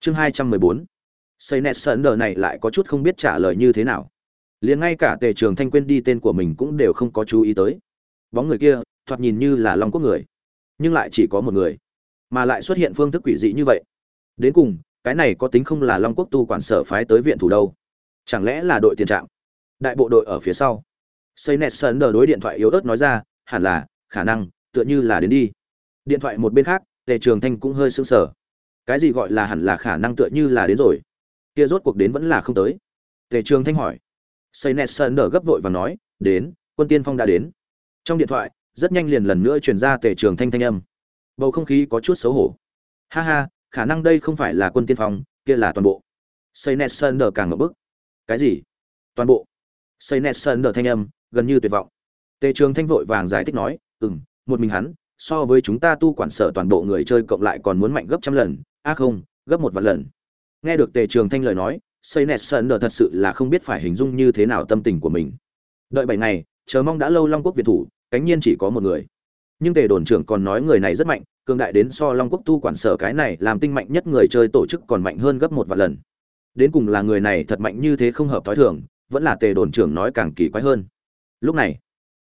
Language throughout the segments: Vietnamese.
chương hai trăm mười bốn. Xây nẹt sơn đờ này lại có chút không biết trả lời như thế nào. Liền ngay cả tề trường thanh quên đi tên của mình cũng đều không có chú ý tới. Bóng người kia, thoạt nhìn như là long quốc người, nhưng lại chỉ có một người, mà lại xuất hiện phương thức quỷ dị như vậy. Đến cùng, cái này có tính không là long quốc tu quản sở phái tới viện thủ đâu? Chẳng lẽ là đội tiền trạm đại bộ đội ở phía sau. Xây nẹt sơn đờ đối điện thoại yếu ớt nói ra, hẳn là, khả năng, tựa như là đến đi. Điện thoại một bên khác, tề trường thanh cũng hơi sững sờ cái gì gọi là hẳn là khả năng tựa như là đến rồi. Kia rốt cuộc đến vẫn là không tới. Tề trường thanh hỏi. Xây nes sơn đờ gấp vội và nói, đến, quân tiên phong đã đến. Trong điện thoại, rất nhanh liền lần nữa truyền ra tề trường thanh thanh âm. Bầu không khí có chút xấu hổ. Ha ha, khả năng đây không phải là quân tiên phong, kia là toàn bộ. Xây nes sơn đờ càng ngập bức. Cái gì? Toàn bộ. Xây nes sơn đờ thanh âm, gần như tuyệt vọng. Tề trường thanh vội vàng giải thích nói ừ một mình hắn, so với chúng ta tu quản sở toàn bộ người chơi cộng lại còn muốn mạnh gấp trăm lần a không, gấp một vạn lần. Nghe được tề trường thanh lời nói xây Nẹt sơn đờ thật sự là không biết phải hình dung như thế nào tâm tình của mình. Đợi bảy ngày, chờ mong đã lâu long quốc việt thủ, cánh nhiên chỉ có một người. Nhưng tề đồn trưởng còn nói người này rất mạnh, cường đại đến so long quốc tu quản sở cái này làm tinh mạnh nhất người chơi tổ chức còn mạnh hơn gấp một vạn lần. Đến cùng là người này thật mạnh như thế không hợp thói thường, vẫn là tề đồn trưởng nói càng kỳ quái hơn. Lúc này,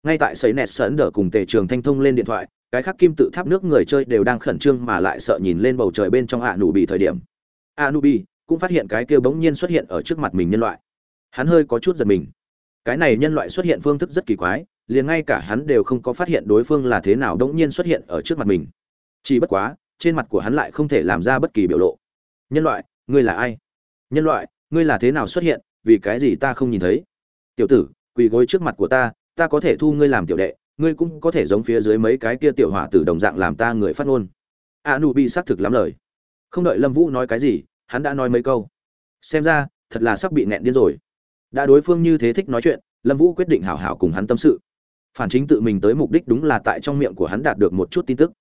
ngay tại sấy nẹt sơn đỡ cùng tề trường thanh thông lên điện thoại cái khác kim tự tháp nước người chơi đều đang khẩn trương mà lại sợ nhìn lên bầu trời bên trong ạ nụ bị thời điểm. A nụ bị cũng phát hiện cái kia bỗng nhiên xuất hiện ở trước mặt mình nhân loại. Hắn hơi có chút giật mình. Cái này nhân loại xuất hiện phương thức rất kỳ quái, liền ngay cả hắn đều không có phát hiện đối phương là thế nào đống nhiên xuất hiện ở trước mặt mình. Chỉ bất quá, trên mặt của hắn lại không thể làm ra bất kỳ biểu lộ. Nhân loại, ngươi là ai? Nhân loại, ngươi là thế nào xuất hiện? Vì cái gì ta không nhìn thấy? Tiểu tử, quỳ gối trước mặt của ta ta có thể thu ngươi làm tiểu đệ ngươi cũng có thể giống phía dưới mấy cái kia tiểu hỏa tử đồng dạng làm ta người phát ngôn. A nu bị xác thực lắm lời. Không đợi lâm vũ nói cái gì, hắn đã nói mấy câu. Xem ra, thật là sắp bị nẹn điên rồi. Đã đối phương như thế thích nói chuyện, lâm vũ quyết định hảo hảo cùng hắn tâm sự. Phản chính tự mình tới mục đích đúng là tại trong miệng của hắn đạt được một chút tin tức.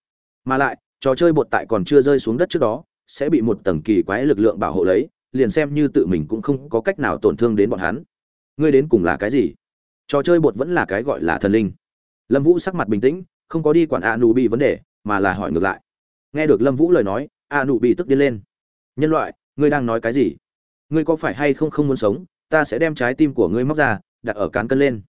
Mà lại, trò chơi bột tại còn chưa rơi xuống đất trước đó, sẽ bị một tầng kỳ quái lực lượng bảo hộ lấy, liền xem như tự mình cũng không có cách nào tổn thương đến bọn hắn. Ngươi đến cùng là cái gì? Trò chơi bột vẫn là cái gọi là thần linh lâm vũ sắc mặt bình tĩnh, không có đi quản a nụ bị vấn đề, mà là hỏi ngược lại. Nghe được lâm vũ lời nói a nụ bị tức điên lên. Nhân loại, ngươi đang nói cái gì? Ngươi có phải hay không không muốn sống? Ta sẽ đem trái tim của ngươi móc ra, đặt ở cán cân lên.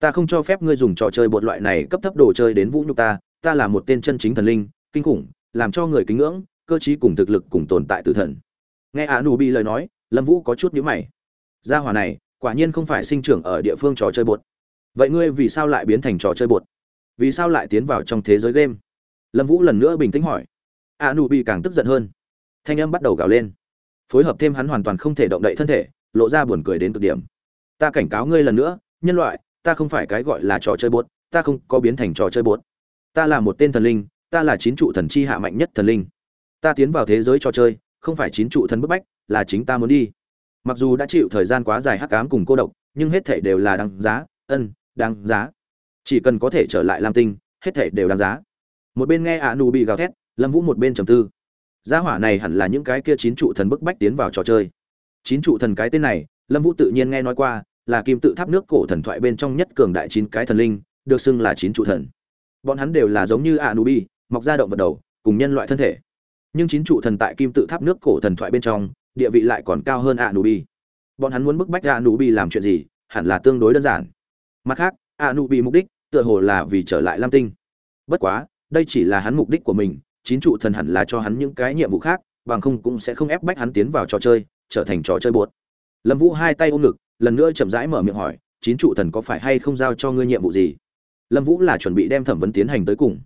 Ta không cho phép ngươi dùng trò chơi bột loại này cấp thấp đồ chơi đến vũ nhục ta. Ta là một tên chân chính thần linh, kinh khủng, làm cho người kính ngưỡng, cơ chí cùng thực lực cùng tồn tại tự thần. Nghe a nụ bị lời nói, lâm vũ có chút nhíu mày. Gia hỏa này, quả nhiên không phải sinh trưởng ở địa phương trò chơi bột vậy ngươi vì sao lại biến thành trò chơi bột? Vì sao lại tiến vào trong thế giới game? Lâm vũ lần nữa bình tĩnh hỏi. A nụ bị càng tức giận hơn. Thanh âm bắt đầu gào lên. Phối hợp thêm hắn hoàn toàn không thể động đậy thân thể, lộ ra buồn cười đến cực điểm. Ta cảnh cáo ngươi lần nữa, nhân loại, ta không phải cái gọi là trò chơi bột, ta không có biến thành trò chơi bột. Ta là một tên thần linh, ta là chín trụ thần chi hạ mạnh nhất thần linh. Ta tiến vào thế giới trò chơi, không phải chín trụ thần bức bách, là chính ta muốn đi. Mặc dù đã chịu thời gian quá dài hắc ám cùng cô độc, nhưng hết thể đều là đáng giá, ân đáng giá. Chỉ cần có thể trở lại lam tinh, hết thể đều đáng giá. Một bên nghe ạ nụ bị gào thét, lâm vũ một bên trầm tư. Gia hỏa này hẳn là những cái kia chín trụ thần bức bách tiến vào trò chơi. Chín trụ thần cái tên này, lâm vũ tự nhiên nghe nói qua, là kim tự tháp nước cổ thần thoại bên trong nhất cường đại chín cái thần linh, được xưng là chín trụ thần. Bọn hắn đều là giống như ạ nụ mọc ra động vật đầu, cùng nhân loại thân thể. Nhưng chín trụ thần tại kim tự tháp nước cổ thần thoại bên trong, địa vị lại còn cao hơn ạ nụ bọn hắn muốn bức bách ạ nụ làm chuyện gì, hẳn là tương đối đơn giản mặt khác A nụ bị mục đích tựa hồ là vì trở lại lam tinh. Bất quá, đây chỉ là hắn mục đích của mình, chín trụ thần hẳn là cho hắn những cái nhiệm vụ khác, bằng không cũng sẽ không ép bách hắn tiến vào trò chơi, trở thành trò chơi buột. Lâm vũ hai tay ôm ngực, lần nữa chậm rãi mở miệng hỏi, chín trụ thần có phải hay không giao cho ngươi nhiệm vụ gì? Lâm vũ là chuẩn bị đem thẩm vấn tiến hành tới cùng.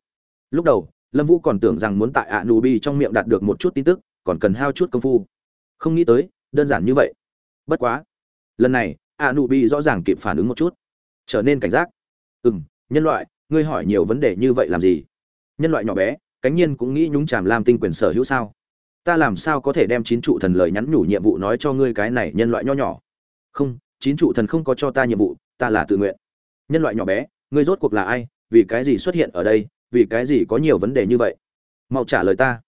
Lúc đầu, lâm vũ còn tưởng rằng muốn tại ạ nù bi trong miệng đạt được một chút tin tức, còn cần hao chút công phu. Không nghĩ tới, đơn giản như vậy. Bất quá, lần này ạ nù bi rõ ràng kịp phản ứng một chút trở nên cảnh giác. Ừ m nhân loại, ngươi hỏi nhiều vấn đề như vậy làm gì? Nhân loại nhỏ bé, cánh nhiên cũng nghĩ nhúng chàm làm tinh quyền sở hữu sao? Ta làm sao có thể đem chín trụ thần lời nhắn nhủ nhiệm vụ nói cho ngươi cái này nhân loại nho nhỏ? Không, chín trụ thần không có cho ta nhiệm vụ, ta là tự nguyện. Nhân loại nhỏ bé, ngươi rốt cuộc là ai? Vì cái gì xuất hiện ở đây? Vì cái gì có nhiều vấn đề như vậy? Mau trả lời ta.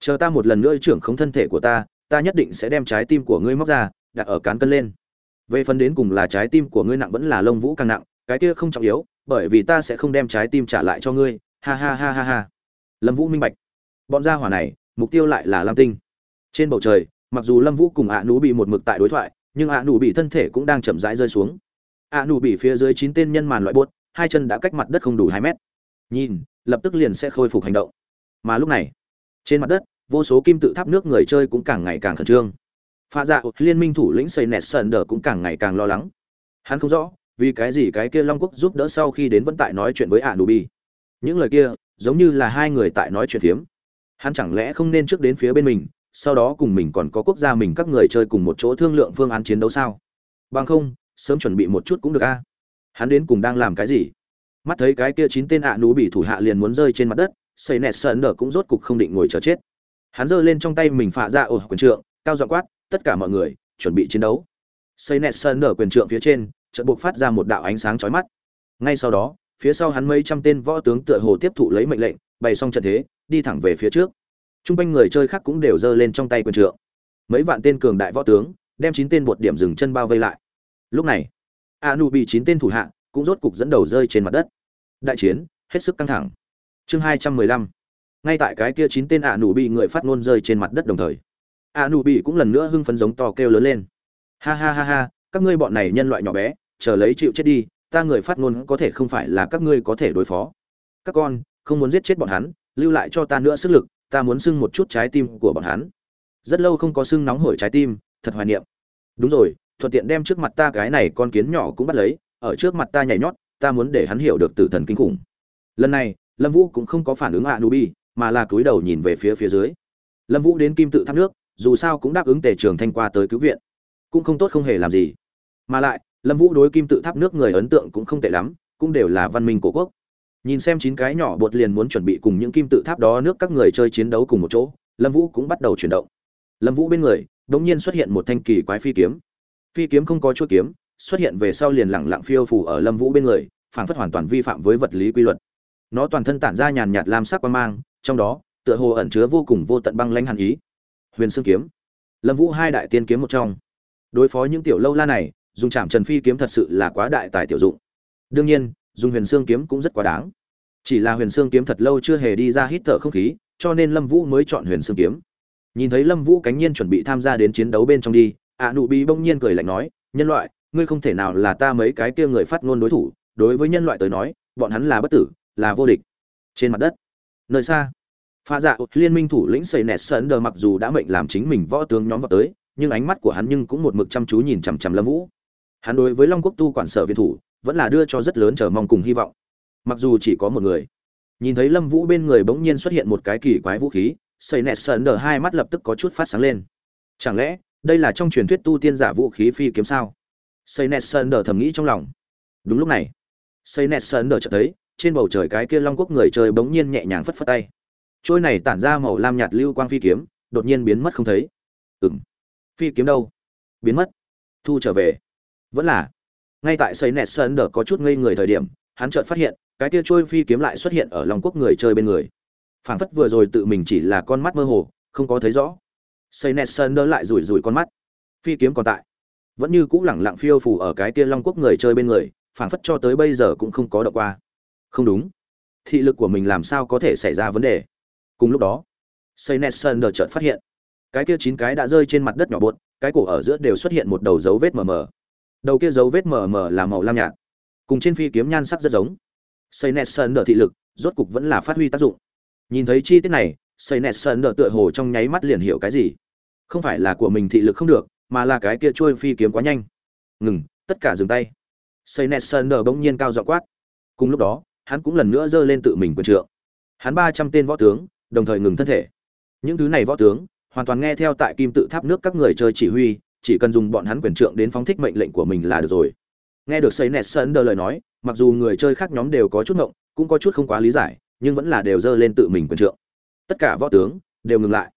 Chờ ta một lần nữa trưởng không thân thể của ta ta nhất định sẽ đem trái tim của ngươi móc ra, đặt ở cán cân lên về phần đến cùng là trái tim của ngươi nặng vẫn là lông vũ càng nặng, cái kia không trọng yếu, bởi vì ta sẽ không đem trái tim trả lại cho ngươi. Ha ha ha ha ha. Lâm vũ minh bạch. Bọn gia hỏa này, mục tiêu lại là lam tinh. Trên bầu trời, mặc dù lâm vũ cùng ạ nú bị một mực tại đối thoại, nhưng ạ nú bị thân thể cũng đang chậm rãi rơi xuống. Ạ nú bị phía dưới chín tên nhân màn loại buốt, hai chân đã cách mặt đất không đủ hai mét. Nhìn, lập tức liền sẽ khôi phục hành động. Mà lúc này, trên mặt đất, vô số kim tự tháp nước người chơi cũng càng ngày càng khẩn trương pha dạ liên minh thủ lĩnh xây nẹt sơn đờ cũng càng ngày càng lo lắng. Hắn không rõ, vì cái gì cái kia long quốc giúp đỡ sau khi đến vẫn tại nói chuyện với ả nụ bi những lời kia, giống như là hai người tại nói chuyện phiếm. Hắn chẳng lẽ không nên trước đến phía bên mình, sau đó cùng mình còn có quốc gia mình các người chơi cùng một chỗ thương lượng phương án chiến đấu sao? Bằng không, sớm chuẩn bị một chút cũng được a. Hắn đến cùng đang làm cái gì? Mắt thấy cái kia chín tên ạ nú bị thủ hạ liền muốn rơi trên mặt đất xây nẹt sơn đờ cũng rốt cục không định ngồi chờ chết. Hắn giơ lên trong tay mình phạ dạ, ra ổ quyền trượng, cao dọ quát tất cả mọi người chuẩn bị chiến đấu xây nẹt sơn ở quyền trượng phía trên trận buộc phát ra một đạo ánh sáng chói mắt ngay sau đó phía sau hắn mấy trăm tên võ tướng tựa hồ tiếp thụ lấy mệnh lệnh bày xong trận thế đi thẳng về phía trước Trung quanh người chơi khác cũng đều giơ lên trong tay quyền trượng. Mấy vạn tên cường đại võ tướng, đem chín tên bột điểm dừng chân bao vây lại. Lúc này, Anu bị chín tên thủ hạ, cũng rốt cục dẫn đầu rơi trên mặt đất. Đại chiến, hết sức căng thẳng. Chương hai trăm mười lăm Ngay tại cái kia chín tên Anu bị người phát ngôn rơi trên mặt đất đồng thời, Anu bị cũng lần nữa hưng phấn giống to kêu lớn lên. Ha ha ha ha, các ngươi bọn này nhân loại nhỏ bé, chờ lấy chịu chết đi, ta người phát ngôn có thể không phải là các ngươi có thể đối phó. Các con, không muốn giết chết bọn hắn, lưu lại cho ta nữa sức lực, ta muốn sưng một chút trái tim của bọn hắn rất lâu không có sưng nóng hổi trái tim thật hoài niệm đúng rồi thuận tiện đem trước mặt ta cái này con kiến nhỏ cũng bắt lấy ở trước mặt ta nhảy nhót ta muốn để hắn hiểu được tử thần kinh khủng lần này lâm vũ cũng không có phản ứng ạ nubi mà là cúi đầu nhìn về phía phía dưới lâm vũ đến kim tự tháp nước dù sao cũng đáp ứng tề trường thanh qua tới cứu viện, cũng không tốt không hề làm gì. Mà lại, lâm vũ đối kim tự tháp nước người ấn tượng cũng không tệ lắm, cũng đều là văn minh cổ quốc. Nhìn xem chín cái nhỏ bột liền muốn chuẩn bị cùng những kim tự tháp đó nước các người chơi chiến đấu cùng một chỗ, lâm vũ cũng bắt đầu chuyển động. Lâm vũ bên người đ ỗ n g nhiên xuất hiện một thanh kỳ quái phi kiếm. Phi kiếm không có chuỗi kiếm, xuất hiện về sau liền lẳng lặng phiêu phủ ở lâm vũ bên người, phảng phất hoàn toàn vi phạm với vật lý quy luật. Nó toàn thân tản ra nhàn nhạt lam sắc quan mang, trong đó, tựa hồ ẩn chứa vô cùng vô tận băng lãnh hàn ý huyền xương kiếm. Lâm vũ hai đại tiên kiếm một trong. Đối phó những tiểu lâu la này, dùng chạm trần phi kiếm thật sự là quá đại tài tiểu dụng. Đương nhiên, dùng huyền xương kiếm cũng rất quá đáng. Chỉ là huyền xương kiếm thật lâu chưa hề đi ra hít thở không khí, cho nên lâm vũ mới chọn huyền xương kiếm. Nhìn thấy lâm vũ cánh nhiên chuẩn bị tham gia đến chiến đấu bên trong đi, ạ nụ bị bỗng nhiên cười lạnh nói, nhân loại, ngươi không thể nào là ta mấy cái kia người phát ngôn đối thủ, đối với nhân loại tới nói, bọn hắn là bất tử, là vô địch. Trên mặt đất, nơi xa pha dạ liên minh thủ lĩnh xây nẹt sơn đờ mặc dù đã mệnh làm chính mình võ tướng nhóm vào tới, nhưng ánh mắt của hắn nhưng cũng một mực chăm chú nhìn chằm chằm lâm vũ. Hắn đối với long quốc tu quản sở viên thủ, vẫn là đưa cho rất lớn chờ mong cùng hy vọng. Mặc dù chỉ có một người. Nhìn thấy lâm vũ bên người bỗng nhiên xuất hiện một cái kỳ quái vũ khí xây nẹt sơn đờ hai mắt lập tức có chút phát sáng lên. Chẳng lẽ, đây là trong truyền thuyết tu tiên giả vũ khí phi kiếm sao? Xây nẹt sơn đờ thầm nghĩ trong lòng. Đúng lúc này xây nẹt sơn đờ chợt thấy, trên bầu trời cái kia long quốc người chơi bỗng nhiên nhẹ nhàng phất phất tay trôi này tản ra màu lam nhạt lưu quang phi kiếm, đột nhiên biến mất không thấy. Ừng phi kiếm đâu? Biến mất. Thu trở về. Vẫn là. Ngay tại xây nẹt sơn đờ có chút ngây người thời điểm, hắn chợt phát hiện, cái kia trôi phi kiếm lại xuất hiện ở lòng quốc người chơi bên người. Phảng phất vừa rồi tự mình chỉ là con mắt mơ hồ, không có thấy rõ. Xây nẹt sơn đỡ lại rủi rủi con mắt. Phi kiếm còn tại. Vẫn như cũ lẳng lặng phiêu phủ ở cái kia long quốc người chơi bên người, phảng phất cho tới bây giờ cũng không có đọc qua. Không đúng. Thị lực của mình làm sao có thể xảy ra vấn đề? Cùng lúc đó xây nẹt sơn chợt phát hiện, cái kia chín cái đã rơi trên mặt đất nhỏ bột, cái cổ ở giữa đều xuất hiện một đầu dấu vết mờ mờ. Đầu kia dấu vết mờ mờ là màu lam nhạt, cùng trên phi kiếm nhan sắc rất giống. Xây nẹt sơn thị lực, rốt cục vẫn là phát huy tác dụng. Nhìn thấy chi tiết này xây nẹt sơn tựa hồ trong nháy mắt liền hiểu cái gì. Không phải là của mình thị lực không được, mà là cái kia trôi phi kiếm quá nhanh. Ngừng, tất cả dừng tay. Xây nẹt sơn bỗng nhiên cao dọ quát. Cùng lúc đó, hắn cũng lần nữa giơ lên tự mình quân trượng. Hắn ba trăm tên võ tướng đồng thời ngừng thân thể. Những thứ này võ tướng, hoàn toàn nghe theo tại kim tự tháp nước các người chơi chỉ huy, chỉ cần dùng bọn hắn quyền trượng đến phóng thích mệnh lệnh của mình là được rồi. Nghe được xây nẹt sơn đỡ lời nói, mặc dù người chơi khác nhóm đều có chút ngộng, cũng có chút không quá lý giải, nhưng vẫn là đều dơ lên tự mình quyền trượng. Tất cả võ tướng đều ngừng lại.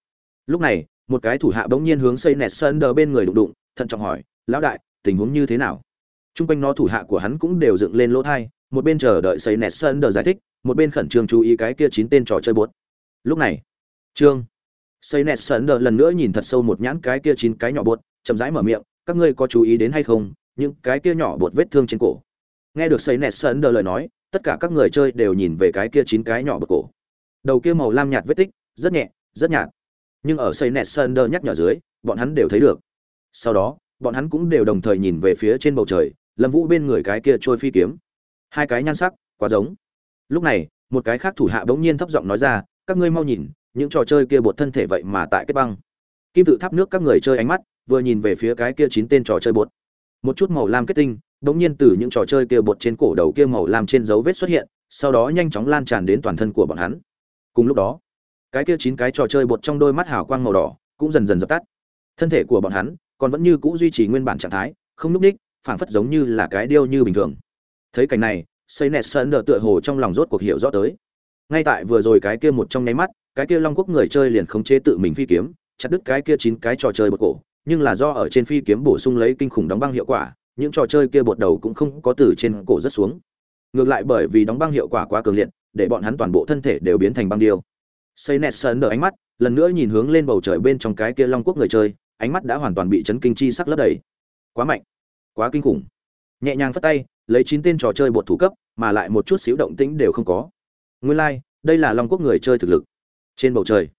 Lúc này, một cái thủ hạ bỗng nhiên hướng xây nẹt sơn đờ bên người đụng đụng, thận trọng hỏi, lão đại, tình huống như thế nào? T r u n g quanh nó thủ hạ của hắn cũng đều dựng lên lỗ thai, một bên chờ đợi xây nẹt sơn đờ giải thích, một bên khẩn trương chú ý cái kia chín tên trò chơi bốt lúc này, trương xây nẹt sơn đờ lần nữa nhìn thật sâu một nhãn cái kia chín cái nhỏ bột, chậm rãi mở miệng, các ngươi có chú ý đến hay không, những cái kia nhỏ bột vết thương trên cổ? Nghe được xây nẹt sơn đờ lời nói, tất cả các người chơi đều nhìn về cái kia chín cái nhỏ bột cổ. Đầu kia màu lam nhạt vết tích, rất nhẹ, rất nhạt. Nhưng ở xây nẹt sơn đờ nhắc nhở dưới, bọn hắn đều thấy được. Sau đó, bọn hắn cũng đều đồng thời nhìn về phía trên bầu trời, lâm vũ bên người cái kia trôi phi kiếm. Hai cái nhan sắc, quá giống. Lúc này, một cái khác thủ hạ bỗng nhiên thấp giọng nói ra các ngươi mau nhìn, những trò chơi kia bột thân thể vậy mà tại kết băng. Kim tự tháp nước các người chơi ánh mắt, vừa nhìn về phía cái kia chín tên trò chơi bột. Một chút màu lam kết tinh bỗng nhiên từ những trò chơi kia bột trên cổ đầu kia màu lam trên dấu vết xuất hiện, sau đó nhanh chóng lan tràn đến toàn thân của bọn hắn. Cùng lúc đó, cái kia chín cái trò chơi bột trong đôi mắt hào quang màu đỏ cũng dần dần dập tắt. Thân thể của bọn hắn còn vẫn như cũ duy trì nguyên bản trạng thái, không núp ních, phảng phất giống như là cái điêu như bình thường. Thấy cảnh này xây nẹt sơn đỡ tựa hồ trong lòng rốt cuộc hiểu rõ tới ngay tại vừa rồi cái kia một trong nháy mắt, cái kia long quốc người chơi liền khống chế tự mình phi kiếm, chặt đứt cái kia chín cái trò chơi bột cổ, nhưng là do ở trên phi kiếm bổ sung lấy kinh khủng đóng băng hiệu quả, những trò chơi kia bột đầu cũng không có từ trên cổ rất xuống. Ngược lại bởi vì đóng băng hiệu quả quá cường liệt, để bọn hắn toàn bộ thân thể đều biến thành băng điêu. Xây nẹt sơn đỡ ánh mắt, lần nữa nhìn hướng lên bầu trời bên trong cái kia long quốc người chơi, ánh mắt đã hoàn toàn bị chấn kinh chi sắc lấp đầy. Quá mạnh, quá kinh khủng. Nhẹ nhàng phất tay, lấy chín tên trò chơi bột thủ cấp, mà lại một chút xíu động tĩnh đều không có nguyên lai、like, đây là long quốc người chơi thực lực. Trên bầu trời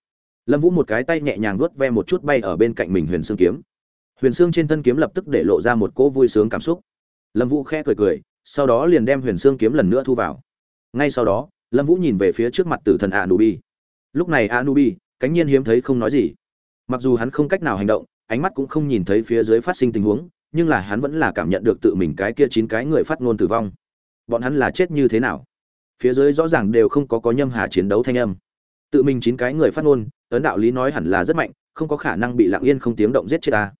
lâm vũ một cái tay nhẹ nhàng vuốt ve một chút bay ở bên cạnh mình huyền xương kiếm. Huyền xương trên thân kiếm lập tức để lộ ra một cỗ vui sướng cảm xúc. Lâm vũ khẽ cười cười sau đó liền đem huyền xương kiếm lần nữa thu vào. Ngay sau đó lâm vũ nhìn về phía trước mặt tử thần anubi. Lúc này anubi cánh nhiên hiếm thấy không nói gì. Mặc dù hắn không cách nào hành động ánh mắt cũng không nhìn thấy phía dưới phát sinh tình huống nhưng là hắn vẫn là cảm nhận được tự mình cái kia chín cái người phát ngôn tử vong. Bọn hắn là chết như thế nào? Phía dưới rõ ràng đều không có có nhâm hà chiến đấu thanh âm. Tự mình chín cái người phát ngôn, ấn đạo lý nói hẳn là rất mạnh, không có khả năng bị lặng yên không tiếng động giết chết ta.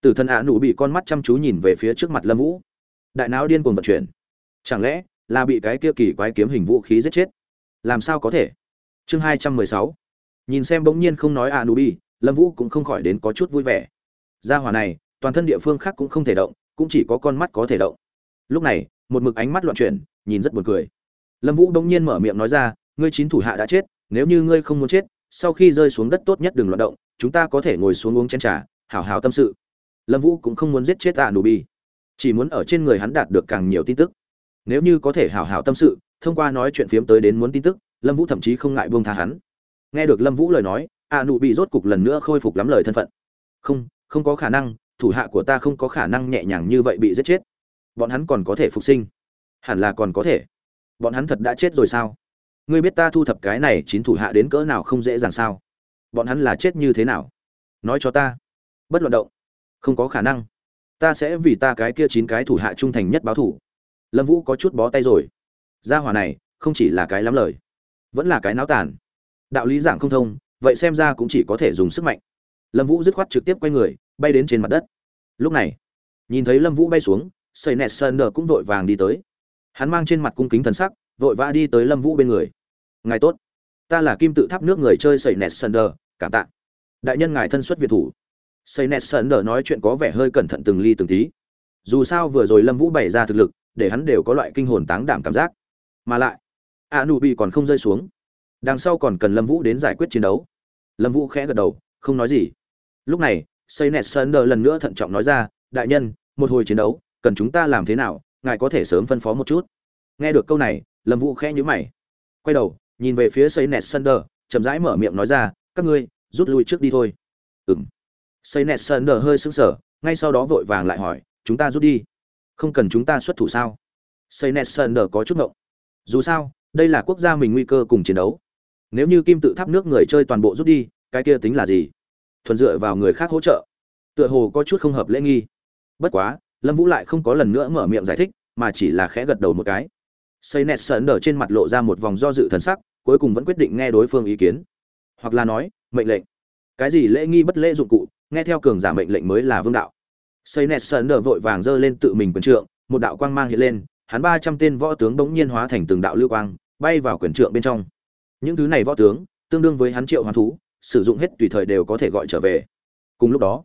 Tử thần ạ nụ bị con mắt chăm chú nhìn về phía trước mặt lâm vũ. Đại não điên cuồng vận chuyển. Chẳng lẽ là bị cái kia kỳ quái kiếm hình vũ khí giết chết? Làm sao có thể? Chương hai trăm mười sáu. Nhìn xem bỗng nhiên không nói ạ nụ bị, lâm vũ cũng không khỏi đến có chút vui vẻ. Gia hỏa này, toàn thân địa phương khác cũng không thể động, cũng chỉ có con mắt có thể động. Lúc này, một mực ánh mắt loạn chuyển, nhìn rất buồn cười lâm vũ bỗng nhiên mở miệng nói ra, ngươi chín thủ hạ đã chết, nếu như ngươi không muốn chết, sau khi rơi xuống đất tốt nhất đừng loạn động, chúng ta có thể ngồi xuống uống chén trà, hảo hảo tâm sự. Lâm vũ cũng không muốn giết chết tạ nụ bi. Chỉ muốn ở trên người hắn đạt được càng nhiều tin tức. Nếu như có thể hảo hảo tâm sự, thông qua nói chuyện phiếm tới đến muốn tin tức, lâm vũ thậm chí không ngại buông tha hắn. Nghe được lâm vũ lời nói a nụ bị rốt cục lần nữa khôi phục lắm lời thân phận. Không không có khả năng, thủ hạ của ta không có khả năng nhẹ nhàng như vậy bị giết chết. Bọn hắn còn có thể phục sinh. Hẳn là còn có thể bọn hắn thật đã chết rồi sao? Ngươi biết ta thu thập cái này chín thủ hạ đến cỡ nào không dễ dàng sao? Bọn hắn là chết như thế nào? Nói cho ta. Bất luận động. Không có khả năng. Ta sẽ vì ta cái kia chín cái thủ hạ trung thành nhất báo thủ. Lâm vũ có chút bó tay rồi. Gia hỏa này, không chỉ là cái lắm lời, vẫn là cái náo tàn. Đạo lý giảng không thông, vậy xem ra cũng chỉ có thể dùng sức mạnh. Lâm vũ dứt khoát trực tiếp quay người, bay đến trên mặt đất. Lúc này, nhìn thấy lâm vũ bay xuống sầy nẹt sơn nờ cũng vội vàng đi tới hắn mang trên mặt cung kính thần sắc vội vã đi tới lâm vũ bên người. Ngài tốt ta là kim tự tháp nước người chơi sầy nẹt Sander, cảm tạ. Đại nhân ngài thân xuất việt thủ. Sầy nẹt Sander nói chuyện có vẻ hơi cẩn thận từng ly từng tí. Dù sao vừa rồi lâm vũ bày ra thực lực để hắn đều có loại kinh hồn táng đảm cảm giác. Mà lại a nụ bị còn không rơi xuống. Đằng sau còn cần lâm vũ đến giải quyết chiến đấu. Lâm vũ khẽ gật đầu không nói gì. Lúc này sầy nẹt Sander lần nữa thận trọng nói ra đại nhân một hồi chiến đấu cần chúng ta làm thế nào ngài có thể sớm phân phó một chút. Nghe được câu này, lâm vũ khẽ nhíu mày. Quay đầu, nhìn về phía xây nẹt sơn chậm rãi mở miệng nói ra, các ngươi, rút lui trước đi thôi. Ừng xây nẹt sơn hơi sững sờ, ngay sau đó vội vàng lại hỏi, chúng ta rút đi? Không cần chúng ta xuất thủ sao? Xây nẹt sơn có chút ngộng. Dù sao, đây là quốc gia mình nguy cơ cùng chiến đấu. Nếu như kim tự tháp nước người chơi toàn bộ rút đi, cái kia tính là gì? Thuần dựa vào người khác hỗ trợ. Tựa hồ có chút không hợp lễ nghi. Bất quá lâm vũ lại không có lần nữa mở miệng giải thích, mà chỉ là khẽ gật đầu một cái. Xây nẹt sợn đờ trên mặt lộ ra một vòng do dự thần sắc, cuối cùng vẫn quyết định nghe đối phương ý kiến. Hoặc là nói, mệnh lệnh. Cái gì lễ nghi bất lễ dụng cụ, nghe theo cường giả mệnh lệnh mới là vương đạo. Xây nẹt sợn đờ vội vàng giơ lên tự mình quyền trượng, một đạo quang mang hiện lên, hắn ba trăm tên võ tướng bỗng nhiên hóa thành từng đạo lưu quang, bay vào quyền trượng bên trong. Những thứ này võ tướng, tương đương với hắn triệu hoán thú, sử dụng hết tùy thời đều có thể gọi trở về. Cùng lúc đó,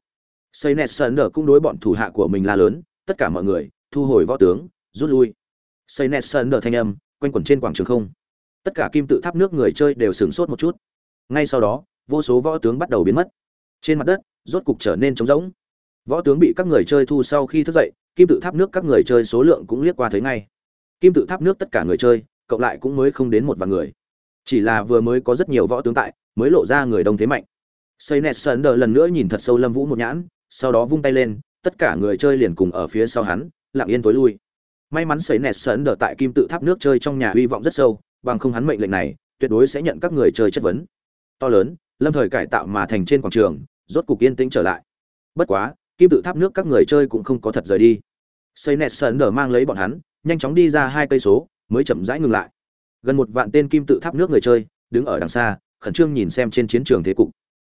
xây nẹt sơn đờ cũng đối bọn thủ hạ của mình la lớn tất cả mọi người, thu hồi võ tướng, rút lui. Xây nẹt sơn đờ thanh âm, quanh quẩn trên quảng trường không. Tất cả kim tự tháp nước người chơi đều sửng sốt một chút. Ngay sau đó, vô số võ tướng bắt đầu biến mất. Trên mặt đất, rốt cục trở nên trống rỗng. Võ tướng bị các người chơi thu sau khi thức dậy, kim tự tháp nước các người chơi số lượng cũng liếc qua thấy ngay. Kim tự tháp nước tất cả người chơi, cộng lại cũng mới không đến một vài người. Chỉ là vừa mới có rất nhiều võ tướng tại, mới lộ ra người đông thế mạnh. Xây nẹt sơn đờ lần nữa nhìn thật sâu lâm vũ một nhãn, sau đó vung tay lên tất cả người chơi liền cùng ở phía sau hắn, lặng yên tối lui. May mắn xây nẹt sơn đờ tại kim tự tháp nước chơi trong nhà hy vọng rất sâu, bằng không hắn mệnh lệnh này, tuyệt đối sẽ nhận các người chơi chất vấn. To lớn, lâm thời cải tạo mà thành trên quảng trường, rốt cục yên tĩnh trở lại. Bất quá, kim tự tháp nước các người chơi cũng không có thật rời đi. Xây nẹt sơn đờ mang lấy bọn hắn, nhanh chóng đi ra hai cây số, mới chậm rãi ngừng lại. Gần một vạn tên kim tự tháp nước người chơi, đứng ở đằng xa, khẩn trương nhìn xem trên chiến trường thế cục.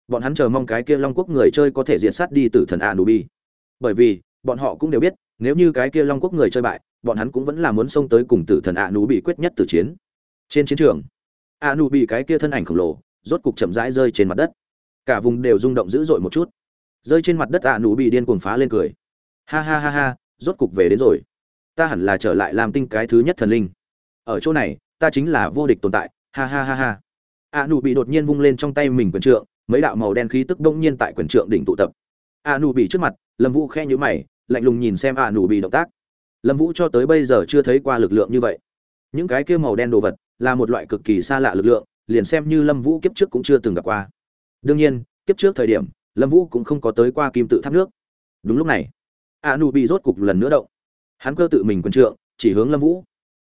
Bọn hắn chờ mong cái kia long quốc người chơi có thể diện sát đi từ thần anubi bởi vì, bọn họ cũng đều biết, nếu như cái kia long quốc người chơi bại, bọn hắn cũng vẫn là muốn xông tới cùng tử thần anubi quyết nhất tử chiến. Trên chiến trường anubi cái kia thân ảnh khổng lồ, rốt cục chậm rãi rơi trên mặt đất. Cả vùng đều rung động dữ dội một chút. Rơi trên mặt đất anubi điên cuồng phá lên cười. Ha ha ha ha, rốt cục về đến rồi. Ta hẳn là trở lại làm tinh cái thứ nhất thần linh. Ở chỗ này, ta chính là vô địch tồn tại. Ha ha ha ha. A nú bị đột nhiên vung lên trong tay mình quyền trượng, mấy đạo màu đen khí tức bỗng nhiên tại quyền trượng đỉnh tụ tập a nụ bị trước mặt, lâm vũ khe nhữ mày, lạnh lùng nhìn xem a nụ bị động tác. Lâm vũ cho tới bây giờ chưa thấy qua lực lượng như vậy. Những cái kia màu đen đồ vật là một loại cực kỳ xa lạ lực lượng, liền xem như lâm vũ kiếp trước cũng chưa từng gặp qua. Đương nhiên, kiếp trước thời điểm, lâm vũ cũng không có tới qua kim tự tháp nước. Đúng lúc này a nụ bị rốt cục lần nữa động. Hắn cơ tự mình quân trượng, chỉ hướng lâm vũ.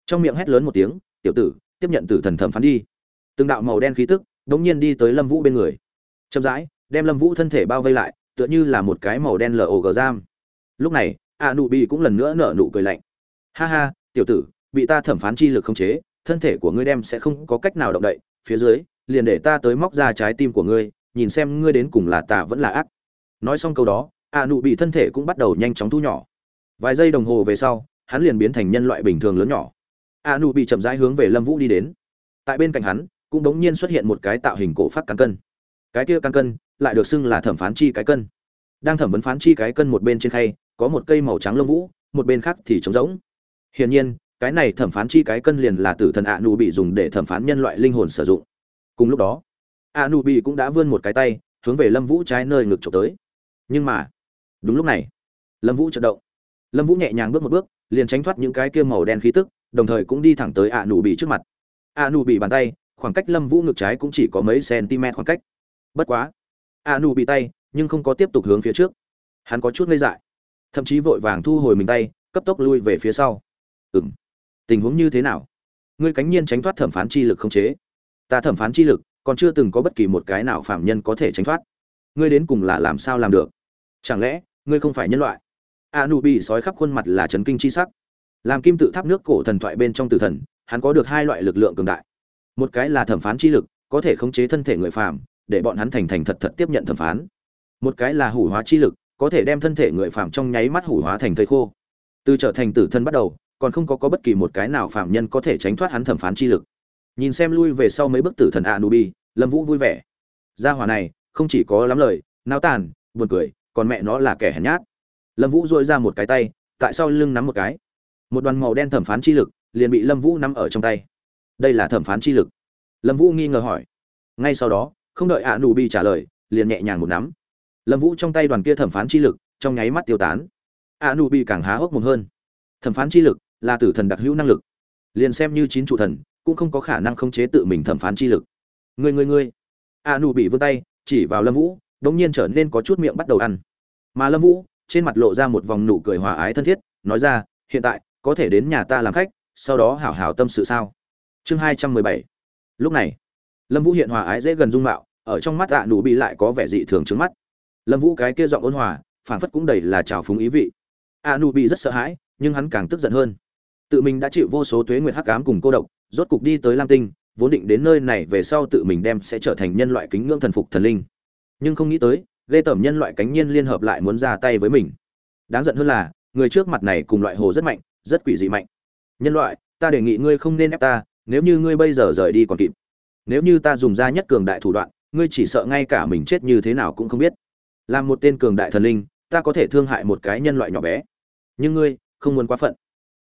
Trong miệng hét lớn một tiếng, tiểu tử, tiếp nhận tử thần thẩm phán đi. Từng đạo màu đen khí tức đống nhiên đi tới lâm vũ bên người. Chậm rãi, đem lâm vũ thân thể bao vây lại tựa như là một cái màu đen log giam. Lúc này a nụ bị cũng lần nữa nở nụ cười lạnh. Ha ha, tiểu tử, bị ta thẩm phán chi lực không chế, thân thể của ngươi đem sẽ không có cách nào động đậy. Phía dưới, liền để ta tới móc ra trái tim của ngươi, nhìn xem ngươi đến cùng là tà vẫn là ác. Nói xong câu đó a nụ bị thân thể cũng bắt đầu nhanh chóng thu nhỏ. Vài giây đồng hồ về sau, hắn liền biến thành nhân loại bình thường lớn nhỏ. A nụ bị chậm rãi hướng về lâm vũ đi đến. Tại bên cạnh hắn, cũng đống nhiên xuất hiện một cái tạo hình cổ phát cán cân cái kia căn cân lại được xưng là thẩm phán chi cái cân. Đang thẩm vấn phán chi cái cân một bên trên khay, có một cây màu trắng lông vũ, một bên khác thì trống rỗng. Hiển nhiên, cái này thẩm phán chi cái cân liền là tử thần a nụ bị dùng để thẩm phán nhân loại linh hồn sử dụng. Cùng lúc đó a nụ bị cũng đã vươn một cái tay, hướng về lâm vũ trái nơi ngực trộm tới. Nhưng mà, đúng lúc này, lâm vũ chợt động. Lâm vũ nhẹ nhàng bước một bước, liền tránh thoát những cái kia màu đen khí tức, đồng thời cũng đi thẳng tới a nụ bị trước mặt. A nụ bị bàn tay, khoảng cách lâm vũ ngực trái cũng chỉ có mấy cm khoảng cách bất quá. A nu bị tay, nhưng không có tiếp tục hướng phía trước. Hắn có chút ngây dại. Thậm chí vội vàng thu hồi mình tay, cấp tốc lui về phía sau. Ừng tình huống như thế nào? Ngươi cánh nhiên tránh thoát thẩm phán chi lực không chế. Ta thẩm phán chi lực, còn chưa từng có bất kỳ một cái nào phạm nhân có thể tránh thoát. Ngươi đến cùng là làm sao làm được? Chẳng lẽ, ngươi không phải nhân loại? A nu bị sói khắp khuôn mặt là trấn kinh chi sắc. Làm kim tự tháp nước cổ thần thoại bên trong tử thần, hắn có được hai loại lực lượng cường đại. Một cái là thẩm phán chi lực, có thể khống chế thân thể người phàm để bọn hắn thành thành thật thật tiếp nhận thẩm phán. Một cái là hủ hóa chi lực, có thể đem thân thể người phàm trong nháy mắt hủ hóa thành thây khô. Từ trở thành tử thân bắt đầu, còn không có có bất kỳ một cái nào phàm nhân có thể tránh thoát hắn thẩm phán chi lực. Nhìn xem lui về sau mấy bức tử thần anubi, lâm vũ vui vẻ. Gia hỏa này, không chỉ có lắm lời nao tàn, buồn cười, còn mẹ nó là kẻ hèn nhát. Lâm vũ dội ra một cái tay, tại sau lưng nắm một cái. Một đoàn màu đen thẩm phán chi lực, liền bị lâm vũ nắm ở trong tay. Đây là thẩm phán chi lực. Lâm vũ nghi ngờ hỏi. Ngay sau đó không đợi ạ nụ bị trả lời, liền nhẹ nhàng một nắm. Lâm vũ trong tay đoàn kia thẩm phán chi lực, trong nháy mắt tiêu tán. Ạ nụ bị càng há hốc một hơn. Thẩm phán chi lực là tử thần đặc hữu năng lực. Liền xem như chín trụ thần, cũng không có khả năng khống chế tự mình thẩm phán chi lực. Người người người a nụ bị vươn tay, chỉ vào lâm vũ đ ỗ n g nhiên trở nên có chút miệng bắt đầu ăn. Mà lâm vũ, trên mặt lộ ra một vòng nụ cười hòa ái thân thiết, nói ra, hiện tại, có thể đến nhà ta làm khách, sau đó hảo hảo tâm sự sao? Chương hai trăm mười bảy. Lúc này lâm vũ hiện hòa ái dễ gần dung mạo, ở trong mắt ạ nụ bị lại có vẻ dị thường trứng mắt. Lâm vũ cái kia giọng ôn hòa, phảng phất cũng đầy là trào phúng ý vị. ạ nụ bị rất sợ hãi, nhưng hắn càng tức giận hơn. Tự mình đã chịu vô số tuế nguyệt hắc ám cùng cô độc, rốt cục đi tới lam tinh, vốn định đến nơi này về sau tự mình đem sẽ trở thành nhân loại kính ngưỡng thần phục thần linh. Nhưng không nghĩ tới, ghê tởm nhân loại cánh nhiên liên hợp lại muốn ra tay với mình. Đáng giận hơn là, người trước mặt này cùng loại hồ rất mạnh, rất quỷ dị mạnh. Nhân loại, ta đề nghị ngươi không nên ép ta, nếu như ngươi bây giờ rời đi còn kịp nếu như ta dùng ra nhất cường đại thủ đoạn, ngươi chỉ sợ ngay cả mình chết như thế nào cũng không biết. Làm một tên cường đại thần linh, ta có thể thương hại một cái nhân loại nhỏ bé. Nhưng ngươi, không muốn quá phận.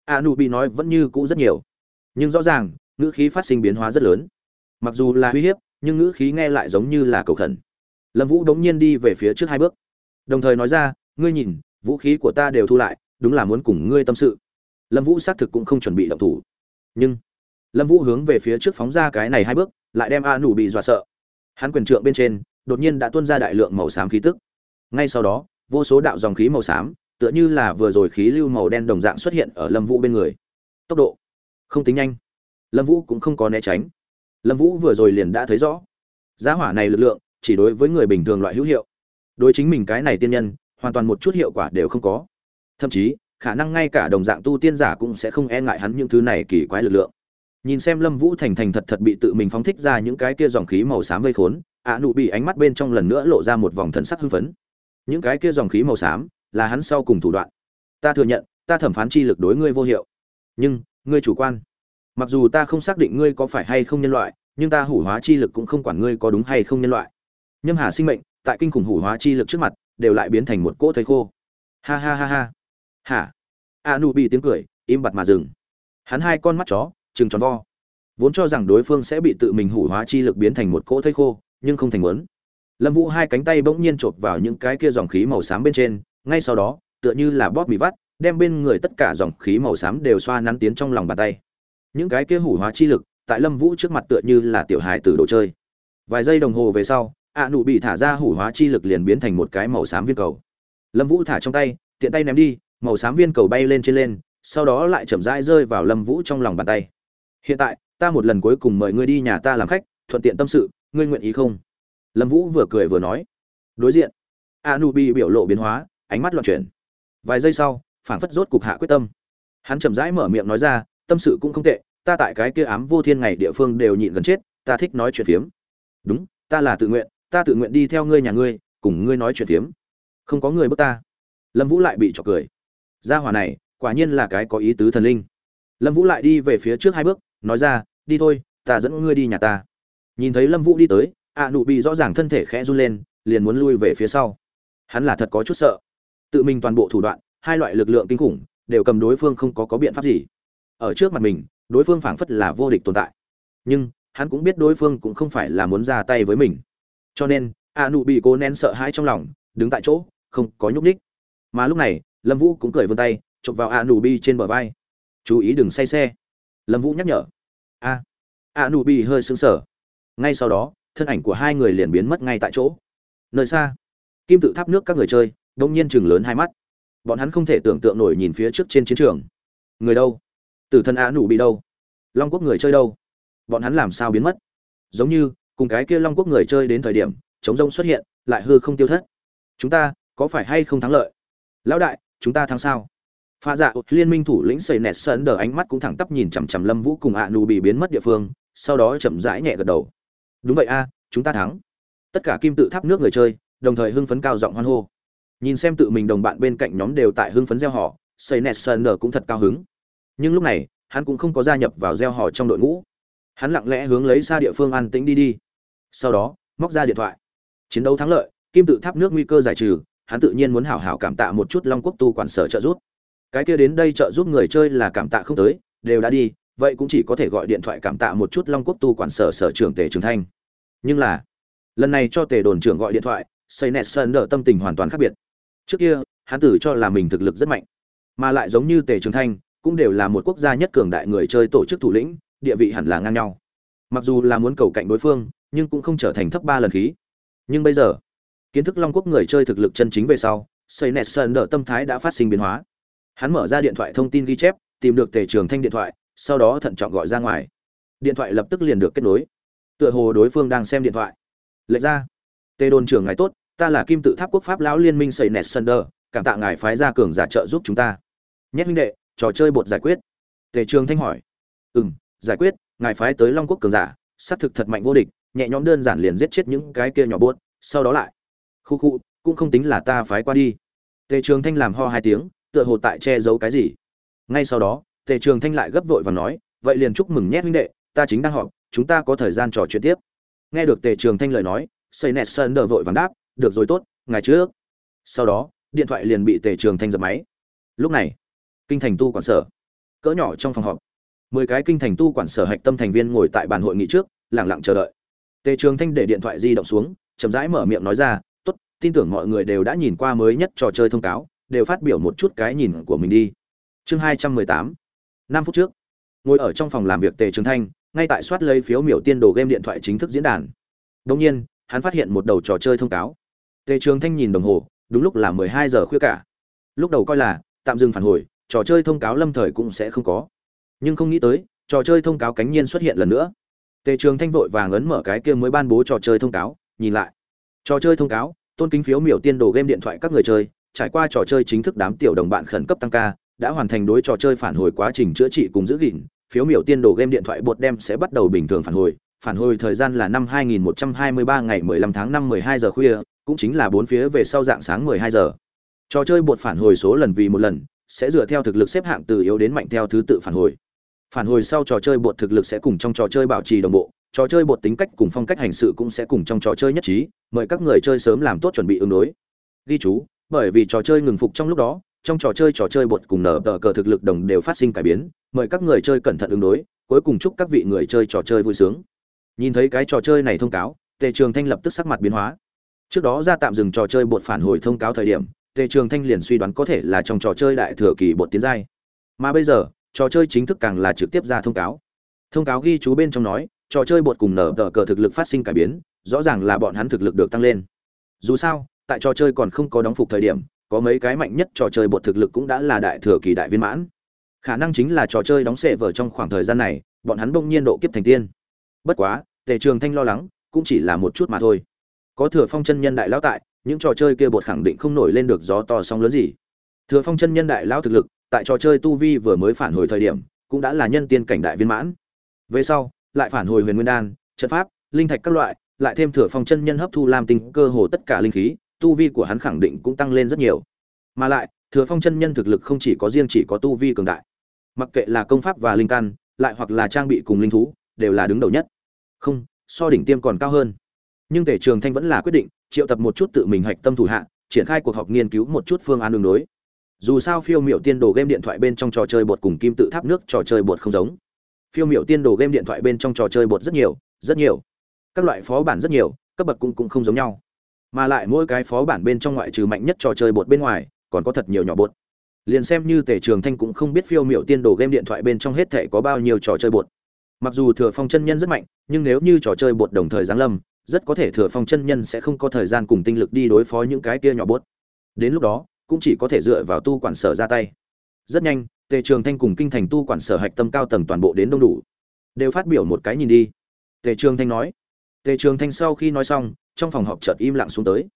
A nu bị nói vẫn như cũ rất nhiều. Nhưng rõ ràng, ngữ khí phát sinh biến hóa rất lớn. Mặc dù là uy hiếp, nhưng ngữ khí nghe lại giống như là cầu khẩn. Lâm vũ đống nhiên đi về phía trước hai bước. Đồng thời nói ra, ngươi nhìn, vũ khí của ta đều thu lại, đúng là muốn cùng ngươi tâm sự. Lâm vũ xác thực cũng không chuẩn bị động thủ. Nhưng, lâm vũ hướng về phía trước phóng ra cái này hai bước lại đem a nụ bị dọa sợ. Hắn quyền trượng bên trên, đột nhiên đã tuôn ra đại lượng màu xám khí tức. Ngay sau đó, vô số đạo dòng khí màu xám, tựa như là vừa rồi khí lưu màu đen đồng dạng xuất hiện ở lâm vũ bên người. Tốc độ không tính nhanh. Lâm vũ cũng không có né tránh. Lâm vũ vừa rồi liền đã thấy rõ. Giá hỏa này lực lượng, chỉ đối với người bình thường loại hữu hiệu. Đối chính mình cái này tiên nhân, hoàn toàn một chút hiệu quả đều không có. Thậm chí, khả năng ngay cả đồng dạng tu tiên giả cũng sẽ không e ngại hắn những thứ này kỳ quái lực lượng nhìn xem lâm vũ thành thành thật thật bị tự mình phóng thích ra những cái kia dòng khí màu xám vây khốn, ạ nụ bị ánh mắt bên trong lần nữa lộ ra một vòng thần sắc hưng phấn. Những cái kia dòng khí màu xám, là hắn sau cùng thủ đoạn. Ta thừa nhận, ta thẩm phán chi lực đối ngươi vô hiệu. Nhưng, ngươi chủ quan. Mặc dù ta không xác định ngươi có phải hay không nhân loại, nhưng ta hủ hóa chi lực cũng không quản ngươi có đúng hay không nhân loại. Nhâm hà sinh mệnh, tại kinh khủng hủ hóa chi lực trước mặt, đều lại biến thành một cỗ thây khô. Ha ha ha ha. Hả? A nu bị tiếng cười, im bặt mà dừng. Hắn hai con mắt chó chừng tròn vo. Vốn cho rằng đối phương sẽ bị tự mình hủ hóa chi lực biến thành một cỗ thây khô, nhưng không thành muốn. Lâm vũ hai cánh tay bỗng nhiên chộp vào những cái kia dòng khí màu xám bên trên, ngay sau đó, tựa như là bóp mì vắt, đem bên người tất cả dòng khí màu xám đều xoa nắn tiến trong lòng bàn tay. Những cái kia hủ hóa chi lực, tại lâm vũ trước mặt tựa như là tiểu hài từ đồ chơi. Vài giây đồng hồ về sau, ạ nụ bị thả ra hủ hóa chi lực liền biến thành một cái màu xám viên cầu. Lâm vũ thả trong tay, tiện tay ném đi, màu xám viên cầu bay lên trên lên, sau đó lại chậm rãi rơi vào lâm vũ trong lòng bàn tay hiện tại, ta một lần cuối cùng mời ngươi đi nhà ta làm khách, thuận tiện tâm sự, ngươi nguyện ý không? Lâm vũ vừa cười vừa nói. Đối diện a nu bi biểu lộ biến hóa, ánh mắt loạn chuyển. Vài giây sau, phảng phất rốt cục hạ quyết tâm. Hắn chậm rãi mở miệng nói ra, tâm sự cũng không tệ, ta tại cái kia ám vô thiên ngày địa phương đều nhịn gần chết, ta thích nói chuyện phiếm. Đúng, ta là tự nguyện, ta tự nguyện đi theo ngươi nhà ngươi, cùng ngươi nói chuyện phiếm. Không có người bước ta. Lâm vũ lại bị trọc cười. Gia hỏa này, quả nhiên là cái có ý tứ thần linh. Lâm vũ lại đi về phía trước hai bước nói ra, đi thôi, ta dẫn ngươi đi nhà ta. Nhìn thấy lâm vũ đi tới, a nụ bị rõ ràng thân thể khẽ run lên, liền muốn lui về phía sau. Hắn là thật có chút sợ. Tự mình toàn bộ thủ đoạn, hai loại lực lượng kinh khủng, đều cầm đối phương không có có biện pháp gì. Ở trước mặt mình, đối phương phảng phất là vô địch tồn tại. Nhưng, hắn cũng biết đối phương cũng không phải là muốn ra tay với mình. Cho nên, a nụ bị cố nén sợ hãi trong lòng, đứng tại chỗ, không có nhúc ních mà lúc này, lâm vũ cũng cười vươn tay, chụp vào a nụ bi trên bờ vai. Chú ý đừng say xe lâm vũ nhắc nhở. A a nụ bi hơi xứng sờ. Ngay sau đó, thân ảnh của hai người liền biến mất ngay tại chỗ. Nơi xa, kim tự tháp nước các người chơi đông nhiên chừng lớn hai mắt. Bọn hắn không thể tưởng tượng nổi nhìn phía trước trên chiến trường. Người đâu? Tử thân a nụ bị đâu? Long quốc người chơi đâu? Bọn hắn làm sao biến mất? Giống như, cùng cái kia long quốc người chơi đến thời điểm chống rông xuất hiện, lại hư không tiêu thất. Chúng ta có phải hay không thắng lợi? Lão đại, chúng ta thắng sao? Pha dạ liên minh thủ lĩnh xây nẹt sơn đờ ánh mắt cũng thẳng tắp nhìn chằm chằm lâm vũ cùng ạ nù bị biến mất địa phương, sau đó chậm rãi nhẹ gật đầu. Đúng vậy a, chúng ta thắng. Tất cả kim tự tháp nước người chơi, đồng thời hưng phấn cao giọng hoan hô. Nhìn xem tự mình đồng bạn bên cạnh nhóm đều tại hưng phấn gieo họ xây nẹt sơn đờ cũng thật cao hứng. Nhưng lúc này, hắn cũng không có gia nhập vào gieo họ trong đội ngũ. Hắn lặng lẽ hướng lấy xa địa phương an tĩnh đi đi. Sau đó, móc ra điện thoại. Chiến đấu thắng lợi, kim tự tháp nước nguy cơ giải trừ, hắn tự nhiên muốn hảo hảo cảm tạ một chút long quốc tu quản sở trợ giúp cái kia đến đây trợ giúp người chơi là cảm tạ không tới, đều đã đi, vậy cũng chỉ có thể gọi điện thoại cảm tạ một chút long quốc tu quản sở sở trưởng tề trường thanh. Nhưng là, lần này cho tề đồn trưởng gọi điện thoại xây nẹt sơn đỡ tâm tình hoàn toàn khác biệt. Trước kia, hắn tử cho là mình thực lực rất mạnh, mà lại giống như tề trường thanh, cũng đều là một quốc gia nhất cường đại người chơi tổ chức thủ lĩnh, địa vị hẳn là ngang nhau. Mặc dù là muốn cầu cạnh đối phương, nhưng cũng không trở thành thấp ba lần khí. Nhưng bây giờ, kiến thức long quốc người chơi thực lực chân chính về sau xây nẹt sơn đỡ tâm thái đã phát sinh biến hóa hắn mở ra điện thoại thông tin ghi chép, tìm được tề trường thanh điện thoại, sau đó thận trọng gọi ra ngoài. Điện thoại lập tức liền được kết nối. Tựa hồ đối phương đang xem điện thoại. Lệch ra. Tề đồn trưởng ngài tốt, ta là kim tự tháp quốc pháp lão liên minh xây nẹt sunder cảm tạ ngài phái ra cường giả trợ giúp chúng ta. Nhét huynh đệ, trò chơi bột giải quyết. Tề trường thanh hỏi. Ừ m giải quyết, ngài phái tới long quốc cường giả xác thực thật mạnh vô địch, nhẹ nhõm đơn giản liền giết chết những cái kia nhỏ buốt sau đó lại. Khu khu, cũng không tính là ta phái qua đi. Tề trường thanh làm ho hai tiếng tựa hồ tại che giấu cái gì. Ngay sau đó, tề trường thanh lại gấp vội và nói, vậy liền chúc mừng nhét huynh đệ, ta chính đang họp, chúng ta có thời gian trò chuyện tiếp. Nghe được tề trường thanh lời nói xây nẹt sơn đờ vội vàng đáp, được rồi tốt ngày trước. Sau đó, điện thoại liền bị tề trường thanh dập máy. Lúc này, kinh thành tu quản sở, cỡ nhỏ trong phòng họp. Mười cái kinh thành tu quản sở hạch tâm thành viên ngồi tại bàn hội nghị trước lẳng lặng chờ đợi. Tề trường thanh để điện thoại di động xuống, chậm rãi mở miệng nói ra, tốt, tin tưởng mọi người đều đã nhìn qua mới nhất trò chơi thông cáo đều phát biểu một chút cái nhìn của mình đi. Chương hai trăm mười tám, năm phút trước, ngồi ở trong phòng làm việc tề trường thanh, ngay tại soát lấy phiếu miểu tiên đồ game điện thoại chính thức diễn đàn. Đông nhiên, hắn phát hiện một đầu trò chơi thông cáo. Tề trường thanh nhìn đồng hồ, đúng lúc là mười hai giờ khuya cả. Lúc đầu coi là, tạm dừng phản hồi, trò chơi thông cáo lâm thời cũng sẽ không có. Nhưng không nghĩ tới, trò chơi thông cáo cánh nhiên xuất hiện lần nữa. Tề trường thanh vội vàng ấn mở cái kia mới ban bố trò chơi thông cáo, nhìn lại. Trò chơi thông cáo, tôn kính phiếu miểu tiên đồ game điện thoại các người chơi trải qua trò chơi chính thức đám tiểu đồng bạn khẩn cấp tăng ca, đã hoàn thành đối trò chơi phản hồi quá trình chữa trị cùng giữ gìn. Phiếu miểu tiên đồ game điện thoại bột đem sẽ bắt đầu bình thường phản hồi. Phản hồi thời gian là năm 2123 ngày 15 tháng 5 12 giờ khuya, cũng chính là bốn phía về sau dạng sáng 12 giờ. Trò chơi bột phản hồi số lần vì một lần, sẽ dựa theo thực lực xếp hạng từ yếu đến mạnh theo thứ tự phản hồi. Phản hồi sau trò chơi bột thực lực sẽ cùng trong trò chơi bảo trì đồng bộ. Trò chơi bột tính cách cùng phong cách hành sự cũng sẽ cùng trong trò chơi nhất trí. Mời các người chơi sớm làm tốt chuẩn bị ứng đối. Ghi chú bởi vì trò chơi ngừng phục trong lúc đó, trong trò chơi trò chơi bột cùng nở tờ cờ thực lực đồng đều phát sinh cải biến, mời các người chơi cẩn thận ứng đối, cuối cùng chúc các vị người chơi trò chơi vui sướng. Nhìn thấy cái trò chơi này thông cáo, tề trường thanh lập tức sắc mặt biến hóa. Trước đó ra tạm dừng trò chơi bột phản hồi thông cáo thời điểm, tề trường thanh liền suy đoán có thể là trong trò chơi đại thừa kỳ bột tiến giai. Mà bây giờ, trò chơi chính thức càng là trực tiếp ra thông cáo. Thông cáo ghi chú bên trong nói, trò chơi bột cùng nở tờ cờ thực lực phát sinh cải biến, rõ ràng là bọn hắn thực lực được tăng lên. Dù sao tại trò chơi còn không có đóng phục thời điểm, có mấy cái mạnh nhất trò chơi bột thực lực cũng đã là đại thừa kỳ đại viên mãn. Khả năng chính là trò chơi đóng sệ vở trong khoảng thời gian này, bọn hắn bỗng nhiên độ kiếp thành tiên. Bất quá, tề trường thanh lo lắng, cũng chỉ là một chút mà thôi. Có thừa phong chân nhân đại lão tại, những trò chơi kia bột khẳng định không nổi lên được gió to sóng lớn gì. Thừa phong chân nhân đại lão thực lực, tại trò chơi tu vi vừa mới phản hồi thời điểm, cũng đã là nhân tiên cảnh đại viên mãn. Về sau, lại phản hồi huyền nguyên đan, trận pháp, linh thạch các loại, lại thêm thừa phong chân nhân hấp thu lam tinh cơ hồ tất cả linh khí tu vi của hắn khẳng định cũng tăng lên rất nhiều. Mà lại, thừa phong chân nhân thực lực không chỉ có riêng chỉ có tu vi cường đại. Mặc kệ là công pháp và linh căn, lại hoặc là trang bị cùng linh thú, đều là đứng đầu nhất. Không, so đỉnh tiêm còn cao hơn. Nhưng tể trường thanh vẫn là quyết định, triệu tập một chút tự mình hạch tâm thủ hạ, triển khai cuộc họp nghiên cứu một chút phương án đường đối. Dù sao phiêu miểu tiên đồ game điện thoại bên trong trò chơi bột cùng kim tự tháp nước trò chơi bột không giống. Phiêu miểu tiên đồ game điện thoại bên trong trò chơi bột rất nhiều rất nhiều. Các loại phó bản rất nhiều, cấp bậc cũng cũng không giống nhau mà lại mỗi cái phó bản bên trong ngoại trừ mạnh nhất trò chơi bột bên ngoài, còn có thật nhiều nhỏ bột. Liền xem như tể trường thanh cũng không biết phiêu miểu tiên đồ game điện thoại bên trong hết thể có bao nhiêu trò chơi bột. Mặc dù thừa phong chân nhân rất mạnh, nhưng nếu như trò chơi bột đồng thời giáng lâm, rất có thể thừa phong chân nhân sẽ không có thời gian cùng tinh lực đi đối phó những cái kia nhỏ bốt đến lúc đó, cũng chỉ có thể dựa vào tu quản sở ra tay. Rất nhanh, tề trường thanh cùng kinh thành tu quản sở hạch tâm cao tầng toàn bộ đến đông đủ. Đều phát biểu một cái nhìn đi. Tề trường thanh nói. Tề trường thanh sau khi nói xong trong phòng họp chợt im lặng xuống tới.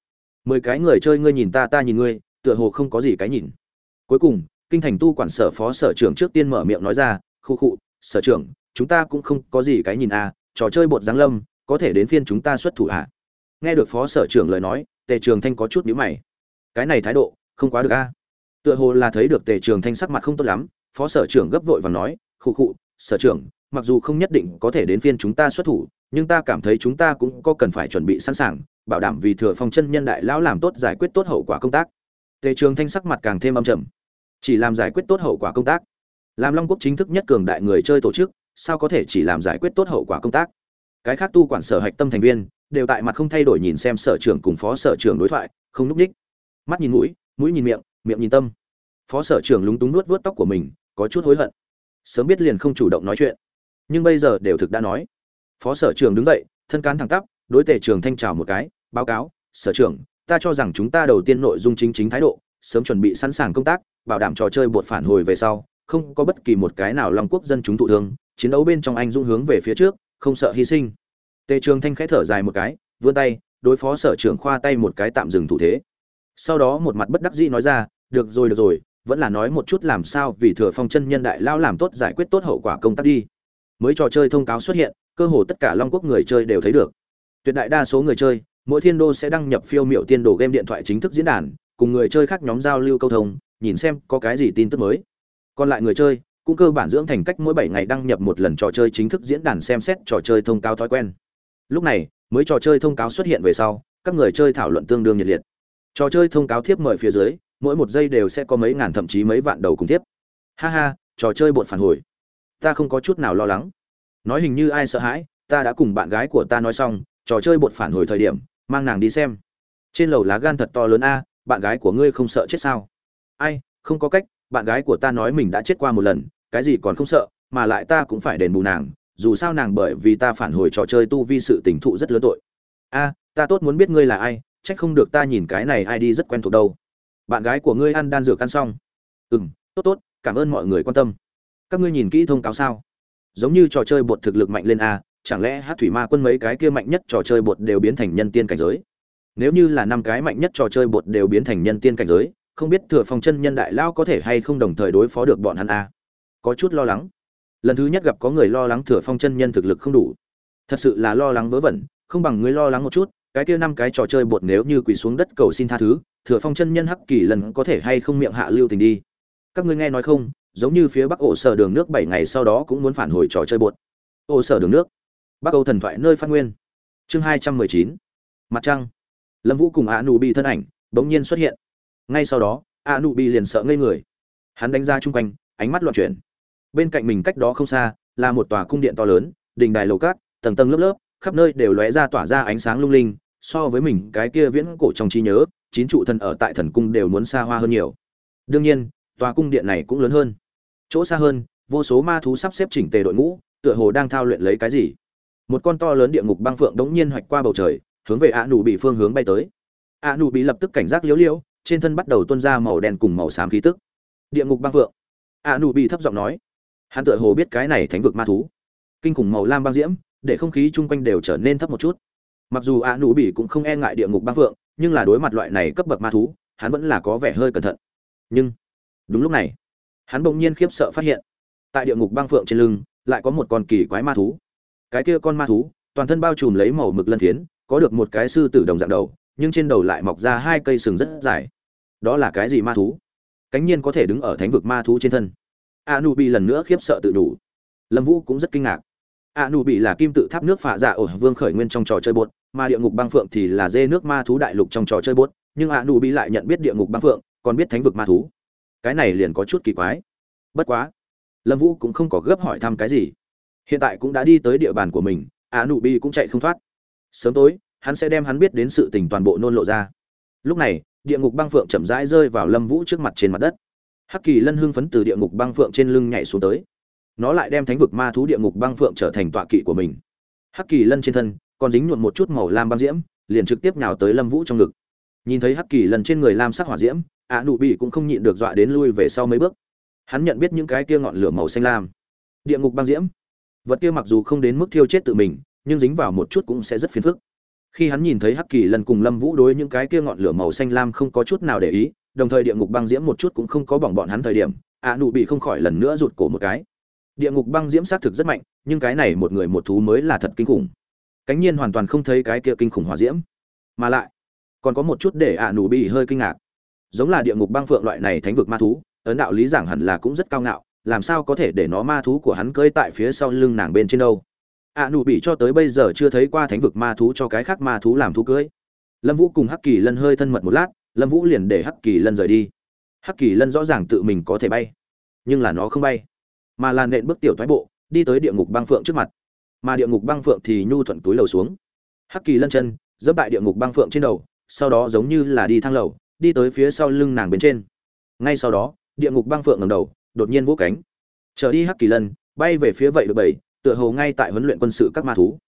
Mười cái người chơi ngươi nhìn ta ta nhìn ngươi, tựa hồ không có gì cái nhìn. Cuối cùng, kinh thành tu quản sở phó sở trưởng trước tiên mở miệng nói ra, khu khụ sở trưởng, chúng ta cũng không có gì cái nhìn à trò chơi bột giáng lâm, có thể đến phiên chúng ta xuất thủ à? Nghe được phó sở trưởng lời nói, tề trường thanh có chút nhíu mày. Cái này thái độ, không quá được a tựa hồ là thấy được tề trường thanh sắc mặt không tốt lắm, phó sở trưởng gấp vội và nói khụ khụ sở trưởng, mặc dù không nhất định có thể đến phiên chúng ta xuất thủ nhưng ta cảm thấy chúng ta cũng có cần phải chuẩn bị sẵn sàng, bảo đảm vì thừa phong chân nhân đại lão làm tốt giải quyết tốt hậu quả công tác. Tề trường thanh sắc mặt càng thêm âm trầm. Chỉ làm giải quyết tốt hậu quả công tác? Làm long quốc chính thức nhất cường đại người chơi tổ chức, sao có thể chỉ làm giải quyết tốt hậu quả công tác? Cái khác tu quản sở hạch tâm thành viên, đều tại mặt không thay đổi nhìn xem sở trưởng cùng phó sở trưởng đối thoại, không núp ních. Mắt nhìn mũi mũi nhìn miệng miệng nhìn tâm. Phó sở trưởng lúng túng nuốt vuốt tóc của mình, có chút hối hận. Sớm biết liền không chủ động nói chuyện. Nhưng bây giờ đều thực đã nói phó sở trưởng đứng dậy, thân cán thẳng tắp, đối tề trường thanh trào một cái, báo cáo, sở trưởng, ta cho rằng chúng ta đầu tiên nội dung chính chính thái độ, sớm chuẩn bị sẵn sàng công tác, bảo đảm trò chơi buộc phản hồi về sau, không có bất kỳ một cái nào long quốc dân chúng thụ thương, chiến đấu bên trong anh dũng hướng về phía trước, không sợ hy sinh. Tề trường thanh khẽ thở dài một cái, vươn tay, đối phó sở trưởng khoa tay một cái tạm dừng thủ thế. Sau đó một mặt bất đắc dĩ nói ra, được rồi được rồi, vẫn là nói một chút làm sao vì thừa phong chân nhân đại lao làm tốt giải quyết tốt hậu quả công tác đi. Mới trò chơi thông cáo xuất hiện cơ hồ tất cả long quốc người chơi đều thấy được. Tuyệt đại đa số người chơi, mỗi thiên đô sẽ đăng nhập phiêu miệu tiên đồ game điện thoại chính thức diễn đàn, cùng người chơi khác nhóm giao lưu câu thông, nhìn xem có cái gì tin tức mới. Còn lại người chơi, cũng cơ bản dưỡng thành cách mỗi bảy ngày đăng nhập một lần trò chơi chính thức diễn đàn xem xét trò chơi thông cáo thói quen. Lúc này, mới trò chơi thông cáo xuất hiện về sau, các người chơi thảo luận tương đương nhiệt liệt. Trò chơi thông cáo thiếp mời phía dưới, mỗi một giây đều sẽ có mấy ngàn thậm chí mấy vạn đầu cùng tiếp ha ha, trò chơi bột phản hồi. Ta không có chút nào lo lắng nói hình như ai sợ hãi, ta đã cùng bạn gái của ta nói xong, trò chơi bột phản hồi thời điểm, mang nàng đi xem. Trên lầu lá gan thật to lớn a, bạn gái của ngươi không sợ chết sao? Ai, không có cách, bạn gái của ta nói mình đã chết qua một lần, cái gì còn không sợ, mà lại ta cũng phải đền bù nàng, dù sao nàng bởi vì ta phản hồi trò chơi tu vi sự tình thụ rất lớn tội. A, ta tốt muốn biết ngươi là ai trách không được ta nhìn cái này ai đi rất quen thuộc đâu. Bạn gái của ngươi ăn đan dược ăn xong. Ừ m tốt tốt, cảm ơn mọi người quan tâm. Các ngươi nhìn kỹ thông cáo sao? Giống như trò chơi bột thực lực mạnh lên a, chẳng lẽ hát thủy ma quân mấy cái kia mạnh nhất trò chơi bột đều biến thành nhân tiên cảnh giới? Nếu như là năm cái mạnh nhất trò chơi bột đều biến thành nhân tiên cảnh giới, không biết thừa phong chân nhân đại lao có thể hay không đồng thời đối phó được bọn hắn a? Có chút lo lắng. Lần thứ nhất gặp có người lo lắng thừa phong chân nhân thực lực không đủ. Thật sự là lo lắng vớ vẩn, không bằng người lo lắng một chút, cái kia năm cái trò chơi bột nếu như quỳ xuống đất cầu xin tha thứ, thừa phong chân nhân hắc kỳ lần có thể hay không miệng hạ lưu tình đi? Các ngươi nghe nói không giống như phía bắc ổ sở đường nước bảy ngày sau đó cũng muốn phản hồi trò chơi bột. Ổ sở đường nước, bắc âu thần thoại nơi phát nguyên. Chương hai trăm mười chín, mặt trăng. Lâm vũ cùng a nụ bị thân ảnh bỗng nhiên xuất hiện. Ngay sau đó a nụ bị liền sợ ngây người. Hắn đánh ra chung quanh, ánh mắt loạn chuyển. Bên cạnh mình cách đó không xa là một tòa cung điện to lớn, đình đài lầu cát, tầng tầng lớp lớp, khắp nơi đều lóe ra tỏa ra ánh sáng lung linh, so với mình cái kia viễn cổ trong trí nhớ, chín trụ thần ở tại thần cung đều muốn xa hoa hơn nhiều. Đương nhiên, tòa cung điện này cũng lớn hơn chỗ xa hơn, vô số ma thú sắp xếp chỉnh tề đội ngũ, tựa hồ đang thao luyện lấy cái gì. Một con to lớn địa ngục băng phượng đống nhiên hoạch qua bầu trời, hướng về ạ nụ bị phương hướng bay tới. Ạ nụ bị lập tức cảnh giác liễu liễu trên thân bắt đầu tuôn ra màu đen cùng màu xám khí tức. Địa ngục băng phượng. Ạ nụ bị thấp giọng nói. Hắn tựa hồ biết cái này thánh vực ma thú. Kinh khủng màu lam băng diễm, để không khí chung quanh đều trở nên thấp một chút. Mặc dù ạ nụ bị cũng không e ngại địa ngục băng phượng, nhưng là đối mặt loại này cấp bậc ma thú, hắn vẫn là có vẻ hơi cẩn thận. Nhưng, đúng lúc này hắn bỗng nhiên khiếp sợ phát hiện tại địa ngục băng phượng trên lưng lại có một con kỳ quái ma thú. Cái kia con ma thú toàn thân bao trùm lấy màu mực lân thiến, có được một cái sư tử đồng dạng đầu nhưng trên đầu lại mọc ra hai cây sừng rất dài. Đó là cái gì ma thú? Cánh nhiên có thể đứng ở thánh vực ma thú trên thân. A nu bị lần nữa khiếp sợ tự đủ. Lâm vũ cũng rất kinh ngạc. A nu bị là kim tự tháp nước phạ dạ ở vương khởi nguyên trong trò chơi bột mà địa ngục băng phượng thì là dê nước ma thú đại lục trong trò chơi bột nhưng a nu bị lại nhận biết địa ngục băng phượng còn biết thánh vực ma thú cái này liền có chút kỳ quái. Bất quá, lâm vũ cũng không có gấp hỏi thăm cái gì. Hiện tại cũng đã đi tới địa bàn của mình, a nụ bi cũng chạy không thoát. Sớm tối, hắn sẽ đem hắn biết đến sự tình toàn bộ nôn lộ ra. Lúc này, địa ngục băng phượng chậm rãi rơi vào lâm vũ trước mặt trên mặt đất. Hắc kỳ lân hưng phấn từ địa ngục băng phượng trên lưng nhảy xuống tới. Nó lại đem thánh vực ma thú địa ngục băng phượng trở thành tọa kỵ của mình. Hắc kỳ lân trên thân, còn dính nhuộm một chút màu lam băng diễm, liền trực tiếp nhào tới lâm vũ trong ngực. Nhìn thấy hắc kỳ lân trên người lam sắc hỏa diễm ạ nụ bị cũng không nhịn được dọa đến lui về sau mấy bước. Hắn nhận biết những cái kia ngọn lửa màu xanh lam. Địa ngục băng diễm. Vật kia mặc dù không đến mức thiêu chết tự mình, nhưng dính vào một chút cũng sẽ rất phiền phức. Khi hắn nhìn thấy hắc kỳ lần cùng lâm vũ đối những cái kia ngọn lửa màu xanh lam không có chút nào để ý, đồng thời địa ngục băng diễm một chút cũng không có bỏng bọn hắn thời điểm, ạ nụ bị không khỏi lần nữa rụt cổ một cái. Địa ngục băng diễm xác thực rất mạnh, nhưng cái này một người một thú mới là thật kinh khủng. Cánh nhiên hoàn toàn không thấy cái kia kinh khủng hòa diễm. Mà lại, còn có một chút để ạ nụ bị hơi kinh ngạc giống là địa ngục băng phượng loại này thánh vực ma thú, ấn đạo lý giảng hẳn là cũng rất cao ngạo, làm sao có thể để nó ma thú của hắn cưỡi tại phía sau lưng nàng bên trên đâu? A nụ bị cho tới bây giờ chưa thấy qua thánh vực ma thú cho cái khác ma thú làm thú cưỡi. Lâm vũ cùng hắc kỳ lân hơi thân mật một lát, lâm vũ liền để hắc kỳ lân rời đi. Hắc kỳ lân rõ ràng tự mình có thể bay, nhưng là nó không bay, mà là nện bước tiểu thoái bộ, đi tới địa ngục băng phượng trước mặt. Mà địa ngục băng phượng thì nhu thuận túi lầu xuống. Hắc kỳ lân chân dẫm tại địa ngục băng phượng trên đầu, sau đó giống như là đi thang lầu đi tới phía sau lưng nàng bên trên. Ngay sau đó, địa ngục băng phượng ngầm đầu, đột nhiên vỗ cánh. Trở đi hắc kỳ lân, bay về phía vậy được bảy, tựa hồ ngay tại huấn luyện quân sự các ma thú.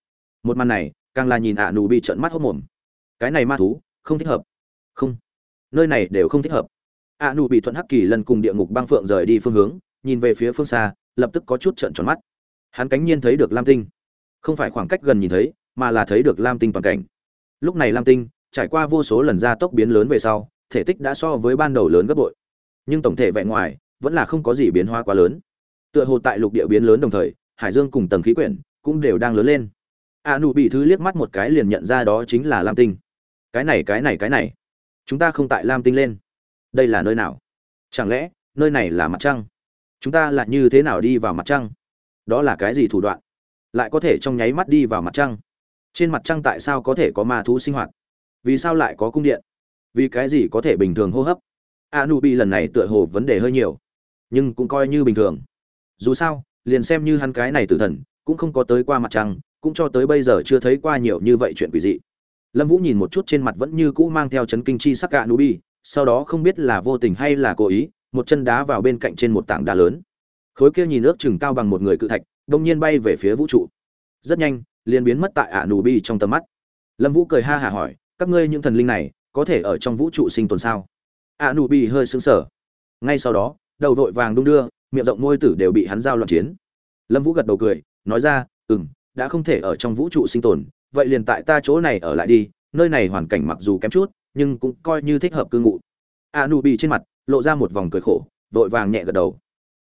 Một màn này, càng là nhìn ạ nụ bị trợn mắt hốc mồm. Cái này ma thú, không thích hợp. Không. Nơi này đều không thích hợp. ạ nụ bị thuận hắc kỳ lần cùng địa ngục băng phượng rời đi phương hướng, nhìn về phía phương xa, lập tức có chút trợn tròn mắt. Hắn cánh nhiên thấy được lam tinh. Không phải khoảng cách gần nhìn thấy, mà là thấy được lam tinh toàn cảnh. Lúc này lam tinh, trải qua vô số lần gia tốc biến lớn về sau thể tích đã so với ban đầu lớn gấp bội. Nhưng tổng thể vẹn ngoài, vẫn là không có gì biến hóa quá lớn. Tựa hồ tại lục địa biến lớn đồng thời, hải dương cùng tầng khí quyển cũng đều đang lớn lên. A nụ bị thứ liếc mắt một cái liền nhận ra đó chính là lam tinh. Cái này cái này cái này. Chúng ta không tại lam tinh lên. Đây là nơi nào? Chẳng lẽ, nơi này là mặt trăng? Chúng ta lại như thế nào đi vào mặt trăng? Đó là cái gì thủ đoạn? Lại có thể trong nháy mắt đi vào mặt trăng? Trên mặt trăng tại sao có thể có ma thú sinh hoạt? Vì sao lại có cung điện? Vì cái gì có thể bình thường hô hấp? A nu bị lần này tựa hồ vấn đề hơi nhiều, nhưng cũng coi như bình thường. Dù sao, liền xem như hắn cái này tử thần, cũng không có tới qua mặt trăng, cũng cho tới bây giờ chưa thấy qua nhiều như vậy chuyện quỷ dị. Lâm vũ nhìn một chút trên mặt vẫn như cũ mang theo chấn kinh chi sắc gạ nubi sau đó không biết là vô tình hay là cố ý, một chân đá vào bên cạnh trên một tảng đá lớn. Khối kia nhìn ước chừng cao bằng một người cự thạch, đông nhiên bay về phía vũ trụ. Rất nhanh, liền biến mất tại ạ nù bi trong tầm mắt. Lâm vũ cười ha hả hỏi, các ngươi những thần linh này có thể ở trong vũ trụ sinh tồn sao? A nu bi hơi sững sờ. Ngay sau đó, đầu vội vàng đung đưa, miệng rộng môi tử đều bị hắn giao loạn chiến. Lâm vũ gật đầu cười, nói ra ừ m đã không thể ở trong vũ trụ sinh tồn, vậy liền tại ta chỗ này ở lại đi, nơi này hoàn cảnh mặc dù kém chút, nhưng cũng coi như thích hợp cư ngụ. A nu bi trên mặt lộ ra một vòng cười khổ, vội vàng nhẹ gật đầu.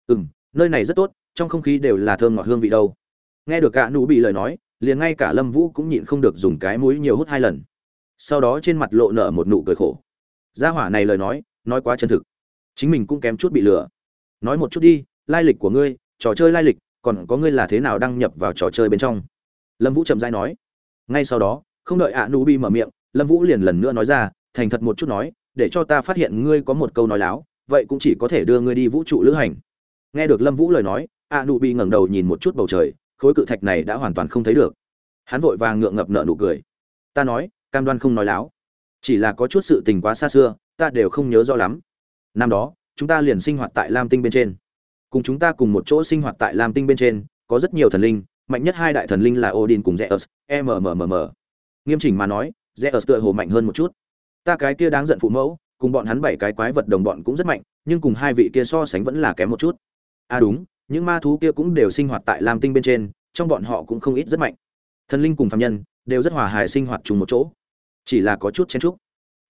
Ừ m nơi này rất tốt, trong không khí đều là thơm ngọt hương vị đâu. Nghe được a nu bi lời nói, liền ngay cả lâm vũ cũng nhịn không được dùng cái mũi nhiều hút hai lần sau đó trên mặt lộ nở một nụ cười khổ. Gia hỏa này lời nói nói quá chân thực. Chính mình cũng kém chút bị lừa. Nói một chút đi, lai lịch của ngươi, trò chơi lai lịch, còn có ngươi là thế nào đăng nhập vào trò chơi bên trong? Lâm vũ chậm dai nói. Ngay sau đó, không đợi ạ nu bi mở miệng, lâm vũ liền lần nữa nói ra, thành thật một chút nói, để cho ta phát hiện ngươi có một câu nói láo, vậy cũng chỉ có thể đưa ngươi đi vũ trụ lữ hành. Nghe được lâm vũ lời nói ạ nu bi ngẩng đầu nhìn một chút bầu trời, khối cự thạch này đã hoàn toàn không thấy được. Hắn vội vàng ngượng ngập nợ nụ cười. Ta nói cam đoan không nói láo. Chỉ là có chút sự tình quá xa xưa, ta đều không nhớ rõ lắm. Năm đó, chúng ta liền sinh hoạt tại lam tinh bên trên. Cùng chúng ta cùng một chỗ sinh hoạt tại lam tinh bên trên, có rất nhiều thần linh, mạnh nhất hai đại thần linh là odin cùng zeus mmmm nghiêm chỉnh mà nói, zeus tựa hồ mạnh hơn một chút. Ta cái kia đáng giận phụ mẫu, cùng bọn hắn bảy cái quái vật đồng bọn cũng rất mạnh, nhưng cùng hai vị kia so sánh vẫn là kém một chút. À đúng, những ma thú kia cũng đều sinh hoạt tại lam tinh bên trên, trong bọn họ cũng không ít rất mạnh. Thần linh cùng phạm nhân, đều rất hòa hài sinh hoạt chung một chỗ chỉ là có chút chen chúc.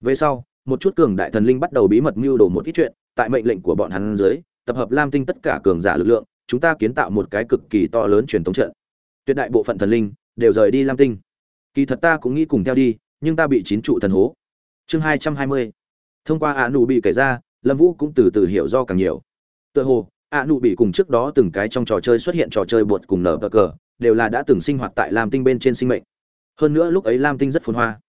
Về sau, một chút cường đại thần linh bắt đầu bí mật mưu đồ một ít chuyện, tại mệnh lệnh của bọn hắn dưới, tập hợp lam tinh tất cả cường giả lực lượng, chúng ta kiến tạo một cái cực kỳ to lớn truyền thống trận. Tuyệt đại bộ phận thần linh đều rời đi lam tinh. Kỳ thật ta cũng nghĩ cùng theo đi, nhưng ta bị chín trụ thần hố. Chương hai trăm hai mươi. Thông qua a nụ bị kể ra, lâm vũ cũng từ từ hiểu do càng nhiều. Tựa hồ a nụ bị cùng trước đó từng cái trong trò chơi xuất hiện trò chơi bột cùng nở bờ cờ, đều là đã từng sinh hoạt tại lam tinh bên trên sinh mệnh. Hơn nữa lúc ấy lam tinh rất phồn hoa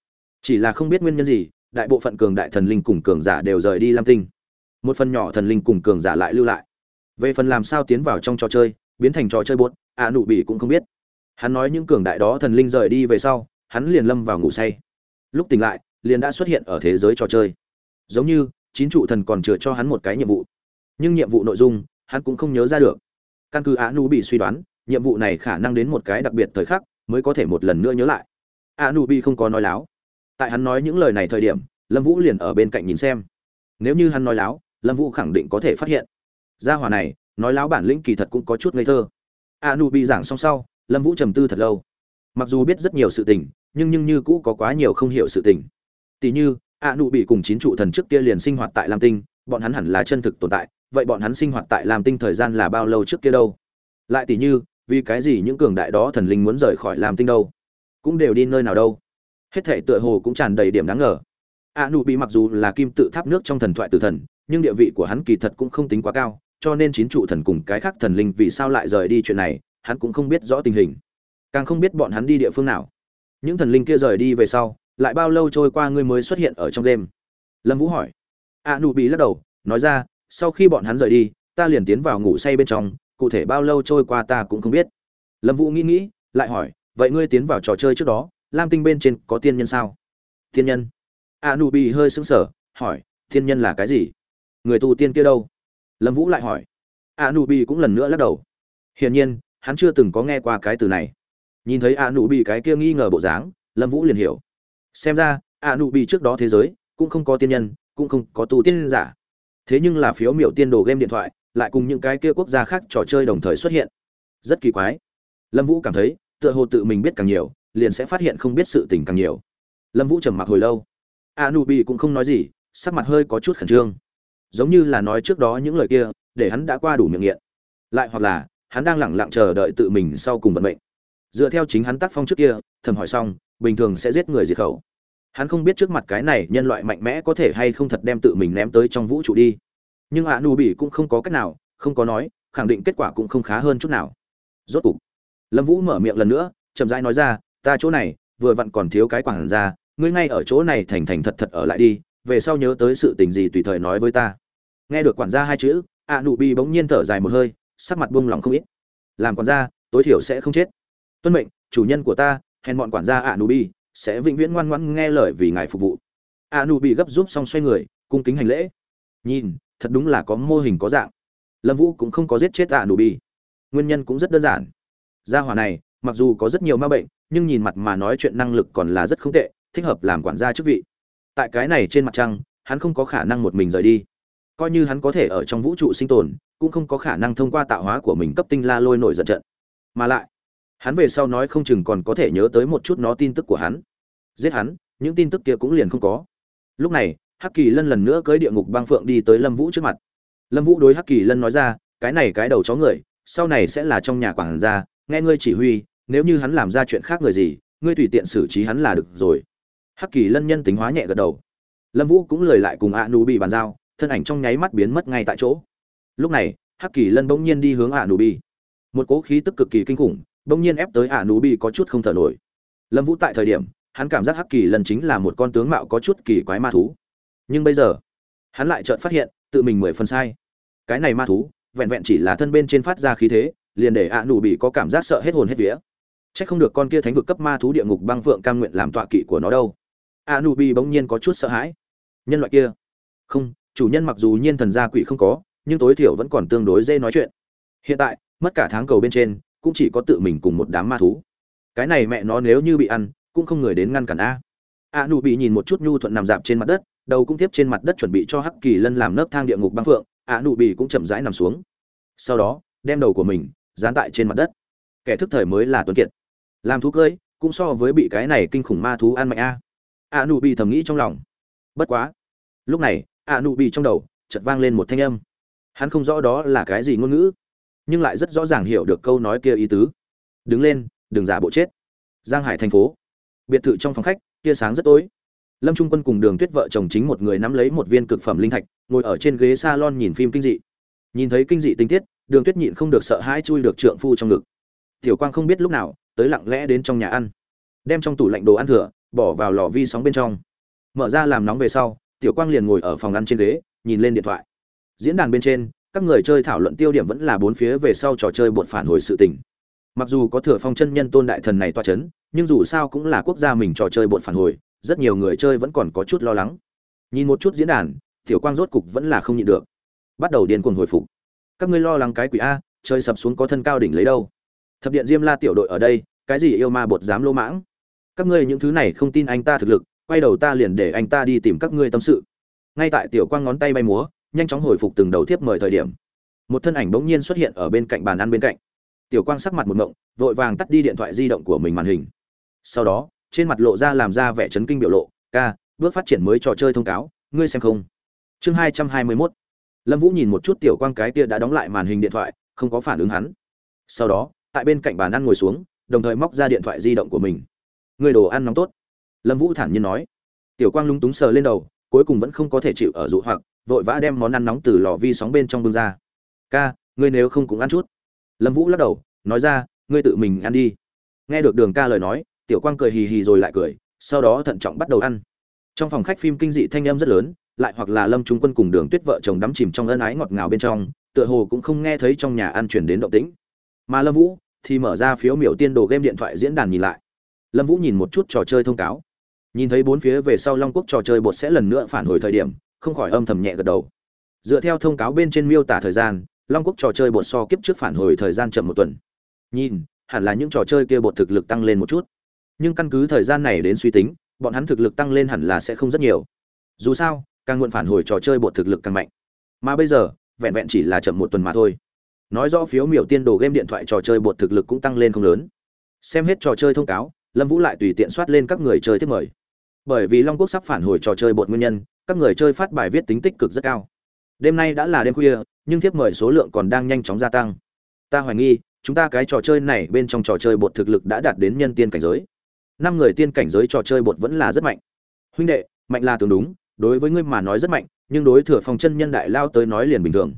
chỉ là không biết nguyên nhân gì, đại bộ phận cường đại thần linh cùng cường giả đều rời đi lam tinh. Một phần nhỏ thần linh cùng cường giả lại lưu lại. Về phần làm sao tiến vào trong trò chơi, biến thành trò chơi buốt, a nụ bị cũng không biết. Hắn nói những cường đại đó thần linh rời đi về sau, hắn liền lâm vào ngủ say. Lúc tỉnh lại, liền đã xuất hiện ở thế giới trò chơi. Giống như, chín trụ thần còn chừa cho hắn một cái nhiệm vụ. Nhưng nhiệm vụ nội dung, hắn cũng không nhớ ra được. Căn cứ a nụ bị suy đoán, nhiệm vụ này khả năng đến một cái đặc biệt thời khắc, mới có thể một lần nữa nhớ lại. A nụ bị không có nói láo tại hắn nói những lời này thời điểm, lâm vũ liền ở bên cạnh nhìn xem. Nếu như hắn nói láo, lâm vũ khẳng định có thể phát hiện. Gia hỏa này, nói láo bản lĩnh kỳ thật cũng có chút ngây thơ. A nu bị giảng xong sau, lâm vũ trầm tư thật lâu. Mặc dù biết rất nhiều sự tình, nhưng nhưng như cũ có quá nhiều không hiểu sự tình. Tỷ như, a nu bị cùng chín trụ thần trước kia liền sinh hoạt tại lam tinh, bọn hắn hẳn là chân thực tồn tại, vậy bọn hắn sinh hoạt tại lam tinh thời gian là bao lâu trước kia đâu? Lại tỷ như, vì cái gì những cường đại đó thần linh muốn rời khỏi lam tinh đâu? Cũng đều đi nơi nào đâu? Hết thể tựa hồ cũng tràn đầy điểm đáng ngờ. A nu bị mặc dù là kim tự tháp nước trong thần thoại tử thần, nhưng địa vị của hắn kỳ thật cũng không tính quá cao, cho nên chín trụ thần cùng cái khác thần linh vì sao lại rời đi chuyện này, hắn cũng không biết rõ tình hình. Càng không biết bọn hắn đi địa phương nào. Những thần linh kia rời đi về sau, lại bao lâu trôi qua ngươi mới xuất hiện ở trong đêm? Lâm vũ hỏi. A nu bị lắc đầu, nói ra, sau khi bọn hắn rời đi, ta liền tiến vào ngủ say bên trong, cụ thể bao lâu trôi qua ta cũng không biết. Lâm vũ nghĩ nghĩ, lại hỏi, vậy ngươi tiến vào trò chơi trước đó lam tinh bên trên có tiên nhân sao? Tiên nhân? A nu bị hơi sững sờ, hỏi, tiên nhân là cái gì? Người tu tiên kia đâu? Lâm vũ lại hỏi. A nu bị cũng lần nữa lắc đầu. Hiển nhiên, hắn chưa từng có nghe qua cái từ này. Nhìn thấy a nu bị cái kia nghi ngờ bộ dáng, lâm vũ liền hiểu. Xem ra, a nu bị trước đó thế giới, cũng không có tiên nhân, cũng không có tu tiên giả. Thế nhưng là phiếu miểu tiên đồ game điện thoại, lại cùng những cái kia quốc gia khác trò chơi đồng thời xuất hiện. Rất kỳ quái. Lâm vũ cảm thấy, tựa hồ tự mình biết càng nhiều liền sẽ phát hiện không biết sự tình càng nhiều. Lâm vũ trầm mặc hồi lâu. A nu bị cũng không nói gì, sắc mặt hơi có chút khẩn trương. Giống như là nói trước đó những lời kia, để hắn đã qua đủ miệng nghiện. Lại hoặc là, hắn đang lẳng lặng chờ đợi tự mình sau cùng vận mệnh. Dựa theo chính hắn tác phong trước kia, thầm hỏi xong, bình thường sẽ giết người diệt khẩu. Hắn không biết trước mặt cái này nhân loại mạnh mẽ có thể hay không thật đem tự mình ném tới trong vũ trụ đi. Nhưng a nu bị cũng không có cách nào, không có nói, khẳng định kết quả cũng không khá hơn chút nào. Rốt cục, lâm vũ mở miệng lần nữa, chậm rãi nói ra ta chỗ này, vừa vặn còn thiếu cái quảng ra ngươi ngay ở chỗ này thành thành thật thật ở lại đi, về sau nhớ tới sự tình gì tùy thời nói với ta. Nghe được quản gia hai chữ, a nụ bi bỗng nhiên thở dài một hơi, sắc mặt buông lỏng không ít. Làm quản gia, tối thiểu sẽ không chết. Tuân mệnh, chủ nhân của ta, hèn bọn quản gia a nụ bi, sẽ vĩnh viễn ngoan ngoãn nghe lời vì ngài phục vụ. A nụ bi gấp rút xong xoay người, cung kính hành lễ. Nhìn, thật đúng là có mô hình có dạng. Lâm vũ cũng không có giết chết ạ nụ bi. Nguyên nhân cũng rất đơn giản. Gia hỏa này mặc dù có rất nhiều ma bệnh, nhưng nhìn mặt mà nói chuyện năng lực còn là rất không tệ, thích hợp làm quản gia chức vị. Tại cái này trên mặt trăng, hắn không có khả năng một mình rời đi. Coi như hắn có thể ở trong vũ trụ sinh tồn, cũng không có khả năng thông qua tạo hóa của mình cấp tinh la lôi nổi giận trận. Mà lại, hắn về sau nói không chừng còn có thể nhớ tới một chút nó tin tức của hắn. Giết hắn, những tin tức kia cũng liền không có. Lúc này, hắc kỳ lân lần nữa cưới địa ngục băng phượng đi tới lâm vũ trước mặt. Lâm vũ đối hắc kỳ lân nói ra, cái này cái đầu chó người, sau này sẽ là trong nhà quản gia nghe ngươi chỉ huy, nếu như hắn làm ra chuyện khác người gì, ngươi tùy tiện xử trí hắn là được rồi. Hắc kỳ lân nhân tính hóa nhẹ gật đầu. Lâm vũ cũng lời lại cùng a nu bị bàn giao, thân ảnh trong nháy mắt biến mất ngay tại chỗ. Lúc này, hắc kỳ lân bỗng nhiên đi hướng a nu bị một cỗ khí tức cực kỳ kinh khủng, bỗng nhiên ép tới a nu bị có chút không thở nổi. Lâm vũ tại thời điểm, hắn cảm giác hắc kỳ lân chính là một con tướng mạo có chút kỳ quái ma thú. Nhưng bây giờ, hắn lại chợt phát hiện, tự mình mười phần sai. Cái này ma thú, vẹn vẹn chỉ là thân bên trên phát ra khí thế liền để ạ nụ bị có cảm giác sợ hết hồn hết vía. Chắc không được con kia thánh vực cấp ma thú địa ngục băng phượng cam nguyện làm tọa kỵ của nó đâu. Ạ nụ bị bỗng nhiên có chút sợ hãi. Nhân loại kia. Không, chủ nhân mặc dù nhiên thần gia quỷ không có, nhưng tối thiểu vẫn còn tương đối dễ nói chuyện. Hiện tại, mất cả tháng cầu bên trên, cũng chỉ có tự mình cùng một đám ma thú. Cái này mẹ nó nếu như bị ăn, cũng không người đến ngăn cản a. A nụ bị nhìn một chút nhu thuận nằm dạp trên mặt đất, đầu cũng tiếp trên mặt đất chuẩn bị cho hắc kỳ lân làm nấc thang địa ngục băng phượng a nụ bị cũng chậm rãi nằm xuống. Sau đó, đem đầu của mình dán tại trên mặt đất. Kẻ thức thời mới là tuấn kiệt. Làm thú cưỡi cũng so với bị cái này kinh khủng ma thú ăn mạnh a. A nụ bị thầm nghĩ trong lòng. Bất quá. Lúc này a nụ bị trong đầu, chợt vang lên một thanh âm. Hắn không rõ đó là cái gì ngôn ngữ, nhưng lại rất rõ ràng hiểu được câu nói kia ý tứ. Đứng lên, đừng giả bộ chết. Giang hải thành phố. Biệt thự trong phòng khách, tia sáng rất tối. Lâm trung quân cùng đường tuyết vợ chồng chính một người nắm lấy một viên cực phẩm linh thạch, ngồi ở trên ghế salon nhìn phim kinh dị. Nhìn thấy kinh dị tinh tiết đường tuyết nhịn không được sợ hãi chui được trượng phu trong ngực. Tiểu quang không biết lúc nào tới lặng lẽ đến trong nhà ăn, đem trong tủ lạnh đồ ăn thừa, bỏ vào lò vi sóng bên trong. Mở ra làm nóng về sau, tiểu quang liền ngồi ở phòng ăn trên ghế, nhìn lên điện thoại. Diễn đàn bên trên, các người chơi thảo luận tiêu điểm vẫn là bốn phía về sau trò chơi bột phản hồi sự tình. Mặc dù có thừa phong chân nhân tôn đại thần này toa c h ấ n nhưng dù sao cũng là quốc gia mình trò chơi bột phản hồi, rất nhiều người chơi vẫn còn có chút lo lắng. Nhìn một chút diễn đàn, tiểu quang rốt cục vẫn là không nhịn được. Bắt đầu điên cuồng hồi phục các ngươi lo lắng cái quỷ a chơi sập xuống có thân cao đỉnh lấy đâu. Thập điện diêm la tiểu đội ở đây, cái gì yêu ma bột dám lô mãng? Các ngươi những thứ này không tin anh ta thực lực, quay đầu ta liền để anh ta đi tìm các ngươi tâm sự. Ngay tại tiểu quang ngón tay bay múa, nhanh chóng hồi phục từng đầu tiếp mời thời điểm. Một thân ảnh bỗng nhiên xuất hiện ở bên cạnh bàn ăn bên cạnh. Tiểu quang sắc mặt một ngộng, vội vàng tắt đi điện thoại di động của mình màn hình. Sau đó, trên mặt lộ ra làm ra vẻ chấn kinh biểu lộ, ca, bước phát triển mới trò chơi thông cáo, ngươi xem không? Chương hai trăm hai mươi mốt lâm vũ nhìn một chút tiểu quang cái kia đã đóng lại màn hình điện thoại, không có phản ứng hắn. Sau đó, tại bên cạnh bàn ăn ngồi xuống, đồng thời móc ra điện thoại di động của mình. Người đồ ăn nóng tốt. Lâm vũ thản nhiên nói. Tiểu quang lúng túng sờ lên đầu, cuối cùng vẫn không có thể chịu ở dụ hoặc, vội vã đem món ăn nóng từ lò vi sóng bên trong bưng ra. Ca, ngươi nếu không cũng ăn chút. Lâm vũ lắc đầu, nói ra, ngươi tự mình ăn đi. Nghe được đường ca lời nói, tiểu quang cười hì hì rồi lại cười, sau đó thận trọng bắt đầu ăn. Trong phòng khách phim kinh dị thanh âm rất lớn lại hoặc là lâm trung quân cùng đường tuyết vợ chồng đắm chìm trong ân ái ngọt ngào bên trong, tựa hồ cũng không nghe thấy trong nhà ăn chuyển đến động tĩnh. Mà lâm vũ thì mở ra phiếu miểu tiên đồ game điện thoại diễn đàn nhìn lại. Lâm vũ nhìn một chút trò chơi thông cáo. Nhìn thấy bốn phía về sau long quốc trò chơi bột sẽ lần nữa phản hồi thời điểm, không khỏi âm thầm nhẹ gật đầu. Dựa theo thông cáo bên trên miêu tả thời gian, long quốc trò chơi bột so kiếp trước phản hồi thời gian chậm một tuần. Nhìn, hẳn là những trò chơi kia bột thực lực tăng lên một chút. Nhưng căn cứ thời gian này đến suy tính, bọn hắn thực lực tăng lên hẳn là sẽ không rất nhiều. Dù sao càng muộn phản hồi trò chơi bột thực lực càng mạnh. Mà bây giờ, vẹn vẹn chỉ là chậm một tuần mà thôi. Nói rõ phiếu miểu tiên đồ game điện thoại trò chơi bột thực lực cũng tăng lên không lớn. Xem hết trò chơi thông cáo, lâm vũ lại tùy tiện soát lên các người chơi tiếp mời. Bởi vì long quốc sắp phản hồi trò chơi bột nguyên nhân, các người chơi phát bài viết tính tích cực rất cao. Đêm nay đã là đêm khuya, nhưng tiếp mời số lượng còn đang nhanh chóng gia tăng. Ta hoài nghi, chúng ta cái trò chơi này bên trong trò chơi bột thực lực đã đạt đến nhân tiên cảnh giới. Năm người tiên cảnh giới trò chơi bột vẫn là rất mạnh. Huynh đệ, mạnh là tương đúng đối với ngươi mà nói rất mạnh, nhưng đối thừa phong chân nhân đại lao tới nói liền bình thường.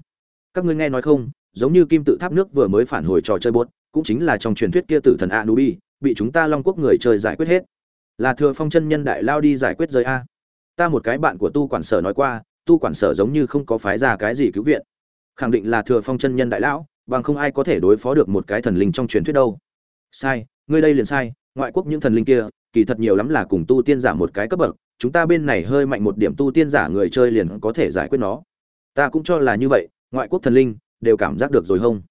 Các ngươi nghe nói không, giống như kim tự tháp nước vừa mới phản hồi trò chơi bột, cũng chính là trong truyền thuyết kia tử thần anubi, bị chúng ta long quốc người chơi giải quyết hết. Là thừa phong chân nhân đại lao đi giải quyết rơi a. Ta một cái bạn của tu quản sở nói qua, tu quản sở giống như không có phái ra cái gì cứu viện. Khẳng định là thừa phong chân nhân đại lão, bằng không ai có thể đối phó được một cái thần linh trong truyền thuyết đâu. Sai, ngươi đây liền sai, ngoại quốc những thần linh kia, kỳ thật nhiều lắm là cùng tu tiên giả một cái cấp bậc chúng ta bên này hơi mạnh một điểm tu tiên giả người chơi liền có thể giải quyết nó. Ta cũng cho là như vậy, ngoại quốc thần linh đều cảm giác được rồi không?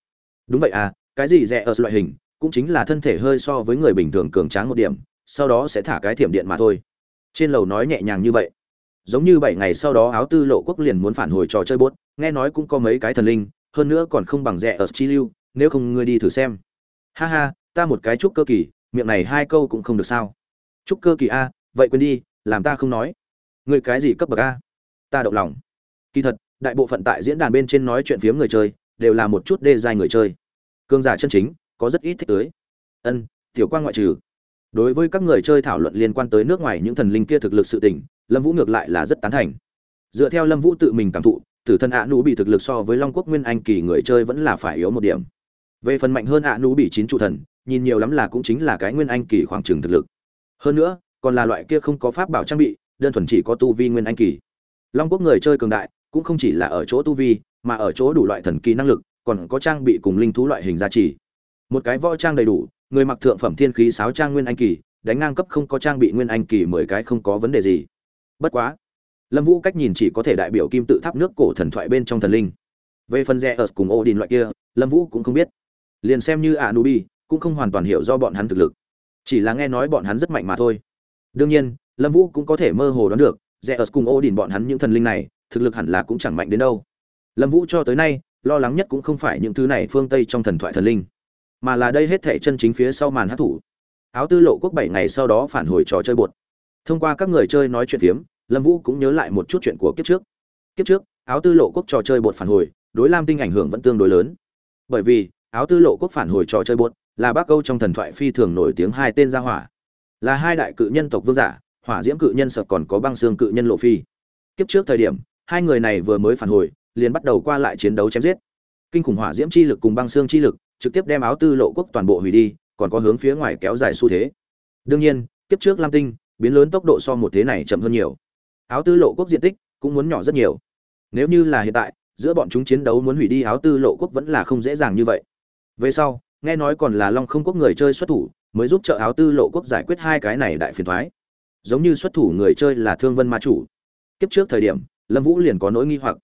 Đúng vậy à cái gì rẻ ở loại hình, cũng chính là thân thể hơi so với người bình thường cường tráng một điểm, sau đó sẽ thả cái thiểm điện mà thôi. Trên lầu nói nhẹ nhàng như vậy. Giống như bảy ngày sau đó áo tư lộ quốc liền muốn phản hồi trò chơi bốt nghe nói cũng có mấy cái thần linh, hơn nữa còn không bằng rẻ ở chi lưu, nếu không ngươi đi thử xem. Ha ha, ta một cái chúc cơ kỳ, miệng này hai câu cũng không được sao. Chúc cơ kỳ a, vậy quên đi làm ta không nói. Người cái gì cấp bậc a? Ta động lòng. Kỳ thật, đại bộ phận tại diễn đàn bên trên nói chuyện phiếm người chơi, đều là một chút đê dài người chơi. Cương giả chân chính, có rất ít thích tới. Ân, tiểu quan ngoại trừ. Đối với các người chơi thảo luận liên quan tới nước ngoài những thần linh kia thực lực sự tình, lâm vũ ngược lại là rất tán thành. Dựa theo lâm vũ tự mình cảm thụ, tử thân ạ nú bị thực lực so với long quốc nguyên anh kỳ người chơi vẫn là phải yếu một điểm. Về phần mạnh hơn ạ nú bị chín trụ thần, nhìn nhiều lắm là cũng chính là cái nguyên anh kỳ khoảng trừng thực lực. Hơn nữa còn là loại kia không có pháp bảo trang bị, đơn thuần chỉ có tu vi nguyên anh kỳ. Long quốc người chơi cường đại, cũng không chỉ là ở chỗ tu vi, mà ở chỗ đủ loại thần kỳ năng lực, còn có trang bị cùng linh thú loại hình giá trị một cái võ trang đầy đủ, người mặc thượng phẩm thiên khí sáo trang nguyên anh kỳ, đánh ngang cấp không có trang bị nguyên anh kỳ mười cái không có vấn đề gì. Bất quá, lâm vũ cách nhìn chỉ có thể đại biểu kim tự tháp nước cổ thần thoại bên trong thần linh. Về phần rẽ ở cùng ô đình loại kia, lâm vũ cũng không biết. Liền xem như a nubi cũng không hoàn toàn hiểu do bọn hắn thực lực. Chỉ là nghe nói bọn hắn rất mạnh mà thôi đương nhiên, lâm vũ cũng có thể mơ hồ đoán được rẽ ở cùng ô đình bọn hắn những thần linh này, thực lực hẳn là cũng chẳng mạnh đến đâu. Lâm vũ cho tới nay, lo lắng nhất cũng không phải những thứ này phương tây trong thần thoại thần linh, mà là đây hết thể chân chính phía sau màn hát thủ áo tư lộ quốc bảy ngày sau đó phản hồi trò chơi bột. Thông qua các người chơi nói chuyện phiếm, lâm vũ cũng nhớ lại một chút chuyện của kiếp trước. Kiếp trước, áo tư lộ quốc trò chơi bột phản hồi, đối lam tinh ảnh hưởng vẫn tương đối lớn. Bởi vì, áo tư lộ quốc phản hồi trò chơi bột là bác câu trong thần thoại phi thường nổi tiếng hai tên gia hỏa là hai đại cự nhân tộc vương giả, hỏa diễm cự nhân sợ còn có băng xương cự nhân lộ phi. Kiếp trước thời điểm, hai người này vừa mới phản hồi, liền bắt đầu qua lại chiến đấu chém giết. Kinh khủng hỏa diễm chi lực cùng băng xương chi lực, trực tiếp đem áo tư lộ quốc toàn bộ hủy đi, còn có hướng phía ngoài kéo dài xu thế. Đương nhiên, kiếp trước lam tinh, biến lớn tốc độ so một thế này chậm hơn nhiều. Áo tư lộ quốc diện tích cũng muốn nhỏ rất nhiều. Nếu như là hiện tại, giữa bọn chúng chiến đấu muốn hủy đi áo tư lộ quốc vẫn là không dễ dàng như vậy. Về sau, nghe nói còn là long không quốc người chơi xuất thủ mới giúp trợ áo tư lộ quốc giải quyết hai cái này đại phiền thoái. Giống như xuất thủ người chơi là thương vân ma chủ. Kiếp trước thời điểm, lâm vũ liền có nỗi nghi hoặc.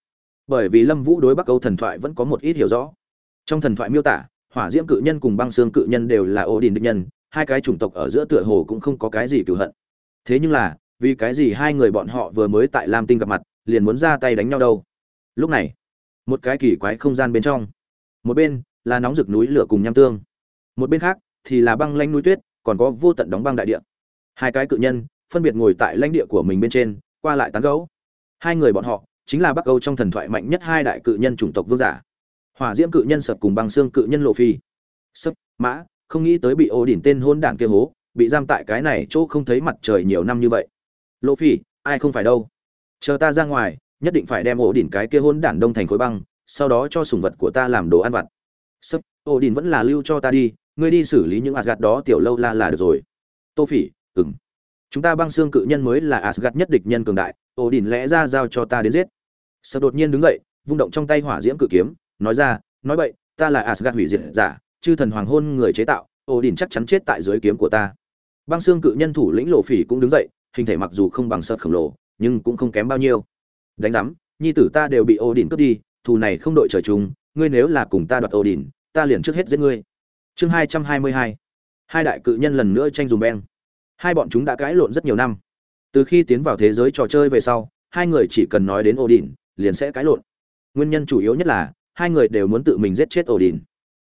Bởi vì lâm vũ đối bắc âu thần thoại vẫn có một ít hiểu rõ. Trong thần thoại miêu tả, hỏa diễm cự nhân cùng băng xương cự nhân đều là ô đình địch nhân, hai cái chủng tộc ở giữa tựa hồ cũng không có cái gì cựu hận. Thế nhưng là, vì cái gì hai người bọn họ vừa mới tại lam tinh gặp mặt, liền muốn ra tay đánh nhau đâu? Lúc này, một cái kỳ quái không gian bên trong. Một bên là nóng rực núi lửa cùng nham tương. Một bên khác thì là băng lanh núi tuyết, còn có vô tận đóng băng đại địa. Hai cái cự nhân, phân biệt ngồi tại lãnh địa của mình bên trên, qua lại tán gấu hai người bọn họ, chính là bắc âu trong thần thoại mạnh nhất hai đại cự nhân chủng tộc vương giả. Hỏa diễm cự nhân sập cùng băng xương cự nhân lộ phi. Sấp, mã, không nghĩ tới bị ô đỉnh tên hôn đảng kia hố, bị giam tại cái này chỗ không thấy mặt trời nhiều năm như vậy. Lộ phi, ai không phải đâu? Chờ ta ra ngoài, nhất định phải đem ổ đỉnh cái kia hôn đản đông thành khối băng, sau đó cho sùng vật của ta làm đồ ăn vặt. Sấp ổ đỉnh vẫn là lưu cho ta đi ngươi đi xử lý những Asgard đó tiểu lâu la là được rồi. Tô phỉ ừm. chúng ta băng xương cự nhân mới là Asgard nhất địch nhân cường đại Odin đỉnh lẽ ra giao cho ta đến giết. Sở đột nhiên đứng dậy vung động trong tay hỏa diễm cự kiếm nói ra nói vậy ta là Asgard hủy diệt giả chư thần hoàng hôn người chế tạo Odin đỉnh chắc chắn chết tại dưới kiếm của ta. Băng xương cự nhân thủ lĩnh lộ phỉ cũng đứng dậy hình thể mặc dù không bằng Sở khổng lồ nhưng cũng không kém bao nhiêu. Đánh rắm, nhi tử ta đều bị Odin cướp đi thù này không đội trời chung ngươi nếu là cùng ta đoạt Odin, ta liền trước hết giết ngươi chương hai trăm hai mươi hai. Hai đại cự nhân lần nữa tranh dùng beng. Hai bọn chúng đã cãi lộn rất nhiều năm. Từ khi tiến vào thế giới trò chơi về sau hai người chỉ cần nói đến ổ Đỉnh, liền sẽ cãi lộn. Nguyên nhân chủ yếu nhất là hai người đều muốn tự mình giết chết ổ Đỉnh.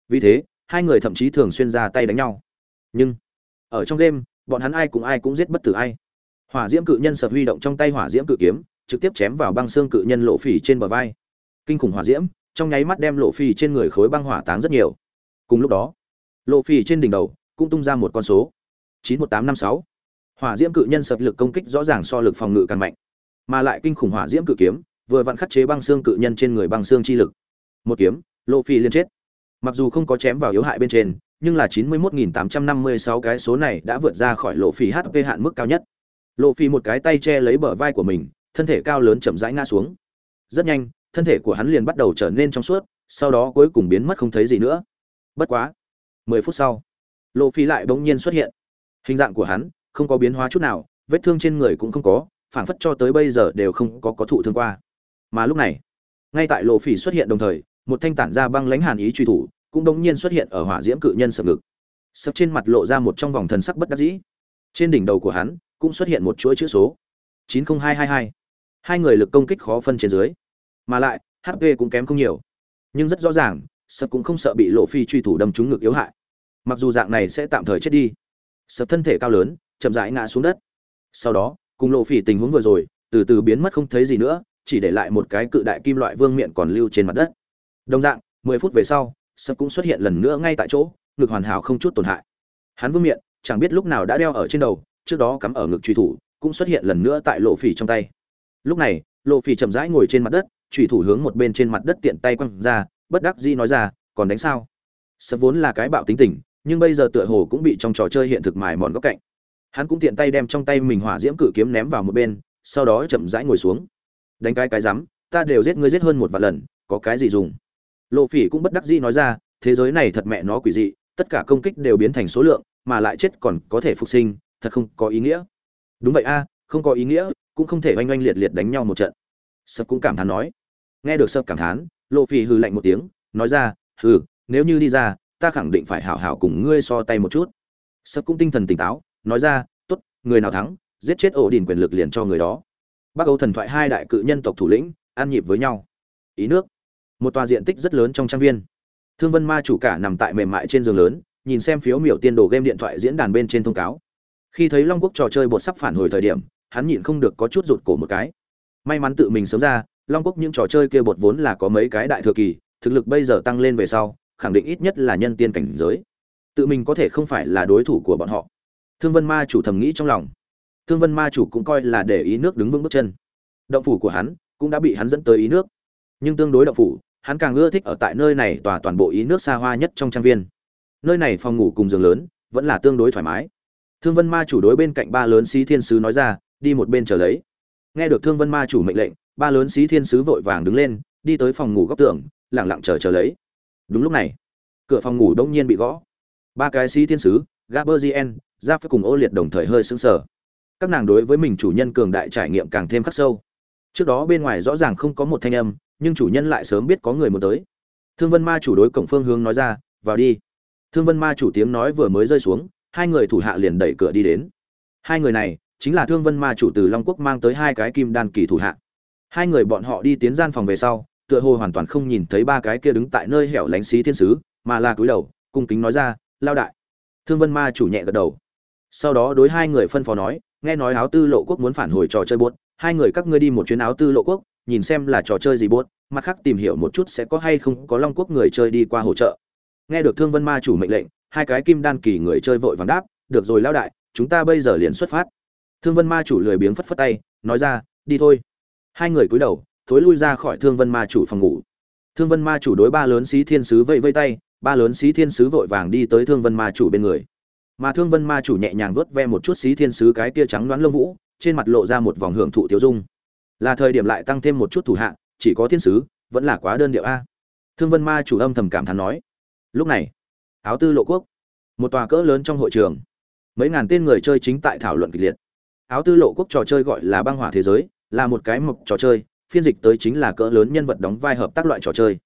vì thế hai người thậm chí thường xuyên ra tay đánh nhau. Nhưng ở trong game bọn hắn ai cũng ai cũng giết bất tử ai. Hỏa diễm cự nhân sập huy động trong tay hỏa diễm cự kiếm trực tiếp chém vào băng xương cự nhân lộ phỉ trên bờ vai. Kinh khủng hỏa diễm trong nháy mắt đem lộ phỉ trên người khối băng hỏa táng rất nhiều. Cùng lúc đó lộ phi trên đỉnh đầu, cũng tung ra một con số. chín một tám năm sáu. Hỏa diễm cự nhân sập lực công kích rõ ràng so lực phòng ngự càng mạnh, mà lại kinh khủng hỏa diễm cự kiếm, vừa vặn khắc chế băng xương cự nhân trên người băng xương chi lực. Một kiếm lộ phi liên chết. Mặc dù không có chém vào yếu hại bên trên, nhưng là chín mươi một nghìn tám trăm năm mươi sáu cái số này đã vượt ra khỏi lộ phi hp hạn mức cao nhất. Lộ phi một cái tay che lấy bờ vai của mình, thân thể cao lớn chậm rãi ngã xuống. Rất nhanh, thân thể của hắn liền bắt đầu trở nên trong suốt, sau đó cuối cùng biến mất không thấy gì nữa. Bất quá mười phút sau lộ phi lại bỗng nhiên xuất hiện. Hình dạng của hắn không có biến hóa chút nào, vết thương trên người cũng không có, phảng phất cho tới bây giờ đều không có có thụ thương qua. Mà lúc này, ngay tại lộ phi xuất hiện đồng thời, một thanh tản ra băng lãnh hàn ý truy thủ cũng bỗng nhiên xuất hiện ở hỏa diễm cự nhân sập ngực. Sập trên mặt lộ ra một trong vòng thần sắc bất đắc dĩ. Trên đỉnh đầu của hắn cũng xuất hiện một chuỗi chữ số 90222. hai người lực công kích khó phân trên dưới, mà lại hp cũng kém không nhiều, nhưng rất rõ ràng sập cũng không sợ bị lộ phi truy thủ đâm trúng ngực yếu hại. Mặc dù dạng này sẽ tạm thời chết đi. Sập thân thể cao lớn, chậm rãi ngã xuống đất. Sau đó, cùng lộ phi tình huống vừa rồi, từ từ biến mất không thấy gì nữa, chỉ để lại một cái cự đại kim loại vương miện còn lưu trên mặt đất. Đồng dạng, mười phút về sau, sập cũng xuất hiện lần nữa ngay tại chỗ, ngực hoàn hảo không chút tổn hại. Hắn vương miện, chẳng biết lúc nào đã đeo ở trên đầu, trước đó cắm ở ngực truy thủ, cũng xuất hiện lần nữa tại lộ phỉ trong tay. Lúc này, lộ phỉ chậm rãi ngồi trên mặt đất, truy thủ hướng một bên trên mặt đất tiện tay quăng ra bất đắc dĩ nói ra, còn đánh sao? Sập vốn là cái bạo tính tình, nhưng bây giờ tựa hồ cũng bị trong trò chơi hiện thực mài mòn góc cạnh. Hắn cũng tiện tay đem trong tay mình hỏa diễm cử kiếm ném vào một bên, sau đó chậm rãi ngồi xuống. Đánh cái cái rắm, ta đều giết ngươi giết hơn một vạn lần, có cái gì dùng? Lộ phỉ cũng bất đắc dĩ nói ra, thế giới này thật mẹ nó quỷ dị, tất cả công kích đều biến thành số lượng, mà lại chết còn có thể phục sinh, thật không có ý nghĩa. Đúng vậy a, không có ý nghĩa, cũng không thể oanh oanh liệt liệt đánh nhau một trận. Sập cũng cảm thán nói. Nghe được sập cảm thán lộ Phi hừ lạnh một tiếng, nói ra, hừ, nếu như đi ra, ta khẳng định phải hảo hảo cùng ngươi so tay một chút. Sập cũng tinh thần tỉnh táo, nói ra, tốt, người nào thắng, giết chết ổ đình quyền lực liền cho người đó. Bắc âu thần thoại hai đại cự nhân tộc thủ lĩnh, ăn nhịp với nhau. Ý nước. Một tòa diện tích rất lớn trong trang viên. Thương vân ma chủ cả nằm tại mềm mại trên giường lớn, nhìn xem phiếu miểu tiên đồ game điện thoại diễn đàn bên trên thông cáo. Khi thấy long quốc trò chơi bột sắp phản hồi thời điểm, hắn nhịn không được có chút rụt cổ một cái. May mắn tự mình sớm ra long quốc những trò chơi kia bột vốn là có mấy cái đại thừa kỳ, thực lực bây giờ tăng lên về sau, khẳng định ít nhất là nhân tiên cảnh giới. Tự mình có thể không phải là đối thủ của bọn họ. Thương vân ma chủ thầm nghĩ trong lòng. Thương vân ma chủ cũng coi là để ý nước đứng vững bước chân. Động phủ của hắn cũng đã bị hắn dẫn tới ý nước. Nhưng tương đối động phủ, hắn càng ưa thích ở tại nơi này tòa toàn bộ ý nước xa hoa nhất trong trang viên. Nơi này phòng ngủ cùng giường lớn vẫn là tương đối thoải mái. Thương vân ma chủ đối bên cạnh ba lớn sĩ thiên sứ nói ra, đi một bên chờ lấy. Nghe được thương vân ma chủ mệnh lệnh ba lớn sĩ thiên sứ vội vàng đứng lên, đi tới phòng ngủ góc tường lẳng lặng chờ chờ lấy. Đúng lúc này, cửa phòng ngủ đông nhiên bị gõ. Ba cái sĩ thiên sứ gaberzien Ra phải cùng ô liệt đồng thời hơi sững sờ. Các nàng đối với mình chủ nhân cường đại trải nghiệm càng thêm khắc sâu. Trước đó bên ngoài rõ ràng không có một thanh âm, nhưng chủ nhân lại sớm biết có người muốn tới. Thương vân ma chủ đối cổng phương hướng nói ra, vào đi. Thương vân ma chủ tiếng nói vừa mới rơi xuống, hai người thủ hạ liền đẩy cửa đi đến. Hai người này, chính là thương vân ma chủ từ long quốc mang tới hai cái kim đan kỳ thủ hạ hai người bọn họ đi tiến gian phòng về sau, tựa hồ hoàn toàn không nhìn thấy ba cái kia đứng tại nơi hẻo lánh xí thiên sứ, mà là cúi đầu, cung kính nói ra, lao đại. Thương vân ma chủ nhẹ gật đầu. Sau đó đối hai người phân phó nói, nghe nói áo tư lộ quốc muốn phản hồi trò chơi buốt, hai người các ngươi đi một chuyến áo tư lộ quốc, nhìn xem là trò chơi gì buốt, mặt khác tìm hiểu một chút sẽ có hay không có long quốc người chơi đi qua hỗ trợ. Nghe được thương vân ma chủ mệnh lệnh, hai cái kim đan kỳ người chơi vội vàng đáp, được rồi, lao đại, chúng ta bây giờ liền xuất phát. Thương vân ma chủ lười biếng phất phất tay, nói ra, đi thôi hai người cúi đầu, thối lui ra khỏi thương vân ma chủ phòng ngủ. Thương vân ma chủ đối ba lớn sĩ thiên sứ vẫy vây tay, ba lớn sĩ thiên sứ vội vàng đi tới thương vân ma chủ bên người. Mà thương vân ma chủ nhẹ nhàng vớt ve một chút xí thiên sứ cái kia trắng đoán lông vũ, trên mặt lộ ra một vòng hưởng thụ tiêu dung. Là thời điểm lại tăng thêm một chút thủ hạ, chỉ có thiên sứ, vẫn là quá đơn điệu a. Thương vân ma chủ âm thầm cảm thán nói. Lúc này, áo tư lộ quốc, một tòa cỡ lớn trong hội trường. Mấy ngàn tên người chơi chính tại thảo luận kịch liệt. Áo tư lộ quốc trò chơi gọi là băng hỏa thế giới là một cái mộc trò chơi, phiên dịch tới chính là cỡ lớn nhân vật đóng vai hợp tác loại trò chơi.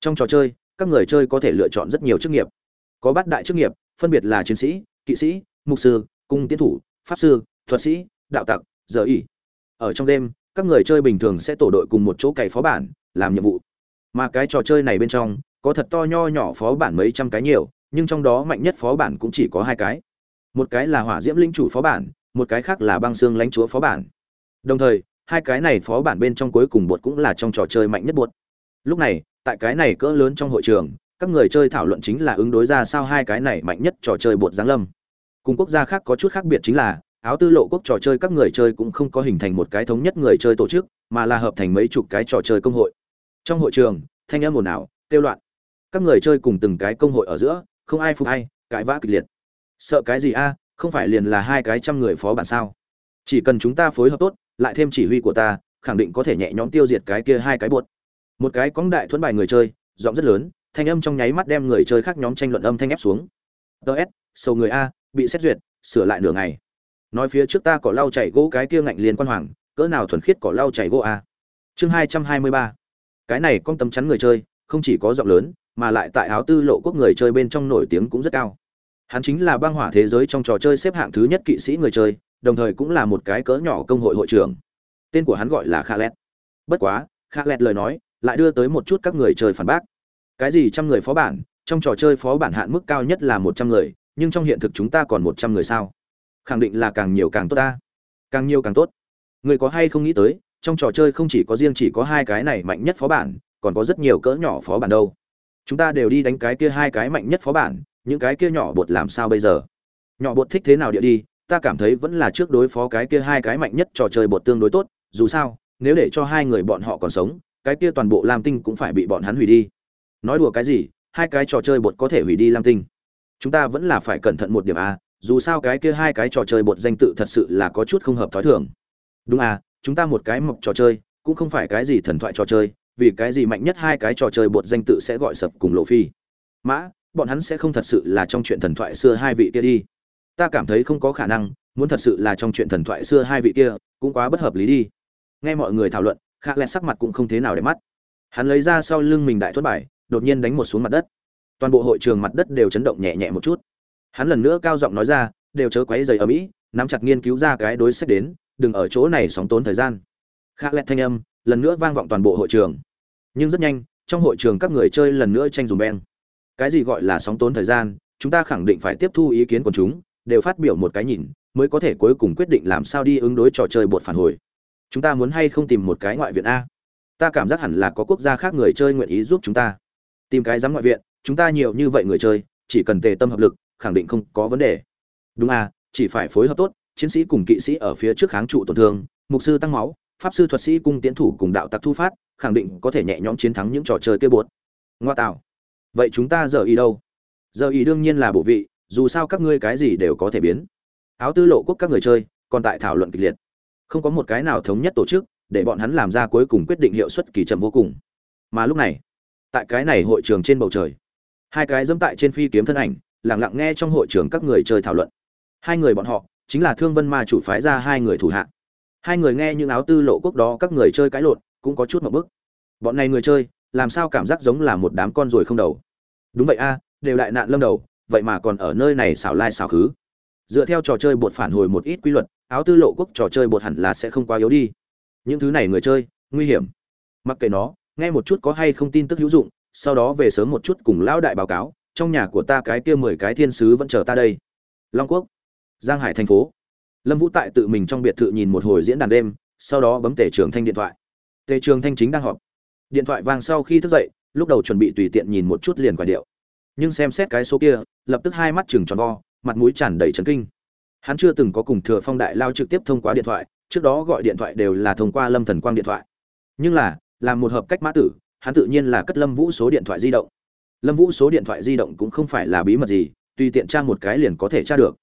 Trong trò chơi, các người chơi có thể lựa chọn rất nhiều chức nghiệp. Có bát đại chức nghiệp, phân biệt là chiến sĩ, kỵ sĩ, mục sư, cung tiến thủ, pháp sư, thuật sĩ, đạo tặc, giờ ỉ ở trong đêm, các người chơi bình thường sẽ tổ đội cùng một chỗ cày phó bản, làm nhiệm vụ. Mà cái trò chơi này bên trong, có thật to nho nhỏ phó bản mấy trăm cái nhiều, nhưng trong đó mạnh nhất phó bản cũng chỉ có hai cái. Một cái là hỏa diễm linh chủ phó bản, một cái khác là băng xương lãnh chúa phó bản. Đồng thời hai cái này phó bản bên trong cuối cùng bột cũng là trong trò chơi mạnh nhất bột. Lúc này, tại cái này cỡ lớn trong hội trường, các người chơi thảo luận chính là ứng đối ra sao hai cái này mạnh nhất trò chơi bột giáng lâm. Cùng quốc gia khác có chút khác biệt chính là, áo tư lộ quốc trò chơi các người chơi cũng không có hình thành một cái thống nhất người chơi tổ chức, mà là hợp thành mấy chục cái trò chơi công hội. Trong hội trường, thanh âm ồn ào, kêu loạn. Các người chơi cùng từng cái công hội ở giữa, không ai phục hay cãi vã kịch liệt. Sợ cái gì a, không phải liền là hai cái trăm người phó bản sao? Chỉ cần chúng ta phối hợp tốt lại thêm chỉ huy của ta, khẳng định có thể nhẹ nhõm tiêu diệt cái kia hai cái buột một cái cóng đại thuẫn bài người chơi, giọng rất lớn, thanh âm trong nháy mắt đem người chơi khác nhóm tranh luận âm thanh ép xuống. Ts sầu người a, bị xét duyệt, sửa lại nửa ngày. Nói phía trước ta có lau chảy gỗ cái kia ngạnh liền quan hoàng, cỡ nào thuần khiết có lau chảy gỗ a. Chương hai trăm hai mươi ba. Cái này con tấm chắn người chơi, không chỉ có giọng lớn, mà lại tại áo tư lộ quốc người chơi bên trong nổi tiếng cũng rất cao. Hắn chính là băng hỏa thế giới trong trò chơi xếp hạng thứ nhất kỵ sĩ người chơi đồng thời cũng là một cái cỡ nhỏ công hội hội trưởng. Tên của hắn gọi là kha Lẹt. bất quá kha Lẹt lời nói lại đưa tới một chút các người chơi phản bác. Cái gì trăm người phó bản, trong trò chơi phó bản hạn mức cao nhất là một trăm người, nhưng trong hiện thực chúng ta còn một trăm người sao? Khẳng định là càng nhiều càng tốt ta. Càng nhiều càng tốt. Người có hay không nghĩ tới, trong trò chơi không chỉ có riêng chỉ có hai cái này mạnh nhất phó bản, còn có rất nhiều cỡ nhỏ phó bản đâu. Chúng ta đều đi đánh cái kia hai cái mạnh nhất phó bản, những cái kia nhỏ bột làm sao bây giờ? Nhỏ bột thích thế nào địa đi ta cảm thấy vẫn là trước đối phó cái kia hai cái mạnh nhất trò chơi bột tương đối tốt, dù sao, nếu để cho hai người bọn họ còn sống, cái kia toàn bộ lam tinh cũng phải bị bọn hắn hủy đi. Nói đùa cái gì, hai cái trò chơi bột có thể hủy đi lam tinh? Chúng ta vẫn là phải cẩn thận một điểm a dù sao cái kia hai cái trò chơi bột danh tự thật sự là có chút không hợp thói thường. Đúng à chúng ta một cái mộc trò chơi, cũng không phải cái gì thần thoại trò chơi, vì cái gì mạnh nhất hai cái trò chơi bột danh tự sẽ gọi sập cùng lộ phi? Mã, bọn hắn sẽ không thật sự là trong chuyện thần thoại xưa hai vị kia đi ta cảm thấy không có khả năng, muốn thật sự là trong chuyện thần thoại xưa hai vị kia, cũng quá bất hợp lý đi. Nghe mọi người thảo luận khạ lẹt sắc mặt cũng không thế nào để mắt. Hắn lấy ra sau lưng mình đại thuất bài, đột nhiên đánh một xuống mặt đất. Toàn bộ hội trường mặt đất đều chấn động nhẹ nhẹ một chút. Hắn lần nữa cao giọng nói ra, đều chớ quấy dày ở mỹ, nắm chặt nghiên cứu ra cái đối sách đến, đừng ở chỗ này sóng tốn thời gian. Khạ lẹt thanh âm, lần nữa vang vọng toàn bộ hội trường. Nhưng rất nhanh, trong hội trường các người chơi lần nữa tranh dùm beng. Cái gì gọi là sóng tốn thời gian, chúng ta khẳng định phải tiếp thu ý kiến của chúng đều phát biểu một cái nhìn, mới có thể cuối cùng quyết định làm sao đi ứng đối trò chơi bột phản hồi. Chúng ta muốn hay không tìm một cái ngoại viện a? Ta cảm giác hẳn là có quốc gia khác người chơi nguyện ý giúp chúng ta. Tìm cái giám ngoại viện, chúng ta nhiều như vậy người chơi, chỉ cần tề tâm hợp lực, khẳng định không có vấn đề. Đúng a, chỉ phải phối hợp tốt, chiến sĩ cùng kỵ sĩ ở phía trước kháng trụ tổn thương, mục sư tăng máu, pháp sư thuật sĩ cung tiến thủ cùng đạo tặc thu phát, khẳng định có thể nhẹ nhõm chiến thắng những trò chơi kia bột. Ngoa tạo. Vậy chúng ta giờ ý đâu? Giờ ý đương nhiên là bộ vị dù sao các ngươi cái gì đều có thể biến. Áo tư lộ quốc các người chơi, còn tại thảo luận kịch liệt. Không có một cái nào thống nhất tổ chức, để bọn hắn làm ra cuối cùng quyết định hiệu suất kỳ chậm vô cùng. Mà lúc này, tại cái này hội trường trên bầu trời, hai cái dẫm tại trên phi kiếm thân ảnh lẳng lặng nghe trong hội trường các người chơi thảo luận. Hai người bọn họ, chính là thương vân ma chủ phái ra hai người thủ hạ. Hai người nghe những áo tư lộ quốc đó các người chơi cãi lộn, cũng có chút một bức. Bọn này người chơi, làm sao cảm giác giống là một đám con ruồi không đầu? Đúng vậy a, đều đại nạn lâm đầu vậy mà còn ở nơi này xảo lai xảo khứ. Dựa theo trò chơi bột phản hồi một ít quy luật, áo tư lộ quốc trò chơi bột hẳn là sẽ không quá yếu đi. Những thứ này người chơi, nguy hiểm. Mặc kệ nó, nghe một chút có hay không tin tức hữu dụng, sau đó về sớm một chút cùng lão đại báo cáo, trong nhà của ta cái kia mười cái thiên sứ vẫn chờ ta đây. Long quốc, giang hải thành phố. Lâm vũ tại tự mình trong biệt thự nhìn một hồi diễn đàn đêm, sau đó bấm tể trường thanh điện thoại. Tề trường thanh chính đang họp. Điện thoại vang sau khi thức dậy, lúc đầu chuẩn bị tùy tiện nhìn một chút liền quả điệu nhưng xem xét cái số kia, lập tức hai mắt chừng tròn vo, mặt mũi tràn đầy trấn kinh. Hắn chưa từng có cùng thừa phong đại lao trực tiếp thông qua điện thoại, trước đó gọi điện thoại đều là thông qua lâm thần quang điện thoại. Nhưng là, làm một hợp cách mã tử, hắn tự nhiên là cất lâm vũ số điện thoại di động. Lâm vũ số điện thoại di động cũng không phải là bí mật gì, tùy tiện tra một cái liền có thể tra được.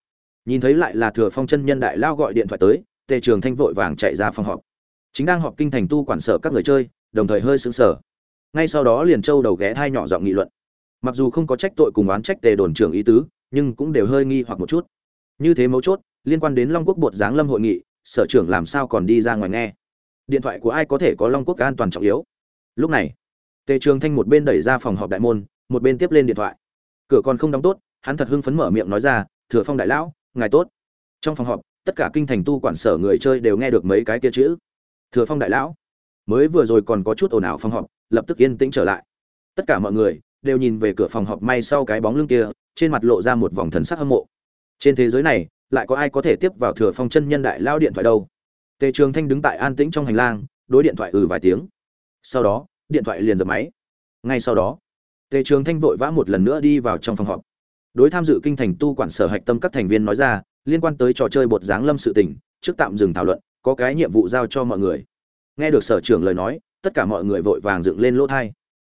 Nhìn thấy lại là thừa phong chân nhân đại lao gọi điện thoại tới, tề trường thanh vội vàng chạy ra phòng họp. Chính đang họp kinh thành tu quản sở các người chơi, đồng thời hơi sững sờ. Ngay sau đó liền châu đầu ghé thai nhỏ giọng nghị luận mặc dù không có trách tội cùng oán trách tề đồn trưởng ý tứ, nhưng cũng đều hơi nghi hoặc một chút. Như thế mấu chốt, liên quan đến long quốc bột giáng lâm hội nghị, sở trưởng làm sao còn đi ra ngoài nghe? Điện thoại của ai có thể có long quốc an toàn trọng yếu? Lúc này, tề trường thanh một bên đẩy ra phòng họp đại môn, một bên tiếp lên điện thoại. Cửa còn không đóng tốt, hắn thật hưng phấn mở miệng nói ra, thừa phong đại lão, ngài tốt. Trong phòng họp, tất cả kinh thành tu quản sở người chơi đều nghe được mấy cái kia chữ. Thừa phong đại lão. Mới vừa rồi còn có chút ồn ào phòng họp, lập tức yên tĩnh trở lại. Tất cả mọi người đều nhìn về cửa phòng họp may sau cái bóng lưng kia, trên mặt lộ ra một vòng thần sắc hâm mộ. Trên thế giới này, lại có ai có thể tiếp vào thừa phong chân nhân đại lao điện thoại đâu? Tề trường thanh đứng tại an tĩnh trong hành lang, đối điện thoại ừ vài tiếng. Sau đó, điện thoại liền dập máy. Ngay sau đó, tề trường thanh vội vã một lần nữa đi vào trong phòng họp. Đối tham dự kinh thành tu quản sở hạch tâm các thành viên nói ra, liên quan tới trò chơi bột dáng lâm sự tình, trước tạm dừng thảo luận, có cái nhiệm vụ giao cho mọi người. Nghe được sở trưởng lời nói, tất cả mọi người vội vàng dựng lên lỗ thai.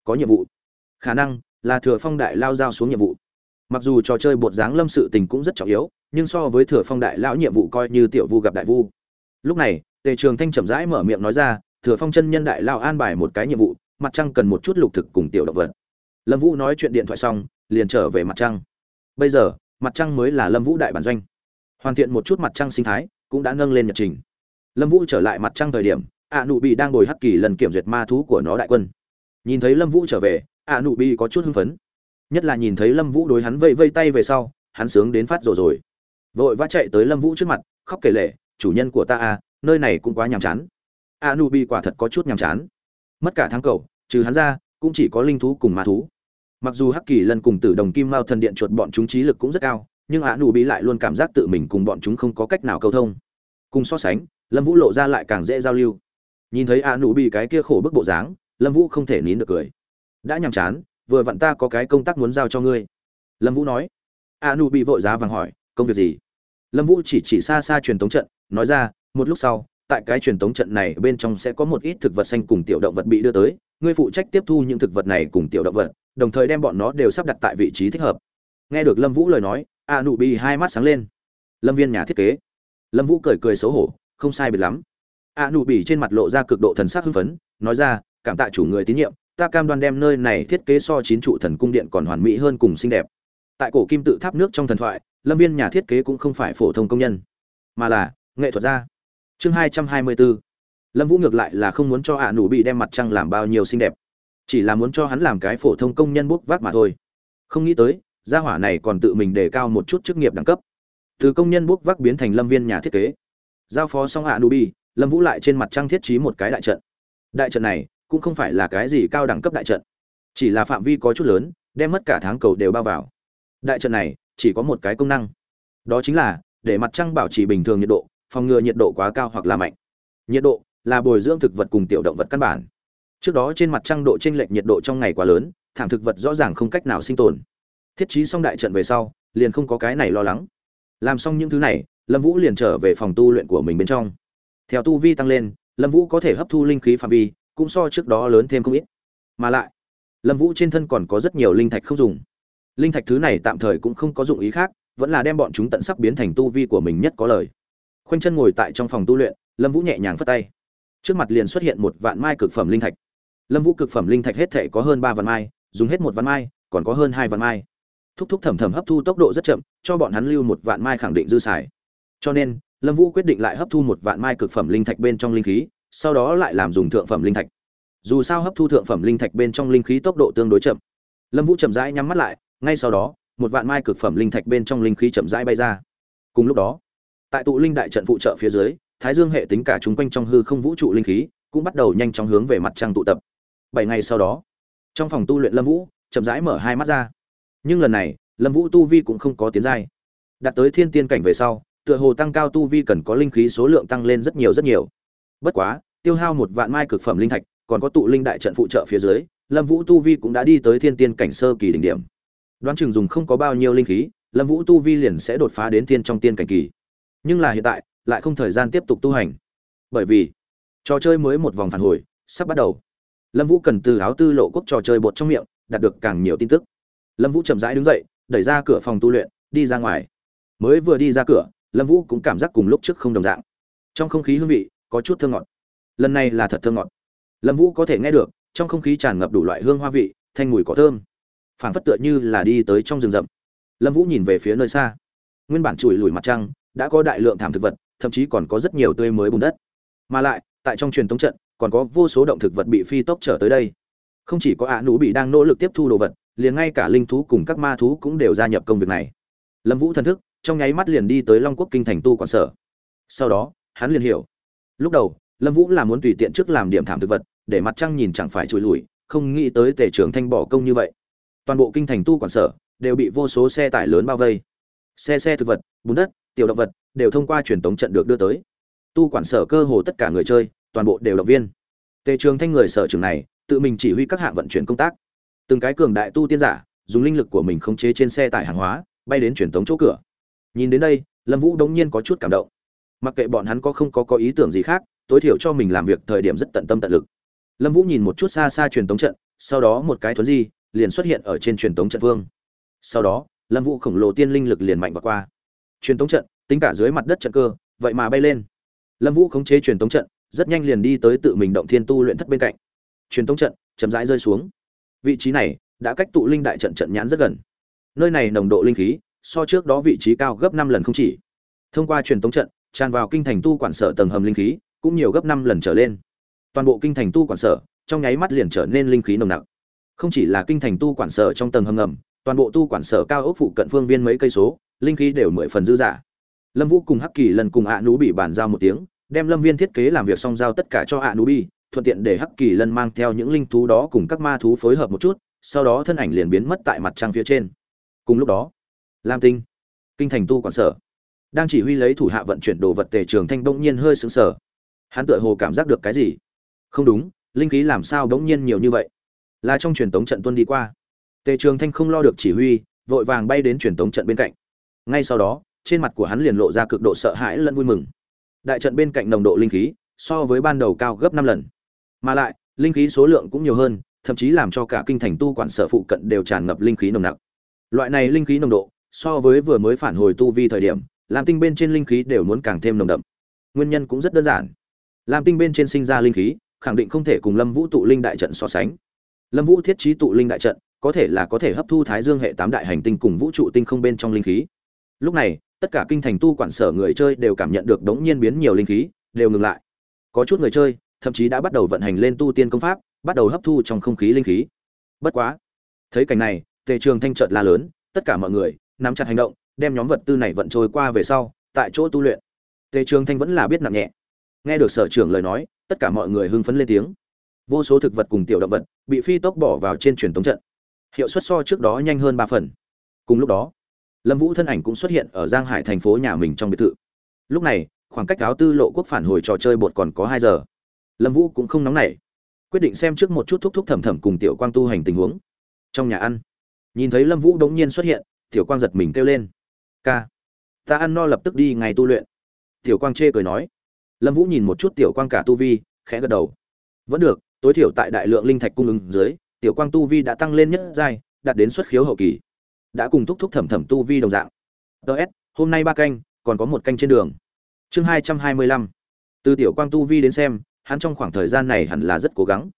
Có nhiệm vụ khả năng là thừa phong đại lao giao xuống nhiệm vụ. Mặc dù trò chơi bột dáng lâm sự tình cũng rất trọng yếu, nhưng so với thừa phong đại lão nhiệm vụ coi như tiểu vu gặp đại vu. Lúc này, tề trường thanh chậm rãi mở miệng nói ra, thừa phong chân nhân đại lao an bài một cái nhiệm vụ, mặt trăng cần một chút lục thực cùng tiểu động vật. Lâm vũ nói chuyện điện thoại xong, liền trở về mặt trăng. Bây giờ, mặt trăng mới là lâm vũ đại bản doanh. Hoàn thiện một chút mặt trăng sinh thái, cũng đã nâng lên nhật trình. Lâm vũ trở lại mặt trăng thời điểm ạ nụ bị đang ngồi hắc kỳ lần kiểm duyệt ma thú của nó đại quân nhìn thấy lâm vũ trở về, A nụ Bi có chút hưng phấn. Nhất là nhìn thấy lâm vũ đối hắn vây vây tay về sau, hắn sướng đến phát rồi rồi. Vội vã chạy tới lâm vũ trước mặt, khóc kể lệ chủ nhân của ta à nơi này cũng quá nhàm chán. A nu bi quả thật có chút nhàm chán. Mất cả tháng cầu, trừ hắn ra, cũng chỉ có linh thú cùng ma thú. Mặc dù hắc kỳ lần cùng tử đồng kim mao thần điện chuột bọn chúng trí lực cũng rất cao, nhưng a nu bi lại luôn cảm giác tự mình cùng bọn chúng không có cách nào câu thông. Cùng so sánh, lâm vũ lộ ra lại càng dễ giao lưu. Nhìn thấy a nu bi cái kia khổ bức bộ dáng lâm vũ không thể nín được cười. Đã nhàm chán, vừa vặn ta có cái công tác muốn giao cho ngươi. Lâm vũ nói. A nu bị vội giá vàng hỏi, công việc gì? Lâm vũ chỉ chỉ xa xa truyền tống trận, nói ra, một lúc sau, tại cái truyền tống trận này bên trong sẽ có một ít thực vật xanh cùng tiểu động vật bị đưa tới, ngươi phụ trách tiếp thu những thực vật này cùng tiểu động vật, đồng thời đem bọn nó đều sắp đặt tại vị trí thích hợp. Nghe được lâm vũ lời nói, a nụ bị hai mắt sáng lên. Lâm viên nhà thiết kế. Lâm vũ cười cười xấu hổ, không sai biệt lắm. A nụ bị trên mặt lộ ra cực độ thần sắc hưng phấn, nói ra cảm tạ chủ người tín nhiệm, ta cam đoan đem nơi này thiết kế so chín trụ thần cung điện còn hoàn mỹ hơn cùng xinh đẹp. Tại cổ kim tự tháp nước trong thần thoại, lâm viên nhà thiết kế cũng không phải phổ thông công nhân, mà là nghệ thuật gia. Chương hai trăm hai mươi bốn lâm vũ ngược lại là không muốn cho ạ nụ bị đem mặt trăng làm bao nhiêu xinh đẹp, chỉ là muốn cho hắn làm cái phổ thông công nhân bốc vác mà thôi. Không nghĩ tới, gia hỏa này còn tự mình đề cao một chút chức nghiệp đẳng cấp. Từ công nhân bốc vác biến thành lâm viên nhà thiết kế. Giao phó xong ạ nụ bị, lâm vũ lại trên mặt trăng thiết trí một cái đại trận. Đại trận này cũng không phải là cái gì cao đẳng cấp đại trận. Chỉ là phạm vi có chút lớn, đem mất cả tháng cầu đều bao vào. Đại trận này, chỉ có một cái công năng. Đó chính là, để mặt trăng bảo trì bình thường nhiệt độ, phòng ngừa nhiệt độ quá cao hoặc là mạnh. Nhiệt độ là bồi dưỡng thực vật cùng tiểu động vật căn bản. Trước đó trên mặt trăng độ t r ê n lệch nhiệt độ trong ngày quá lớn, thảm thực vật rõ ràng không cách nào sinh tồn. Thiết trí xong đại trận về sau, liền không có cái này lo lắng. Làm xong những thứ này, lâm vũ liền trở về phòng tu luyện của mình bên trong. Theo tu vi tăng lên, lâm vũ có thể hấp thu linh khí phạm vi cũng so trước đó lớn thêm không ít. Mà lại, lâm vũ trên thân còn có rất nhiều linh thạch không dùng. Linh thạch thứ này tạm thời cũng không có dụng ý khác, vẫn là đem bọn chúng tận sắc biến thành tu vi của mình nhất có lời. Khoanh chân ngồi tại trong phòng tu luyện, lâm vũ nhẹ nhàng phất tay. Trước mặt liền xuất hiện một vạn mai cực phẩm linh thạch. Lâm vũ cực phẩm linh thạch hết thể có hơn ba vạn mai, dùng hết một vạn mai, còn có hơn hai vạn mai. Thúc thúc thẩm thẩm hấp thu tốc độ rất chậm, cho bọn hắn lưu một vạn mai khẳng định dư xài. Cho nên, lâm vũ quyết định lại hấp thu một vạn mai cực phẩm linh thạch bên trong linh khí sau đó lại làm dùng thượng phẩm linh thạch. Dù sao hấp thu thượng phẩm linh thạch bên trong linh khí tốc độ tương đối chậm. Lâm vũ chậm rãi nhắm mắt lại, ngay sau đó, một vạn mai cực phẩm linh thạch bên trong linh khí chậm rãi bay ra. Cùng lúc đó, tại tụ linh đại trận phụ trợ phía dưới, thái dương hệ tính cả chúng quanh trong hư không vũ trụ linh khí cũng bắt đầu nhanh chóng hướng về mặt trăng tụ tập. Bảy ngày sau đó, trong phòng tu luyện lâm vũ chậm rãi mở hai mắt ra. Nhưng lần này, lâm vũ tu vi cũng không có tiến giai. Đạt tới thiên tiên cảnh về sau, tựa hồ tăng cao tu vi cần có linh khí số lượng tăng lên rất nhiều rất nhiều bất quá, tiêu hao một vạn mai cực phẩm linh thạch, còn có tụ linh đại trận phụ trợ phía dưới, lâm vũ tu vi cũng đã đi tới thiên tiên cảnh sơ kỳ đỉnh điểm. Đoán chừng dùng không có bao nhiêu linh khí, lâm vũ tu vi liền sẽ đột phá đến tiên trong tiên cảnh kỳ. Nhưng là hiện tại, lại không thời gian tiếp tục tu hành. Bởi vì, trò chơi mới một vòng phản hồi, sắp bắt đầu. Lâm vũ cần từ áo tư lộ quốc trò chơi bột trong miệng, đạt được càng nhiều tin tức. Lâm vũ chậm rãi đứng dậy, đẩy ra cửa phòng tu luyện, đi ra ngoài. Mới vừa đi ra cửa, lâm vũ cũng cảm giác cùng lúc trước không đồng dạng. Trong không khí hương vị có chút thơ ngọt. Lần này là thật thơ ngọt. Lâm vũ có thể nghe được, trong không khí tràn ngập đủ loại hương hoa vị, thanh mùi cỏ thơm. Phảng phất tựa như là đi tới trong rừng rậm. Lâm vũ nhìn về phía nơi xa. Nguyên bản chùi lùi mặt trăng, đã có đại lượng thảm thực vật, thậm chí còn có rất nhiều tươi mới bùn đất. Mà lại, tại trong truyền thống trận, còn có vô số động thực vật bị phi tốc trở tới đây. Không chỉ có ạ nú bị đang nỗ lực tiếp thu đồ vật, liền ngay cả linh thú cùng các ma thú cũng đều gia nhập công việc này. Lâm vũ thần thức, trong nháy mắt liền đi tới long quốc kinh thành tu quản sở. Sau đó, hắn liền hiểu lúc đầu, lâm vũ là muốn tùy tiện trước làm điểm thảm thực vật, để mặt trăng nhìn chẳng phải trùi lùi không nghĩ tới tể trưởng thanh bỏ công như vậy. Toàn bộ kinh thành tu quản sở đều bị vô số xe tải lớn bao vây. Xe xe thực vật, bùn đất, tiểu động vật đều thông qua truyền tống trận được đưa tới. Tu quản sở cơ hồ tất cả người chơi, toàn bộ đều động viên. Tề trường thanh người sở trường này, tự mình chỉ huy các hạng vận chuyển công tác. Từng cái cường đại tu tiên giả, dùng linh lực của mình khống chế trên xe tải hàng hóa, bay đến truyền tống chỗ cửa. Nhìn đến đây, lâm vũ đống nhiên có chút cảm động mặc kệ bọn hắn có không có có ý tưởng gì khác, tối thiểu cho mình làm việc thời điểm rất tận tâm tận lực. Lâm vũ nhìn một chút xa xa truyền tống trận, sau đó một cái thuấn di, liền xuất hiện ở trên truyền tống trận vương. Sau đó, lâm vũ khổng lồ tiên linh lực liền mạnh vào qua. Truyền tống trận, tính cả dưới mặt đất trận cơ, vậy mà bay lên. Lâm vũ khống chế truyền tống trận, rất nhanh liền đi tới tự mình động thiên tu luyện thất bên cạnh. Truyền tống trận, chậm rãi rơi xuống. Vị trí này, đã cách tụ linh đại trận trận nhãn rất gần. Nơi này nồng độ linh khí, so trước đó vị trí cao gấp năm lần không chỉ. Thông qua truyền tống trận tràn vào kinh thành tu quản sở tầng hầm linh khí, cũng nhiều gấp năm lần trở lên. Toàn bộ kinh thành tu quản sở, trong nháy mắt liền trở nên linh khí nồng nặc. Không chỉ là kinh thành tu quản sở trong tầng hầm ngầm, toàn bộ tu quản sở cao ốc phụ cận phương viên mấy cây số, linh khí đều mười phần dư giả lâm vũ cùng hắc kỳ lần cùng ạ nú bị bàn giao một tiếng, đem lâm viên thiết kế làm việc xong giao tất cả cho ạ nú bị thuận tiện để hắc kỳ lân mang theo những linh thú đó cùng các ma thú phối hợp một chút, sau đó thân ảnh liền biến mất tại mặt trăng phía trên. Cùng lúc đó, lam tinh, kinh thành tu quản sở đang chỉ huy lấy thủ hạ vận chuyển đồ vật tề trường thanh bỗng nhiên hơi sững sờ. Hắn tựa hồ cảm giác được cái gì? Không đúng, linh khí làm sao bỗng nhiên nhiều như vậy? Là trong truyền tống trận tuân đi qua. Tề trường thanh không lo được chỉ huy, vội vàng bay đến truyền tống trận bên cạnh. Ngay sau đó, trên mặt của hắn liền lộ ra cực độ sợ hãi lẫn vui mừng. Đại trận bên cạnh nồng độ linh khí, so với ban đầu cao gấp năm lần. Mà lại, linh khí số lượng cũng nhiều hơn, thậm chí làm cho cả kinh thành tu quản sở phụ cận đều tràn ngập linh khí nồng nặc. Loại này linh khí nồng độ, so với vừa mới phản hồi tu vi thời điểm lam tinh bên trên linh khí đều muốn càng thêm nồng đậm. Nguyên nhân cũng rất đơn giản. Lam tinh bên trên sinh ra linh khí, khẳng định không thể cùng lâm vũ tụ linh đại trận so sánh. Lâm vũ thiết trí tụ linh đại trận, có thể là có thể hấp thu thái dương hệ tám đại hành tinh cùng vũ trụ tinh không bên trong linh khí. Lúc này, tất cả kinh thành tu quản sở người chơi đều cảm nhận được đống nhiên biến nhiều linh khí, đều ngừng lại. Có chút người chơi, thậm chí đã bắt đầu vận hành lên tu tiên công pháp, bắt đầu hấp thu trong không khí linh khí. Bất quá, thấy cảnh này, tề trường thanh trợt la lớn, tất cả mọi người, nắm chặt hành động đem nhóm vật tư này vận trôi qua về sau, tại chỗ tu luyện. Tề trường thanh vẫn là biết nặng nhẹ. Nghe được sở trưởng lời nói, tất cả mọi người hưng phấn lên tiếng. Vô số thực vật cùng tiểu động vật bị phi tốc bỏ vào trên truyền tống trận. Hiệu suất so trước đó nhanh hơn ba phần. Cùng lúc đó, lâm vũ thân ảnh cũng xuất hiện ở giang hải thành phố nhà mình trong biệt thự. Lúc này, khoảng cách áo tư lộ quốc phản hồi trò chơi bột còn có hai giờ. Lâm vũ cũng không nóng nảy, quyết định xem trước một chút thúc thúc thầm thầm cùng tiểu quang tu hành tình huống. Trong nhà ăn, nhìn thấy lâm vũ đống nhiên xuất hiện, tiểu quang giật mình kêu lên ca. Ta ăn no lập tức đi ngày tu luyện. Tiểu quang chê cười nói. Lâm vũ nhìn một chút tiểu quang cả tu vi, khẽ gật đầu. Vẫn được, tối thiểu tại đại lượng linh thạch cung ứng dưới, tiểu quang tu vi đã tăng lên nhất giai, đạt đến xuất khiếu hậu kỳ. Đã cùng thúc thúc thẩm thẩm tu vi đồng dạng. Ts hôm nay ba canh, còn có một canh trên đường. Chương hai trăm hai mươi lăm. Từ tiểu quang tu vi đến xem, hắn trong khoảng thời gian này hẳn là rất cố gắng.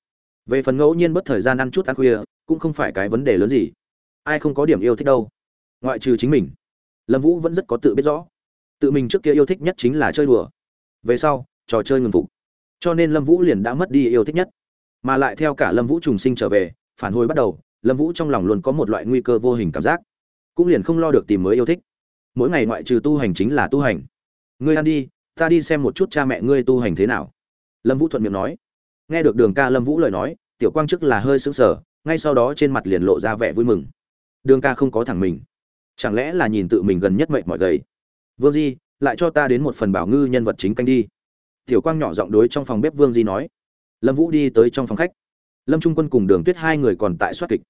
Về phần ngẫu nhiên bất thời gian ăn chút ăn khuya, cũng không phải cái vấn đề lớn gì. Ai không có điểm yêu thích đâu. Ngoại trừ chính mình lâm vũ vẫn rất có tự biết rõ. Tự mình trước kia yêu thích nhất chính là chơi đùa. Về sau, trò chơi ngừng phục. Cho nên lâm vũ liền đã mất đi yêu thích nhất. Mà lại theo cả lâm vũ trùng sinh trở về, phản hồi bắt đầu, lâm vũ trong lòng luôn có một loại nguy cơ vô hình cảm giác. Cũng liền không lo được tìm mới yêu thích. Mỗi ngày ngoại trừ tu hành chính là tu hành. Ngươi ăn đi, ta đi xem một chút cha mẹ ngươi tu hành thế nào. Lâm vũ thuận miệng nói. Nghe được đường ca lâm vũ lời nói, tiểu quang chức là hơi sững sờ, ngay sau đó trên mặt liền lộ ra vẻ vui mừng. Đường ca không có thẳng mình chẳng lẽ là nhìn tự mình gần nhất mệnh mọi gầy? Vương di, lại cho ta đến một phần bảo ngư nhân vật chính canh đi. Tiểu quang nhỏ giọng đối trong phòng bếp vương di nói. Lâm vũ đi tới trong phòng khách. Lâm trung quân cùng đường tuyết hai người còn tại soát kịch.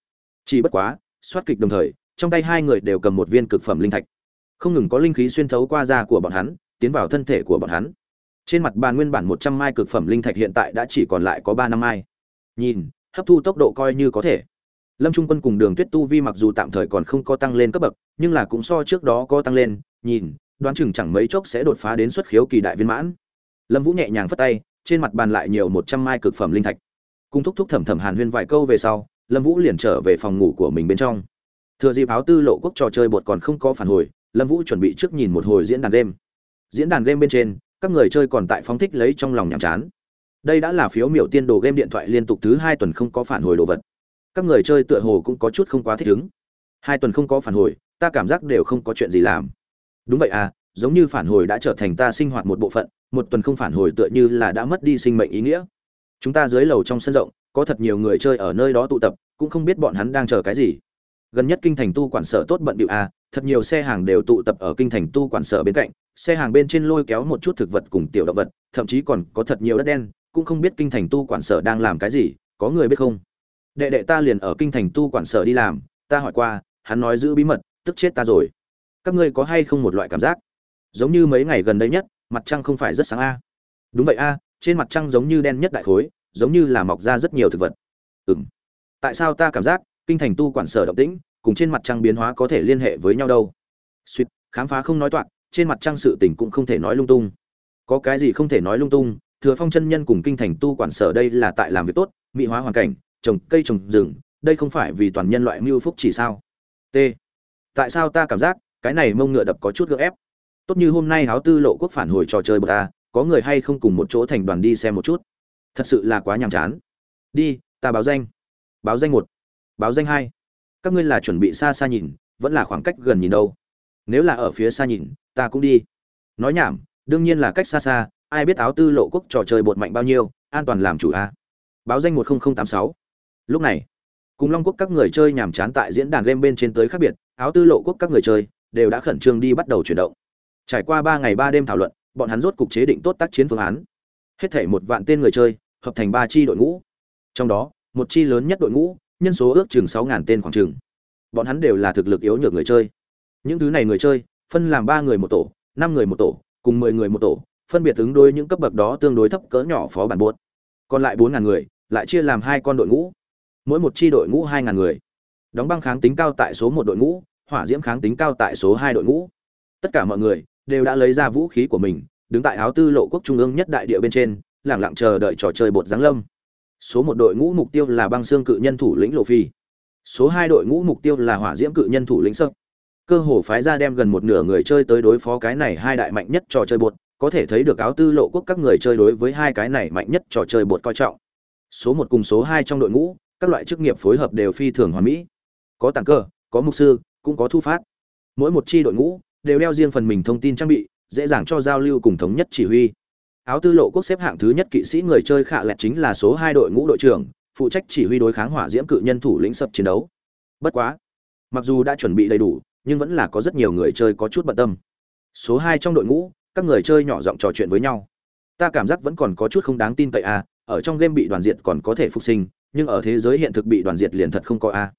Chỉ bất quá, soát kịch đồng thời, trong tay hai người đều cầm một viên cực phẩm linh thạch. Không ngừng có linh khí xuyên thấu qua da của bọn hắn, tiến vào thân thể của bọn hắn. Trên mặt bàn nguyên bản một trăm mai cực phẩm linh thạch hiện tại đã chỉ còn lại có ba năm mai. Nhìn, hấp thu tốc độ coi như có thể lâm trung quân cùng đường tuyết tu vi mặc dù tạm thời còn không có tăng lên cấp bậc, nhưng là cũng so trước đó có tăng lên, nhìn, đoán chừng chẳng mấy chốc sẽ đột phá đến xuất khiếu kỳ đại viên mãn. Lâm vũ nhẹ nhàng phất tay, trên mặt bàn lại nhiều một trăm mai cực phẩm linh thạch. Cung thúc thúc thẩm thẩm hàn huyên vài câu về sau, lâm vũ liền trở về phòng ngủ của mình bên trong. Thừa dịp áo tư lộ quốc trò chơi bột còn không có phản hồi, lâm vũ chuẩn bị trước nhìn một hồi diễn đàn game. Diễn đàn game bên trên, các người chơi còn tại phóng thích lấy trong lòng nhàm chán. Đây đã là phiếu miểu tiên đồ game điện thoại liên tục thứ hai tuần không có phản hồi đồ vật các người chơi tựa hồ cũng có chút không quá thích ứng. Hai tuần không có phản hồi, ta cảm giác đều không có chuyện gì làm. Đúng vậy à giống như phản hồi đã trở thành ta sinh hoạt một bộ phận, một tuần không phản hồi tựa như là đã mất đi sinh mệnh ý nghĩa. Chúng ta dưới lầu trong sân rộng, có thật nhiều người chơi ở nơi đó tụ tập, cũng không biết bọn hắn đang chờ cái gì. Gần nhất kinh thành tu quản sở tốt bận điệu à thật nhiều xe hàng đều tụ tập ở kinh thành tu quản sở bên cạnh, xe hàng bên trên lôi kéo một chút thực vật cùng tiểu động vật, thậm chí còn có thật nhiều đất đen, cũng không biết kinh thành tu quản sở đang làm cái gì, có người biết không? Đệ đệ ta liền ở kinh thành tu quản sở đi làm, ta hỏi qua, hắn nói giữ bí mật, tức chết ta rồi. Các ngươi có hay không một loại cảm giác? Giống như mấy ngày gần đây nhất, mặt trăng không phải rất sáng a. Đúng vậy a, trên mặt trăng giống như đen nhất đại khối, giống như là mọc ra rất nhiều thực vật. Ừ m tại sao ta cảm giác, kinh thành tu quản sở động tĩnh, cùng trên mặt trăng biến hóa có thể liên hệ với nhau đâu? Suýt, khám phá không nói toạc, trên mặt trăng sự tình cũng không thể nói lung tung. Có cái gì không thể nói lung tung, thừa phong chân nhân cùng kinh thành tu quản sở đây là tại làm việc tốt mỹ hóa hoàn cảnh trồng cây trồng rừng, đây không phải vì toàn nhân loại mưu phúc chỉ sao? T. Tại sao ta cảm giác cái này mông ngựa đập có chút gỡ ép? Tốt như hôm nay háo tư lộ quốc phản hồi trò chơi bờ ta, có người hay không cùng một chỗ thành đoàn đi xem một chút? Thật sự là quá nhàm chán. Đi, ta báo danh. Báo danh một, báo danh hai. Các ngươi là chuẩn bị xa xa nhìn, vẫn là khoảng cách gần nhìn đâu? Nếu là ở phía xa nhìn, ta cũng đi. Nói nhảm, đương nhiên là cách xa xa, ai biết áo tư lộ quốc trò chơi bột mạnh bao nhiêu, an toàn làm chủ a. Báo danh một nghìn tám sáu lúc này, cùng long quốc các người chơi nhàm chán tại diễn đàn game bên trên tới khác biệt, áo tư lộ quốc các người chơi đều đã khẩn trương đi bắt đầu chuyển động. Trải qua ba ngày ba đêm thảo luận, bọn hắn rốt cục chế định tốt tác chiến phương án. Hết thể một vạn tên người chơi, hợp thành ba chi đội ngũ. Trong đó, một chi lớn nhất đội ngũ, nhân số ước chừng sáu ngàn tên khoảng chừng. Bọn hắn đều là thực lực yếu nhược người chơi. Những thứ này người chơi, phân làm ba người một tổ, năm người một tổ, cùng mười người một tổ, phân biệt ứng đối những cấp bậc đó tương đối thấp cỡ nhỏ phó bản buốt. Còn lại bốn ngàn người, lại chia làm hai con đội ngũ mỗi một chi đội ngũ hai ngàn người. Đóng băng kháng tính cao tại số một đội ngũ, hỏa diễm kháng tính cao tại số hai đội ngũ. Tất cả mọi người đều đã lấy ra vũ khí của mình, đứng tại áo tư lộ quốc trung ương nhất đại địa bên trên, lẳng lặng chờ đợi trò chơi bột giáng lâm. Số một đội ngũ mục tiêu là băng xương cự nhân thủ lĩnh lộ phi. Số hai đội ngũ mục tiêu là hỏa diễm cự nhân thủ lĩnh sơ. Cơ hồ phái ra đem gần một nửa người chơi tới đối phó cái này hai đại mạnh nhất trò chơi bột, có thể thấy được áo tư lộ quốc các người chơi đối với hai cái này mạnh nhất trò chơi bột coi trọng. Số một cùng số hai trong đội ngũ các loại chức nghiệp phối hợp đều phi thường hoàn mỹ. Có tàng cơ có mục sư cũng có thu phát. Mỗi một chi đội ngũ đều đeo riêng phần mình thông tin trang bị dễ dàng cho giao lưu cùng thống nhất chỉ huy. Áo tư lộ quốc xếp hạng thứ nhất kỵ sĩ người chơi khạ lẹt chính là số hai đội ngũ đội trưởng phụ trách chỉ huy đối kháng hỏa diễm cự nhân thủ lĩnh sập chiến đấu. Bất quá mặc dù đã chuẩn bị đầy đủ nhưng vẫn là có rất nhiều người chơi có chút bận tâm. Số hai trong đội ngũ các người chơi nhỏ giọng trò chuyện với nhau. Ta cảm giác vẫn còn có chút không đáng tin cậy à, ở trong game bị đoàn diệt còn có thể phục sinh nhưng ở thế giới hiện thực bị đoàn diệt liền thật không có a.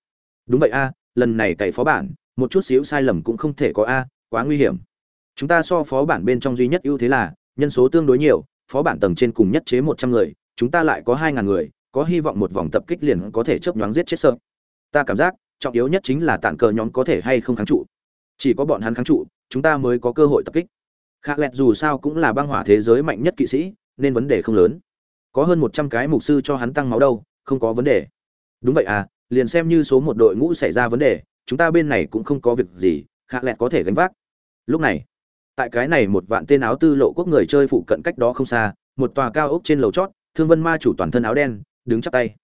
Đúng vậy a, lần này cày phó bản, một chút xíu sai lầm cũng không thể có a, quá nguy hiểm. Chúng ta so phó bản bên trong duy nhất ưu thế là, nhân số tương đối nhiều, phó bản tầng trên cùng nhất chế một trăm người, chúng ta lại có hai ngàn người, có hy vọng một vòng tập kích liền có thể chớp nhoáng giết chết sợ. Ta cảm giác, trọng yếu nhất chính là tản cờ nhóm có thể hay không kháng trụ. Chỉ có bọn hắn kháng trụ, chúng ta mới có cơ hội tập kích. Khác lẹt dù sao cũng là băng hỏa thế giới mạnh nhất kỵ sĩ, nên vấn đề không lớn. Có hơn một trăm cái mục sư cho hắn tăng máu đâu không có vấn đề. Đúng vậy à liền xem như số một đội ngũ xảy ra vấn đề, chúng ta bên này cũng không có việc gì khạ lẹt có thể gánh vác. Lúc này, tại cái này một vạn tên áo tư lộ quốc người chơi phụ cận cách đó không xa, một tòa cao ốc trên lầu chót, thương vân ma chủ toàn thân áo đen, đứng chắp tay.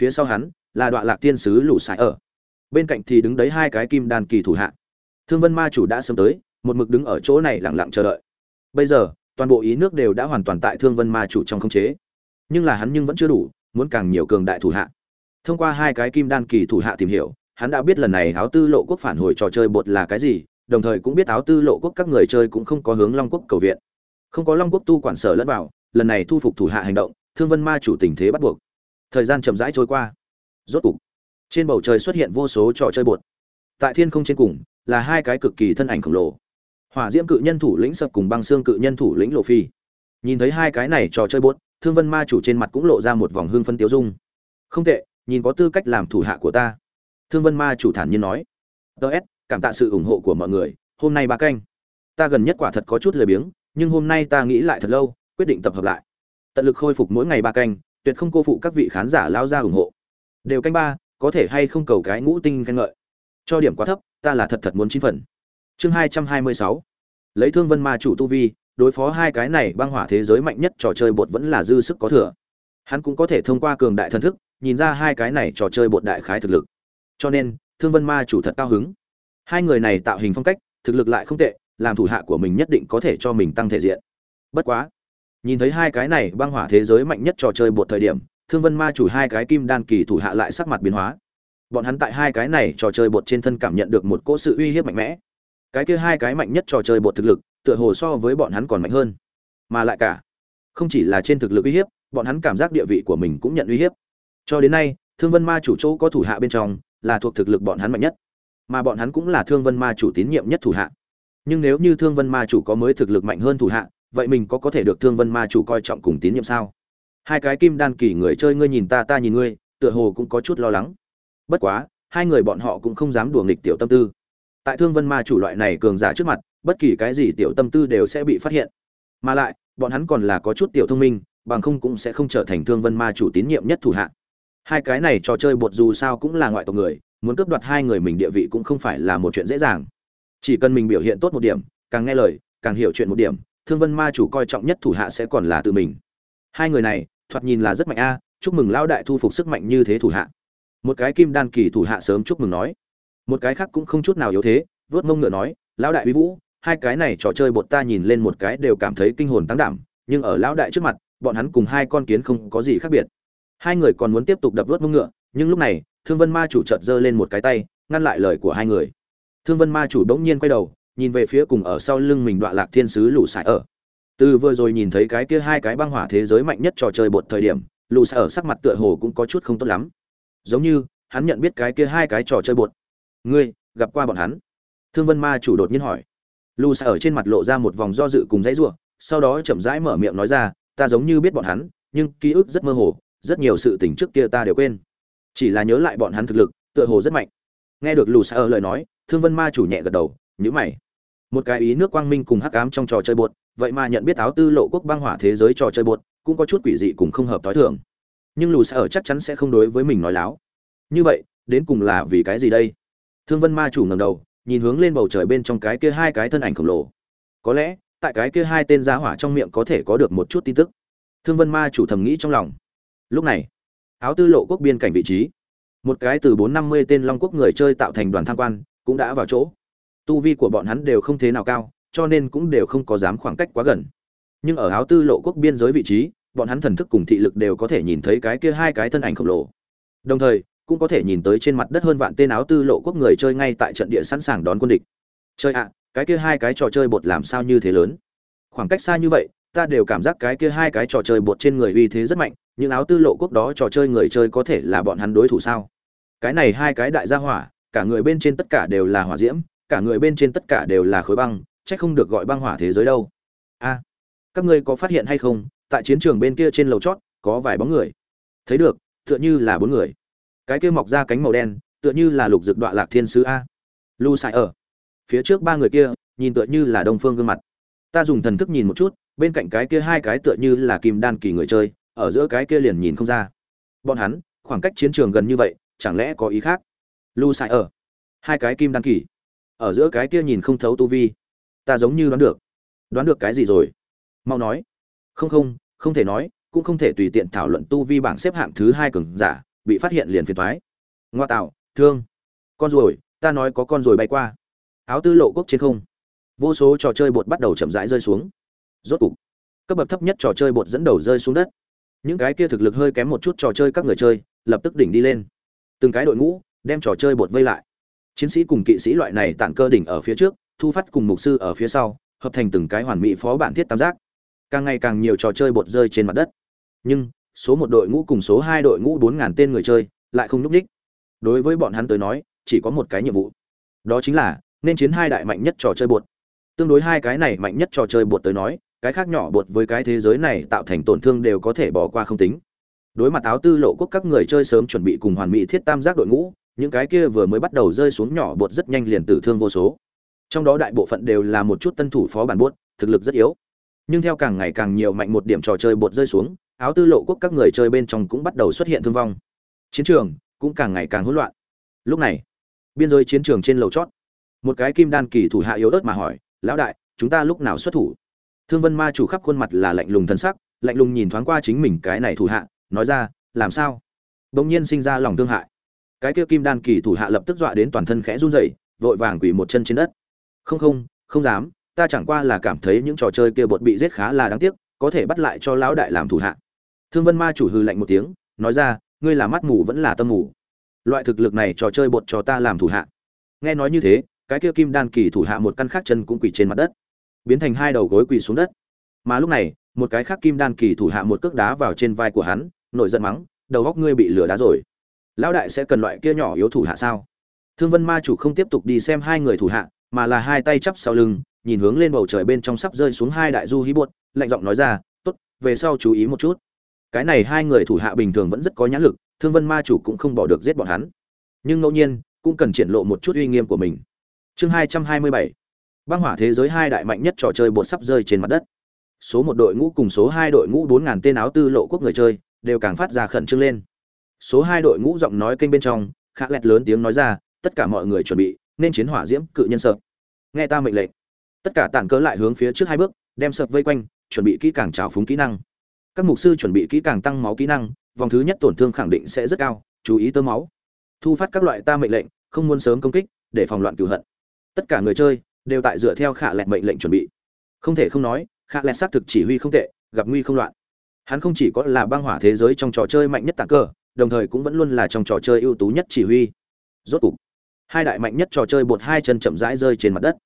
Phía sau hắn, là đoạn lạc tiên sứ lũ sải ở. Bên cạnh thì đứng đấy hai cái kim đàn kỳ thủ hạ. Thương vân ma chủ đã sớm tới, một mực đứng ở chỗ này lặng lặng chờ đợi. Bây giờ, toàn bộ ý nước đều đã hoàn toàn tại thương vân ma chủ trong khống chế. Nhưng là hắn nhưng vẫn chưa đủ muốn càng nhiều cường đại thủ hạ. Thông qua hai cái kim đan kỳ thủ hạ tìm hiểu, hắn đã biết lần này áo tư lộ quốc phản hồi trò chơi bột là cái gì, đồng thời cũng biết áo tư lộ quốc các người chơi cũng không có hướng long quốc cầu viện. Không có long quốc tu quản sở lẫn vào, lần này thu phục thủ hạ hành động, thương vân ma chủ tình thế bắt buộc. Thời gian chậm rãi trôi qua. Rốt cục, trên bầu trời xuất hiện vô số trò chơi bột. Tại thiên không trên cùng, là hai cái cực kỳ thân ảnh khổng lồ. Hỏa diễm cự nhân thủ lĩnh sập cùng băng xương cự nhân thủ lĩnh lộ phi. Nhìn thấy hai cái này trò chơi bột thương vân ma chủ trên mặt cũng lộ ra một vòng hương phân tiêu dung. Không tệ, nhìn có tư cách làm thủ hạ của ta. Thương vân ma chủ thản nhiên nói. Ts cảm tạ sự ủng hộ của mọi người. Hôm nay ba canh. Ta gần nhất quả thật có chút lười biếng, nhưng hôm nay ta nghĩ lại thật lâu, quyết định tập hợp lại. Tận lực khôi phục mỗi ngày ba canh, tuyệt không cô phụ các vị khán giả lao ra ủng hộ. Đều canh ba, có thể hay không cầu cái ngũ tinh khen ngợi. Cho điểm quá thấp, ta là thật thật muốn chín phần. Chương hai trăm hai mươi sáu. Lấy thương vân ma chủ tu vi đối phó hai cái này băng hỏa thế giới mạnh nhất trò chơi bột vẫn là dư sức có thừa. Hắn cũng có thể thông qua cường đại thân thức, nhìn ra hai cái này trò chơi bột đại khái thực lực. Cho nên, thương vân ma chủ thật cao hứng. Hai người này tạo hình phong cách, thực lực lại không tệ, làm thủ hạ của mình nhất định có thể cho mình tăng thể diện. Bất quá, nhìn thấy hai cái này băng hỏa thế giới mạnh nhất trò chơi bột thời điểm, thương vân ma chủ hai cái kim đan kỳ thủ hạ lại sắc mặt biến hóa. Bọn hắn tại hai cái này trò chơi bột trên thân cảm nhận được một cỗ sự uy hiếp mạnh mẽ. Cái kia hai cái mạnh nhất trò chơi bột thực lực tựa hồ so với bọn hắn còn mạnh hơn. Mà lại cả, không chỉ là trên thực lực uy hiếp, bọn hắn cảm giác địa vị của mình cũng nhận uy hiếp. Cho đến nay, thương vân ma chủ chỗ có thủ hạ bên trong là thuộc thực lực bọn hắn mạnh nhất. Mà bọn hắn cũng là thương vân ma chủ tín nhiệm nhất thủ hạ. Nhưng nếu như thương vân ma chủ có mới thực lực mạnh hơn thủ hạ, vậy mình có có thể được thương vân ma chủ coi trọng cùng tín nhiệm sao? Hai cái kim đan kỳ người chơi ngươi nhìn ta ta nhìn ngươi, tựa hồ cũng có chút lo lắng. Bất quá, hai người bọn họ cũng không dám đùa nghịch tiểu tâm tư tại thương vân ma chủ loại này cường giả trước mặt, bất kỳ cái gì tiểu tâm tư đều sẽ bị phát hiện. Mà lại, bọn hắn còn là có chút tiểu thông minh, bằng không cũng sẽ không trở thành thương vân ma chủ tín nhiệm nhất thủ hạ hai cái này trò chơi bột dù sao cũng là ngoại tộc người, muốn cướp đoạt hai người mình địa vị cũng không phải là một chuyện dễ dàng. Chỉ cần mình biểu hiện tốt một điểm, càng nghe lời, càng hiểu chuyện một điểm, thương vân ma chủ coi trọng nhất thủ hạ sẽ còn là tự mình. Hai người này, thoạt nhìn là rất mạnh a, chúc mừng lão đại thu phục sức mạnh như thế thủ hạ. Một cái kim đan kỳ thủ hạ sớm chúc mừng nói một cái khác cũng không chút nào yếu thế, vớt mông ngựa nói, lão đại uy vũ, hai cái này trò chơi bột ta nhìn lên một cái đều cảm thấy kinh hồn tăng đảm, nhưng ở lão đại trước mặt, bọn hắn cùng hai con kiến không có gì khác biệt. Hai người còn muốn tiếp tục đập vớt mông ngựa, nhưng lúc này, thương vân ma chủ chợt giơ lên một cái tay, ngăn lại lời của hai người. Thương vân ma chủ đống nhiên quay đầu, nhìn về phía cùng ở sau lưng mình đoạn lạc thiên sứ lũ sải ở. Từ vừa rồi nhìn thấy cái kia hai cái băng hỏa thế giới mạnh nhất trò chơi bột thời điểm, lũ sải ở sắc mặt tựa hồ cũng có chút không tốt lắm. Giống như, hắn nhận biết cái kia hai cái trò chơi bột ngươi, gặp qua bọn hắn? Thương vân ma chủ đột nhiên hỏi. Lu sa ở trên mặt lộ ra một vòng do dự cùng dãy ruộng sau đó chậm rãi mở miệng nói ra, ta giống như biết bọn hắn, nhưng ký ức rất mơ hồ, rất nhiều sự tình trước kia ta đều quên. Chỉ là nhớ lại bọn hắn thực lực, tựa hồ rất mạnh. Nghe được lù sa lời nói, thương vân ma chủ nhẹ gật đầu nhữ mày. Một cái ý nước quang minh cùng hắc ám trong trò chơi bột, vậy mà nhận biết áo tư lộ quốc băng hỏa thế giới trò chơi bột, cũng có chút quỷ dị cùng không hợp thói thường. Nhưng lù sa chắc chắn sẽ không đối với mình nói láo. Như vậy, đến cùng là vì cái gì đây? Thương vân ma chủ ngầm đầu, nhìn hướng lên bầu trời bên trong cái kia hai cái thân ảnh khổng lồ. Có lẽ, tại cái kia hai tên giá hỏa trong miệng có thể có được một chút tin tức. Thương vân ma chủ thầm nghĩ trong lòng. Lúc này, áo tư lộ quốc biên cảnh vị trí. Một cái từ bốn năm mươi tên long quốc người chơi tạo thành đoàn tham quan, cũng đã vào chỗ. Tu vi của bọn hắn đều không thế nào cao, cho nên cũng đều không có dám khoảng cách quá gần. Nhưng ở áo tư lộ quốc biên giới vị trí, bọn hắn thần thức cùng thị lực đều có thể nhìn thấy cái kia hai cái thân ảnh khổng lồ. Đồng thời cũng có thể nhìn tới trên mặt đất hơn vạn tên áo tư lộ quốc người chơi ngay tại trận địa sẵn sàng đón quân địch. Chơi ạ, cái kia hai cái trò chơi bột làm sao như thế lớn? Khoảng cách xa như vậy, ta đều cảm giác cái kia hai cái trò chơi bột trên người uy thế rất mạnh những áo tư lộ quốc đó trò chơi người chơi có thể là bọn hắn đối thủ sao? Cái này hai cái đại gia hỏa, cả người bên trên tất cả đều là hỏa diễm, cả người bên trên tất cả đều là khối băng, chắc không được gọi băng hỏa thế giới đâu. A, các ngươi có phát hiện hay không? Tại chiến trường bên kia trên lầu chót, có vài bóng người. Thấy được, tựa như là bốn người cái kia mọc ra cánh màu đen, tựa như là lục dực đoạn lạc thiên sứ a. Lu sai ở phía trước ba người kia, nhìn tựa như là đông phương gương mặt. Ta dùng thần thức nhìn một chút, bên cạnh cái kia hai cái tựa như là kim đan kỳ người chơi, ở giữa cái kia liền nhìn không ra. Bọn hắn, khoảng cách chiến trường gần như vậy, chẳng lẽ có ý khác? Lu sai ở hai cái kim đan kỳ, ở giữa cái kia nhìn không thấu tu vi. Ta giống như đoán được. Đoán được cái gì rồi? Mau nói. Không không không thể nói, cũng không thể tùy tiện thảo luận tu vi bảng xếp hạng thứ hai cường giả bị phát hiện liền phiền thoái. Ngoa tạo, thương. Con ruồi, ta nói có con ruồi bay qua. Áo tư lộ quốc trên không. Vô số trò chơi bột bắt đầu chậm rãi rơi xuống. Rốt cục, cấp bậc thấp nhất trò chơi bột dẫn đầu rơi xuống đất. Những cái kia thực lực hơi kém một chút trò chơi các người chơi, lập tức đỉnh đi lên. Từng cái đội ngũ, đem trò chơi bột vây lại. Chiến sĩ cùng kỵ sĩ loại này tản cơ đỉnh ở phía trước, thu phát cùng mục sư ở phía sau, hợp thành từng cái hoàn mỹ phó bản thiết tam giác. Càng ngày càng nhiều trò chơi bột rơi trên mặt đất. Nhưng số một đội ngũ cùng số hai đội ngũ bốn ngàn tên người chơi, lại không núp ních đối với bọn hắn tới nói, chỉ có một cái nhiệm vụ. Đó chính là nên chiến hai đại mạnh nhất trò chơi bột. Tương đối hai cái này mạnh nhất trò chơi bột tới nói, cái khác nhỏ bột với cái thế giới này tạo thành tổn thương đều có thể bỏ qua không tính. Đối mặt áo tư lộ quốc các người chơi sớm chuẩn bị cùng hoàn mỹ thiết tam giác đội ngũ, những cái kia vừa mới bắt đầu rơi xuống nhỏ bột rất nhanh liền tử thương vô số. Trong đó đại bộ phận đều là một chút tân thủ phó bản bốt thực lực rất yếu nhưng theo càng ngày càng nhiều mạnh một điểm trò chơi bột rơi xuống, áo tư lộ quốc các người chơi bên trong cũng bắt đầu xuất hiện thương vong. Chiến trường cũng càng ngày càng hỗn loạn. Lúc này, biên giới chiến trường trên lầu chót, một cái kim đan kỳ thủ hạ yếu ớt mà hỏi, lão đại, chúng ta lúc nào xuất thủ? Thương vân ma chủ khắp khuôn mặt là lạnh lùng thân sắc, lạnh lùng nhìn thoáng qua chính mình cái này thủ hạ, nói ra, làm sao? Bỗng nhiên sinh ra lòng thương hại. Cái kia kim đan kỳ thủ hạ lập tức dọa đến toàn thân khẽ run rẩy, vội vàng quỳ một chân trên đất. Không không không dám ta chẳng qua là cảm thấy những trò chơi kia bột bị giết khá là đáng tiếc, có thể bắt lại cho lão đại làm thủ hạ. Thương vân ma chủ hư lạnh một tiếng, nói ra, ngươi là mắt mù vẫn là tâm mù. Loại thực lực này trò chơi bột cho ta làm thủ hạ. Nghe nói như thế, cái kia kim đan kỳ thủ hạ một căn khác chân cũng quỳ trên mặt đất. Biến thành hai đầu gối quỳ xuống đất. Mà lúc này, một cái khác kim đan kỳ thủ hạ một cước đá vào trên vai của hắn, nổi giận mắng, đầu góc ngươi bị lửa đá rồi. Lão đại sẽ cần loại kia nhỏ yếu thủ hạ sao? Thương vân ma chủ không tiếp tục đi xem hai người thủ hạ, mà là hai tay chắp sau lưng nhìn hướng lên bầu trời bên trong sắp rơi xuống hai đại du hí buột lạnh giọng nói ra, tốt, về sau chú ý một chút. Cái này hai người thủ hạ bình thường vẫn rất có nhãn lực, thương vân ma chủ cũng không bỏ được giết bọn hắn. Nhưng ngẫu nhiên, cũng cần triển lộ một chút uy nghiêm của mình. Chương hai trăm hai mươi bảy, băng hỏa thế giới hai đại mạnh nhất trò chơi bột sắp rơi trên mặt đất. Số một đội ngũ cùng số hai đội ngũ bốn ngàn tên áo tư lộ quốc người chơi, đều càng phát ra khẩn trương lên. Số hai đội ngũ giọng nói kênh bên trong, khá lẹt lớn tiếng nói ra, tất cả mọi người chuẩn bị, nên chiến hỏa diễm, cự nhân sợ. Nghe ta mệnh lệnh tất cả tản cớ lại hướng phía trước hai bước, đem sập vây quanh, chuẩn bị kỹ càng trào phúng kỹ năng. Các mục sư chuẩn bị kỹ càng tăng máu kỹ năng, vòng thứ nhất tổn thương khẳng định sẽ rất cao, chú ý tơ máu. Thu phát các loại ta mệnh lệnh, không muốn sớm công kích, để phòng loạn cửu hận. Tất cả người chơi, đều tại dựa theo khả lẹt mệnh lệnh chuẩn bị. Không thể không nói, khả lẹt xác thực chỉ huy không tệ, gặp nguy không loạn. Hắn không chỉ có là băng hỏa thế giới trong trò chơi mạnh nhất tạng cơ, đồng thời cũng vẫn luôn là trong trò chơi ưu tú nhất chỉ huy. Rốt cục, hai đại mạnh nhất trò chơi bột hai chân chậm rãi rơi trên mặt đất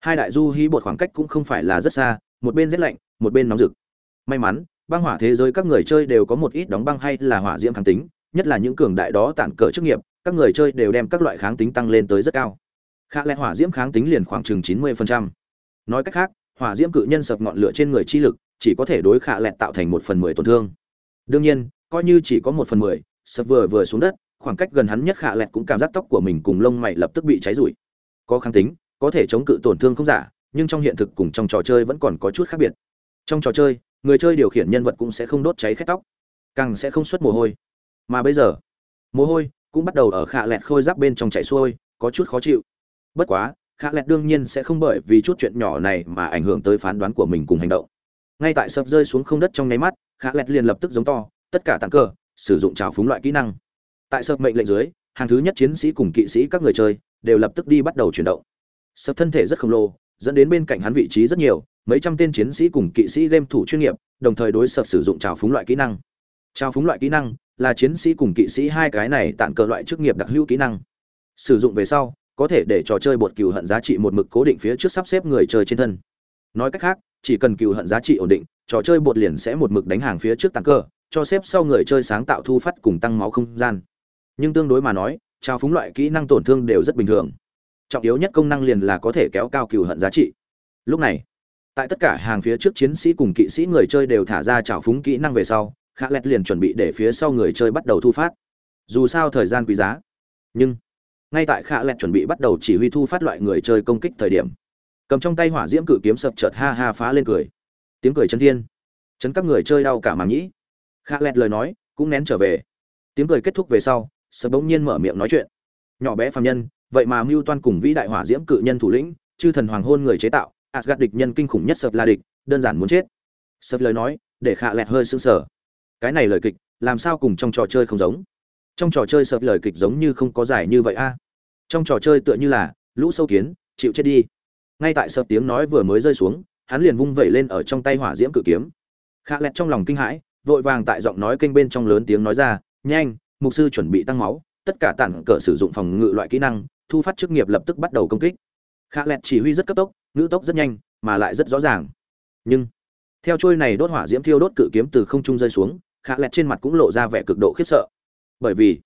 hai đại du hí bột khoảng cách cũng không phải là rất xa, một bên rét lạnh, một bên nóng rực. May mắn, băng hỏa thế giới các người chơi đều có một ít đóng băng hay là hỏa diễm kháng tính, nhất là những cường đại đó tản cỡ chức nghiệp, các người chơi đều đem các loại kháng tính tăng lên tới rất cao. Khả lẽ hỏa diễm kháng tính liền khoảng chừng chín mươi nói cách khác, hỏa diễm cự nhân sập ngọn lửa trên người chi lực, chỉ có thể đối khả lẹt tạo thành một phần mười tổn thương. Đương nhiên, coi như chỉ có một phần mười, sập vừa vừa xuống đất, khoảng cách gần hắn nhất khả lẹt cũng cảm giác tóc của mình cùng lông mày lập tức bị cháy rụi. Có kháng tính có thể chống cự tổn thương không giả, nhưng trong hiện thực cùng trong trò chơi vẫn còn có chút khác biệt. Trong trò chơi, người chơi điều khiển nhân vật cũng sẽ không đốt cháy khét tóc, càng sẽ không xuất mồ hôi. Mà bây giờ, mồ hôi cũng bắt đầu ở khả lẹt khôi giáp bên trong chảy xuôi, có chút khó chịu. Bất quá khả lẹt đương nhiên sẽ không bởi vì chút chuyện nhỏ này mà ảnh hưởng tới phán đoán của mình cùng hành động. Ngay tại sập rơi xuống không đất trong nháy mắt khả lẹt liền lập tức giống to, tất cả tặng cờ sử dụng trào phúng loại kỹ năng. Tại sập mệnh lệnh dưới, hàng thứ nhất chiến sĩ cùng kỵ sĩ các người chơi đều lập tức đi bắt đầu chuyển động sập thân thể rất khổng lồ, dẫn đến bên cạnh hắn vị trí rất nhiều, mấy trăm tên chiến sĩ cùng kỵ sĩ game thủ chuyên nghiệp, đồng thời đối sập sử dụng trào phúng loại kỹ năng. Trào phúng loại kỹ năng là chiến sĩ cùng kỵ sĩ hai cái này tặng cờ loại chức nghiệp đặc hữu kỹ năng. Sử dụng về sau, có thể để trò chơi bột cừu hận giá trị một mực cố định phía trước sắp xếp người chơi trên thân. Nói cách khác, chỉ cần cừu hận giá trị ổn định, trò chơi bột liền sẽ một mực đánh hàng phía trước tăng cơ cho xếp sau người chơi sáng tạo thu phát cùng tăng máu không gian. Nhưng tương đối mà nói trao phúng loại kỹ năng tổn thương đều rất bình thường trọng yếu nhất công năng liền là có thể kéo cao cừu hận giá trị. Lúc này, tại tất cả hàng phía trước chiến sĩ cùng kỵ sĩ người chơi đều thả ra trảo phúng kỹ năng về sau khả lẹt liền chuẩn bị để phía sau người chơi bắt đầu thu phát. Dù sao thời gian quý giá, nhưng ngay tại khả lẹt chuẩn bị bắt đầu chỉ huy thu phát loại người chơi công kích thời điểm, cầm trong tay hỏa diễm cự kiếm sập chợt ha ha phá lên cười. Tiếng cười chân thiên, chấn các người chơi đau cả màng nhĩ. Khả lẹt lời nói cũng nén trở về. Tiếng cười kết thúc về sau, sập bỗng nhiên mở miệng nói chuyện. Nhỏ bé phàm nhân vậy mà mưu toan cùng vĩ đại hỏa diễm cự nhân thủ lĩnh, chư thần hoàng hôn người chế tạo gạt địch nhân kinh khủng nhất sập là địch, đơn giản muốn chết. Sập lời nói, để khạ lẹt hơi sưng sờ. Cái này lời kịch, làm sao cùng trong trò chơi không giống? Trong trò chơi sập lời kịch giống như không có giải như vậy a. Trong trò chơi tựa như là, lũ sâu kiến, chịu chết đi. Ngay tại sập tiếng nói vừa mới rơi xuống, hắn liền vung vẩy lên ở trong tay hỏa diễm cự kiếm. Khạ lẹt trong lòng kinh hãi, vội vàng tại giọng nói kênh bên trong lớn tiếng nói ra, nhanh, mục sư chuẩn bị tăng máu, tất cả tản cỡ sử dụng phòng ngự loại kỹ năng thu phát chức nghiệp lập tức bắt đầu công kích. Khạ lẹt chỉ huy rất cấp tốc ngữ tốc rất nhanh mà lại rất rõ ràng. Nhưng theo trôi này đốt hỏa diễm thiêu đốt cự kiếm từ không trung rơi xuống khạ lẹt trên mặt cũng lộ ra vẻ cực độ khiếp sợ. Bởi vì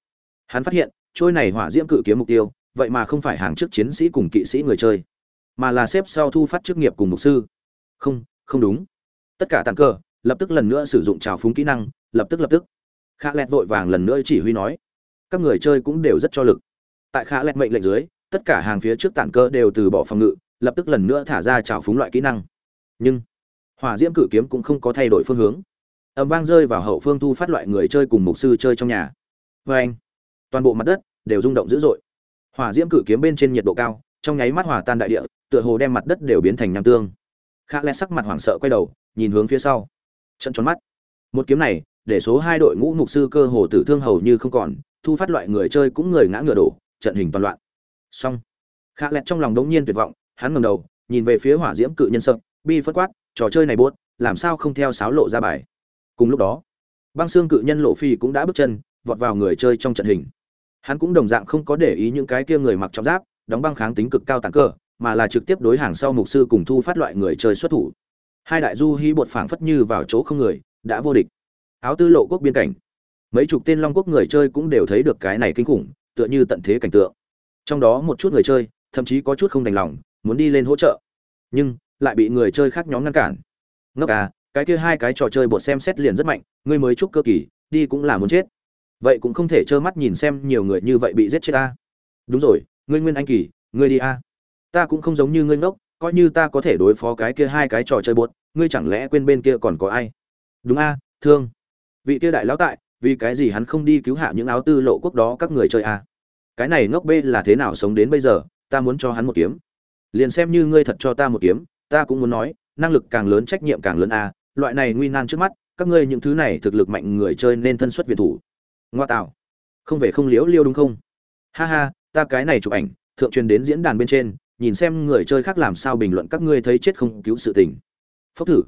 hắn phát hiện trôi này hỏa diễm cự kiếm mục tiêu vậy mà không phải hàng trước chiến sĩ cùng kỵ sĩ người chơi mà là xếp sau thu phát chức nghiệp cùng mục sư. Không không đúng. Tất cả tàn cờ, lập tức lần nữa sử dụng trào phúng kỹ năng lập tức lập tức. Khạ lẹt vội vàng lần nữa chỉ huy nói các người chơi cũng đều rất cho lực tại khả lẹt mệnh lệnh dưới, tất cả hàng phía trước tản cơ đều từ bỏ phòng ngự, lập tức lần nữa thả ra trào phúng loại kỹ năng. Nhưng, hỏa diễm cử kiếm cũng không có thay đổi phương hướng. Ẩm vang rơi vào hậu phương thu phát loại người chơi cùng mục sư chơi trong nhà. Vê anh, toàn bộ mặt đất đều rung động dữ dội. Hỏa diễm cử kiếm bên trên nhiệt độ cao, trong nháy mắt hòa tan đại địa, tựa hồ đem mặt đất đều biến thành nham tương. Khả lẽ sắc mặt hoảng sợ quay đầu, nhìn hướng phía sau. Trận tròn mắt. Một kiếm này, để số hai đội ngũ mục sư cơ hồ tử thương hầu như không còn, thu phát loại người chơi cũng người ngã ngựa đổ trận hình toàn loạn. Xong. Khá lẹt trong lòng đống nhiên tuyệt vọng, hắn ngẩng đầu, nhìn về phía hỏa diễm cự nhân sợ, bi phất quát, trò chơi này buốt, làm sao không theo sáo lộ ra bài? Cùng lúc đó, băng xương cự nhân lộ phi cũng đã bước chân, vọt vào người chơi trong trận hình. Hắn cũng đồng dạng không có để ý những cái kia người mặc trọng giáp, đóng băng kháng tính cực cao tàn cơ, mà là trực tiếp đối hàng sau mục sư cùng thu phát loại người chơi xuất thủ. Hai đại du hy bột phảng phất như vào chỗ không người, đã vô địch. Áo tư lộ quốc biên cảnh. Mấy chục tên long quốc người chơi cũng đều thấy được cái này kinh khủng tựa như tận thế cảnh tượng. Trong đó một chút người chơi, thậm chí có chút không đành lòng, muốn đi lên hỗ trợ. Nhưng, lại bị người chơi khác nhóm ngăn cản. Ngốc à cái kia hai cái trò chơi bột xem xét liền rất mạnh, ngươi mới chúc cơ kỳ, đi cũng là muốn chết. Vậy cũng không thể trơ mắt nhìn xem nhiều người như vậy bị giết chết ta. Đúng rồi, ngươi nguyên anh kỳ, ngươi đi a. Ta cũng không giống như ngươi ngốc, coi như ta có thể đối phó cái kia hai cái trò chơi bột, ngươi chẳng lẽ quên bên kia còn có ai? Đúng a, thương. Vị kia đại lão tại vì cái gì hắn không đi cứu hạ những áo tư lộ quốc đó các người chơi à? Cái này ngốc bê là thế nào sống đến bây giờ? Ta muốn cho hắn một kiếm. Liền xem như ngươi thật cho ta một kiếm, ta cũng muốn nói, năng lực càng lớn trách nhiệm càng lớn à? Loại này nguy nan trước mắt, các ngươi những thứ này thực lực mạnh người chơi nên thân xuất việt thủ. Ngoa tạo. Không về không liễu liêu đúng không? Ha ha, ta cái này chụp ảnh, thượng truyền đến diễn đàn bên trên, nhìn xem người chơi khác làm sao bình luận các ngươi thấy chết không cứu sự tình. Phốc thử.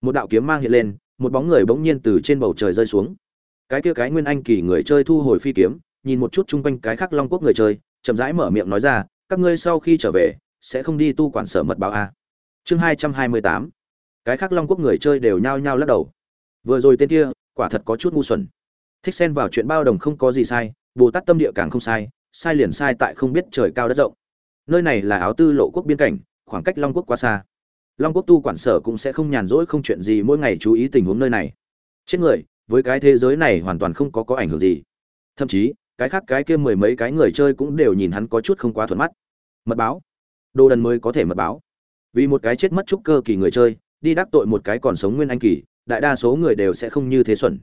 Một đạo kiếm mang hiện lên, một bóng người bỗng nhiên từ trên bầu trời rơi xuống cái kia cái nguyên anh kỳ người chơi thu hồi phi kiếm, nhìn một chút chung quanh cái khác long quốc người chơi, chậm rãi mở miệng nói ra, các ngươi sau khi trở về, sẽ không đi tu quản sở mật báo a. Chương hai trăm hai mươi tám. Cái khác long quốc người chơi đều nhao nhao lắc đầu. Vừa rồi tên kia, quả thật có chút ngu xuẩn. Thích xen vào chuyện bao đồng không có gì sai, bồ tát tâm địa càng không sai sai liền sai tại không biết trời cao đất rộng. Nơi này là áo tư lộ quốc biên cảnh, khoảng cách long quốc quá xa. Long quốc tu quản sở cũng sẽ không nhàn rỗi không chuyện gì mỗi ngày chú ý tình huống nơi này. Chết người với cái thế giới này hoàn toàn không có có ảnh hưởng gì. Thậm chí, cái khác cái kia mười mấy cái người chơi cũng đều nhìn hắn có chút không quá thuận mắt. Mật báo. Đồ đần mới có thể mật báo. Vì một cái chết mất trúc cơ kỳ người chơi, đi đắc tội một cái còn sống nguyên anh kỳ, đại đa số người đều sẽ không như thế xuẩn.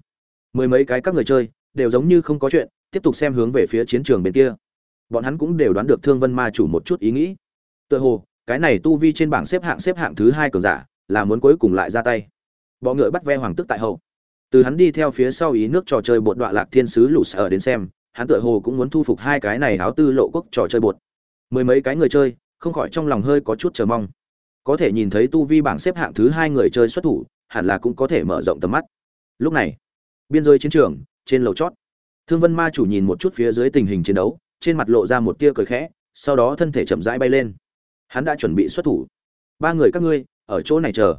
Mười mấy cái các người chơi, đều giống như không có chuyện, tiếp tục xem hướng về phía chiến trường bên kia. Bọn hắn cũng đều đoán được thương vân ma chủ một chút ý nghĩ. Tựa hồ, cái này tu vi trên bảng xếp hạng xếp hạng thứ hai cường giả, là muốn cuối cùng lại ra tay. Bọ ngựa bắt ve hoàng tức tại hậu từ hắn đi theo phía sau ý nước trò chơi bột đoạn lạc thiên sứ lũ sở đến xem, hắn tựa hồ cũng muốn thu phục hai cái này áo tư lộ quốc trò chơi bột. Mười mấy cái người chơi, không khỏi trong lòng hơi có chút chờ mong. Có thể nhìn thấy tu vi bảng xếp hạng thứ hai người chơi xuất thủ, hẳn là cũng có thể mở rộng tầm mắt. Lúc này, biên giới chiến trường, trên lầu chót. Thương vân ma chủ nhìn một chút phía dưới tình hình chiến đấu, trên mặt lộ ra một tia cười khẽ, sau đó thân thể chậm rãi bay lên. Hắn đã chuẩn bị xuất thủ. Ba người các ngươi, ở chỗ này chờ.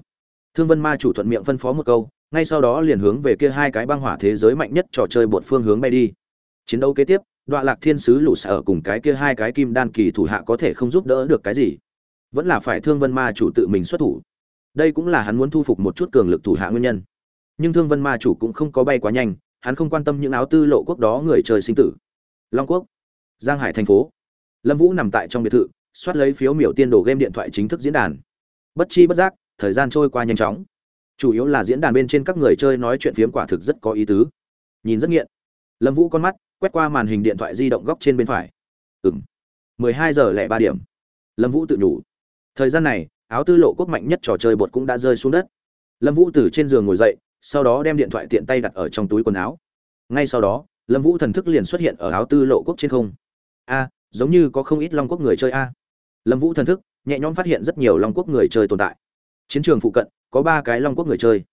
Thương vân ma chủ thuận miệng phân phó một câu ngay sau đó liền hướng về kia hai cái băng hỏa thế giới mạnh nhất trò chơi bột phương hướng bay đi. Chiến đấu kế tiếp đoạn lạc thiên sứ lũ sở cùng cái kia hai cái kim đan kỳ thủ hạ có thể không giúp đỡ được cái gì? Vẫn là phải thương vân ma chủ tự mình xuất thủ. Đây cũng là hắn muốn thu phục một chút cường lực thủ hạ nguyên nhân. Nhưng thương vân ma chủ cũng không có bay quá nhanh, hắn không quan tâm những áo tư lộ quốc đó người trời sinh tử. Long quốc, giang hải thành phố. Lâm vũ nằm tại trong biệt thự, soát lấy phiếu miểu tiên đồ game điện thoại chính thức diễn đàn. Bất chi bất giác, thời gian trôi qua nhanh chóng chủ yếu là diễn đàn bên trên các người chơi nói chuyện phiếm quả thực rất có ý tứ. Nhìn rất nghiện. Lâm vũ con mắt quét qua màn hình điện thoại di động góc trên bên phải. Ừng mười hai giờ lẻ ba điểm. Lâm vũ tự nhủ. Thời gian này, áo tư lộ quốc mạnh nhất trò chơi bột cũng đã rơi xuống đất. Lâm vũ từ trên giường ngồi dậy, sau đó đem điện thoại tiện tay đặt ở trong túi quần áo. Ngay sau đó, lâm vũ thần thức liền xuất hiện ở áo tư lộ quốc trên không. A, giống như có không ít long quốc người chơi a. Lâm vũ thần thức nhẹ nhõm phát hiện rất nhiều long quốc người chơi tồn tại chiến trường phụ cận, có ba cái long quốc người chơi.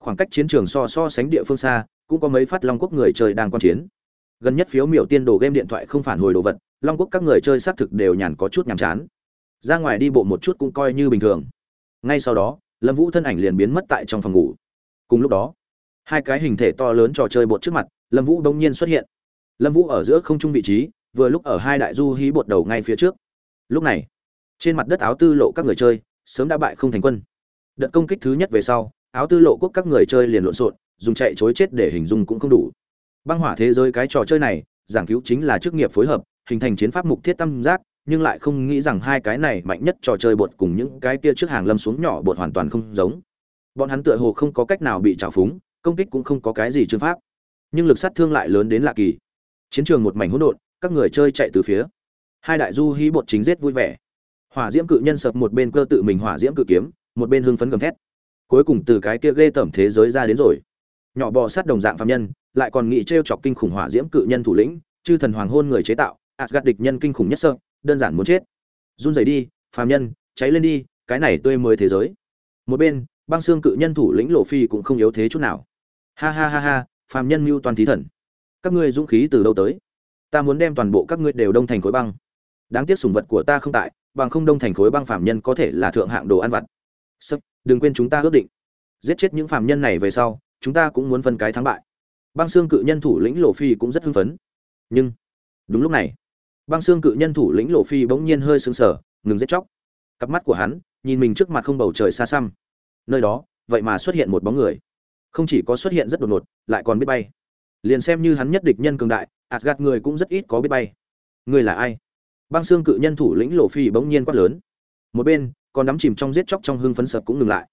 Khoảng cách chiến trường so so sánh địa phương xa, cũng có mấy phát long quốc người chơi đang quan chiến. Gần nhất phiếu miểu tiên đồ game điện thoại không phản hồi đồ vật, long quốc các người chơi xác thực đều nhàn có chút nhàm chán. Ra ngoài đi bộ một chút cũng coi như bình thường. Ngay sau đó, lâm vũ thân ảnh liền biến mất tại trong phòng ngủ. Cùng lúc đó, hai cái hình thể to lớn trò chơi bột trước mặt, lâm vũ đông nhiên xuất hiện. Lâm vũ ở giữa không trung vị trí, vừa lúc ở hai đại du hí bột đầu ngay phía trước. Lúc này, trên mặt đất áo tư lộ các người chơi, sớm đã bại không thành quân đợt công kích thứ nhất về sau, áo tư lộ quốc các người chơi liền lộn xộn, dùng chạy chối chết để hình dung cũng không đủ. Băng hỏa thế giới cái trò chơi này, giảng cứu chính là chức nghiệp phối hợp, hình thành chiến pháp mục thiết tam giác, nhưng lại không nghĩ rằng hai cái này mạnh nhất trò chơi bột cùng những cái kia trước hàng lâm xuống nhỏ bột hoàn toàn không giống. Bọn hắn tựa hồ không có cách nào bị trào phúng, công kích cũng không có cái gì chương pháp. Nhưng lực sát thương lại lớn đến lạ kỳ. Chiến trường một mảnh hỗn độn, các người chơi chạy từ phía. Hai đại du hí bột chính giết vui vẻ. Hỏa diễm cự nhân sập một bên cơ tự mình hỏa diễm cự kiếm một bên hưng phấn gầm thét. Cuối cùng từ cái kia ghê tởm thế giới ra đến rồi. Nhỏ bò sát đồng dạng phạm nhân lại còn nghĩ t chọc kinh khủng hỏa diễm cự nhân thủ lĩnh chư thần hoàng hôn người chế tạo gạt địch nhân kinh khủng nhất sợ, đơn giản muốn chết. Run rẩy đi phàm nhân cháy lên đi cái này tươi mới thế giới. Một bên băng xương cự nhân thủ lĩnh lộ phi cũng không yếu thế chút nào. Ha ha ha ha phàm nhân mưu toàn thí thần. Các ngươi dũng khí từ đâu tới? Ta muốn đem toàn bộ các ngươi đều đông thành khối băng. Đáng tiếc sủng vật của ta không tại bằng không đông thành khối băng phàm nhân có thể là thượng hạng đồ ăn vặt sấp đừng quên chúng ta ước định. Giết chết những phàm nhân này về sau, chúng ta cũng muốn phân cái thắng bại. Băng xương cự nhân thủ lĩnh lộ phi cũng rất hưng phấn. Nhưng, đúng lúc này, băng xương cự nhân thủ lĩnh lộ phi bỗng nhiên hơi sững sờ, ngừng giết chóc. Cặp mắt của hắn, nhìn mình trước mặt không bầu trời xa xăm. Nơi đó, vậy mà xuất hiện một bóng người. Không chỉ có xuất hiện rất đột ngột, lại còn biết bay. Liền xem như hắn nhất địch nhân cường đại ạt gạt người cũng rất ít có biết bay. Người là ai? Băng xương cự nhân thủ lĩnh lộ phi bỗng nhiên quát lớn. Một bên còn đắm chìm trong giết chóc trong hưng phấn sập cũng ngừng lại.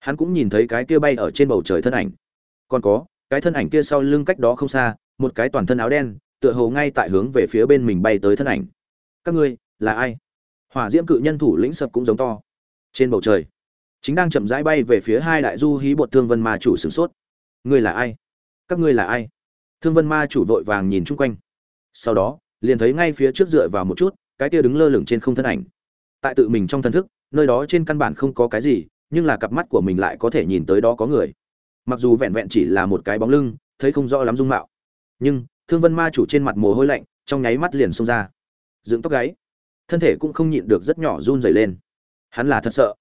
Hắn cũng nhìn thấy cái kia bay ở trên bầu trời thân ảnh. Còn có, cái thân ảnh kia sau lưng cách đó không xa, một cái toàn thân áo đen, tựa hồ ngay tại hướng về phía bên mình bay tới thân ảnh. Các ngươi, là ai? Hỏa diễm cự nhân thủ lĩnh sập cũng giống to. Trên bầu trời, chính đang chậm rãi bay về phía hai đại du hí bột thương vân ma chủ sửng sốt. Ngươi là ai? Các ngươi là ai? Thương vân ma chủ vội vàng nhìn chung quanh. Sau đó, liền thấy ngay phía trước dựa vào một chút, cái kia đứng lơ lửng trên không thân ảnh. Tại tự mình trong thân thức nơi đó trên căn bản không có cái gì, nhưng là cặp mắt của mình lại có thể nhìn tới đó có người. Mặc dù vẹn vẹn chỉ là một cái bóng lưng, thấy không rõ lắm dung mạo. Nhưng, thương vân ma chủ trên mặt mồ hôi lạnh, trong nháy mắt liền xông ra. Dựng tóc gáy. Thân thể cũng không nhịn được rất nhỏ run rẩy lên. Hắn là thật sợ.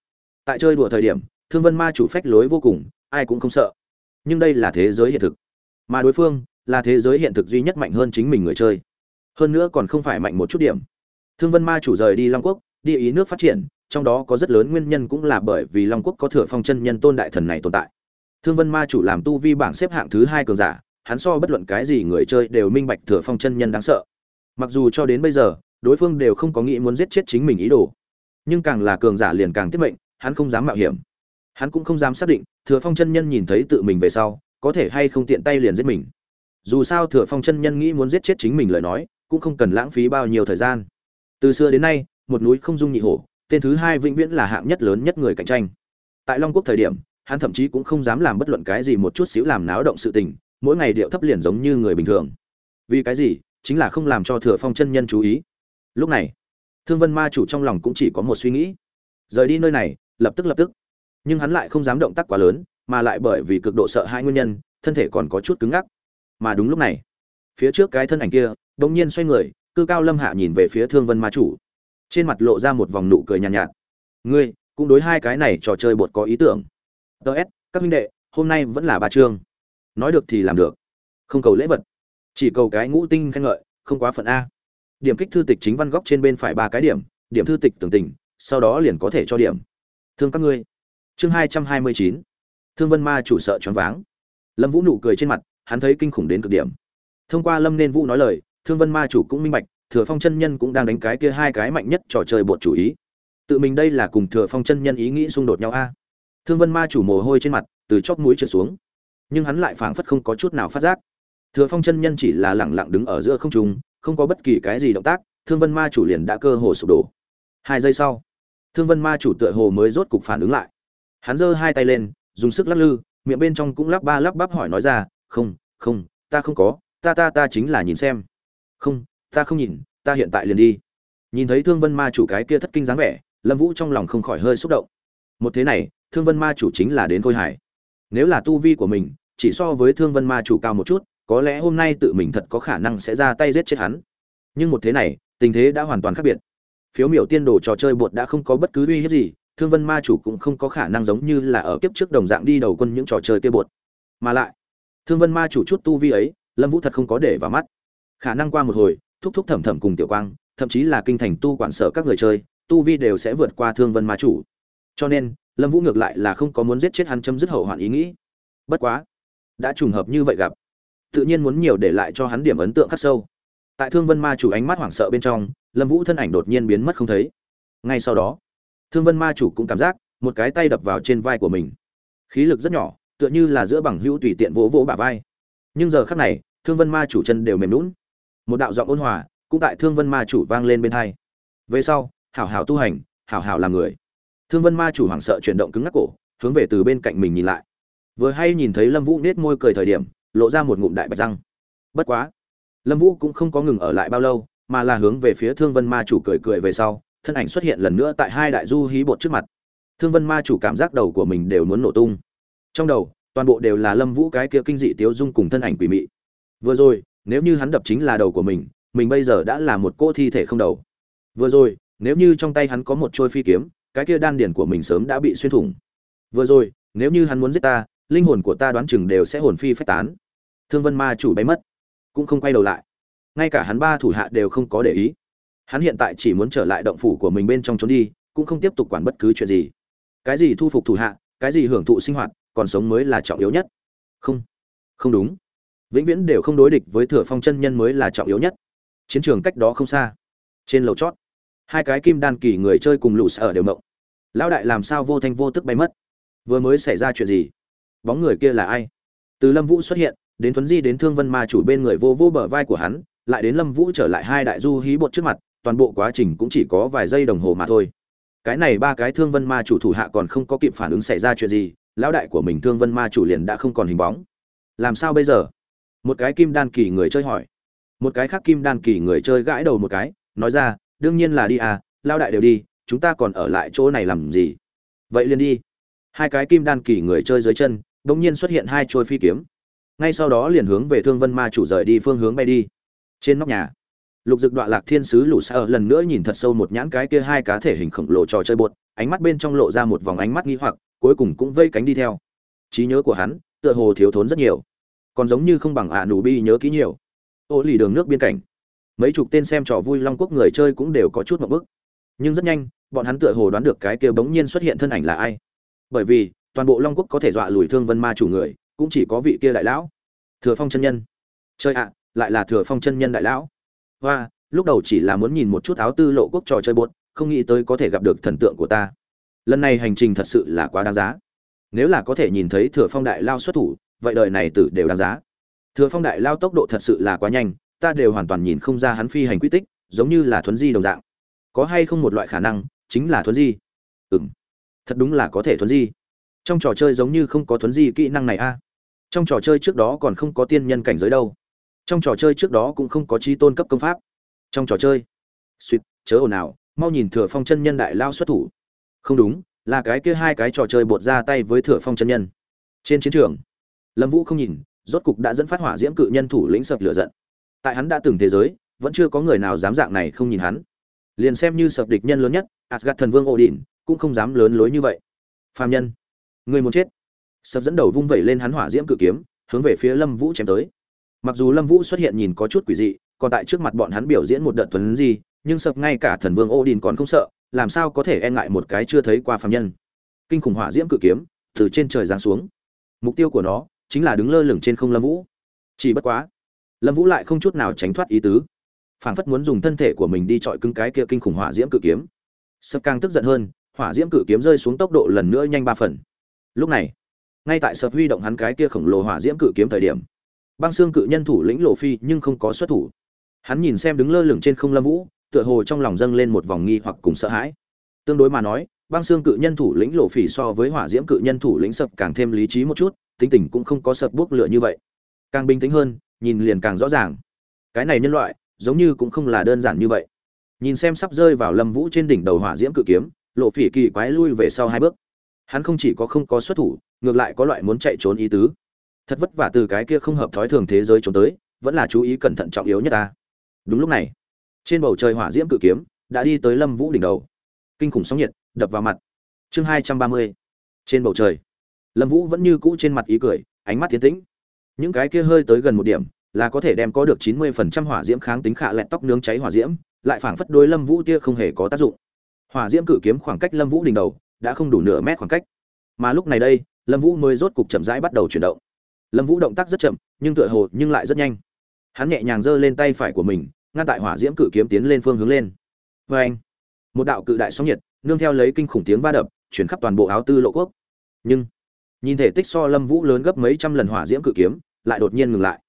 Tại chơi đùa thời điểm, thương vân ma chủ phách lối vô cùng, ai cũng không sợ. Nhưng đây là thế giới hiện thực. Mà đối phương, là thế giới hiện thực duy nhất mạnh hơn chính mình người chơi. Hơn nữa còn không phải mạnh một chút điểm. Thương vân ma chủ rời đi long quốc, đi ý nước phát triển trong đó có rất lớn nguyên nhân cũng là bởi vì long quốc có thừa phong chân nhân tôn đại thần này tồn tại. Thương vân ma chủ làm tu vi bảng xếp hạng thứ hai cường giả, hắn so bất luận cái gì người chơi đều minh bạch thừa phong chân nhân đáng sợ. Mặc dù cho đến bây giờ, đối phương đều không có nghĩ muốn giết chết chính mình ý đồ, nhưng càng là cường giả liền càng tiết mệnh, hắn không dám mạo hiểm. Hắn cũng không dám xác định, thừa phong chân nhân nhìn thấy tự mình về sau, có thể hay không tiện tay liền giết mình. Dù sao thừa phong chân nhân nghĩ muốn giết chết chính mình lời nói, cũng không cần lãng phí bao nhiêu thời gian. Từ xưa đến nay, một núi không dung nhị hổ tên thứ hai vĩnh viễn là hạng nhất lớn nhất người cạnh tranh. Tại long quốc thời điểm, hắn thậm chí cũng không dám làm bất luận cái gì một chút xíu làm náo động sự tình, mỗi ngày điệu thấp liền giống như người bình thường. Vì cái gì? Chính là không làm cho thừa phong chân nhân chú ý. Lúc này, thương vân ma chủ trong lòng cũng chỉ có một suy nghĩ. Rời đi nơi này, lập tức lập tức. Nhưng hắn lại không dám động tác quá lớn, mà lại bởi vì cực độ sợ hai nguyên nhân, thân thể còn có chút cứng ngắc. Mà đúng lúc này, phía trước cái thân ảnh kia đ ỗ n g nhiên xoay người, cư cao lâm hạ nhìn về phía thương vân ma chủ trên mặt lộ ra một vòng nụ cười nhàn nhạt, nhạt. Ngươi cũng đối hai cái này trò chơi bột có ý tưởng. Ts các minh đệ hôm nay vẫn là bà trương nói được thì làm được. Không cầu lễ vật. Chỉ cầu cái ngũ tinh khen ngợi không quá phận a. Điểm kích thư tịch chính văn góc trên bên phải ba cái điểm điểm thư tịch tưởng tình sau đó liền có thể cho điểm. Thương các ngươi. Chương hai trăm hai mươi chín. Thương vân ma chủ sợ choáng váng. Lâm vũ nụ cười trên mặt hắn thấy kinh khủng đến cực điểm. Thông qua lâm nên vũ nói lời thương vân ma chủ cũng minh bạch thừa phong chân nhân cũng đang đánh cái kia hai cái mạnh nhất trò chơi bột chủ ý. Tự mình đây là cùng thừa phong chân nhân ý nghĩ xung đột nhau a. Thương vân ma chủ mồ hôi trên mặt, từ chóp mũi trượt xuống. Nhưng hắn lại phảng phất không có chút nào phát giác. Thừa phong chân nhân chỉ là lẳng lặng đứng ở giữa không trung, không có bất kỳ cái gì động tác, thương vân ma chủ liền đã cơ hồ sụp đổ. Hai giây sau, thương vân ma chủ tựa hồ mới rốt cục phản ứng lại. Hắn giơ hai tay lên, dùng sức lắc lư, miệng bên trong cũng lắp ba lắp bắp hỏi nói ra, không không, ta không có, ta ta ta chính là nhìn xem. Không ta không nhìn, ta hiện tại liền đi. Nhìn thấy thương vân ma chủ cái kia thất kinh dáng vẻ, lâm vũ trong lòng không khỏi hơi xúc động. Một thế này, thương vân ma chủ chính là đến khôi hải nếu là tu vi của mình, chỉ so với thương vân ma chủ cao một chút, có lẽ hôm nay tự mình thật có khả năng sẽ ra tay giết chết hắn. Nhưng một thế này, tình thế đã hoàn toàn khác biệt. Phiếu miểu tiên đồ trò chơi bột đã không có bất cứ uy hiếp gì, thương vân ma chủ cũng không có khả năng giống như là ở kiếp trước đồng dạng đi đầu quân những trò chơi kia bột. Mà lại, thương vân ma chủ chút tu vi ấy, lâm vũ thật không có để vào mắt. Khả năng qua một hồi thúc thúc thẩm thẩm cùng tiểu quang, thậm chí là kinh thành tu quản sở các người chơi, tu vi đều sẽ vượt qua thương vân ma chủ. Cho nên, lâm vũ ngược lại là không có muốn giết chết hắn chấm dứt hậu hoạn ý nghĩ. Bất quá, đã trùng hợp như vậy gặp, tự nhiên muốn nhiều để lại cho hắn điểm ấn tượng khắc sâu. Tại thương vân ma chủ ánh mắt hoảng sợ bên trong, lâm vũ thân ảnh đột nhiên biến mất không thấy. Ngay sau đó, thương vân ma chủ cũng cảm giác một cái tay đập vào trên vai của mình. Khí lực rất nhỏ, tựa như là giữa bằng hữu tùy tiện vỗ vỗ bả vai. Nhưng giờ khắc này, thương vân ma chủ chân đều mềm lún một đạo giọng ôn hòa, cũng tại thương vân ma chủ vang lên bên hai. Về sau, hảo hảo tu hành, hảo hảo làm người. Thương vân ma chủ hoảng sợ chuyển động cứng ngắc cổ, hướng về từ bên cạnh mình nhìn lại. Vừa hay nhìn thấy lâm vũ nết môi cười thời điểm, lộ ra một ngụm đại bạch răng. Bất quá, lâm vũ cũng không có ngừng ở lại bao lâu, mà là hướng về phía thương vân ma chủ cười cười về sau, thân ảnh xuất hiện lần nữa tại hai đại du hí bột trước mặt. Thương vân ma chủ cảm giác đầu của mình đều muốn nổ tung. Trong đầu, toàn bộ đều là lâm vũ cái kia kinh dị tiếu dung cùng thân ảnh quỷ mị. Vừa rồi nếu như hắn đập chính là đầu của mình mình bây giờ đã là một cỗ thi thể không đầu. Vừa rồi, nếu như trong tay hắn có một trôi phi kiếm, cái kia đan điển của mình sớm đã bị xuyên thủng. Vừa rồi, nếu như hắn muốn giết ta, linh hồn của ta đoán chừng đều sẽ hồn phi phách tán. Thương vân ma chủ bay mất, cũng không quay đầu lại. Ngay cả hắn ba thủ hạ đều không có để ý. Hắn hiện tại chỉ muốn trở lại động phủ của mình bên trong trốn đi, cũng không tiếp tục quản bất cứ chuyện gì. Cái gì thu phục thủ hạ, cái gì hưởng thụ sinh hoạt, còn sống mới là trọng yếu nhất. Không không đúng vĩnh viễn đều không đối địch với thừa phong chân nhân mới là trọng yếu nhất. Chiến trường cách đó không xa. Trên lầu chót, hai cái kim đan kỳ người chơi cùng lũ sở đều mộng. Lão đại làm sao vô thanh vô tức bay mất? Vừa mới xảy ra chuyện gì? Bóng người kia là ai? Từ lâm vũ xuất hiện, đến thuấn di đến thương vân ma chủ bên người vô vô bờ vai của hắn, lại đến lâm vũ trở lại hai đại du hí bột trước mặt, toàn bộ quá trình cũng chỉ có vài giây đồng hồ mà thôi. Cái này ba cái thương vân ma chủ thủ hạ còn không có kịp phản ứng xảy ra chuyện gì, lão đại của mình thương vân ma chủ liền đã không còn hình bóng. Làm sao bây giờ? Một cái kim đan kỳ người chơi hỏi. Một cái khác kim đan kỳ người chơi gãi đầu một cái, nói ra, đương nhiên là đi à lao đại đều đi, chúng ta còn ở lại chỗ này làm gì? Vậy liền đi. Hai cái kim đan kỳ người chơi dưới chân đ ỗ n g nhiên xuất hiện hai trôi phi kiếm. Ngay sau đó liền hướng về thương vân ma chủ rời đi phương hướng bay đi. Trên nóc nhà, lục dực đoạn lạc thiên sứ lũ xa ở lần nữa nhìn thật sâu một nhãn cái kia hai cá thể hình khổng lồ trò chơi bột, ánh mắt bên trong lộ ra một vòng ánh mắt nghi hoặc, cuối cùng cũng vây cánh đi theo. Trí nhớ của hắn, tựa hồ thiếu thốn rất nhiều còn giống như không bằng ạ nụ bi nhớ kỹ nhiều. Ô lì đường nước biên cảnh. Mấy chục tên xem trò vui long quốc người chơi cũng đều có chút một bức. Nhưng rất nhanh, bọn hắn tựa hồ đoán được cái kia bỗng nhiên xuất hiện thân ảnh là ai. Bởi vì, toàn bộ long quốc có thể dọa lùi thương vân ma chủ người, cũng chỉ có vị kia đại lão. Thừa phong chân nhân. Chơi ạ, lại là thừa phong chân nhân đại lão. Và lúc đầu chỉ là muốn nhìn một chút áo tư lộ quốc trò chơi bột, không nghĩ tới có thể gặp được thần tượng của ta. Lần này hành trình thật sự là quá đáng giá. Nếu là có thể nhìn thấy thừa phong đại lao xuất thủ vậy đời này tử đều đáng giá. Thừa phong đại lao tốc độ thật sự là quá nhanh, ta đều hoàn toàn nhìn không ra hắn phi hành quy tích, giống như là thuấn di đồng dạng. Có hay không một loại khả năng, chính là thuấn di? Ừm, thật đúng là có thể thuấn di. Trong trò chơi giống như không có thuấn di kỹ năng này a. Trong trò chơi trước đó còn không có tiên nhân cảnh giới đâu. Trong trò chơi trước đó cũng không có trí tôn cấp công pháp. Trong trò chơi, suýt, chớ ồn ào, mau nhìn thừa phong chân nhân đại lao xuất thủ. Không đúng, là cái kia hai cái trò chơi bột ra tay với thừa phong chân nhân. Trên chiến trường lâm vũ không nhìn, rốt cục đã dẫn phát hỏa diễm cự nhân thủ lĩnh sập lửa giận. Tại hắn đã từng thế giới, vẫn chưa có người nào dám dạng này không nhìn hắn. Liền xem như sập địch nhân lớn nhất asgad thần vương ổ đỉnh cũng không dám lớn lối như vậy. Phàm nhân, người muốn chết. Sập dẫn đầu vung vẩy lên hắn hỏa diễm cự kiếm, hướng về phía lâm vũ chém tới. Mặc dù lâm vũ xuất hiện nhìn có chút quỷ dị, còn tại trước mặt bọn hắn biểu diễn một đợt tuấn gì nhưng sập ngay cả thần vương ổ đỉnh còn không sợ, làm sao có thể e ngại một cái chưa thấy qua phàm nhân. Kinh khủng hỏa diễm cự kiếm, từ trên trời giáng xuống. Mục tiêu của nó chính là đứng lơ lửng trên không lâm vũ. Chỉ bất quá, lâm vũ lại không chút nào tránh thoát ý tứ. Phảng phất muốn dùng thân thể của mình đi chọi cứng cái kia kinh khủng hỏa diễm cự kiếm. Sập càng tức giận hơn, hỏa diễm cự kiếm rơi xuống tốc độ lần nữa nhanh ba phần. Lúc này, ngay tại sập huy động hắn cái kia khổng lồ hỏa diễm cự kiếm thời điểm, băng xương cự nhân thủ lĩnh lộ phi nhưng không có xuất thủ. Hắn nhìn xem đứng lơ lửng trên không lâm vũ, tựa hồ trong lòng dâng lên một vòng nghi hoặc cùng sợ hãi. Tương đối mà nói băng xương cự nhân thủ lĩnh lộ phỉ so với hỏa diễm cự nhân thủ lĩnh sập càng thêm lý trí một chút, tính tình cũng không có sập buốc lửa như vậy. Càng bình tĩnh hơn, nhìn liền càng rõ ràng. Cái này nhân loại, giống như cũng không là đơn giản như vậy. Nhìn xem sắp rơi vào lâm vũ trên đỉnh đầu hỏa diễm cự kiếm, lộ phỉ kỳ quái lui về sau hai bước. Hắn không chỉ có không có xuất thủ, ngược lại có loại muốn chạy trốn ý tứ. Thật vất vả từ cái kia không hợp thói thường thế giới trốn tới, vẫn là chú ý cẩn thận trọng yếu nhất ta. Đúng lúc này, trên bầu trời hỏa diễm cự kiếm đã đi tới lâm vũ đỉnh đầu. Kinh khủng sóng nhiệt đập vào mặt. Chương hai trăm ba mươi. Trên bầu trời. Lâm vũ vẫn như cũ trên mặt ý cười, ánh mắt tiến tĩnh. Những cái kia hơi tới gần một điểm, là có thể đem có được chín mươi phần trăm hỏa diễm kháng tính khả lẹt tóc nướng cháy hỏa diễm, lại phảng phất đối lâm vũ tia không hề có tác dụng. Hỏa diễm cử kiếm khoảng cách lâm vũ đỉnh đầu đã không đủ nửa mét khoảng cách. Mà lúc này đây, lâm vũ mới rốt cục chậm rãi bắt đầu chuyển động. Lâm vũ động tác rất chậm, nhưng tựa hồ nhưng lại rất nhanh. Hắn nhẹ nhàng giơ lên tay phải của mình, ngăn tại hỏa diễm cử kiếm tiến lên phương hướng lên. Vê anh một đạo cự đại sóng nhiệt nương theo lấy kinh khủng tiếng va đập, chuyển khắp toàn bộ áo tư lộ quốc. Nhưng, nhìn thể tích so lâm vũ lớn gấp mấy trăm lần hỏa diễm cự kiếm, lại đột nhiên ngừng lại.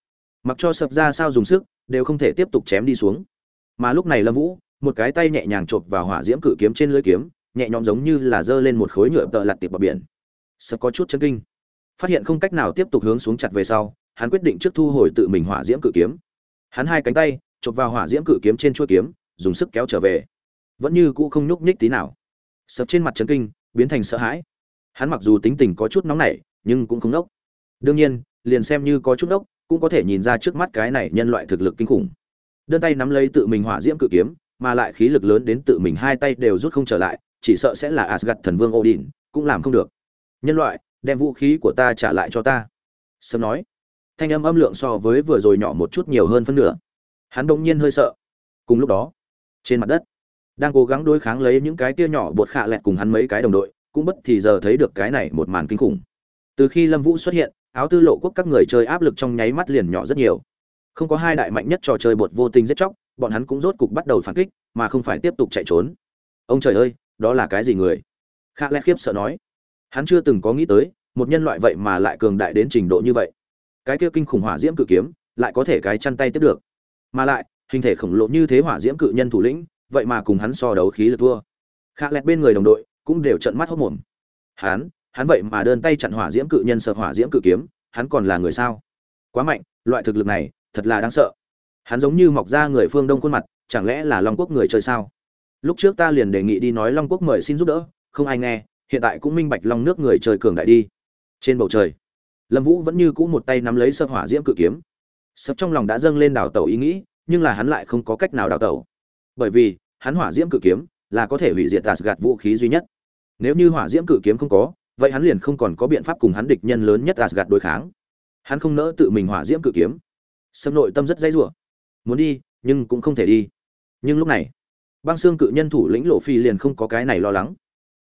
Mặc cho sập ra sao dùng sức, đều không thể tiếp tục chém đi xuống. Mà lúc này lâm vũ, một cái tay nhẹ nhàng chộp vào hỏa diễm cự kiếm trên lưỡi kiếm, nhẹ nhõm giống như là giơ lên một khối nhựa tợ lặt tiệp vào biển. Sập có chút chân kinh. Phát hiện không cách nào tiếp tục hướng xuống chặt về sau, hắn quyết định trước thu hồi tự mình hỏa diễm cự kiếm. Hắn hai cánh tay, chộp vào hỏa diễm cự kiếm trên chuôi kiếm, dùng sức kéo trở về. Vẫn như cũ không nhúc nhích tí nào sập trên mặt trấn kinh, biến thành sợ hãi. Hắn mặc dù tính tình có chút nóng nảy, nhưng cũng không nốc đương nhiên, liền xem như có chút nốc cũng có thể nhìn ra trước mắt cái này nhân loại thực lực kinh khủng. Đơn tay nắm lấy tự mình hỏa diễm cự kiếm, mà lại khí lực lớn đến tự mình hai tay đều rút không trở lại, chỉ sợ sẽ là asgad thần vương odin, cũng làm không được. Nhân loại, đem vũ khí của ta trả lại cho ta. Sớm nói, thanh âm âm lượng so với vừa rồi nhỏ một chút nhiều hơn phân nửa. Hắn đông nhiên hơi sợ. Cùng lúc đó, trên mặt đất đang cố gắng đối kháng lấy những cái tia nhỏ bột khạ lẹt cùng hắn mấy cái đồng đội, cũng bất thì giờ thấy được cái này một màn kinh khủng. Từ khi lâm vũ xuất hiện, áo tư lộ quốc các người chơi áp lực trong nháy mắt liền nhỏ rất nhiều. Không có hai đại mạnh nhất trò chơi bột vô tình giết chóc, bọn hắn cũng rốt cục bắt đầu phản kích, mà không phải tiếp tục chạy trốn. Ông trời ơi, đó là cái gì người? Khạ lẹt khiếp sợ nói. Hắn chưa từng có nghĩ tới, một nhân loại vậy mà lại cường đại đến trình độ như vậy. Cái kia kinh khủng hỏa diễm cự kiếm, lại có thể cái chăn tay tiếp được. Mà lại, hình thể khổng lồ như thế hỏa diễm cự nhân thủ lĩnh vậy mà cùng hắn so đấu khí lực thua khạ lẹt bên người đồng đội cũng đều trợn mắt hốt mồm. Hắn, hắn vậy mà đơn tay chặn hỏa diễm cự nhân sợ hỏa diễm cự kiếm, hắn còn là người sao? Quá mạnh, loại thực lực này, thật là đáng sợ. hắn giống như mọc ra người phương đông khuôn mặt chẳng lẽ là long quốc người chơi sao lúc trước ta liền đề nghị đi nói long quốc mời xin giúp đỡ không ai nghe hiện tại cũng minh bạch long nước người trời cường đại đi trên bầu trời lâm vũ vẫn như cũ một tay nắm lấy sơ hỏa diễm cự kiếm sập trong lòng đã dâng lên đào tẩu ý nghĩ nhưng là hắn lại không có cách nào đào tẩu bởi vì hắn hỏa diễm cự kiếm là có thể hủy diệt tạt gạt vũ khí duy nhất nếu như hỏa diễm cự kiếm không có vậy hắn liền không còn có biện pháp cùng hắn địch nhân lớn nhất gạt đối kháng. Hắn không nỡ tự mình hỏa diễm cự kiếm. Sâm nội tâm rất dây rủa. Muốn đi, nhưng cũng không thể đi. Nhưng lúc này, Băng Xương cự nhân thủ lĩnh Lộ Phi liền không có cái này lo lắng.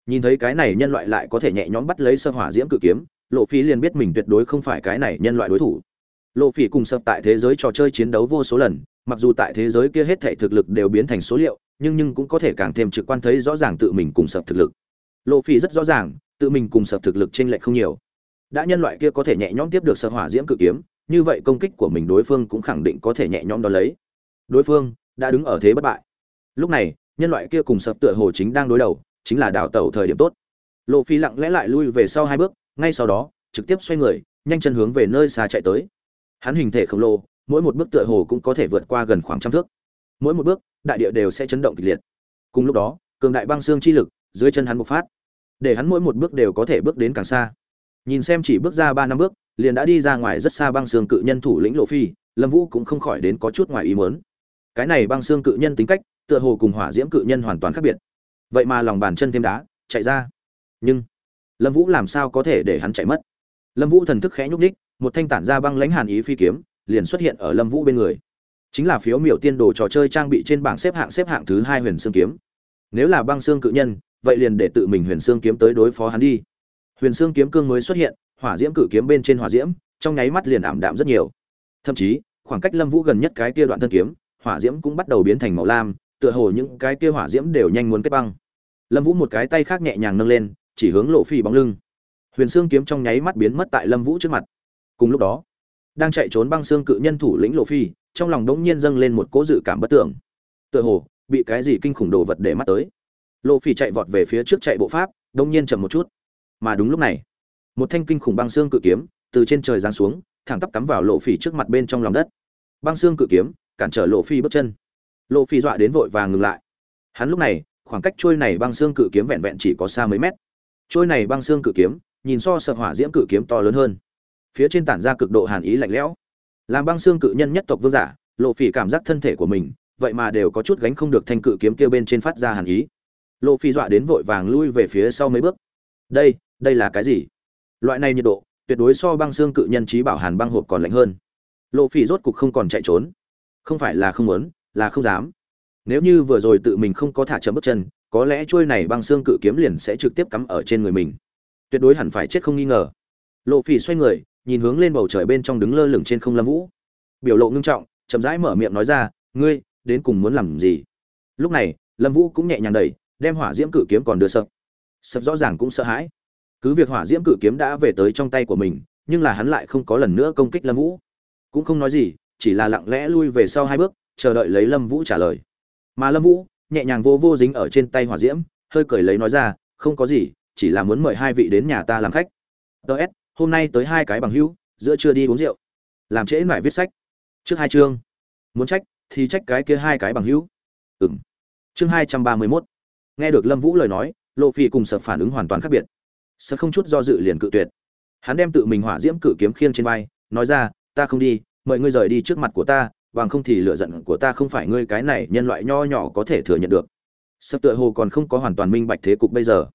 Nhìn thấy cái này nhân loại lại có thể nhẹ nhõm bắt lấy sơ hỏa diễm cự kiếm, Lộ Phi liền biết mình tuyệt đối không phải cái này nhân loại đối thủ. Lộ Phi cùng sập tại thế giới trò chơi chiến đấu vô số lần, mặc dù tại thế giới kia hết thảy thực lực đều biến thành số liệu, nhưng nhưng cũng có thể càng thêm trực quan thấy rõ ràng tự mình cùng sập thực lực. Lộ Phi rất rõ ràng, tự mình cùng sập thực lực trên lệch không nhiều. Đã nhân loại kia có thể nhẹ nhõm tiếp được sở hỏa diễm cự kiếm như vậy công kích của mình đối phương cũng khẳng định có thể nhẹ nhõm đo lấy. Đối phương đã đứng ở thế bất bại. Lúc này nhân loại kia cùng sập tựa hồ chính đang đối đầu chính là đào tẩu thời điểm tốt. Lộ phi lặng lẽ lại lui về sau hai bước ngay sau đó trực tiếp xoay người nhanh chân hướng về nơi xa chạy tới. Hắn hình thể khổng lồ mỗi một bước tựa hồ cũng có thể vượt qua gần khoảng trăm thước. Mỗi một bước, đại địa đều sẽ chấn động kịch liệt. Cùng lúc đó, cường đại băng xương chi lực dưới chân hắn bộc phát, để hắn mỗi một bước đều có thể bước đến càng xa. Nhìn xem chỉ bước ra ba năm bước, liền đã đi ra ngoài rất xa băng xương cự nhân thủ lĩnh lộ phi, lâm vũ cũng không khỏi đến có chút ngoài ý muốn. Cái này băng xương cự nhân tính cách, tựa hồ cùng hỏa diễm cự nhân hoàn toàn khác biệt. Vậy mà lòng bàn chân thêm đá, chạy ra. Nhưng, lâm vũ làm sao có thể để hắn chạy mất? Lâm vũ thần thức khẽ nhúc ních một thanh tản ra băng lãnh hàn ý phi kiếm liền xuất hiện ở lâm vũ bên người. Chính là phiếu miểu tiên đồ trò chơi trang bị trên bảng xếp hạng xếp hạng thứ hai huyền xương kiếm. Nếu là băng xương cự nhân, vậy liền để tự mình huyền xương kiếm tới đối phó hắn đi. Huyền xương kiếm cương mới xuất hiện, hỏa diễm cự kiếm bên trên hỏa diễm, trong nháy mắt liền ảm đạm rất nhiều. Thậm chí, khoảng cách lâm vũ gần nhất cái kia đoạn thân kiếm, hỏa diễm cũng bắt đầu biến thành màu lam, tựa hồ những cái kia hỏa diễm đều nhanh muốn kết băng. Lâm vũ một cái tay khác nhẹ nhàng nâng lên, chỉ hướng lộ phi bóng lưng. Huyền xương kiếm trong nháy mắt biến mất tại lâm vũ trước mặt. Cùng lúc đó đang chạy trốn băng xương cự nhân thủ lĩnh lộ phi, trong lòng đống nhiên dâng lên một cỗ dự cảm bất tưởng tựa hồ, bị cái gì kinh khủng đồ vật để mắt tới. Lộ phi chạy vọt về phía trước chạy bộ pháp đông nhiên chậm một chút. Mà đúng lúc này, một thanh kinh khủng băng xương cự kiếm từ trên trời giáng xuống, thẳng tắp cắm vào lộ phi trước mặt bên trong lòng đất. Băng xương cự kiếm cản trở lộ phi bước chân. Lộ phi dọa đến vội vàng ngừng lại. Hắn lúc này, khoảng cách trôi này băng xương cự kiếm vẹn vẹn chỉ có xa mấy mét. Trôi này băng xương cự kiếm, nhìn so sợ hỏa diễm cự kiếm to lớn hơn phía trên tản ra cực độ hàn ý lạnh lẽo. Làm băng xương cự nhân nhất tộc vương giả, lộ phi cảm giác thân thể của mình, vậy mà đều có chút gánh không được thanh cự kiếm kia bên trên phát ra hàn ý. Lộ phi dọa đến vội vàng lui về phía sau mấy bước. Đây đây là cái gì? Loại này nhiệt độ, tuyệt đối so băng xương cự nhân trí bảo hàn băng hộp còn lạnh hơn. Lộ phi rốt cục không còn chạy trốn. Không phải là không muốn, là không dám. Nếu như vừa rồi tự mình không có thả chậm bước chân, có lẽ chuôi này băng xương cự kiếm liền sẽ trực tiếp cắm ở trên người mình. Tuyệt đối hẳn phải chết không nghi ngờ. Lộ phi xoay người nhìn hướng lên bầu trời bên trong đứng lơ lửng trên không lâm vũ. Biểu lộ ngưng trọng, chậm rãi mở miệng nói ra, ngươi, đến cùng muốn làm gì? Lúc này, lâm vũ cũng nhẹ nhàng đẩy, đem hỏa diễm cự kiếm còn đưa sập. Sập rõ ràng cũng sợ hãi. Cứ việc hỏa diễm cự kiếm đã về tới trong tay của mình, nhưng là hắn lại không có lần nữa công kích lâm vũ. Cũng không nói gì, chỉ là lặng lẽ lui về sau hai bước, chờ đợi lấy lâm vũ trả lời. Mà lâm vũ, nhẹ nhàng vô vô dính ở trên tay hỏa diễm, hơi cười lấy nói ra, không có gì, chỉ là muốn mời hai vị đến nhà ta làm khách. Ts hôm nay tới hai cái bằng hữu, giữa trưa đi uống rượu. Làm trễ mải viết sách. Trước hai chương. Muốn trách, thì trách cái kia hai cái bằng hữu. Ừng chương hai trăm ba mươi mốt. Nghe được lâm vũ lời nói, lộ phi cùng sợ phản ứng hoàn toàn khác biệt. Sợ không chút do dự liền cự tuyệt. Hắn đem tự mình hỏa diễm cự kiếm khiêng trên vai, nói ra, ta không đi, mời ngươi rời đi trước mặt của ta, bằng không thì lựa giận của ta không phải ngươi cái này nhân loại nho nhỏ có thể thừa nhận được. Sợ tựa hồ còn không có hoàn toàn minh bạch thế cục bây giờ.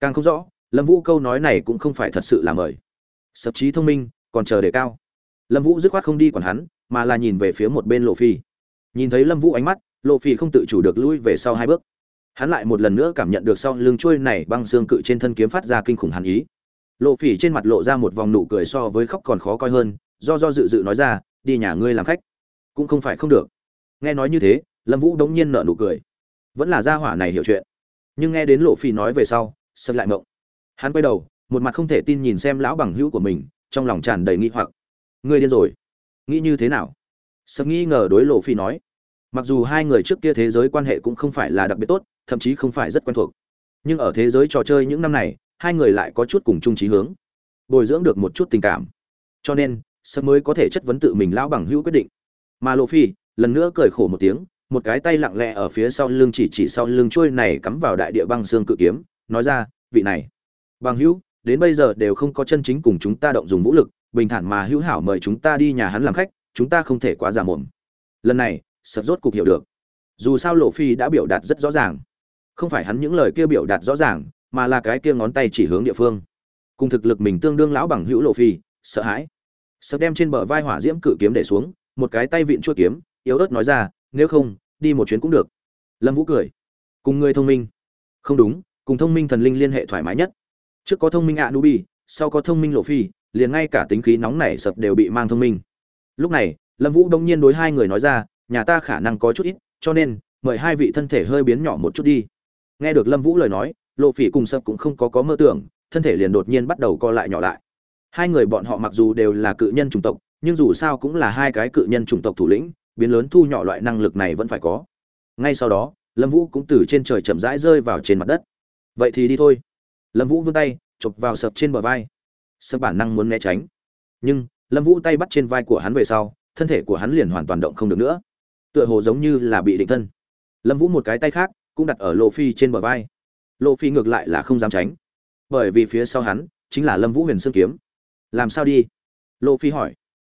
Càng không rõ, lâm vũ câu nói này cũng không phải thật sự là mời sập trí thông minh, còn chờ để cao. Lâm vũ dứt khoát không đi còn hắn, mà là nhìn về phía một bên lộ phi. Nhìn thấy lâm vũ ánh mắt, lộ phi không tự chủ được lui về sau hai bước. Hắn lại một lần nữa cảm nhận được sau lưng trôi này băng xương cự trên thân kiếm phát ra kinh khủng hàn ý. Lộ phỉ trên mặt lộ ra một vòng nụ cười so với khóc còn khó coi hơn, do do dự dự nói ra, đi nhà ngươi làm khách. Cũng không phải không được. Nghe nói như thế, lâm vũ đống nhiên nở nụ cười. Vẫn là gia hỏa này hiểu chuyện. Nhưng nghe đến lộ phỉ nói về sau, sập lại mộng. Hắn quay đầu một mặt không thể tin nhìn xem lão bằng hữu của mình, trong lòng tràn đầy nghi hoặc. Ngươi điên rồi. Nghĩ như thế nào? Sợ nghi ngờ đối lộ phi nói. Mặc dù hai người trước kia thế giới quan hệ cũng không phải là đặc biệt tốt, thậm chí không phải rất quen thuộc. Nhưng ở thế giới trò chơi những năm này, hai người lại có chút cùng chung trí hướng. Bồi dưỡng được một chút tình cảm. Cho nên sơ mới có thể chất vấn tự mình lão bằng hữu quyết định. Mà lộ phi, lần nữa cười khổ một tiếng, một cái tay lặng lẽ ở phía sau lưng chỉ chỉ sau lưng trôi này cắm vào đại địa băng xương cự kiếm, nói ra, vị này, bằng hữu đến bây giờ đều không có chân chính cùng chúng ta động dùng vũ lực, bình thản mà hữu hảo mời chúng ta đi nhà hắn làm khách, chúng ta không thể quá giả mồm. Lần này, sập rốt cục hiểu được. Dù sao lộ phi đã biểu đạt rất rõ ràng. Không phải hắn những lời kia biểu đạt rõ ràng, mà là cái kia ngón tay chỉ hướng địa phương. Cùng thực lực mình tương đương lão bằng hữu lộ phi, sợ hãi. Sập đem trên bờ vai hỏa diễm cự kiếm để xuống, một cái tay vịn chua kiếm, yếu ớt nói ra, nếu không, đi một chuyến cũng được. Lâm vũ cười. Cùng người thông minh. Không đúng, cùng thông minh thần linh liên hệ thoải mái nhất trước có thông minh ạ nubi sau có thông minh lộ phi, liền ngay cả tính khí nóng nảy sập đều bị mang thông minh. Lúc này, lâm vũ đông nhiên đối hai người nói ra, nhà ta khả năng có chút ít, cho nên, mời hai vị thân thể hơi biến nhỏ một chút đi. Nghe được lâm vũ lời nói, lộ phỉ cùng sập cũng không có có mơ tưởng, thân thể liền đột nhiên bắt đầu co lại nhỏ lại. Hai người bọn họ mặc dù đều là cự nhân chủng tộc, nhưng dù sao cũng là hai cái cự nhân chủng tộc thủ lĩnh, biến lớn thu nhỏ loại năng lực này vẫn phải có. Ngay sau đó, lâm vũ cũng từ trên trời chậm rãi rơi vào trên mặt đất. Vậy thì đi thôi lâm vũ vươn tay, chụp vào sập trên bờ vai. Sập bản năng muốn né tránh. Nhưng, lâm vũ tay bắt trên vai của hắn về sau, thân thể của hắn liền hoàn toàn động không được nữa. Tựa hồ giống như là bị định thân. Lâm vũ một cái tay khác, cũng đặt ở lộ phi trên bờ vai. Lộ phi ngược lại là không dám tránh. Bởi vì phía sau hắn, chính là lâm vũ huyền sương kiếm. Làm sao đi? Lộ phi hỏi.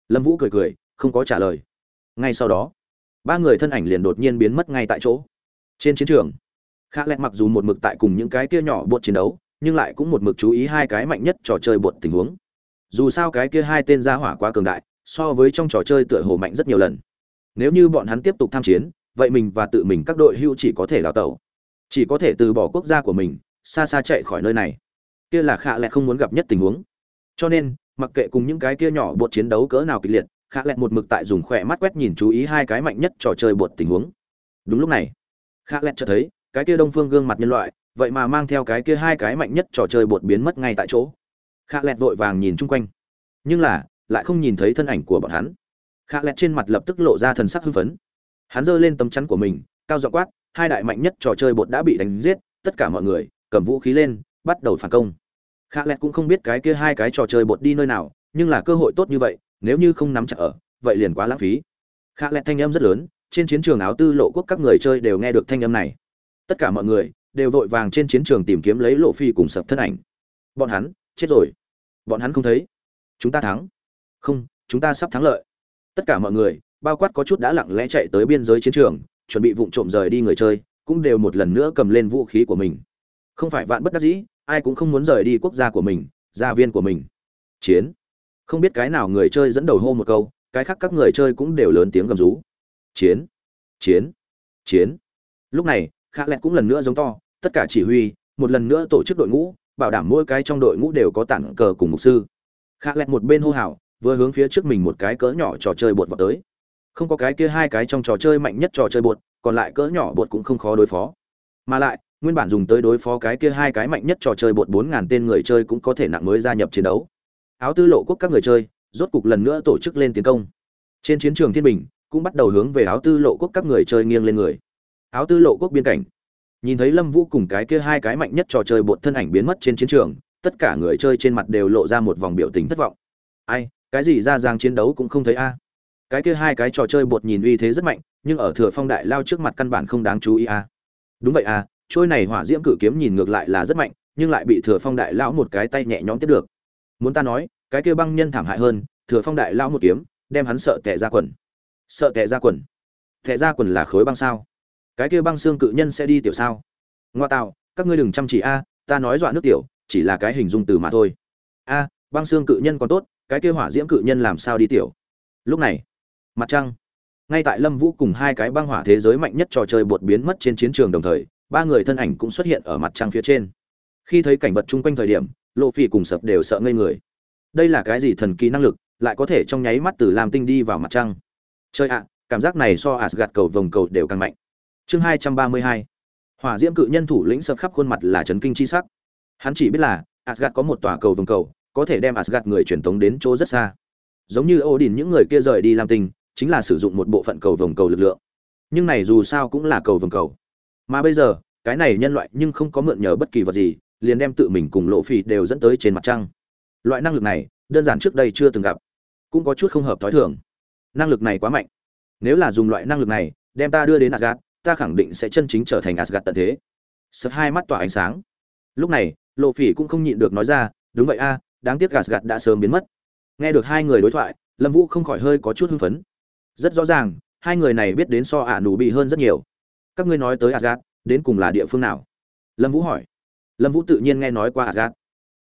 Lâm vũ cười cười, không có trả lời. Ngay sau đó, ba người thân ảnh liền đột nhiên biến mất ngay tại chỗ. Trên chiến trường khá lẽ mặc dù một mực tại cùng những cái kia nhỏ buột chiến đấu nhưng lại cũng một mực chú ý hai cái mạnh nhất trò chơi bột tình huống. Dù sao cái kia hai tên gia hỏa quá cường đại, so với trong trò chơi tựa hồ mạnh rất nhiều lần. Nếu như bọn hắn tiếp tục tham chiến, vậy mình và tự mình các đội hưu chỉ có thể đào tẩu. Chỉ có thể từ bỏ quốc gia của mình, xa xa chạy khỏi nơi này. Kia là khạ lẹ không muốn gặp nhất tình huống. Cho nên, mặc kệ cùng những cái kia nhỏ bột chiến đấu cỡ nào kịch liệt, khạ lẹ một mực tại dùng khỏe mắt quét nhìn chú ý hai cái mạnh nhất trò chơi bột tình huống. Đúng lúc này, khạ lẹ cho thấy, cái kia đông phương gương mặt nhân loại vậy mà mang theo cái kia hai cái mạnh nhất trò chơi bột biến mất ngay tại chỗ. Khạ lẹt vội vàng nhìn chung quanh. Nhưng là, lại không nhìn thấy thân ảnh của bọn hắn. Khạ lẹt trên mặt lập tức lộ ra thần sắc hưng phấn. Hắn giơ lên tấm chắn của mình, cao giọng quát, hai đại mạnh nhất trò chơi bột đã bị đánh giết, tất cả mọi người, cầm vũ khí lên, bắt đầu phản công. Khạ lẹt cũng không biết cái kia hai cái trò chơi bột đi nơi nào, nhưng là cơ hội tốt như vậy, nếu như không nắm chặt ở, vậy liền quá lãng phí. Khạ lẹt thanh âm rất lớn, trên chiến trường áo tư lộ quốc các người chơi đều nghe được thanh âm này. Tất cả mọi người đều vội vàng trên chiến trường tìm kiếm lấy lộ phi cùng sập thân ảnh. Bọn hắn, chết rồi. Bọn hắn không thấy. Chúng ta thắng. Không, chúng ta sắp thắng lợi. Tất cả mọi người, bao quát có chút đã lặng lẽ chạy tới biên giới chiến trường, chuẩn bị vụng trộm rời đi người chơi, cũng đều một lần nữa cầm lên vũ khí của mình. Không phải vạn bất đắc dĩ, ai cũng không muốn rời đi quốc gia của mình, gia viên của mình. Chiến. Không biết cái nào người chơi dẫn đầu hô một câu, cái khác các người chơi cũng đều lớn tiếng gầm rú. Chiến. Chiến. Chiến. Lúc này Khác lẹt cũng lần nữa giống to, tất cả chỉ huy, một lần nữa tổ chức đội ngũ, bảo đảm mỗi cái trong đội ngũ đều có tản cờ cùng mục sư. Khác lẹt một bên hô hào, vừa hướng phía trước mình một cái cỡ nhỏ trò chơi bột vào tới. Không có cái kia hai cái trong trò chơi mạnh nhất trò chơi bột, còn lại cỡ nhỏ bột cũng không khó đối phó. Mà lại, nguyên bản dùng tới đối phó cái kia hai cái mạnh nhất trò chơi bột bốn ngàn tên người chơi cũng có thể nặng mới gia nhập chiến đấu. Áo tư lộ quốc các người chơi, rốt cục lần nữa tổ chức lên tiến công. Trên chiến trường thiên bình, cũng bắt đầu hướng về áo tư lộ quốc các người chơi nghiêng lên người áo tư lộ quốc biên cảnh. Nhìn thấy lâm vũ cùng cái kia hai cái mạnh nhất trò chơi bột thân ảnh biến mất trên chiến trường, tất cả người chơi trên mặt đều lộ ra một vòng biểu tình thất vọng. Ai, cái gì ra giang chiến đấu cũng không thấy a. Cái kia hai cái trò chơi bột nhìn uy thế rất mạnh, nhưng ở thừa phong đại lao trước mặt căn bản không đáng chú ý a. Đúng vậy a, trôi này hỏa diễm cử kiếm nhìn ngược lại là rất mạnh, nhưng lại bị thừa phong đại lão một cái tay nhẹ nhõm tiếp được. Muốn ta nói, cái kia băng nhân thảm hại hơn, thừa phong đại lão một kiếm, đem hắn sợ tệ ra quần. Sợ tệ ra quần. Tệ ra quần là khối băng sao? Cái kia băng xương cự nhân sẽ đi tiểu sao? Ngoa tạo, các ngươi đừng chăm chỉ a, ta nói dọa nước tiểu, chỉ là cái hình dung từ mà thôi. A, băng xương cự nhân còn tốt, cái kia hỏa diễm cự nhân làm sao đi tiểu? Lúc này, mặt trăng, ngay tại lâm vũ cùng hai cái băng hỏa thế giới mạnh nhất trò chơi bột biến mất trên chiến trường đồng thời, ba người thân ảnh cũng xuất hiện ở mặt trăng phía trên. Khi thấy cảnh vật chung quanh thời điểm, lộ phi cùng sập đều sợ ngây người. Đây là cái gì thần kỳ năng lực, lại có thể trong nháy mắt từ làm tinh đi vào mặt trăng? Chơi ạ, cảm giác này so asgad cầu vòng cầu đều càng mạnh chương hai trăm ba mươi hai. Hỏa diễm cự nhân thủ lĩnh sập khắp khuôn mặt là trấn kinh chi sắc. Hắn chỉ biết là asgad có một tòa cầu vòng cầu có thể đem asgad người truyền tống đến chỗ rất xa. Giống như odin những người kia rời đi làm tình, chính là sử dụng một bộ phận cầu vòng cầu lực lượng. Nhưng này dù sao cũng là cầu vòng cầu. Mà bây giờ cái này nhân loại nhưng không có mượn nhờ bất kỳ vật gì liền đem tự mình cùng lộ phi đều dẫn tới trên mặt trăng. Loại năng lực này đơn giản trước đây chưa từng gặp. Cũng có chút không hợp thói thường. Năng lực này quá mạnh. Nếu là dùng loại năng lực này đem ta đưa đến asgad ta khẳng định sẽ chân chính trở thành Asgard tận thế. Sợ hai mắt tỏa ánh sáng. Lúc này lộ phỉ cũng không nhịn được nói ra đúng vậy a đáng tiếc Asgard đã sớm biến mất. Nghe được hai người đối thoại lâm vũ không khỏi hơi có chút hưng phấn. Rất rõ ràng hai người này biết đến so ả nụ bị hơn rất nhiều. Các ngươi nói tới Asgard, đến cùng là địa phương nào? Lâm vũ hỏi. Lâm vũ tự nhiên nghe nói qua Asgard.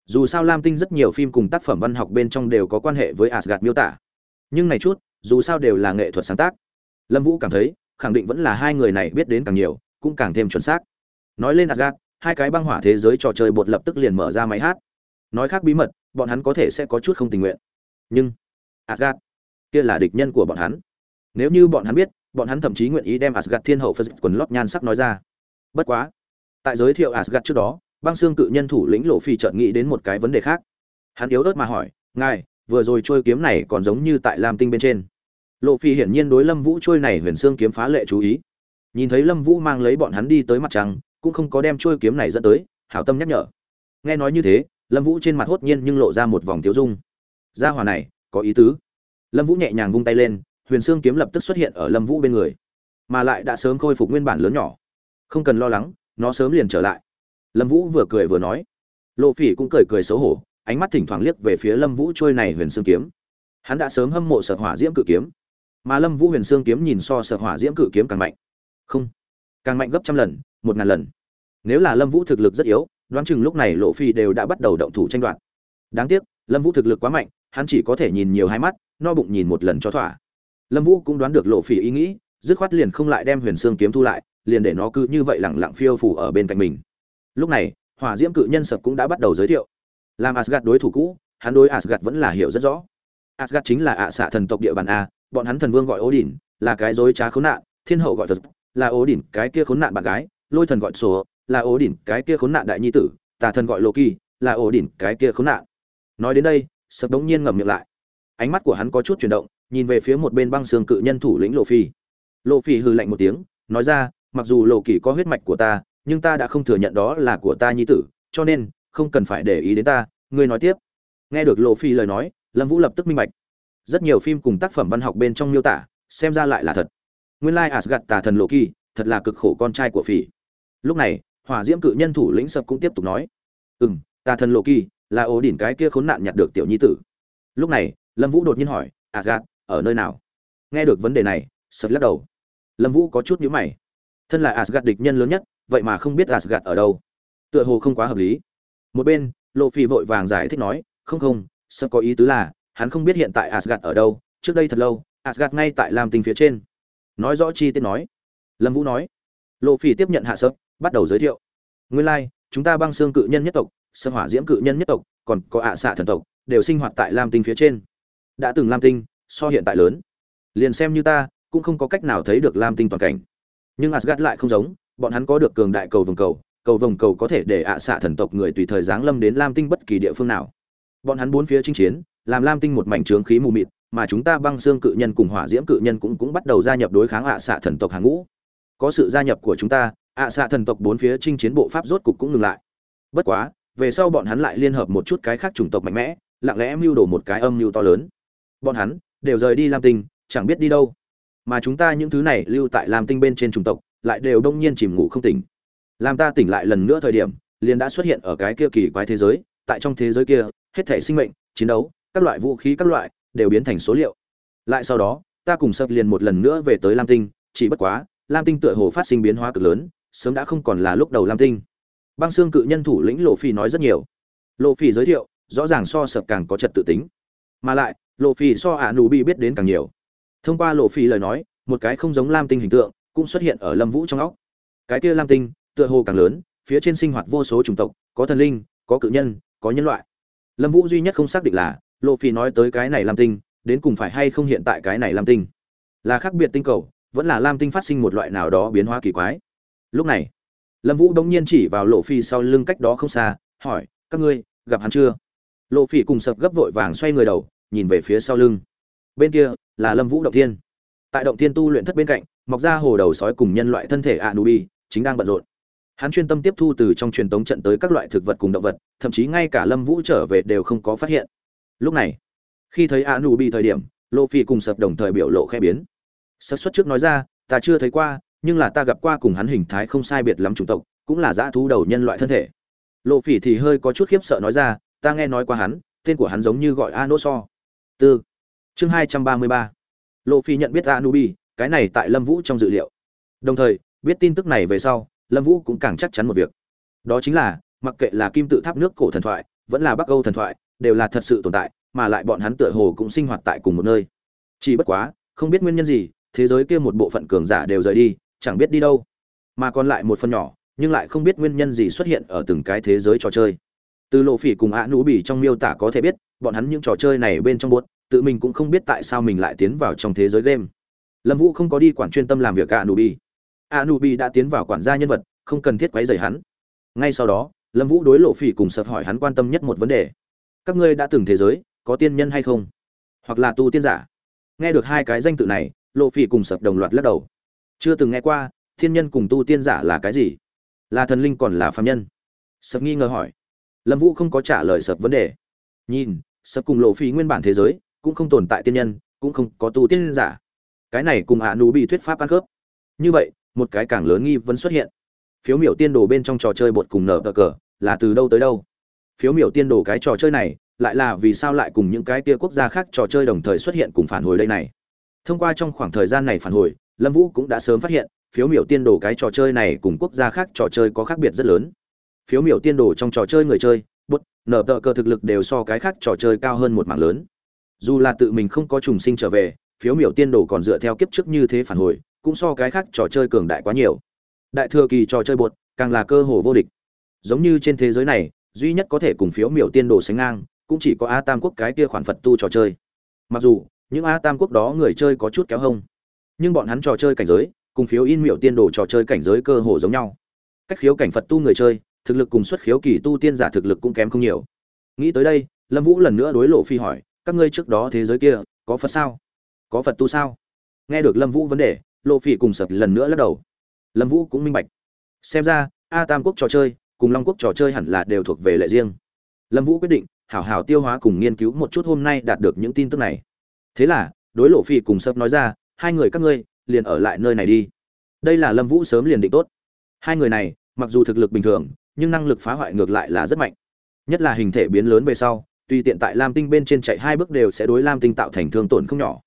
dù sao lam tinh rất nhiều phim cùng tác phẩm văn học bên trong đều có quan hệ với Asgard miêu tả. Nhưng này chút dù sao đều là nghệ thuật sáng tác. Lâm vũ cảm thấy khẳng định vẫn là hai người này biết đến càng nhiều, cũng càng thêm chuẩn xác. Nói lên asgad hai cái băng hỏa thế giới trò chơi bột lập tức liền mở ra máy hát. Nói khác bí mật, bọn hắn có thể sẽ có chút không tình nguyện. Nhưng asgad kia là địch nhân của bọn hắn. Nếu như bọn hắn biết, bọn hắn thậm chí nguyện ý đem asgad thiên hậu phật quần lót nhan sắc nói ra. Bất quá, tại giới thiệu asgad trước đó, băng xương cự nhân thủ lĩnh lộ phi chợt nghĩ đến một cái vấn đề khác. Hắn yếu ớt mà hỏi, ngài, vừa rồi trôi kiếm này còn giống như tại lam tinh bên trên? Lộ phi hiển nhiên đối lâm vũ trôi này huyền xương kiếm phá lệ chú ý. Nhìn thấy lâm vũ mang lấy bọn hắn đi tới mặt trăng, cũng không có đem trôi kiếm này dẫn tới, hảo tâm nhắc nhở. Nghe nói như thế, lâm vũ trên mặt hốt nhiên nhưng lộ ra một vòng tiếu dung. Gia hòa này, có ý tứ. Lâm vũ nhẹ nhàng vung tay lên, huyền xương kiếm lập tức xuất hiện ở lâm vũ bên người. Mà lại đã sớm khôi phục nguyên bản lớn nhỏ. Không cần lo lắng, nó sớm liền trở lại. Lâm vũ vừa cười vừa nói. Lộ phỉ cũng cười cười xấu hổ, ánh mắt thỉnh thoảng liếc về phía lâm vũ trôi này huyền xương kiếm. Hắn đã sớm hâm mộ sợ hỏa diễm cự kiếm mà lâm vũ huyền xương kiếm nhìn so sợ hỏa diễm cự kiếm càng mạnh. Không, càng mạnh gấp trăm lần, một ngàn lần. Nếu là lâm vũ thực lực rất yếu, đoán chừng lúc này lộ phi đều đã bắt đầu động thủ tranh đoạt. Đáng tiếc, lâm vũ thực lực quá mạnh, hắn chỉ có thể nhìn nhiều hai mắt, no bụng nhìn một lần cho thỏa. Lâm vũ cũng đoán được lộ phi ý nghĩ, dứt khoát liền không lại đem huyền xương kiếm thu lại, liền để nó cứ như vậy lẳng lặng phiêu phủ ở bên cạnh mình. Lúc này, hỏa diễm cự nhân sập cũng đã bắt đầu giới thiệu. Làm asgad đối thủ cũ, hắn đối asgad vẫn là hiểu rất rõ. Asgad chính là ạ xạ thần tộc địa bàn a bọn hắn thần vương gọi ố đỉnh là cái dối trá khốn nạn, thiên hậu gọi vật là ố đỉnh cái kia khốn nạn bạn gái, lôi thần gọi sổ, là ố đỉnh cái kia khốn nạn đại nhi tử, tà thần gọi loki, là ố đỉnh cái kia khốn nạn. Nói đến đây, sập đống nhiên ngậm miệng lại. Ánh mắt của hắn có chút chuyển động, nhìn về phía một bên băng xương cự nhân thủ lĩnh lộ phi lộ phi hừ lạnh một tiếng, nói ra, mặc dù lộ kỳ có huyết mạch của ta, nhưng ta đã không thừa nhận đó là của ta nhi tử, cho nên không cần phải để ý đến ta, ngươi nói tiếp. Nghe được lộ phi lời nói, lâm vũ lập tức minh bạch rất nhiều phim cùng tác phẩm văn học bên trong miêu tả, xem ra lại là thật. Nguyên lai asgad tà thần lộ kỳ thật là cực khổ con trai của phỉ. Lúc này, hỏa diễm cự nhân thủ lĩnh sập cũng tiếp tục nói ừ m tà thần lộ kỳ là ổ đỉnh cái kia khốn nạn nhặt được tiểu nhi tử. Lúc này, lâm vũ đột nhiên hỏi asgad ở nơi nào? Nghe được vấn đề này, sập lắc đầu. Lâm vũ có chút nhíu mày. Thân là asgad địch nhân lớn nhất, vậy mà không biết asgad ở đâu? Tựa hồ không quá hợp lý. Một bên, lộ phi vội vàng giải thích nói, không không, sập có ý tứ là hắn không biết hiện tại Asgard ở đâu trước đây thật lâu Asgard ngay tại lam tinh phía trên. Nói rõ chi tiết nói. Lâm vũ nói. Lộ phi tiếp nhận hạ sớp, bắt đầu giới thiệu. Nguyên lai、like, chúng ta băng xương cự nhân nhất tộc sơ hỏa diễm cự nhân nhất tộc còn có ạ xạ thần tộc đều sinh hoạt tại lam tinh phía trên. Đã từng lam tinh so hiện tại lớn. Liền xem như ta cũng không có cách nào thấy được lam tinh toàn cảnh. Nhưng Asgard lại không giống bọn hắn có được cường đại cầu vồng cầu cầu vồng cầu có thể để ạ xạ thần tộc người tùy thời giáng lâm đến lam tinh bất kỳ địa phương nào. Bọn hắn bốn phía chinh chiến làm lam tinh một mảnh trướng khí mù mịt, mà chúng ta băng xương cự nhân cùng hỏa diễm cự nhân cũng cũng bắt đầu gia nhập đối kháng ạ xạ thần tộc hàng ngũ. Có sự gia nhập của chúng ta, ạ xạ thần tộc bốn phía chinh chiến bộ pháp rốt cục cũng ngừng lại. Bất quá, về sau bọn hắn lại liên hợp một chút cái khác chủng tộc mạnh mẽ, lặng lẽ mưu đồ một cái âm mưu to lớn. Bọn hắn đều rời đi lam tinh, chẳng biết đi đâu. Mà chúng ta những thứ này lưu tại lam tinh bên trên chủng tộc, lại đều đông nhiên chìm ngủ không tỉnh. Làm ta tỉnh lại lần nữa thời điểm, liền đã xuất hiện ở cái kia kỳ quái thế giới, tại trong thế giới kia, hết thể sinh mệnh, chiến đấu các loại vũ khí các loại, đều biến thành số liệu. Lại sau đó, ta cùng sập liền một lần nữa về tới lam tinh, chỉ bất quá, lam tinh tựa hồ phát sinh biến hóa cực lớn, sớm đã không còn là lúc đầu lam tinh. Băng xương cự nhân thủ lĩnh lộ phi nói rất nhiều. Lộ phi giới thiệu, rõ ràng so sập càng có trật tự tính. Mà lại, lộ phi so ả nụ bị biết đến càng nhiều. Thông qua lộ phi lời nói, một cái không giống lam tinh hình tượng, cũng xuất hiện ở lâm vũ trong óc. Cái kia lam tinh, tựa hồ càng lớn, phía trên sinh hoạt vô số chủng tộc, có thần linh, có cự nhân, có nhân loại. Lâm vũ duy nhất không xác định là lộ phi nói tới cái này lam tinh đến cùng phải hay không hiện tại cái này lam tinh? Là khác biệt tinh cầu vẫn là lam tinh phát sinh một loại nào đó biến hóa kỳ quái. Lúc này lâm vũ đống nhiên chỉ vào lộ phi sau lưng cách đó không xa hỏi các ngươi gặp hắn chưa? Lộ phi cùng sập gấp vội vàng xoay người đầu nhìn về phía sau lưng. Bên kia là lâm vũ động thiên. Tại động thiên tu luyện thất bên cạnh mọc ra hồ đầu sói cùng nhân loại thân thể a nu bi, chính đang bận rộn. Hắn chuyên tâm tiếp thu từ trong truyền tống trận tới các loại thực vật cùng động vật thậm chí ngay cả lâm vũ trở về đều không có phát hiện lúc này, khi thấy anubi thời điểm lộ phi cùng sập đồng thời biểu lộ khe biến. Sơ xuất trước nói ra, ta chưa thấy qua, nhưng là ta gặp qua cùng hắn hình thái không sai biệt lắm chủng tộc, cũng là dã thú đầu nhân loại thân thể. Lộ phỉ thì hơi có chút khiếp sợ nói ra, ta nghe nói qua hắn, tên của hắn giống như gọi a nô so. Tư, chương hai trăm ba mươi ba. Lộ phi nhận biết anubi cái này tại lâm vũ trong dự liệu. Đồng thời, biết tin tức này về sau, lâm vũ cũng càng chắc chắn một việc. Đó chính là, mặc kệ là kim tự tháp nước cổ thần thoại, vẫn là bắc âu thần thoại đều là thật sự tồn tại, mà lại bọn hắn tựa hồ cũng sinh hoạt tại cùng một nơi. Chỉ bất quá, không biết nguyên nhân gì, thế giới kia một bộ phận cường giả đều rời đi, chẳng biết đi đâu. Mà còn lại một phần nhỏ, nhưng lại không biết nguyên nhân gì xuất hiện ở từng cái thế giới trò chơi. Từ lộ phỉ cùng ạ nũ bỉ trong miêu tả có thể biết, bọn hắn những trò chơi này bên trong buốt, tự mình cũng không biết tại sao mình lại tiến vào trong thế giới game. Lâm vũ không có đi quản chuyên tâm làm việc ạ nũ bỉ ạ nũ bỉ đã tiến vào quản gia nhân vật, không cần thiết quấy rầy hắn. Ngay sau đó, lâm vũ đối lộ phỉ cùng sợ hỏi hắn quan tâm nhất một vấn đề các ngươi đã từng thế giới, có tiên nhân hay không? Hoặc là tu tiên giả? Nghe được hai cái danh tự này, lộ phỉ cùng sập đồng loạt lắc đầu. Chưa từng nghe qua, thiên nhân cùng tu tiên giả là cái gì? Là thần linh còn là phạm nhân? Sập nghi ngờ hỏi. Lâm vũ không có trả lời sập vấn đề. Nhìn, sập cùng lộ phỉ nguyên bản thế giới, cũng không tồn tại tiên nhân, cũng không có tu tiên giả. Cái này cùng hạ nú bị thuyết pháp ăn khớp. Như vậy, một cái càng lớn nghi vấn xuất hiện. Phiếu miểu tiên đồ bên trong trò chơi bột cùng nở cờ cờ, là từ đâu tới đâu? Phiếu miểu tiên đồ cái trò chơi này, lại là vì sao lại cùng những cái kia quốc gia khác trò chơi đồng thời xuất hiện cùng phản hồi đây này. Thông qua trong khoảng thời gian này phản hồi, lâm vũ cũng đã sớm phát hiện, phiếu miểu tiên đồ cái trò chơi này cùng quốc gia khác trò chơi có khác biệt rất lớn. Phiếu miểu tiên đồ trong trò chơi người chơi, bút, nở tờ cờ thực lực đều so cái khác trò chơi cao hơn một mảng lớn. Dù là tự mình không có trùng sinh trở về, phiếu miểu tiên đồ còn dựa theo kiếp trước như thế phản hồi, cũng so cái khác trò chơi cường đại quá nhiều. Đại thừa kỳ trò chơi bột, càng là cơ hồ vô địch. Giống như trên thế giới này duy nhất có thể cùng phiếu miểu tiên đồ sánh ngang, cũng chỉ có a tam quốc cái kia khoản phật tu trò chơi. Mặc dù, những a tam quốc đó người chơi có chút kéo hông, nhưng bọn hắn trò chơi cảnh giới, cùng phiếu in miểu tiên đồ trò chơi cảnh giới cơ hồ giống nhau. Cách khiếu cảnh phật tu người chơi, thực lực cùng xuất khiếu kỳ tu tiên giả thực lực cũng kém không nhiều. Nghĩ tới đây, lâm vũ lần nữa đối lộ phi hỏi, các ngươi trước đó thế giới kia, có phật sao? Có phật tu sao? Nghe được lâm vũ vấn đề, lộ phi cùng sập lần nữa lắc đầu. Lâm vũ cũng minh bạch. Xem ra, a tam quốc trò chơi cùng long quốc trò chơi hẳn là đều thuộc về lệ riêng. Lâm vũ quyết định, hảo hảo tiêu hóa cùng nghiên cứu một chút hôm nay đạt được những tin tức này. Thế là, đối lộ phi cùng sập nói ra, hai người các ngươi, liền ở lại nơi này đi. Đây là lâm vũ sớm liền định tốt. Hai người này, mặc dù thực lực bình thường, nhưng năng lực phá hoại ngược lại là rất mạnh. Nhất là hình thể biến lớn về sau tùy tiện tại lam tinh bên trên chạy hai bước đều sẽ đối lam tinh tạo thành thương tổn không nhỏ.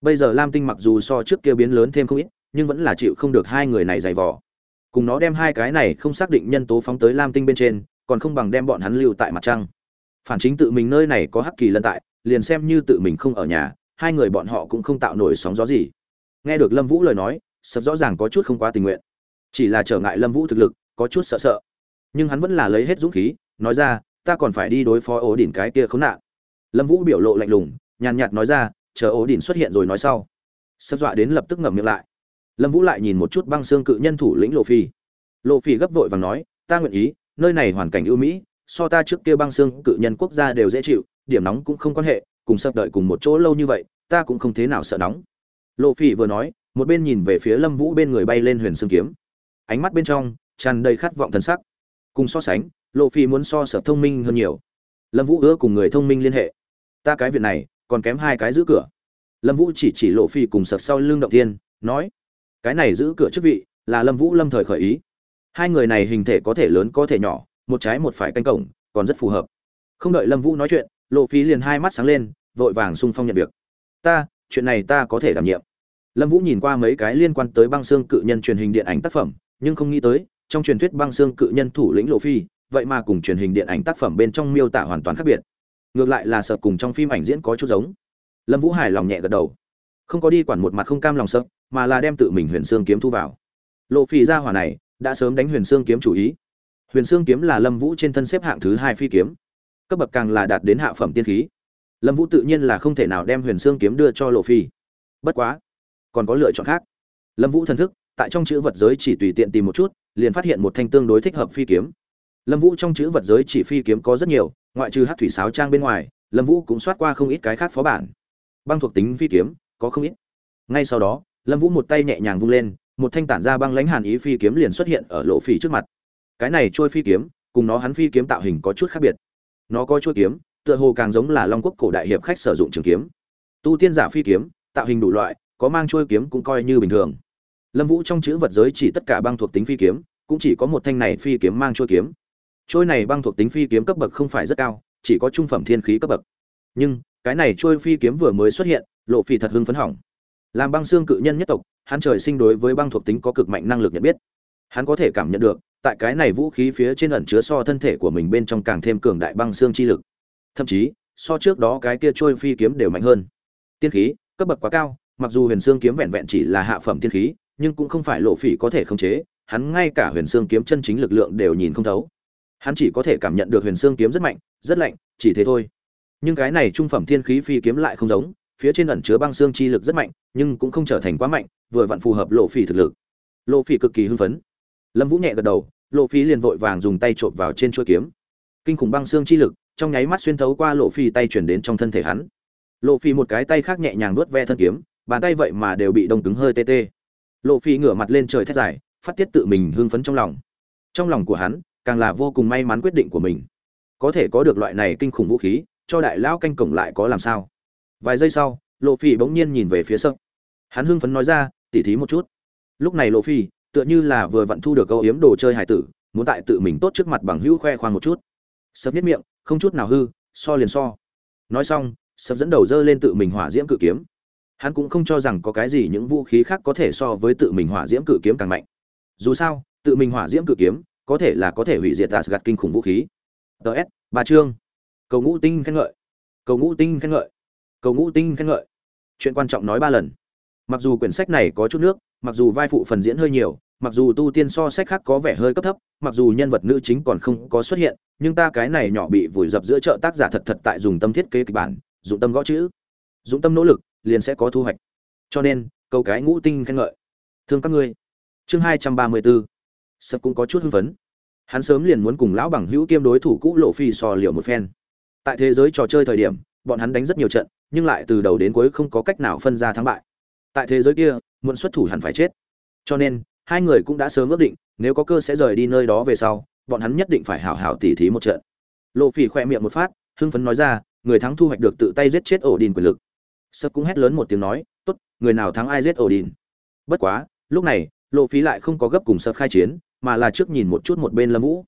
Bây giờ lam tinh mặc dù so trước kia biến lớn thêm không ít, nhưng vẫn là chịu không được hai người này dày vò cùng nó đem hai cái này không xác định nhân tố phóng tới lam tinh bên trên, còn không bằng đem bọn hắn lưu tại mặt trăng. Phản chính tự mình nơi này có hắc kỳ lân tại, liền xem như tự mình không ở nhà, hai người bọn họ cũng không tạo nổi sóng gió gì. Nghe được lâm vũ lời nói, sập rõ ràng có chút không quá tình nguyện. Chỉ là trở ngại lâm vũ thực lực, có chút sợ sợ. Nhưng hắn vẫn là lấy hết dũng khí, nói ra, ta còn phải đi đối phó ổ đỉnh cái kia khốn nạn. Lâm vũ biểu lộ lạnh lùng, nhàn nhạt nói ra, chờ ổ đỉnh xuất hiện rồi nói sau. Sập dọa đến lập tức ngậm miệng lại lâm vũ lại nhìn một chút băng xương cự nhân thủ lĩnh lộ phi. Lộ phi gấp vội và nói, ta nguyện ý, nơi này hoàn cảnh ưu mỹ, so ta trước kia băng xương cự nhân quốc gia đều dễ chịu, điểm nóng cũng không quan hệ, cùng sập đợi cùng một chỗ lâu như vậy, ta cũng không thế nào sợ nóng. Lộ phi vừa nói, một bên nhìn về phía lâm vũ bên người bay lên huyền xương kiếm. Ánh mắt bên trong tràn đầy khát vọng thần sắc. Cùng so sánh, lộ phi muốn so sở thông minh hơn nhiều. Lâm vũ ưa cùng người thông minh liên hệ. Ta cái việc này còn kém hai cái giữ cửa. Lâm vũ chỉ chỉ lộ phi cùng sập sau lưng động tiên nói cái này giữ cửa chức vị là lâm vũ lâm thời khởi ý. Hai người này hình thể có thể lớn có thể nhỏ, một trái một phải canh cổng, còn rất phù hợp. Không đợi lâm vũ nói chuyện, lộ phí liền hai mắt sáng lên, vội vàng sung phong nhận việc. Ta, chuyện này ta có thể đảm nhiệm. Lâm vũ nhìn qua mấy cái liên quan tới băng xương cự nhân truyền hình điện ảnh tác phẩm, nhưng không nghĩ tới, trong truyền thuyết băng xương cự nhân thủ lĩnh lộ phi vậy mà cùng truyền hình điện ảnh tác phẩm bên trong miêu tả hoàn toàn khác biệt. Ngược lại là sợ cùng trong phim ảnh diễn có chút giống. Lâm vũ hài lòng nhẹ gật đầu không có đi quản một mặt không cam lòng sợ, mà là đem tự mình huyền xương kiếm thu vào. Lộ phi ra hỏa này, đã sớm đánh huyền xương kiếm chủ ý. Huyền xương kiếm là lâm vũ trên thân xếp hạng thứ hai phi kiếm. Cấp bậc càng là đạt đến hạ phẩm tiên khí. Lâm vũ tự nhiên là không thể nào đem huyền xương kiếm đưa cho lộ phi bất quá, còn có lựa chọn khác. Lâm vũ thần thức, tại trong chữ vật giới chỉ tùy tiện tìm một chút, liền phát hiện một thanh tương đối thích hợp phi kiếm. Lâm vũ trong chữ vật giới chỉ phi kiếm có rất nhiều, ngoại trừ hát thủy sáo trang bên ngoài, lâm vũ cũng soát qua không ít cái khác phó bản. Băng thuộc tính phi kiếm có không ít. Ngay sau đó, lâm vũ một tay nhẹ nhàng vung lên, một thanh tản ra băng lãnh hàn ý phi kiếm liền xuất hiện ở lộ phỉ trước mặt. Cái này trôi phi kiếm, cùng nó hắn phi kiếm tạo hình có chút khác biệt. Nó có trôi kiếm, tựa hồ càng giống là long quốc cổ đại hiệp khách sử dụng trường kiếm. Tu tiên giả phi kiếm, tạo hình đủ loại, có mang trôi kiếm cũng coi như bình thường. Lâm vũ trong chữ vật giới chỉ tất cả băng thuộc tính phi kiếm, cũng chỉ có một thanh này phi kiếm mang trôi kiếm. Trôi này băng thuộc tính phi kiếm cấp bậc không phải rất cao, chỉ có trung phẩm thiên khí cấp bậc. Nhưng, cái này trôi phi kiếm vừa mới xuất hiện lộ phi thật hưng phấn hỏng. Làm băng xương cự nhân nhất tộc, hắn trời sinh đối với băng thuộc tính có cực mạnh năng lực nhận biết. Hắn có thể cảm nhận được, tại cái này vũ khí phía trên ẩn chứa so thân thể của mình bên trong càng thêm cường đại băng xương chi lực. Thậm chí, so trước đó cái kia trôi phi kiếm đều mạnh hơn. Tiên khí, cấp bậc quá cao, mặc dù huyền xương kiếm vẹn vẹn chỉ là hạ phẩm tiên khí, nhưng cũng không phải lộ phỉ có thể khống chế, hắn ngay cả huyền xương kiếm chân chính lực lượng đều nhìn không thấu. Hắn chỉ có thể cảm nhận được huyền xương kiếm rất mạnh, rất lạnh, chỉ thế thôi. Nhưng cái này trung phẩm thiên khí phi kiếm lại không giống phía trên ẩn chứa băng xương chi lực rất mạnh, nhưng cũng không trở thành quá mạnh, vừa vặn phù hợp lộ phỉ thực lực. Lộ phỉ cực kỳ hưng phấn. Lâm vũ nhẹ gật đầu, lộ phỉ liền vội vàng dùng tay trộm vào trên chuôi kiếm. Kinh khủng băng xương chi lực, trong nháy mắt xuyên thấu qua lộ phỉ tay chuyển đến trong thân thể hắn. Lộ phỉ một cái tay khác nhẹ nhàng nuốt ve thân kiếm, bàn tay vậy mà đều bị đông cứng hơi tê tê. Lộ phỉ ngửa mặt lên trời thét dài, phát tiết tự mình hưng phấn trong lòng. Trong lòng của hắn, càng là vô cùng may mắn quyết định của mình. Có thể có được loại này kinh khủng vũ khí, cho đại lão canh cổng lại có làm sao? Vài giây sau lộ Phi bỗng nhiên nhìn về phía sập hắn hưng phấn nói ra tỉ thí một chút. Lúc này lộ Phi, tựa như là vừa vặn thu được câu yếm đồ chơi hải tử muốn tại tự mình tốt trước mặt bằng hữu khoe khoang một chút. Sập nhất miệng không chút nào hư so liền so. Nói xong sập dẫn đầu dơ lên tự mình hỏa diễm cự kiếm. Hắn cũng không cho rằng có cái gì những vũ khí khác có thể so với tự mình hỏa diễm cự kiếm càng mạnh. Dù sao tự mình hỏa diễm cự kiếm có thể là có thể hủy diệt tà gạt kinh khủng vũ khí. Ts ba chương. Cầu ngũ tinh khen ngợi. Cầu ngũ tinh khen ngợi cầu ngũ tinh khen ngợi. Chuyện quan trọng nói ba lần. Mặc dù quyển sách này có chút nước, mặc dù vai phụ phần diễn hơi nhiều, mặc dù tu tiên so sách khác có vẻ hơi cấp thấp, mặc dù nhân vật nữ chính còn không có xuất hiện, nhưng ta cái này nhỏ bị vùi dập giữa chợ tác giả thật thật tại dùng tâm thiết kế kịch bản, dụng tâm gõ chữ, dụng tâm nỗ lực, liền sẽ có thu hoạch. Cho nên câu cái ngũ tinh khen ngợi. Thương các ngươi. Chương hai trăm ba mươi bốn. Sập cũng có chút hưng phấn. Hắn sớm liền muốn cùng lão bằng hữu kiêm đối thủ cũ lộ phi so liều một phen. Tại thế giới trò chơi thời điểm bọn hắn đánh rất nhiều trận, nhưng lại từ đầu đến cuối không có cách nào phân ra thắng bại. Tại thế giới kia muộn xuất thủ hẳn phải chết. Cho nên, hai người cũng đã sớm ước định, nếu có cơ sẽ rời đi nơi đó về sau, bọn hắn nhất định phải hảo hảo tỉ thí một trận. Lộ phỉ khoe miệng một phát, hưng phấn nói ra, người thắng thu hoạch được tự tay giết chết ổ đình quyền lực. Sơ cũng hét lớn một tiếng nói, tốt, người nào thắng ai giết ổ đình bất quá, lúc này, lộ phí lại không có gấp cùng sơ khai chiến, mà là trước nhìn một chút một bên lâm vũ.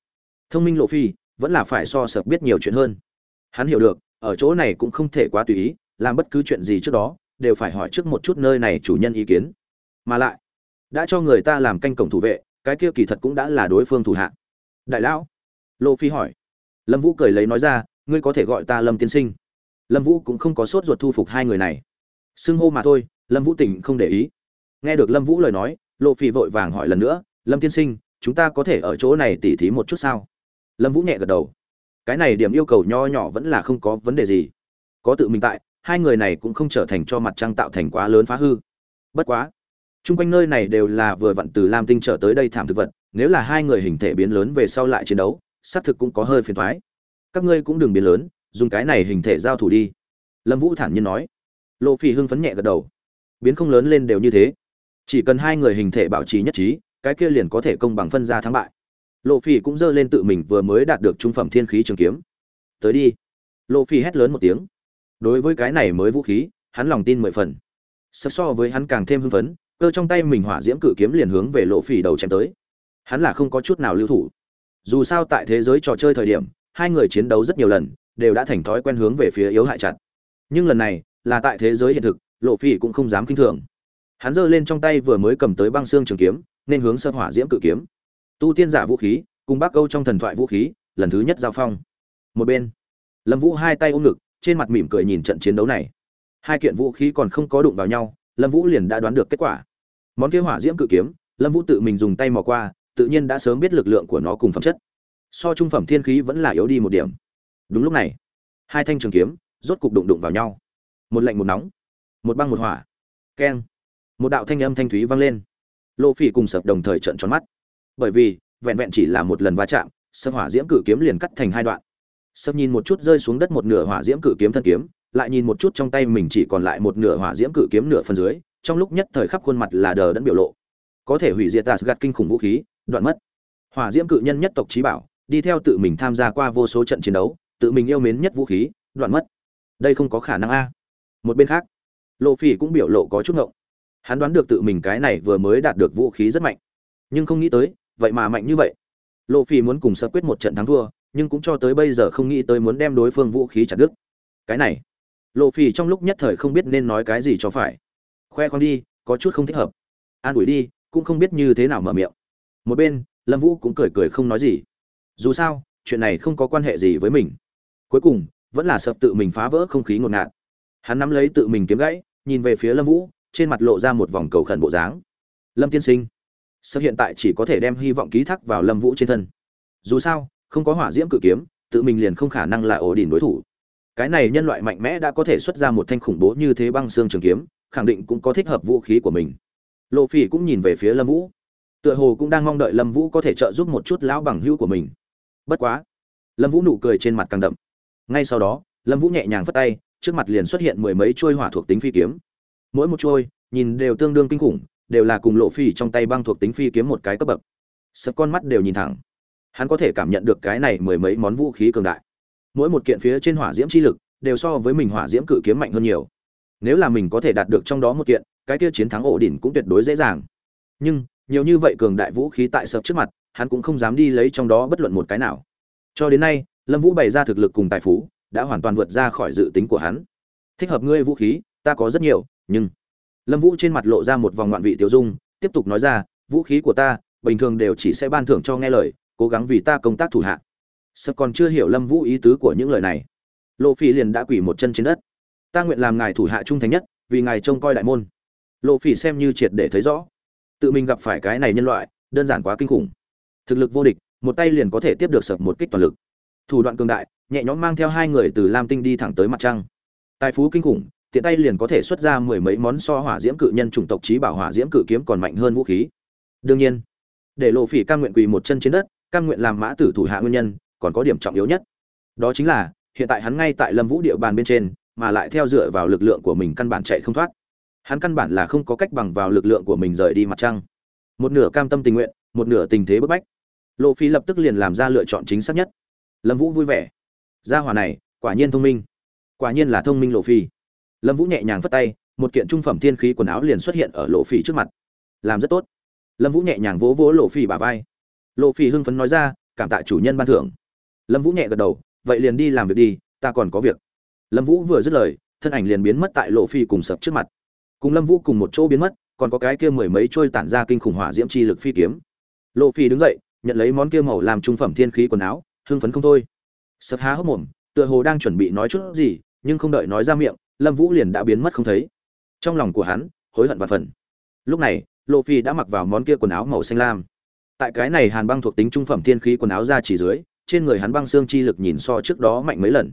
Thông minh lộ phi vẫn là phải so sợ biết nhiều chuyện hơn. Hắn hiểu được ở chỗ này cũng không thể quá tùy ý, làm bất cứ chuyện gì trước đó, đều phải hỏi trước một chút nơi này chủ nhân ý kiến. Mà lại, đã cho người ta làm canh cổng thủ vệ, cái kia kỳ thật cũng đã là đối phương thủ hạ. Đại lão lộ phi hỏi. Lâm vũ cười lấy nói ra, ngươi có thể gọi ta lâm tiên sinh. Lâm vũ cũng không có sốt ruột thu phục hai người này. Xưng hô mà thôi, lâm vũ tỉnh không để ý. Nghe được lâm vũ lời nói lộ phi vội vàng hỏi lần nữa, lâm tiên sinh, chúng ta có thể ở chỗ này tỉ thí một chút sao? Lâm vũ nhẹ gật đầu cái này điểm yêu cầu nho nhỏ vẫn là không có vấn đề gì. Có tự mình tại, hai người này cũng không trở thành cho mặt trăng tạo thành quá lớn phá hư. Bất quá, chung quanh nơi này đều là vừa vặn từ lam tinh trở tới đây thảm thực vật, nếu là hai người hình thể biến lớn về sau lại chiến đấu, xác thực cũng có hơi phiền thoái các ngươi cũng đừng biến lớn, dùng cái này hình thể giao thủ đi. Lâm vũ thản nhiên nói. Lộ phi hưng phấn nhẹ gật đầu. Biến không lớn lên đều như thế. Chỉ cần hai người hình thể bảo trì nhất trí, cái kia liền có thể công bằng phân ra thắng bại lộ phi cũng giơ lên tự mình vừa mới đạt được trung phẩm thiên khí trường kiếm. Tới đi. Lộ phi hét lớn một tiếng. Đối với cái này mới vũ khí, hắn lòng tin mười phần. Sắc so với hắn càng thêm hưng phấn, cơ trong tay mình hỏa diễm cự kiếm liền hướng về lộ phi đầu chém tới. Hắn là không có chút nào lưu thủ. Dù sao tại thế giới trò chơi thời điểm, hai người chiến đấu rất nhiều lần, đều đã thành thói quen hướng về phía yếu hại chặt. Nhưng lần này, là tại thế giới hiện thực lộ phi cũng không dám kinh thường. Hắn giơ lên trong tay vừa mới cầm tới băng xương trường kiếm, nên hướng sơn hỏa diễm cự kiếm tu tiên giả vũ khí, cùng bác câu trong thần thoại vũ khí, lần thứ nhất giao phong. Một bên, lâm vũ hai tay ôm ngực, trên mặt mỉm cười nhìn trận chiến đấu này. Hai kiện vũ khí còn không có đụng vào nhau, lâm vũ liền đã đoán được kết quả. Món kế hỏa diễm cự kiếm, lâm vũ tự mình dùng tay mò qua, tự nhiên đã sớm biết lực lượng của nó cùng phẩm chất. So trung phẩm thiên khí vẫn là yếu đi một điểm. Đúng lúc này, hai thanh trường kiếm, rốt cục đụng đụng vào nhau. Một lạnh một nóng, một băng một hỏa. Keng. Một đạo thanh âm thanh thúy vang lên. Lộ phỉ cùng sập đồng thời trợn tròn mắt bởi vì, vẹn vẹn chỉ là một lần va chạm sơ hỏa diễm cự kiếm liền cắt thành hai đoạn. Sơ nhìn một chút rơi xuống đất một nửa hỏa diễm cự kiếm thân kiếm, lại nhìn một chút trong tay mình chỉ còn lại một nửa hỏa diễm cự kiếm nửa phần dưới, trong lúc nhất thời khắp khuôn mặt là đờ đẫn biểu lộ. Có thể hủy diệt tạt gạt kinh khủng vũ khí, đoạn mất. Hỏa diễm cự nhân nhất tộc trí bảo, đi theo tự mình tham gia qua vô số trận chiến đấu, tự mình yêu mến nhất vũ khí, đoạn mất. Đây không có khả năng a. Một bên khác lộ phỉ cũng biểu lộ có chút ngộng. Hắn đoán được tự mình cái này vừa mới đạt được vũ khí rất mạnh. Nhưng không nghĩ tới vậy mà mạnh như vậy. Lộ phi muốn cùng sơ quyết một trận thắng thua, nhưng cũng cho tới bây giờ không nghĩ tới muốn đem đối phương vũ khí chặt đứt. Cái này lộ phi trong lúc nhất thời không biết nên nói cái gì cho phải. Khoe khoang đi, có chút không thích hợp. An ủi đi, cũng không biết như thế nào mở miệng. Một bên, lâm vũ cũng cười cười không nói gì. Dù sao, chuyện này không có quan hệ gì với mình. Cuối cùng, vẫn là sợ tự mình phá vỡ không khí ngột ngạt. Hắn nắm lấy tự mình kiếm gãy, nhìn về phía lâm vũ, trên mặt lộ ra một vòng cầu khẩn bộ dáng. Lâm tiên sinh sợ hiện tại chỉ có thể đem hy vọng ký thác vào lâm vũ trên thân. Dù sao, không có hỏa diễm cự kiếm, tự mình liền không khả năng là ổ đỉnh đối thủ. Cái này nhân loại mạnh mẽ đã có thể xuất ra một thanh khủng bố như thế băng xương trường kiếm, khẳng định cũng có thích hợp vũ khí của mình. Lộ phỉ cũng nhìn về phía lâm vũ. Tựa hồ cũng đang mong đợi lâm vũ có thể trợ giúp một chút lão bằng hữu của mình. Bất quá, lâm vũ nụ cười trên mặt càng đậm. Ngay sau đó, lâm vũ nhẹ nhàng phất tay, trước mặt liền xuất hiện mười mấy trôi hỏa thuộc tính phi kiếm. Mỗi một trôi nhìn đều tương đương kinh khủng đều là cùng lộ phi trong tay băng thuộc tính phi kiếm một cái cấp bậc. Sập con mắt đều nhìn thẳng. Hắn có thể cảm nhận được cái này mười mấy món vũ khí cường đại. Mỗi một kiện phía trên hỏa diễm chi lực đều so với mình hỏa diễm cự kiếm mạnh hơn nhiều. Nếu là mình có thể đạt được trong đó một kiện, cái kia chiến thắng ổ đỉnh cũng tuyệt đối dễ dàng. Nhưng, nhiều như vậy cường đại vũ khí tại sập trước mặt, hắn cũng không dám đi lấy trong đó bất luận một cái nào. Cho đến nay, lâm vũ bày ra thực lực cùng tài phú, đã hoàn toàn vượt ra khỏi dự tính của hắn. Thích hợp ngươi vũ khí, ta có rất nhiều, nhưng lâm vũ trên mặt lộ ra một vòng ngoạn vị tiêu dung, tiếp tục nói ra, vũ khí của ta, bình thường đều chỉ sẽ ban thưởng cho nghe lời, cố gắng vì ta công tác thủ hạ. Sập còn chưa hiểu lâm vũ ý tứ của những lời này, lộ phi liền đã quỳ một chân trên đất. Ta nguyện làm ngài thủ hạ trung thành nhất, vì ngài trông coi đại môn. Lộ phi xem như triệt để thấy rõ. Tự mình gặp phải cái này nhân loại, đơn giản quá kinh khủng. Thực lực vô địch, một tay liền có thể tiếp được sập một kích toàn lực. Thủ đoạn cường đại, nhẹ nhõm mang theo hai người từ lam tinh đi thẳng tới mặt trăng. Tài phú kinh khủng tiện tay liền có thể xuất ra mười mấy món so hỏa diễm cự nhân chủng tộc trí bảo hỏa diễm cự kiếm còn mạnh hơn vũ khí. Đương nhiên, để lộ phỉ cam nguyện quỳ một chân trên đất, cam nguyện làm mã tử thủ hạ nguyên nhân, còn có điểm trọng yếu nhất. Đó chính là, hiện tại hắn ngay tại lâm vũ địa bàn bên trên, mà lại theo dựa vào lực lượng của mình căn bản chạy không thoát. Hắn căn bản là không có cách bằng vào lực lượng của mình rời đi mặt trăng. Một nửa cam tâm tình nguyện, một nửa tình thế bức bách. Lộ phi lập tức liền làm ra lựa chọn chính xác nhất. Lâm vũ vui vẻ. Gia hỏa này, quả nhiên thông minh. Quả nhiên là thông minh lộ phi lâm vũ nhẹ nhàng phất tay, một kiện trung phẩm thiên khí quần áo liền xuất hiện ở lộ phi trước mặt. Làm rất tốt. Lâm vũ nhẹ nhàng vỗ vỗ lộ phi bả vai. Lộ phi hưng phấn nói ra, cảm tạ chủ nhân ban thưởng. Lâm vũ nhẹ gật đầu, vậy liền đi làm việc đi, ta còn có việc. Lâm vũ vừa dứt lời, thân ảnh liền biến mất tại lộ phi cùng sập trước mặt. Cùng lâm vũ cùng một chỗ biến mất, còn có cái kia mười mấy trôi tản ra kinh khủng hỏa diễm chi lực phi kiếm. Lộ phi đứng dậy, nhận lấy món kia màu làm trung phẩm thiên khí quần áo, hưng phấn không thôi. Sập há hốc mồm, tựa hồ đang chuẩn bị nói chút gì, nhưng không đợi nói ra miệng lâm vũ liền đã biến mất không thấy. Trong lòng của hắn, hối hận và phần. Lúc này, lộ phi đã mặc vào món kia quần áo màu xanh lam. Tại cái này hàn băng thuộc tính trung phẩm thiên khí quần áo ra chỉ dưới, trên người hắn băng xương chi lực nhìn so trước đó mạnh mấy lần.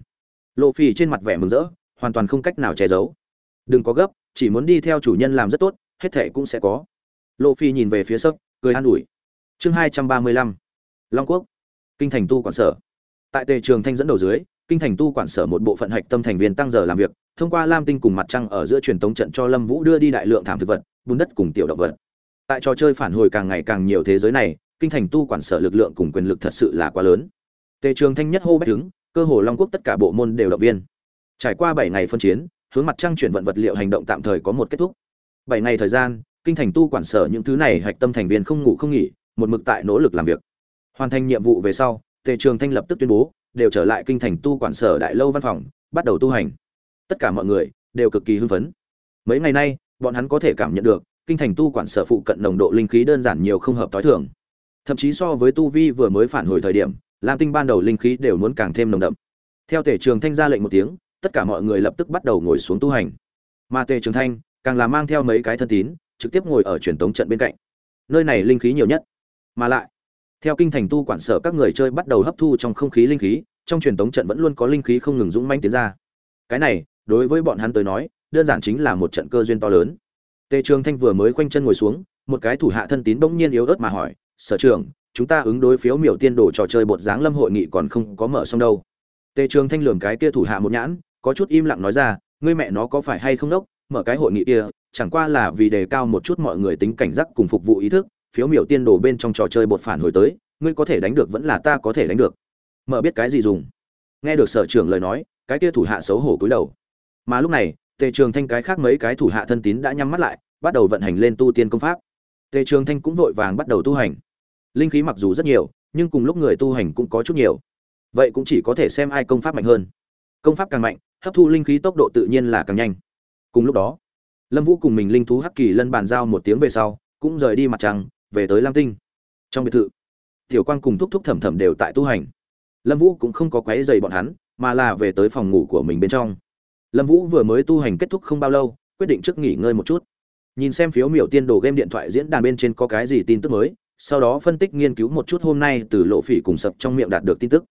Lộ phi trên mặt vẻ mừng rỡ, hoàn toàn không cách nào che giấu. Đừng có gấp, chỉ muốn đi theo chủ nhân làm rất tốt, hết thệ cũng sẽ có. Lộ phi nhìn về phía sấp, cười an ủi. Chương hai trăm ba mươi lăm. Long quốc. Kinh thành tu quản sở. Tại tề trường thanh dẫn đầu dưới kinh thành tu quản sở một bộ phận hạch tâm thành viên tăng giờ làm việc, thông qua lam tinh cùng mặt trăng ở giữa truyền tống trận cho lâm vũ đưa đi đại lượng thảm thực vật, bùn đất cùng tiểu động vật. Tại trò chơi phản hồi càng ngày càng nhiều thế giới này, kinh thành tu quản sở lực lượng cùng quyền lực thật sự là quá lớn. Tề trường thanh nhất hô bách đứng, cơ hồ long quốc tất cả bộ môn đều động viên. Trải qua bảy ngày phân chiến, hướng mặt trăng chuyển vận vật liệu hành động tạm thời có một kết thúc. Bảy ngày thời gian, kinh thành tu quản sở những thứ này hạch tâm thành viên không ngủ không nghỉ, một mực tại nỗ lực làm việc. Hoàn thành nhiệm vụ về sau, tề trường thanh lập tức tuyên bố đều trở lại kinh thành tu quản sở đại lâu văn phòng, bắt đầu tu hành. Tất cả mọi người đều cực kỳ hưng phấn. Mấy ngày nay, bọn hắn có thể cảm nhận được, kinh thành tu quản sở phụ cận nồng độ linh khí đơn giản nhiều không hợp tối thường. Thậm chí so với tu vi vừa mới phản hồi thời điểm, lam tinh ban đầu linh khí đều muốn càng thêm nồng đậm. Theo tề trường thanh ra lệnh một tiếng, tất cả mọi người lập tức bắt đầu ngồi xuống tu hành. Mà tề trường thanh càng là mang theo mấy cái thân tín, trực tiếp ngồi ở truyền tống trận bên cạnh. Nơi này linh khí nhiều nhất, mà lại theo kinh thành tu quản sở các người chơi bắt đầu hấp thu trong không khí linh khí, trong truyền tống trận vẫn luôn có linh khí không ngừng dũng manh tiến ra. Cái này, đối với bọn hắn tới nói, đơn giản chính là một trận cơ duyên to lớn. Tề trường thanh vừa mới khoanh chân ngồi xuống, một cái thủ hạ thân tín bỗng nhiên yếu ớt mà hỏi, sở trường chúng ta ứng đối phiếu miểu tiên đồ trò chơi bột dáng lâm hội nghị còn không có mở xong đâu. Tề trường thanh lường cái kia thủ hạ một nhãn, có chút im lặng nói ra, ngươi mẹ nó có phải hay không đốc, mở cái hội nghị kia, chẳng qua là vì đề cao một chút mọi người tính cảnh giác cùng phục vụ ý thức phiếu miểu tiên đồ bên trong trò chơi bột phản hồi tới, ngươi có thể đánh được vẫn là ta có thể đánh được. Mở biết cái gì dùng? Nghe được sở trưởng lời nói, cái kia thủ hạ xấu hổ cúi đầu. Mà lúc này, tề trường thanh cái khác mấy cái thủ hạ thân tín đã nhắm mắt lại, bắt đầu vận hành lên tu tiên công pháp. Tề trường thanh cũng vội vàng bắt đầu tu hành. Linh khí mặc dù rất nhiều, nhưng cùng lúc người tu hành cũng có chút nhiều. Vậy cũng chỉ có thể xem ai công pháp mạnh hơn. Công pháp càng mạnh, hấp thu linh khí tốc độ tự nhiên là càng nhanh. Cùng lúc đó, lâm vũ cùng mình linh thú hắc kỳ lân bàn giao một tiếng về sau, cũng rời đi mặt trăng về tới lam tinh. Trong biệt thự, tiểu quang cùng thúc thúc thẩm thẩm đều tại tu hành. Lâm vũ cũng không có quấy dày bọn hắn, mà là về tới phòng ngủ của mình bên trong. Lâm vũ vừa mới tu hành kết thúc không bao lâu, quyết định trước nghỉ ngơi một chút. Nhìn xem phiếu miểu tiên đồ game điện thoại diễn đàn bên trên có cái gì tin tức mới, sau đó phân tích nghiên cứu một chút hôm nay từ lộ phỉ cùng sập trong miệng đạt được tin tức.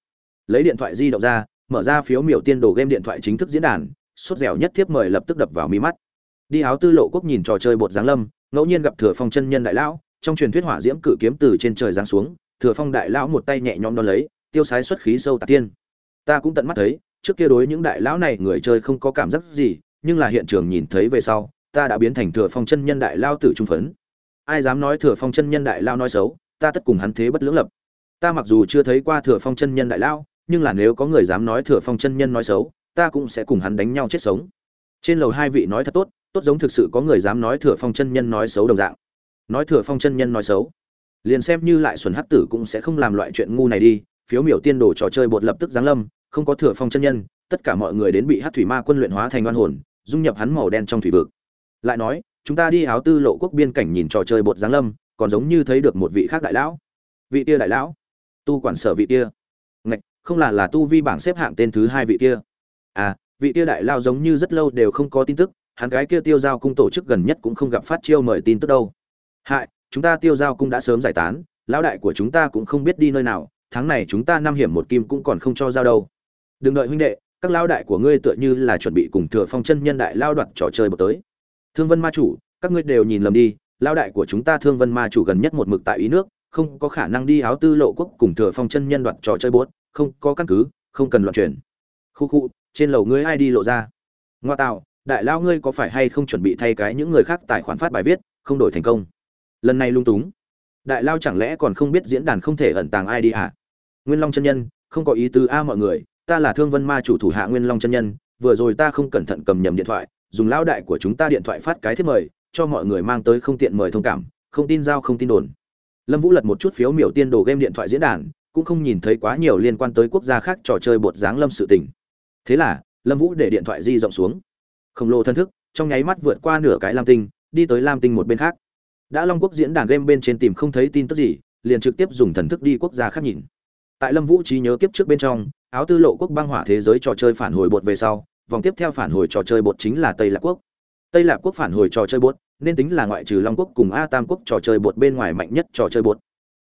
Lấy điện thoại di động ra, mở ra phiếu miểu tiên đồ game điện thoại chính thức diễn đàn, sốt dẻo nhất thiếp mời lập tức đập vào mi mắt. Đi áo tư lộ quốc nhìn trò chơi bột giáng lâm, ngẫu nhiên gặp thừa phong chân nhân đại lão trong truyền thuyết hỏa diễm cự kiếm từ trên trời giáng xuống, thừa phong đại lão một tay nhẹ nhõm đón lấy, tiêu sái xuất khí sâu tạc tiên. Ta cũng tận mắt thấy, trước kia đối những đại lão này người chơi không có cảm giác gì, nhưng là hiện trường nhìn thấy về sau, ta đã biến thành thừa phong chân nhân đại lao tử trung phấn. Ai dám nói thừa phong chân nhân đại lao nói xấu, ta tất cùng hắn thế bất lưỡng lập. Ta mặc dù chưa thấy qua thừa phong chân nhân đại lao nhưng là nếu có người dám nói thừa phong chân nhân nói xấu, ta cũng sẽ cùng hắn đánh nhau chết sống. Trên lầu hai vị nói thật tốt tốt giống thực sự có người dám nói thừa phong chân nhân nói xấu đồng dạng nói thừa phong chân nhân nói xấu. Liền xem như lại xuân hắc tử cũng sẽ không làm loại chuyện ngu này đi, phiếu miểu tiên đồ trò chơi bột lập tức giáng lâm, không có thừa phong chân nhân, tất cả mọi người đến bị hát thủy ma quân luyện hóa thành oan hồn, dung nhập hắn màu đen trong thủy vực. Lại nói, chúng ta đi áo tư lộ quốc biên cảnh nhìn trò chơi bột giáng lâm, còn giống như thấy được một vị khác đại lão. Vị kia đại lão? Tu quản sở vị kia. Ngạch, không là là tu vi bảng xếp hạng tên thứ hai vị kia. À vị kia đại lao giống như rất lâu đều không có tin tức, hắn cái kia tiêu giao cung tổ chức gần nhất cũng không gặp phát chiêu mời tin tức đâu hại, chúng ta tiêu giao cung đã sớm giải tán, lão đại của chúng ta cũng không biết đi nơi nào, tháng này chúng ta năm hiểm một kim cũng còn không cho giao đâu. Đừng đợi huynh đệ, các lao đại của ngươi tựa như là chuẩn bị cùng thừa phong chân nhân đại lao đoạt trò chơi một tới. Thương vân ma chủ, các ngươi đều nhìn lầm đi lao đại của chúng ta thương vân ma chủ gần nhất một mực tại ý nước, không có khả năng đi áo tư lộ quốc cùng thừa phong chân nhân đoạt trò chơi bốt không có căn cứ, không cần loạn truyền. khu khu, trên lầu ngươi ai đi lộ ra? Ngoa tạo, đại lao ngươi có phải hay không chuẩn bị thay cái những người khác tài khoản phát bài viết, không đổi thành công? Lần này lung túng. Đại lao chẳng lẽ còn không biết diễn đàn không thể ẩn tàng ai đi hả? Nguyên long chân nhân, không có ý tứ a mọi người, ta là thương vân ma chủ thủ hạ nguyên long chân nhân, vừa rồi ta không cẩn thận cầm nhầm điện thoại, dùng lao đại của chúng ta điện thoại phát cái thiết mời, cho mọi người mang tới không tiện mời thông cảm, không tin giao không tin đồn. Lâm vũ lật một chút phiếu miểu tiên đồ game điện thoại diễn đàn, cũng không nhìn thấy quá nhiều liên quan tới quốc gia khác trò chơi bột dáng lâm sự tình. Thế là, lâm vũ để điện thoại di rộng xuống. Khổng lồ thân thức, trong nháy mắt vượt qua nửa cái lam tinh, đi tới lam tinh một bên khác đã long quốc diễn đàn game bên trên tìm không thấy tin tức gì, liền trực tiếp dùng thần thức đi quốc gia khác nhìn. Tại lâm vũ trí nhớ kiếp trước bên trong, áo tư lộ quốc băng hỏa thế giới trò chơi phản hồi bột về sau, vòng tiếp theo phản hồi trò chơi bột chính là tây lạc quốc. Tây lạc quốc phản hồi trò chơi bột, nên tính là ngoại trừ long quốc cùng a tam quốc trò chơi bột bên ngoài mạnh nhất trò chơi bột.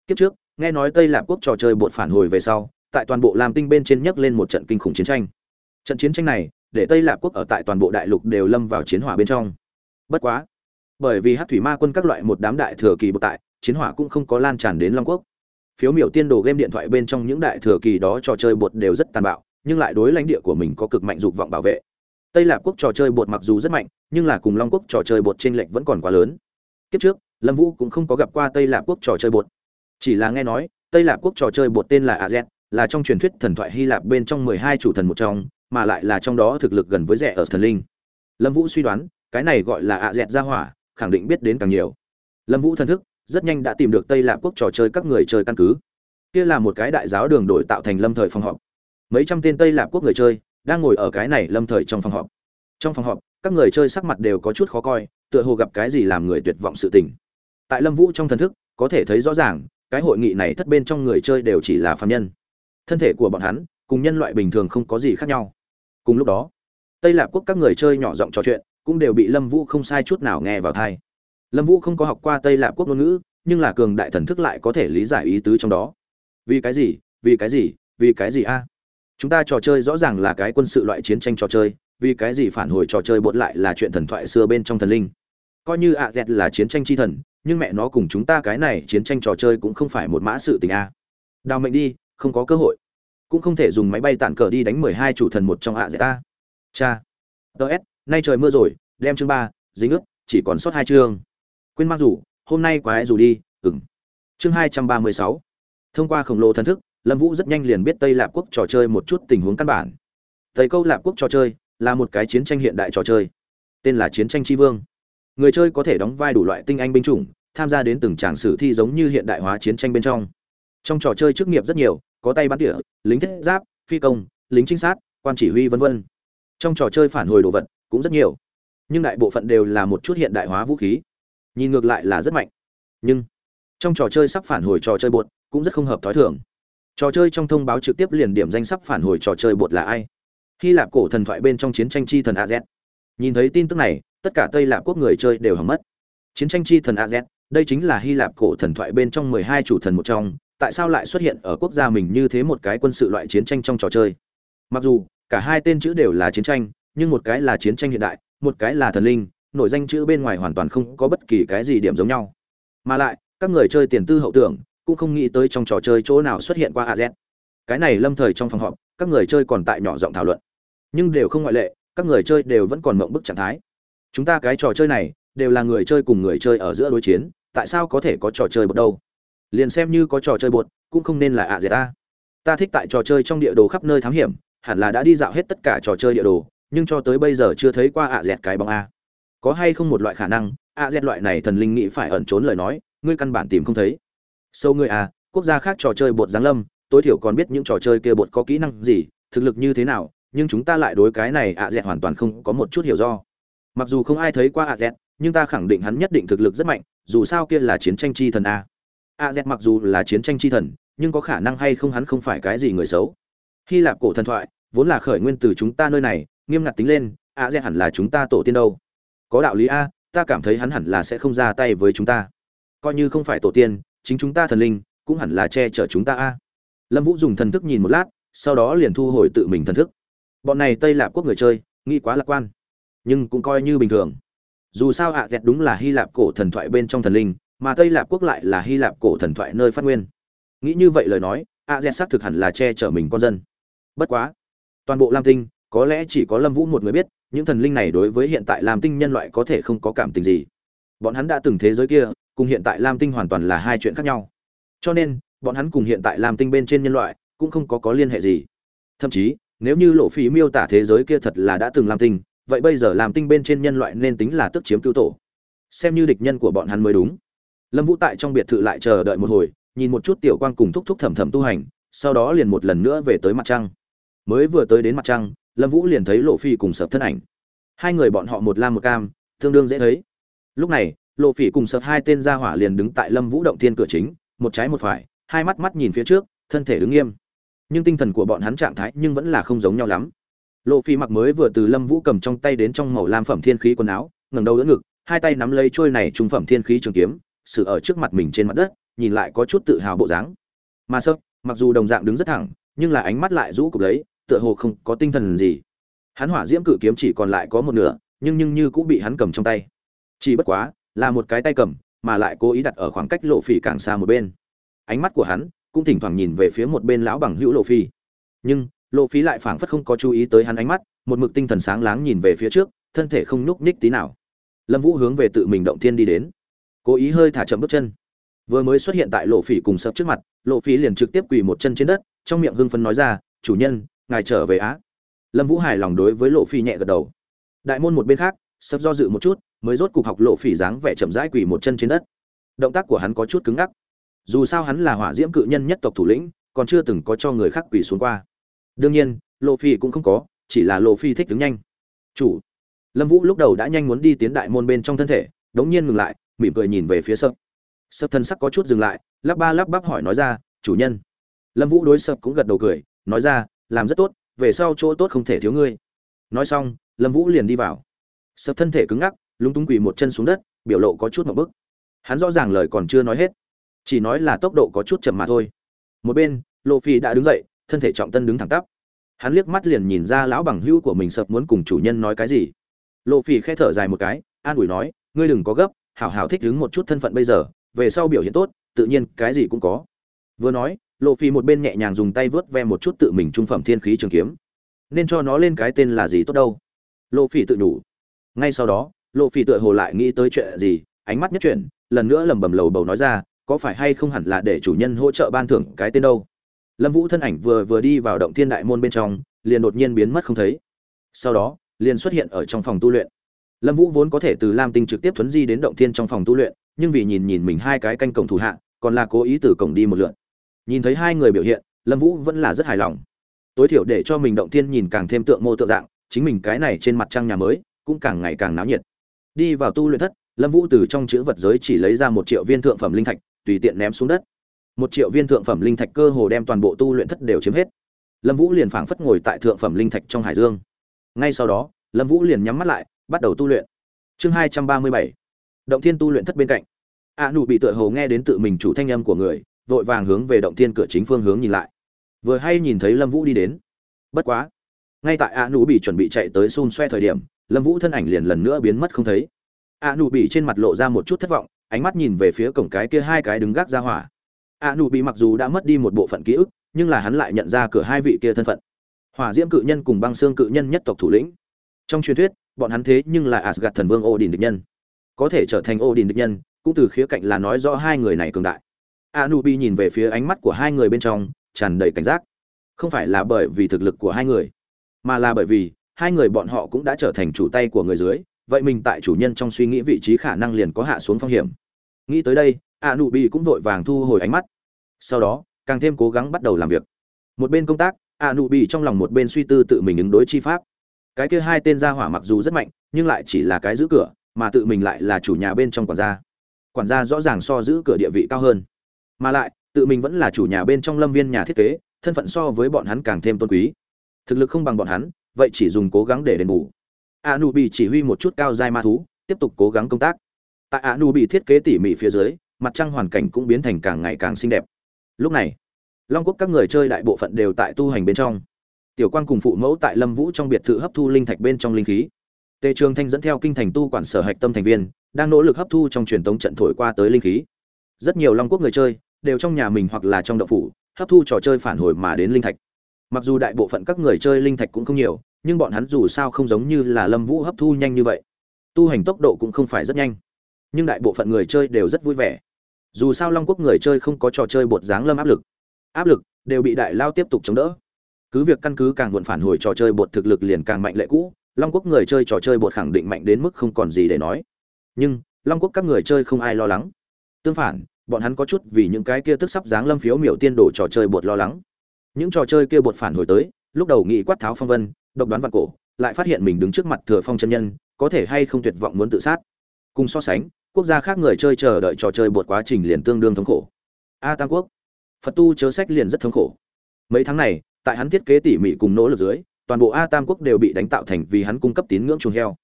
Kiếp trước, nghe nói tây lạc quốc trò chơi bột phản hồi về sau, tại toàn bộ lam tinh bên trên nhấc lên một trận kinh khủng chiến tranh. Trận chiến tranh này, để tây lạc quốc ở tại toàn bộ đại lục đều lâm vào chiến hỏa bên trong. Bất quá bởi vì hát thủy ma quân các loại một đám đại thừa kỳ bậc tại, chiến hỏa cũng không có lan tràn đến long quốc. Phiếu miểu tiên đồ game điện thoại bên trong những đại thừa kỳ đó trò chơi bột đều rất tàn bạo, nhưng lại đối lãnh địa của mình có cực mạnh dục vọng bảo vệ. Tây lạp quốc trò chơi bột mặc dù rất mạnh, nhưng là cùng long quốc trò chơi bột trên lệch vẫn còn quá lớn. Kiếp trước, lâm vũ cũng không có gặp qua tây lạp quốc trò chơi bột. Chỉ là nghe nói, tây lạp quốc trò chơi bột tên là a z, là trong truyền thuyết thần thoại hy lạp bên trong mười hai chủ thần một trong, mà lại là trong đó thực lực gần với rẻ ở thần linh. Lâm vũ suy đoán, cái này gọi là a dẹt ra hỏa khẳng định biết đến càng nhiều. Lâm vũ thần thức, rất nhanh đã tìm được tây lạp quốc trò chơi các người chơi căn cứ. Kia là một cái đại giáo đường đổi tạo thành lâm thời phòng họp. Mấy trăm tên tây lạp quốc người chơi đang ngồi ở cái này lâm thời trong phòng họp. Trong phòng họp, các người chơi sắc mặt đều có chút khó coi, tựa hồ gặp cái gì làm người tuyệt vọng sự tình. Tại lâm vũ trong thần thức, có thể thấy rõ ràng, cái hội nghị này thất bên trong người chơi đều chỉ là phạm nhân. Thân thể của bọn hắn cùng nhân loại bình thường không có gì khác nhau. Cùng lúc đó, tây lạp quốc các người chơi nhỏ giọng trò chuyện cũng đều bị lâm vũ không sai chút nào nghe vào thai lâm vũ không có học qua tây lạp quốc ngôn ngữ, nhưng là cường đại thần thức lại có thể lý giải ý tứ trong đó. Vì cái gì? Vì cái gì? Vì cái gì a? Chúng ta trò chơi rõ ràng là cái quân sự loại chiến tranh trò chơi, vì cái gì phản hồi trò chơi bột lại là chuyện thần thoại xưa bên trong thần linh? Coi như ạ à là chiến tranh chi thần, nhưng mẹ nó cùng chúng ta cái này chiến tranh trò chơi cũng không phải một mã sự tình a. Đào mệnh đi, không có cơ hội. Cũng không thể dùng máy bay tản cờ đi đánh mười hai chủ thần một trong ạ, dẹt ta cha. Ts nay trời mưa rồi, đem chương ba, dính ướt, chỉ còn sót hai chương. Quên mang rủ, hôm nay quái rủ đi ừng chương hai trăm ba mươi sáu. Thông qua khổng lồ thần thức, lâm vũ rất nhanh liền biết tây lạp quốc trò chơi một chút tình huống căn bản. Tây câu lạp quốc trò chơi là một cái chiến tranh hiện đại trò chơi, tên là chiến tranh tri vương. Người chơi có thể đóng vai đủ loại tinh anh binh chủng, tham gia đến từng tràng sử thi giống như hiện đại hóa chiến tranh bên trong. Trong trò chơi chức nghiệp rất nhiều, có tay bắn tỉa, lính thiết giáp, phi công, lính trinh sát, quan chỉ huy vân vân. Trong trò chơi phản hồi đồ vật cũng rất nhiều. Nhưng đại bộ phận đều là một chút hiện đại hóa vũ khí. Nhìn ngược lại là rất mạnh. Nhưng trong trò chơi sắp phản hồi trò chơi bột cũng rất không hợp thói thường. Trò chơi trong thông báo trực tiếp liền điểm danh sắp phản hồi trò chơi bột là ai? Hy lạp cổ thần thoại bên trong chiến tranh chi thần az nhìn thấy tin tức này, tất cả tây lạp quốc người chơi đều hầm mất. Chiến tranh chi thần az đây chính là hy lạp cổ thần thoại bên trong mười hai chủ thần một trong, tại sao lại xuất hiện ở quốc gia mình như thế một cái quân sự loại chiến tranh trong trò chơi? Mặc dù, cả hai tên chữ đều là chiến tranh nhưng một cái là chiến tranh hiện đại, một cái là thần linh, nội danh chữ bên ngoài hoàn toàn không có bất kỳ cái gì điểm giống nhau. Mà lại, các người chơi tiền tư hậu tưởng, cũng không nghĩ tới trong trò chơi chỗ nào xuất hiện qua az cái này lâm thời trong phòng họp, các người chơi còn tại nhỏ giọng thảo luận. Nhưng đều không ngoại lệ, các người chơi đều vẫn còn mộng bức trạng thái. Chúng ta cái trò chơi này, đều là người chơi cùng người chơi ở giữa đối chiến, tại sao có thể có trò chơi bột đâu? Liền xem như có trò chơi bột, cũng không nên là ạ dệt ta ta thích tại trò chơi trong địa đồ khắp nơi thám hiểm, hẳn là đã đi dạo hết tất cả trò chơi địa đồ nhưng cho tới bây giờ chưa thấy qua ạ dẹt cái bóng a. Có hay không một loại khả năng, ạ dẹt loại này thần linh nghĩ phải ẩn trốn lời nói, ngươi căn bản tìm không thấy. Sâu ngươi à quốc gia khác trò chơi bột giáng lâm, tối thiểu còn biết những trò chơi kia bột có kỹ năng gì, thực lực như thế nào, nhưng chúng ta lại đối cái này ạ dẹt hoàn toàn không có một chút hiểu do. Mặc dù không ai thấy qua ạ dẹt, nhưng ta khẳng định hắn nhất định thực lực rất mạnh, dù sao kia là chiến tranh chi thần a. A z mặc dù là chiến tranh chi thần, nhưng có khả năng hay không hắn không phải cái gì người xấu. Hy lạp cổ thần thoại, vốn là khởi nguyên từ chúng ta nơi này nghiêm ngặt tính lên, a z hẳn là chúng ta tổ tiên đâu. Có đạo lý a, ta cảm thấy hắn hẳn là sẽ không ra tay với chúng ta. Coi như không phải tổ tiên, chính chúng ta thần linh cũng hẳn là che chở chúng ta a. Lâm vũ dùng thần thức nhìn một lát, sau đó liền thu hồi tự mình thần thức. Bọn này tây lạp quốc người chơi, nghĩ quá lạc quan, nhưng cũng coi như bình thường. Dù sao ạ dẹt đúng là hy lạp cổ thần thoại bên trong thần linh, mà tây lạp quốc lại là hy lạp cổ thần thoại nơi phát nguyên. Nghĩ như vậy lời nói ạ dẹt xác thực hẳn là che chở mình con dân. Bất quá, toàn bộ lam tinh có lẽ chỉ có lâm vũ một người biết, những thần linh này đối với hiện tại lam tinh nhân loại có thể không có cảm tình gì. Bọn hắn đã từng thế giới kia, cùng hiện tại lam tinh hoàn toàn là hai chuyện khác nhau. Cho nên, bọn hắn cùng hiện tại lam tinh bên trên nhân loại, cũng không có có liên hệ gì. Thậm chí, nếu như lộ phí miêu tả thế giới kia thật là đã từng lam tinh, vậy bây giờ làm tinh bên trên nhân loại nên tính là tức chiếm cứu tổ. Xem như địch nhân của bọn hắn mới đúng. Lâm vũ tại trong biệt thự lại chờ đợi một hồi, nhìn một chút tiểu quang cùng thúc thúc thầm thầm tu hành, sau đó liền một lần nữa về tới mặt trăng. Mới vừa tới đến mặt trăng lâm vũ liền thấy lộ phi cùng sập thân ảnh. Hai người bọn họ một lam một cam, tương đương dễ thấy. Lúc này, lộ phỉ cùng sập hai tên gia hỏa liền đứng tại lâm vũ động thiên cửa chính, một trái một phải, hai mắt mắt nhìn phía trước, thân thể đứng nghiêm. Nhưng tinh thần của bọn hắn trạng thái nhưng vẫn là không giống nhau lắm. Lộ phi mặc mới vừa từ lâm vũ cầm trong tay đến trong màu lam phẩm thiên khí quần áo, ngẩng đầu đỡ ngực, hai tay nắm lấy trôi này trung phẩm thiên khí trường kiếm sự ở trước mặt mình trên mặt đất, nhìn lại có chút tự hào bộ dáng. Mà sơ mặc dù đồng dạng đứng rất thẳng, nhưng là ánh mắt lại rũ cục lấy tựa hồ không có tinh thần gì. Hắn hỏa diễm cự kiếm chỉ còn lại có một nửa, nhưng nhưng như cũng bị hắn cầm trong tay. Chỉ bất quá, là một cái tay cầm, mà lại cố ý đặt ở khoảng cách lộ phỉ càng xa một bên. Ánh mắt của hắn cũng thỉnh thoảng nhìn về phía một bên lão bằng hữu lộ phi nhưng, lộ phí lại phảng phất không có chú ý tới hắn ánh mắt, một mực tinh thần sáng láng nhìn về phía trước, thân thể không nhúc nhích tí nào. Lâm vũ hướng về tự mình động thiên đi đến. Cố ý hơi thả chậm bước chân. Vừa mới xuất hiện tại lộ phỉ cùng sập trước mặt, lộ phí liền trực tiếp quỳ một chân trên đất, trong miệng hưng phấn nói ra, chủ nhân ngài trở về á. Lâm vũ hài lòng đối với lộ Phi nhẹ gật đầu. Đại môn một bên khác sấp do dự một chút, mới rốt cục học lộ phỉ dáng vẻ chậm rãi quỳ một chân trên đất. Động tác của hắn có chút cứng ngắc. Dù sao hắn là hỏa diễm cự nhân nhất tộc thủ lĩnh, còn chưa từng có cho người khác quỳ xuống qua. Đương nhiên, lộ phi cũng không có, chỉ là lộ phi thích đứng nhanh. Chủ. Lâm vũ lúc đầu đã nhanh muốn đi tiến đại môn bên trong thân thể, đống nhiên ngừng lại, mỉm cười nhìn về phía sập. Sập thân sắc có chút dừng lại, lắp ba lắp bắp hỏi nói ra, chủ nhân. Lâm vũ đối sập cũng gật đầu cười, nói ra làm rất tốt, về sau chỗ tốt không thể thiếu ngươi. Nói xong, lâm vũ liền đi vào. Sập thân thể cứng ngắc, lúng túng quỳ một chân xuống đất, biểu lộ có chút một bức. Hắn rõ ràng lời còn chưa nói hết, chỉ nói là tốc độ có chút chậm mà thôi. Một bên lộ phi đã đứng dậy, thân thể trọng tân đứng thẳng tắp. Hắn liếc mắt liền nhìn ra lão bằng hữu của mình sập muốn cùng chủ nhân nói cái gì. Lộ Phi khẽ thở dài một cái, an ủi nói, ngươi đừng có gấp, hảo hảo thích đứng một chút thân phận bây giờ, về sau biểu hiện tốt, tự nhiên cái gì cũng có. Vừa nói lộ Phi một bên nhẹ nhàng dùng tay vớt ve một chút tự mình trung phẩm thiên khí trường kiếm. Nên cho nó lên cái tên là gì tốt đâu. Lộ Phi tự đủ ngay sau đó, lộ Phi tựa hồ lại nghĩ tới chuyện gì, ánh mắt nhất chuyển, lần nữa lẩm bẩm lầu bầu nói ra, có phải hay không hẳn là để chủ nhân hỗ trợ ban thưởng cái tên đâu. Lâm vũ thân ảnh vừa vừa đi vào động thiên đại môn bên trong, liền đột nhiên biến mất không thấy. Sau đó, liền xuất hiện ở trong phòng tu luyện. Lâm vũ vốn có thể từ lam tinh trực tiếp thuấn di đến động thiên trong phòng tu luyện, nhưng vì nhìn nhìn mình hai cái canh cổng thủ hạ, còn là cố ý từ cổng đi một lượt nhìn thấy hai người biểu hiện, lâm vũ vẫn là rất hài lòng. Tối thiểu để cho mình động thiên nhìn càng thêm tượng mô tượng dạng, chính mình cái này trên mặt trăng nhà mới, cũng càng ngày càng náo nhiệt. Đi vào tu luyện thất, lâm vũ từ trong chữ vật giới chỉ lấy ra một triệu viên thượng phẩm linh thạch, tùy tiện ném xuống đất. Một triệu viên thượng phẩm linh thạch cơ hồ đem toàn bộ tu luyện thất đều chiếm hết. Lâm vũ liền phảng phất ngồi tại thượng phẩm linh thạch trong hải dương. Ngay sau đó, lâm vũ liền nhắm mắt lại, bắt đầu tu luyện. Chương hai trăm ba mươi bảy. Động thiên tu luyện thất bên cạnh. A nụ bị tựa hồ nghe đến tự mình chủ thanh âm của người vội vàng hướng về động thiên cửa chính phương hướng nhìn lại. Vừa hay nhìn thấy lâm vũ đi đến. Bất quá, ngay tại a nụ bị chuẩn bị chạy tới xun xoe thời điểm, lâm vũ thân ảnh liền lần nữa biến mất không thấy. A nụ bị trên mặt lộ ra một chút thất vọng, ánh mắt nhìn về phía cổng cái kia hai cái đứng gác ra hỏa. A nụ bị mặc dù đã mất đi một bộ phận ký ức, nhưng là hắn lại nhận ra cửa hai vị kia thân phận. Hỏa diễm cự nhân cùng băng xương cự nhân nhất tộc thủ lĩnh. Trong truyền thuyết, bọn hắn thế nhưng là asgad thần vương odin địch nhân. Có thể trở thành odin địch nhân, cũng từ khía cạnh là nói rõ hai người này cường đại anubi nhìn về phía ánh mắt của hai người bên trong, tràn đầy cảnh giác. Không phải là bởi vì thực lực của hai người, mà là bởi vì hai người bọn họ cũng đã trở thành chủ tay của người dưới, vậy mình tại chủ nhân trong suy nghĩ vị trí khả năng liền có hạ xuống phong hiểm. Nghĩ tới đây, anubi cũng vội vàng thu hồi ánh mắt. Sau đó, càng thêm cố gắng bắt đầu làm việc. Một bên công tác, anubi trong lòng một bên suy tư tự mình ứng đối chi pháp. Cái kia hai tên gia hỏa mặc dù rất mạnh, nhưng lại chỉ là cái giữ cửa, mà tự mình lại là chủ nhà bên trong quản gia. Quản gia rõ ràng so giữ cửa địa vị cao hơn mà lại, tự mình vẫn là chủ nhà bên trong lâm viên nhà thiết kế, thân phận so với bọn hắn càng thêm tôn quý. Thực lực không bằng bọn hắn, vậy chỉ dùng cố gắng để đền bù. A nu bị chỉ huy một chút cao dai ma thú, tiếp tục cố gắng công tác. Tại a nu bị thiết kế tỉ mỉ phía dưới, mặt trăng hoàn cảnh cũng biến thành càng ngày càng xinh đẹp. Lúc này, long quốc các người chơi đại bộ phận đều tại tu hành bên trong. Tiểu quan cùng phụ mẫu tại lâm vũ trong biệt thự hấp thu linh thạch bên trong linh khí. Tề trường thanh dẫn theo kinh thành tu quản sở hạch tâm thành viên, đang nỗ lực hấp thu trong truyền tống trận thổi qua tới linh khí. Rất nhiều long quốc người chơi đều trong nhà mình hoặc là trong động phủ, hấp thu trò chơi phản hồi mà đến linh thạch. Mặc dù đại bộ phận các người chơi linh thạch cũng không nhiều, nhưng bọn hắn dù sao không giống như là lâm vũ hấp thu nhanh như vậy. Tu hành tốc độ cũng không phải rất nhanh, nhưng đại bộ phận người chơi đều rất vui vẻ. Dù sao long quốc người chơi không có trò chơi bột dáng lâm áp lực. Áp lực đều bị đại lao tiếp tục chống đỡ. Cứ việc căn cứ càng muộn phản hồi trò chơi bột thực lực liền càng mạnh lệ cũ, long quốc người chơi trò chơi bột khẳng định mạnh đến mức không còn gì để nói. Nhưng long quốc các người chơi không ai lo lắng. Tương phản bọn hắn có chút vì những cái kia tức sắp dáng lâm phiếu miểu tiên đổ trò chơi bột lo lắng. Những trò chơi kia bột phản hồi tới, lúc đầu nghĩ quát tháo phong vân, độc đoán vạn cổ, lại phát hiện mình đứng trước mặt thừa phong chân nhân, có thể hay không tuyệt vọng muốn tự sát. Cùng so sánh, quốc gia khác người chơi chờ đợi trò chơi bột quá trình liền tương đương thống khổ. A tam quốc, phật tu chớ sách liền rất thống khổ. Mấy tháng này, tại hắn thiết kế tỉ mỉ cùng nỗ lực dưới, toàn bộ a tam quốc đều bị đánh tạo thành vì hắn cung cấp tín ngưỡng chuồng heo.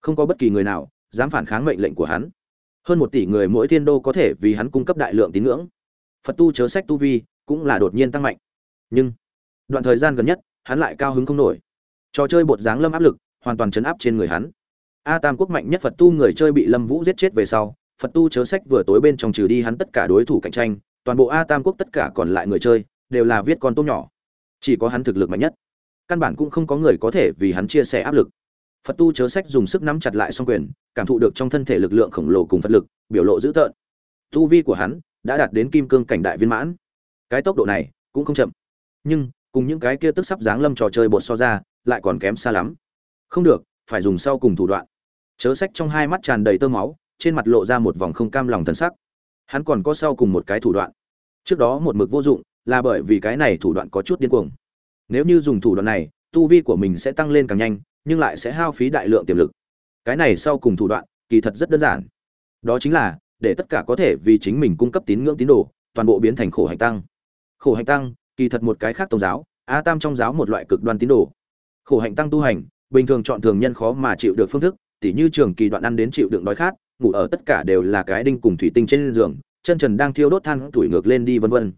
Không có bất kỳ người nào dám phản kháng mệnh lệnh của hắn hơn một tỷ người mỗi thiên đô có thể vì hắn cung cấp đại lượng tín ngưỡng. Phật tu chớ sách tu vi cũng là đột nhiên tăng mạnh. Nhưng, đoạn thời gian gần nhất, hắn lại cao hứng không nổi. Trò chơi bột dáng lâm áp lực, hoàn toàn chấn áp trên người hắn. A tam quốc mạnh nhất phật tu người chơi bị lâm vũ giết chết về sau, phật tu chớ sách vừa tối bên trong trừ đi hắn tất cả đối thủ cạnh tranh, toàn bộ a tam quốc tất cả còn lại người chơi đều là viết con tôm nhỏ. Chỉ có hắn thực lực mạnh nhất. Căn bản cũng không có người có thể vì hắn chia sẻ áp lực. Phật tu chớ sách dùng sức nắm chặt lại song quyền cảm thụ được trong thân thể lực lượng khổng lồ cùng phật lực, biểu lộ dữ tợn. Tu vi của hắn đã đạt đến kim cương cảnh đại viên mãn. Cái tốc độ này cũng không chậm. Nhưng, cùng những cái kia tức sắp giáng lâm trò chơi bột so ra, lại còn kém xa lắm. Không được, phải dùng sau cùng thủ đoạn. Chớ sách trong hai mắt tràn đầy tơ máu, trên mặt lộ ra một vòng không cam lòng thần sắc. Hắn còn có sau cùng một cái thủ đoạn. Trước đó một mực vô dụng, là bởi vì cái này thủ đoạn có chút điên cuồng. Nếu như dùng thủ đoạn này, tu vi của mình sẽ tăng lên càng nhanh, nhưng lại sẽ hao phí đại lượng tiềm lực cái này sau cùng thủ đoạn, kỳ thật rất đơn giản. Đó chính là, để tất cả có thể vì chính mình cung cấp tín ngưỡng tín đồ, toàn bộ biến thành khổ hạnh tăng. Khổ hạnh tăng, kỳ thật một cái khác tôn giáo, a tam trong giáo một loại cực đoan tín đồ. Khổ hạnh tăng tu hành, bình thường chọn thường nhân khó mà chịu được phương thức, tỉ như trường kỳ đoạn ăn đến chịu đựng đói khát, ngủ ở tất cả đều là cái đinh cùng thủy tinh trên giường, chân trần đang thiêu đốt than tuổi ngược lên đi vân vân.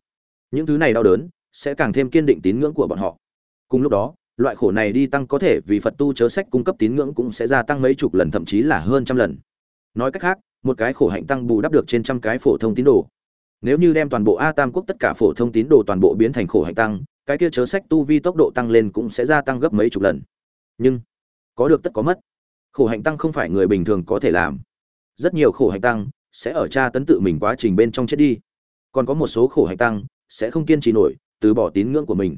Những thứ này đau đớn, sẽ càng thêm kiên định tín ngưỡng của bọn họ. Cùng lúc đó loại khổ này đi tăng có thể vì phật tu chớ sách cung cấp tín ngưỡng cũng sẽ gia tăng mấy chục lần, thậm chí là hơn trăm lần. Nói cách khác, một cái khổ hạnh tăng bù đắp được trên trăm cái phổ thông tín đồ. Nếu như đem toàn bộ a tam quốc tất cả phổ thông tín đồ toàn bộ biến thành khổ hạnh tăng, cái kia chớ sách tu vi tốc độ tăng lên cũng sẽ gia tăng gấp mấy chục lần. Nhưng, có được tất có mất. Khổ hạnh tăng không phải người bình thường có thể làm. Rất nhiều khổ hạnh tăng sẽ ở tra tấn tự mình quá trình bên trong chết đi. Còn có một số khổ hạnh tăng sẽ không kiên trì nổi, từ bỏ tín ngưỡng của mình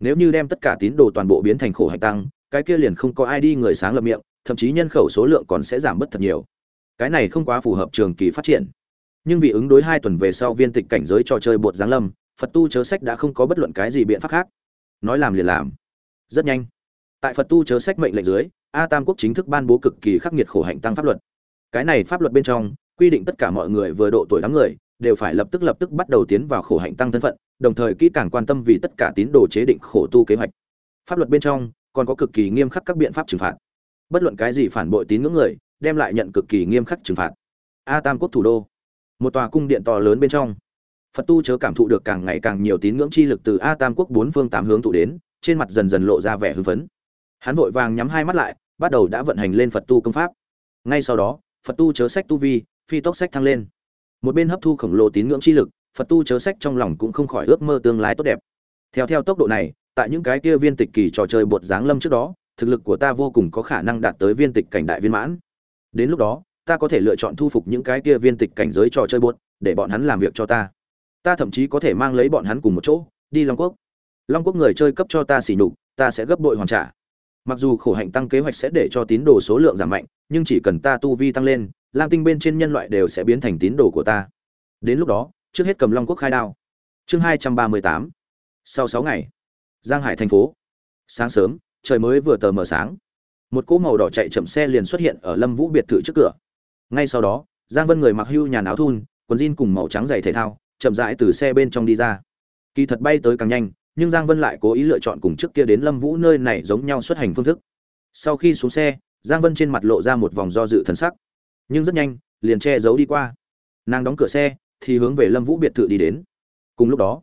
nếu như đem tất cả tín đồ toàn bộ biến thành khổ hạnh tăng, cái kia liền không có ai đi người sáng lập miệng, thậm chí nhân khẩu số lượng còn sẽ giảm bớt thật nhiều. Cái này không quá phù hợp trường kỳ phát triển. Nhưng vì ứng đối hai tuần về sau viên tịch cảnh giới trò chơi bột giáng lâm, phật tu chớ sách đã không có bất luận cái gì biện pháp khác. Nói làm liền làm. Rất nhanh. Tại phật tu chớ sách mệnh lệnh dưới, a tam quốc chính thức ban bố cực kỳ khắc nghiệt khổ hạnh tăng pháp luật. Cái này pháp luật bên trong, quy định tất cả mọi người vừa độ tuổi đám người, đều phải lập tức lập tức bắt đầu tiến vào khổ hạnh tăng thân phận đồng thời kỹ càng quan tâm vì tất cả tín đồ chế định khổ tu kế hoạch. Pháp luật bên trong còn có cực kỳ nghiêm khắc các biện pháp trừng phạt. Bất luận cái gì phản bội tín ngưỡng người, đem lại nhận cực kỳ nghiêm khắc trừng phạt. A tam quốc thủ đô, một tòa cung điện to lớn bên trong. Phật tu chớ cảm thụ được càng ngày càng nhiều tín ngưỡng chi lực từ a tam quốc bốn phương tám hướng tụ đến, trên mặt dần dần lộ ra vẻ hưng phấn. Hắn vội vàng nhắm hai mắt lại, bắt đầu đã vận hành lên phật tu công pháp. Ngay sau đó, phật tu chớ sách tu vi, phi tốc sách thăng lên. Một bên hấp thu khổng lồ tín ngưỡng chi lực phật tu chớ sách trong lòng cũng không khỏi ước mơ tương lai tốt đẹp. Theo theo tốc độ này, tại những cái kia viên tịch kỳ trò chơi bột giáng lâm trước đó, thực lực của ta vô cùng có khả năng đạt tới viên tịch cảnh đại viên mãn. Đến lúc đó, ta có thể lựa chọn thu phục những cái kia viên tịch cảnh giới trò chơi bột, để bọn hắn làm việc cho ta. Ta thậm chí có thể mang lấy bọn hắn cùng một chỗ, đi long quốc. Long quốc người chơi cấp cho ta xỉ nhục, ta sẽ gấp đội hoàn trả. Mặc dù khổ hạnh tăng kế hoạch sẽ để cho tín đồ số lượng giảm mạnh, nhưng chỉ cần ta tu vi tăng lên, lam tinh bên trên nhân loại đều sẽ biến thành tín đồ của ta. Đến lúc đó trước hết cầm long quốc khai đao. Chương hai trăm ba mươi tám. Sau sáu ngày, giang hải thành phố. Sáng sớm, trời mới vừa tờ mờ sáng. Một cỗ màu đỏ chạy chậm xe liền xuất hiện ở lâm vũ biệt thự trước cửa. Ngay sau đó, giang vân người mặc hưu nhà áo thun, quần jean cùng màu trắng giày thể thao, chậm rãi từ xe bên trong đi ra. Kỳ thật bay tới càng nhanh, nhưng giang vân lại cố ý lựa chọn cùng trước kia đến lâm vũ nơi này giống nhau xuất hành phương thức. Sau khi xuống xe, giang vân trên mặt lộ ra một vòng do dự thần sắc. Nhưng rất nhanh, liền che giấu đi qua. Nàng đóng cửa xe thì hướng về lâm vũ biệt thự đi đến. Cùng lúc đó,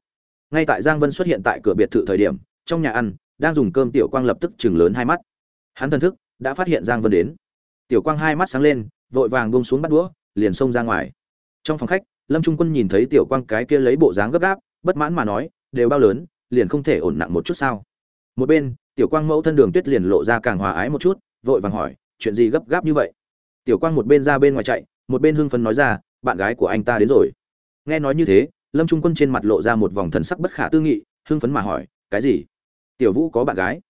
ngay tại giang vân xuất hiện tại cửa biệt thự thời điểm, trong nhà ăn, đang dùng cơm tiểu quang lập tức chừng lớn hai mắt. Hắn thần thức đã phát hiện giang vân đến. Tiểu quang hai mắt sáng lên, vội vàng buông xuống bắt đũa, liền xông ra ngoài. Trong phòng khách, lâm trung quân nhìn thấy tiểu quang cái kia lấy bộ dáng gấp gáp, bất mãn mà nói, đều bao lớn, liền không thể ổn nặng một chút sao? Một bên, tiểu quang mẫu thân đường tuyết liền lộ ra càng hòa ái một chút, vội vàng hỏi, chuyện gì gấp gáp như vậy? Tiểu quang một bên ra bên ngoài chạy, một bên hưng phấn nói ra, bạn gái của anh ta đến rồi nghe nói như thế, lâm trung quân trên mặt lộ ra một vòng thần sắc bất khả tư nghị, hưng phấn mà hỏi, cái gì? Tiểu vũ có bạn gái?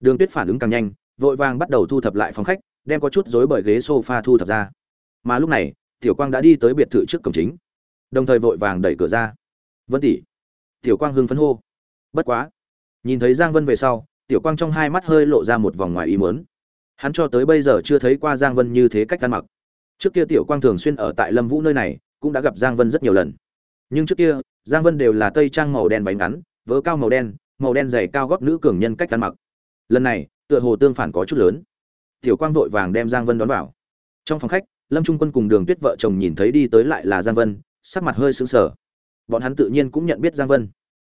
Đường tuyết phản ứng càng nhanh, vội vàng bắt đầu thu thập lại phòng khách, đem có chút rối bởi ghế sofa thu thập ra. Mà lúc này, tiểu quang đã đi tới biệt thự trước cổng chính. Đồng thời vội vàng đẩy cửa ra. Vân tỷ. Tiểu quang hưng phấn hô. Bất quá. Nhìn thấy giang vân về sau, tiểu quang trong hai mắt hơi lộ ra một vòng ngoài ý mớn hắn cho tới bây giờ chưa thấy qua giang vân như thế cách ăn mặc. Trước kia tiểu quang thường xuyên ở tại lâm vũ nơi này cũng đã gặp giang vân rất nhiều lần. Nhưng trước kia, giang vân đều là tây trang màu đen bánh ngắn, vớ cao màu đen màu đen dày cao gót nữ cường nhân cách ăn mặc. Lần này, tựa hồ tương phản có chút lớn. Tiểu quang vội vàng đem giang vân đón vào. Trong phòng khách, lâm trung quân cùng đường tuyết vợ chồng nhìn thấy đi tới lại là giang vân, sắc mặt hơi sững sờ. Bọn hắn tự nhiên cũng nhận biết giang vân.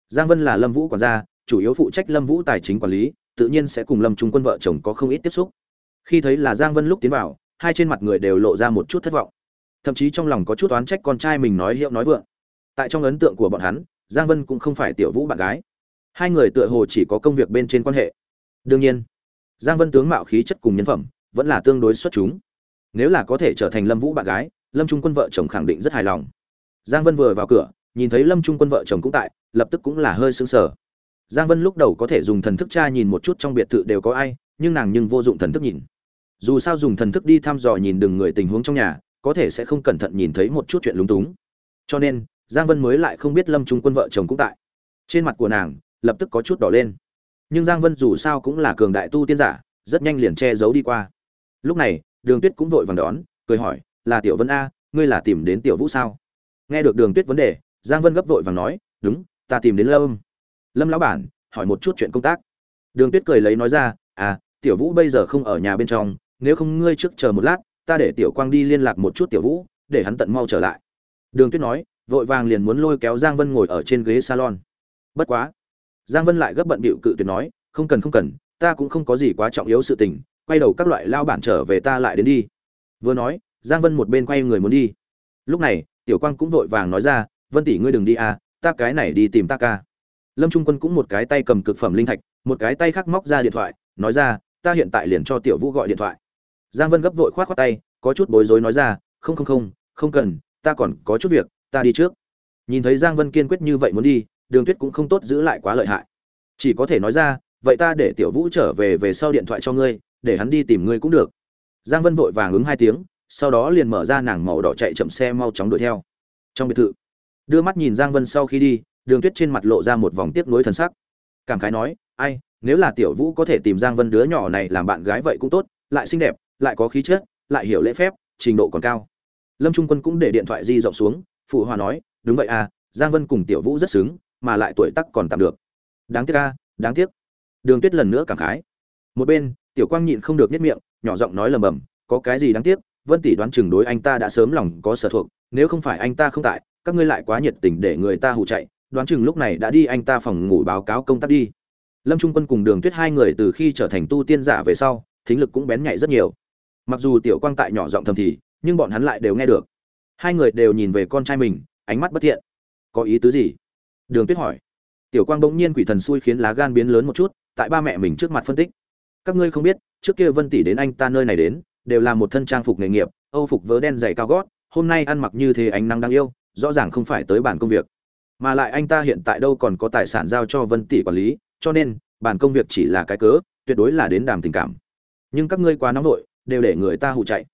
Giang vân là lâm vũ quản gia, chủ yếu phụ trách lâm vũ tài chính quản lý, tự nhiên sẽ cùng lâm trung quân vợ chồng có không ít tiếp xúc. Khi thấy là giang vân lúc tiến vào, hai trên mặt người đều lộ ra một chút thất vọng thậm chí trong lòng có chút oán trách con trai mình nói hiệu nói vượng. Tại trong ấn tượng của bọn hắn, giang vân cũng không phải tiểu vũ bạn gái. Hai người tựa hồ chỉ có công việc bên trên quan hệ. Đương nhiên, giang vân tướng mạo khí chất cùng nhân phẩm vẫn là tương đối xuất chúng. Nếu là có thể trở thành lâm vũ bạn gái, lâm trung quân vợ chồng khẳng định rất hài lòng. Giang vân vừa vào cửa, nhìn thấy lâm trung quân vợ chồng cũng tại, lập tức cũng là hơi sững sờ. Giang vân lúc đầu có thể dùng thần thức tra nhìn một chút trong biệt thự đều có ai, nhưng nàng nhưng vô dụng thần thức nhìn. Dù sao dùng thần thức đi thăm dò nhìn đừng người tình huống trong nhà có thể sẽ không cẩn thận nhìn thấy một chút chuyện lúng túng. Cho nên, giang vân mới lại không biết lâm trung quân vợ chồng cũng tại. Trên mặt của nàng, lập tức có chút đỏ lên. Nhưng giang vân dù sao cũng là cường đại tu tiên giả, rất nhanh liền che giấu đi qua. Lúc này, đường tuyết cũng vội vàng đón, cười hỏi, là tiểu vân a, ngươi là tìm đến tiểu vũ sao? Nghe được đường tuyết vấn đề, giang vân gấp vội vàng nói, đúng, ta tìm đến lâm. Lâm lão bản, hỏi một chút chuyện công tác. Đường tuyết cười lấy nói ra à tiểu vũ bây giờ không ở nhà bên trong, nếu không ngươi trước chờ một lát ta để tiểu quang đi liên lạc một chút tiểu vũ, để hắn tận mau trở lại. Đường tuyết nói, vội vàng liền muốn lôi kéo giang vân ngồi ở trên ghế salon. Bất quá, giang vân lại gấp bận bịu cự tuyệt nói, không cần không cần, ta cũng không có gì quá trọng yếu sự tình, quay đầu các loại lao bản trở về ta lại đến đi. Vừa nói, giang vân một bên quay người muốn đi. Lúc này, tiểu quang cũng vội vàng nói ra, vân tỷ ngươi đừng đi à ta cái này đi tìm ta ca. Lâm trung quân cũng một cái tay cầm cực phẩm linh thạch, một cái tay khác móc ra điện thoại, nói ra, ta hiện tại liền cho tiểu vũ gọi điện thoại giang vân gấp vội khoát khoát tay, có chút bối rối nói ra, không không không không cần, ta còn có chút việc, ta đi trước. Nhìn thấy giang vân kiên quyết như vậy muốn đi, đường tuyết cũng không tốt giữ lại quá lợi hại. Chỉ có thể nói ra, vậy ta để tiểu vũ trở về về sau điện thoại cho ngươi, để hắn đi tìm ngươi cũng được. Giang vân vội vàng ứng hai tiếng, sau đó liền mở ra nàng màu đỏ chạy chậm xe mau chóng đuổi theo. Trong biệt thự, đưa mắt nhìn giang vân sau khi đi, đường tuyết trên mặt lộ ra một vòng tiếc nuối thần sắc. Cảm khái nói, ai, nếu là tiểu vũ có thể tìm giang vân đứa nhỏ này làm bạn gái vậy cũng tốt, lại xinh đẹp lại có khí chất, lại hiểu lễ phép, trình độ còn cao. Lâm trung quân cũng để điện thoại di rộng xuống, phụ hòa nói, đúng vậy à giang vân cùng tiểu vũ rất xứng, mà lại tuổi tác còn tạm được. Đáng tiếc à đáng tiếc. Đường tuyết lần nữa cảm khái. Một bên, tiểu quang nhịn không được nhếch miệng, nhỏ giọng nói lầm bầm, có cái gì đáng tiếc, vân tỷ đoán chừng đối anh ta đã sớm lòng có sở thuộc, nếu không phải anh ta không tại, các ngươi lại quá nhiệt tình để người ta hù chạy, đoán chừng lúc này đã đi anh ta phòng ngủ báo cáo công tác đi. Lâm trung quân cùng đường tuyết hai người từ khi trở thành tu tiên giả về sau, thính lực cũng bén nhạy rất nhiều mặc dù tiểu quang tại nhỏ giọng thầm thì, nhưng bọn hắn lại đều nghe được. Hai người đều nhìn về con trai mình, ánh mắt bất thiện. Có ý tứ gì? Đường tuyết hỏi. Tiểu quang bỗng nhiên quỷ thần xui khiến lá gan biến lớn một chút, tại ba mẹ mình trước mặt phân tích. Các ngươi không biết, trước kia vân tỷ đến anh ta nơi này đến, đều là một thân trang phục nghề nghiệp, âu phục vớ đen dày cao gót, hôm nay ăn mặc như thế ánh nắng đáng yêu, rõ ràng không phải tới bản công việc. Mà lại anh ta hiện tại đâu còn có tài sản giao cho vân tỷ quản lý, cho nên bản công việc chỉ là cái cớ, tuyệt đối là đến đàm tình cảm. Nhưng các ngươi quá nóng vội đều để người ta hụ chạy.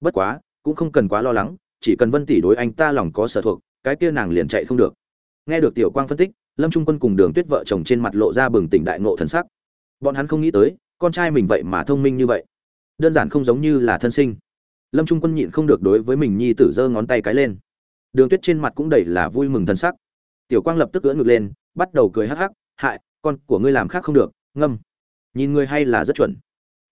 Bất quá, cũng không cần quá lo lắng, chỉ cần vân tỷ đối anh ta lòng có sở thuộc, cái kia nàng liền chạy không được. Nghe được tiểu quang phân tích, lâm trung quân cùng đường tuyết vợ chồng trên mặt lộ ra bừng tỉnh đại ngộ thần sắc. Bọn hắn không nghĩ tới, con trai mình vậy mà thông minh như vậy. Đơn giản không giống như là thân sinh. Lâm trung quân nhịn không được đối với mình nhi tử giơ ngón tay cái lên. Đường tuyết trên mặt cũng đầy là vui mừng thân sắc. Tiểu quang lập tức ưỡn ngực lên, bắt đầu cười hắc hắc, hại, con của ngươi làm khác không được, ngâm. Nhìn ngươi hay là rất chuẩn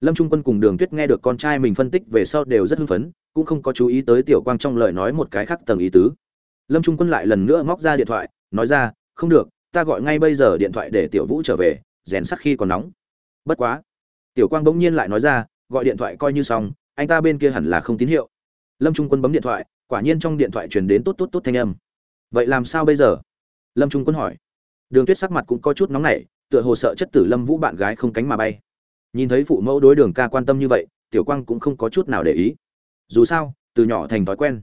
lâm trung quân cùng đường tuyết nghe được con trai mình phân tích về sau đều rất hưng phấn, cũng không có chú ý tới tiểu quang trong lời nói một cái khác tầng ý tứ. Lâm trung quân lại lần nữa móc ra điện thoại, nói ra, không được, ta gọi ngay bây giờ điện thoại để tiểu vũ trở về, rèn sắt khi còn nóng. Bất quá. Tiểu quang bỗng nhiên lại nói ra, gọi điện thoại coi như xong, anh ta bên kia hẳn là không tín hiệu. Lâm trung quân bấm điện thoại, quả nhiên trong điện thoại truyền đến tốt tốt tốt thanh âm. Vậy làm sao bây giờ? Lâm trung quân hỏi. Đường tuyết sắc mặt cũng có chút nóng nảy, tựa hồ sợ chất tử lâm vũ bạn gái không cánh mà bay nhìn thấy phụ mẫu đối đường ca quan tâm như vậy, tiểu quang cũng không có chút nào để ý. Dù sao, từ nhỏ thành thói quen.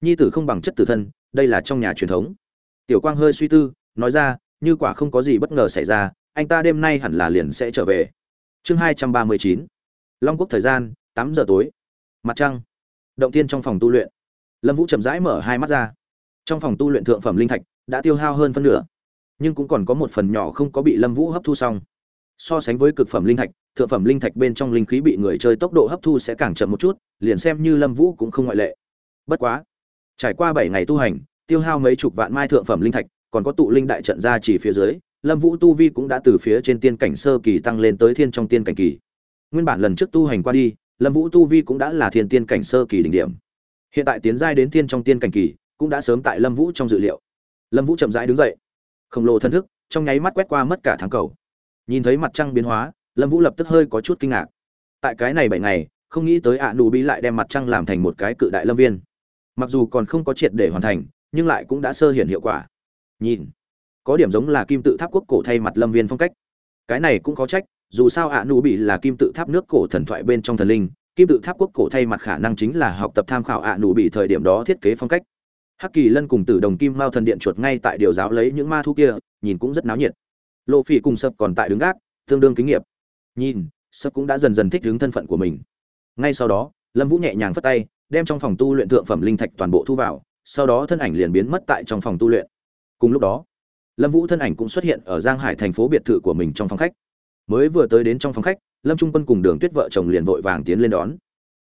Nhi tử không bằng chất tử thân, đây là trong nhà truyền thống. Tiểu quang hơi suy tư, nói ra, như quả không có gì bất ngờ xảy ra, anh ta đêm nay hẳn là liền sẽ trở về. Chương hai trăm ba mươi chín. Long quốc thời gian, tám giờ tối. Mặt trăng. Động tiên trong phòng tu luyện. Lâm vũ chậm rãi mở hai mắt ra. Trong phòng tu luyện thượng phẩm linh thạch đã tiêu hao hơn phân nửa, nhưng cũng còn có một phần nhỏ không có bị lâm vũ hấp thu xong. So sánh với cực phẩm linh thạch thượng phẩm linh thạch bên trong linh khí bị người chơi tốc độ hấp thu sẽ càng chậm một chút, liền xem như lâm vũ cũng không ngoại lệ. Bất quá, trải qua bảy ngày tu hành, tiêu hao mấy chục vạn mai thượng phẩm linh thạch, còn có tụ linh đại trận ra chỉ phía dưới, lâm vũ tu vi cũng đã từ phía trên tiên cảnh sơ kỳ tăng lên tới thiên trong tiên cảnh kỳ. Nguyên bản lần trước tu hành qua đi, lâm vũ tu vi cũng đã là thiên tiên cảnh sơ kỳ đỉnh điểm. Hiện tại tiến giai đến tiên trong tiên cảnh kỳ, cũng đã sớm tại lâm vũ trong dự liệu. Lâm vũ chậm rãi đứng dậy, khổng lồ thân thức, trong nháy mắt quét qua mất cả tháng cầu. Nhìn thấy mặt trăng biến hóa lâm vũ lập tức hơi có chút kinh ngạc. Tại cái này bảy ngày, không nghĩ tới ạ à nụ bí lại đem mặt trăng làm thành một cái cự đại lâm viên. Mặc dù còn không có triệt để hoàn thành, nhưng lại cũng đã sơ hiển hiệu quả. Nhìn, có điểm giống là kim tự tháp quốc cổ thay mặt lâm viên phong cách. Cái này cũng có trách, dù sao ạ à nụ bị là kim tự tháp nước cổ thần thoại bên trong thần linh, kim tự tháp quốc cổ thay mặt khả năng chính là học tập tham khảo ạ à nụ bị thời điểm đó thiết kế phong cách. Hắc kỳ lân cùng tử đồng kim mao thần điện chuột ngay tại điều giáo lấy những ma thu kia, nhìn cũng rất náo nhiệt. Lộ phỉ cùng sập còn tại đứng gác, tương đương kinh nghiệm nhìn sập cũng đã dần dần thích ứng thân phận của mình. Ngay sau đó, lâm vũ nhẹ nhàng phất tay, đem trong phòng tu luyện thượng phẩm linh thạch toàn bộ thu vào, sau đó thân ảnh liền biến mất tại trong phòng tu luyện. Cùng lúc đó, lâm vũ thân ảnh cũng xuất hiện ở giang hải thành phố biệt thự của mình trong phòng khách. Mới vừa tới đến trong phòng khách, lâm trung quân cùng đường tuyết vợ chồng liền vội vàng tiến lên đón.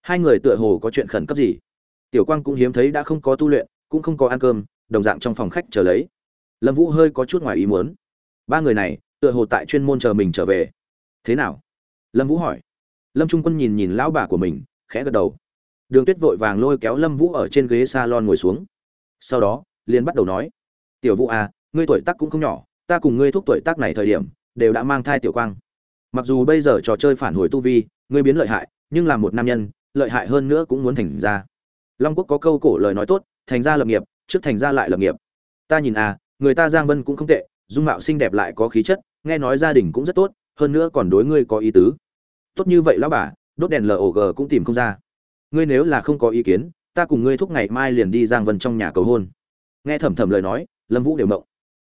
Hai người tựa hồ có chuyện khẩn cấp gì? Tiểu quang cũng hiếm thấy đã không có tu luyện, cũng không có ăn cơm, đồng dạng trong phòng khách chờ lấy. Lâm vũ hơi có chút ngoài ý muốn. Ba người này, tựa hồ tại chuyên môn chờ mình trở về thế nào? Lâm vũ hỏi. Lâm trung quân nhìn nhìn lão bà của mình, khẽ gật đầu. Đường tuyết vội vàng lôi kéo lâm vũ ở trên ghế s a lon ngồi xuống. Sau đó, liền bắt đầu nói. Tiểu vũ à ngươi tuổi tác cũng không nhỏ, ta cùng ngươi thúc tuổi tác này thời điểm, đều đã mang thai tiểu quang. Mặc dù bây giờ trò chơi phản hồi tu vi, ngươi biến lợi hại, nhưng là một nam nhân, lợi hại hơn nữa cũng muốn thành ra. Long quốc có câu cổ lời nói tốt, thành ra lập nghiệp, trước thành ra lại lập nghiệp. Ta nhìn à người ta giang vân cũng không tệ, dung mạo xinh đẹp lại có khí chất, nghe nói gia đình cũng rất tốt hơn nữa còn đối ngươi có ý tứ. Tốt như vậy lão bà, đốt đèn log cũng tìm không ra. Ngươi nếu là không có ý kiến, ta cùng ngươi thúc ngày mai liền đi giang vân trong nhà cầu hôn. Nghe thầm thầm lời nói, lâm vũ đều mộng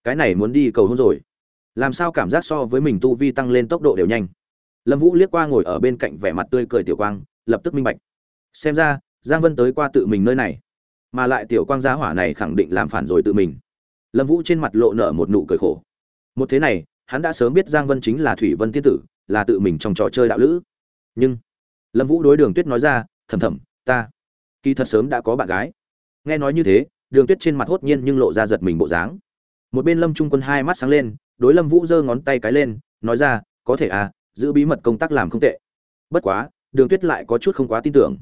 cái này muốn đi cầu hôn rồi. Làm sao cảm giác so với mình tu vi tăng lên tốc độ đều nhanh. Lâm vũ liếc qua ngồi ở bên cạnh vẻ mặt tươi cười tiểu quang, lập tức minh bạch. Xem ra, giang vân tới qua tự mình nơi này, mà lại tiểu quang gia hỏa này khẳng định làm phản rồi tự mình. Lâm vũ trên mặt lộ nở một nụ cười khổ. Một thế này hắn đã sớm biết giang vân chính là thủy vân tiên tử, là tự mình trong trò chơi đạo lữ. Nhưng, lâm vũ đối đường tuyết nói ra thầm thầm ta, kỳ thật sớm đã có bạn gái. Nghe nói như thế, đường tuyết trên mặt hốt nhiên nhưng lộ ra giật mình bộ dáng. Một bên lâm trung quân hai mắt sáng lên, đối lâm vũ giơ ngón tay cái lên, nói ra, có thể à giữ bí mật công tác làm không tệ. Bất quá, đường tuyết lại có chút không quá tin tưởng.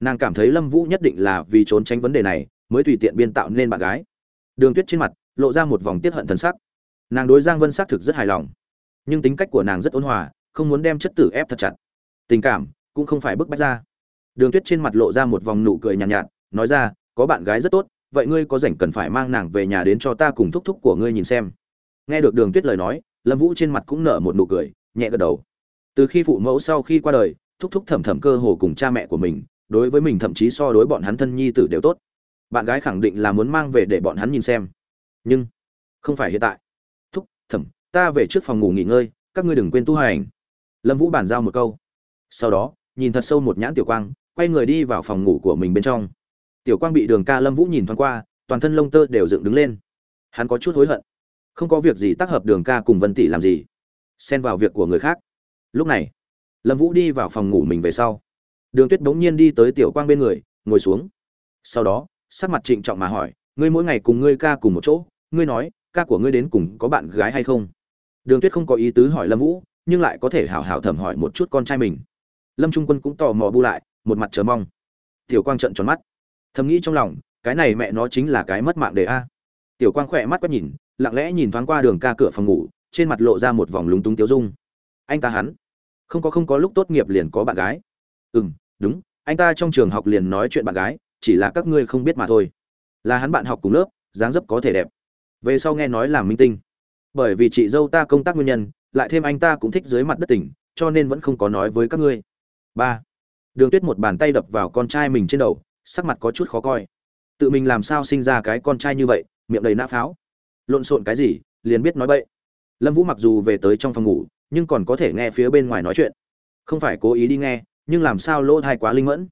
Nàng cảm thấy lâm vũ nhất định là vì trốn tránh vấn đề này, mới tùy tiện biên tạo nên bạn gái. Đường tuyết trên mặt, lộ ra một vòng tiết hận thần sắc nàng đối giang vân xác thực rất hài lòng. Nhưng tính cách của nàng rất ôn hòa không muốn đem chất tử ép thật chặt. Tình cảm cũng không phải bức bách ra. Đường tuyết trên mặt lộ ra một vòng nụ cười nhàn nhạt, nhạt nói ra có bạn gái rất tốt vậy ngươi có rảnh cần phải mang nàng về nhà đến cho ta cùng thúc thúc của ngươi nhìn xem. Nghe được đường tuyết lời nói lâm vũ trên mặt cũng nở một nụ cười nhẹ gật đầu. Từ khi phụ mẫu sau khi qua đời thúc thúc thẩm thẩm cơ hồ cùng cha mẹ của mình đối với mình thậm chí so đối bọn hắn thân nhi tử đều tốt. Bạn gái khẳng định là muốn mang về để bọn hắn nhìn xem. Nhưng không phải hiện tại thẩm, ta về trước phòng ngủ nghỉ ngơi, các ngươi đừng quên tu hành. Lâm vũ bàn giao một câu. Sau đó, nhìn thật sâu một nhãn tiểu quang, quay người đi vào phòng ngủ của mình bên trong. Tiểu quang bị đường ca lâm vũ nhìn thoáng qua, toàn thân lông tơ đều dựng đứng lên. Hắn có chút hối hận. Không có việc gì tác hợp đường ca cùng vân tỷ làm gì. Xen vào việc của người khác. Lúc này, lâm vũ đi vào phòng ngủ mình về sau. Đường tuyết bỗng nhiên đi tới tiểu quang bên người, ngồi xuống. Sau đó, sắc mặt trịnh trọng mà hỏi, ngươi mỗi ngày cùng ngươi ca cùng một chỗ, ngươi nói ca của ngươi đến cùng có bạn gái hay không? Đường tuyết không có ý tứ hỏi lâm vũ, nhưng lại có thể hảo hảo thẩm hỏi một chút con trai mình. Lâm trung quân cũng tò mò bu lại, một mặt chờ mong. Tiểu quang trận tròn mắt. Thầm nghĩ trong lòng, cái này mẹ nó chính là cái mất mạng đề a. Tiểu quang khỏe mắt quét nhìn, lặng lẽ nhìn thoáng qua đường ca cửa phòng ngủ, trên mặt lộ ra một vòng lúng túng tiêu dung. Anh ta hắn? Không có không có lúc tốt nghiệp liền có bạn gái. Ừ m đúng, anh ta trong trường học liền nói chuyện bạn gái, chỉ là các ngươi không biết mà thôi. Là hắn bạn học cùng lớp, dáng dấp có thể đẹp về sau nghe nói là minh tinh. Bởi vì chị dâu ta công tác nguyên nhân, lại thêm anh ta cũng thích dưới mặt đất tỉnh, cho nên vẫn không có nói với các ngươi. Ba. Đường tuyết một bàn tay đập vào con trai mình trên đầu, sắc mặt có chút khó coi. Tự mình làm sao sinh ra cái con trai như vậy, miệng đầy nã pháo. Lộn xộn cái gì, liền biết nói bậy. Lâm vũ mặc dù về tới trong phòng ngủ, nhưng còn có thể nghe phía bên ngoài nói chuyện. Không phải cố ý đi nghe, nhưng làm sao lỗ thai quá linh mẫn.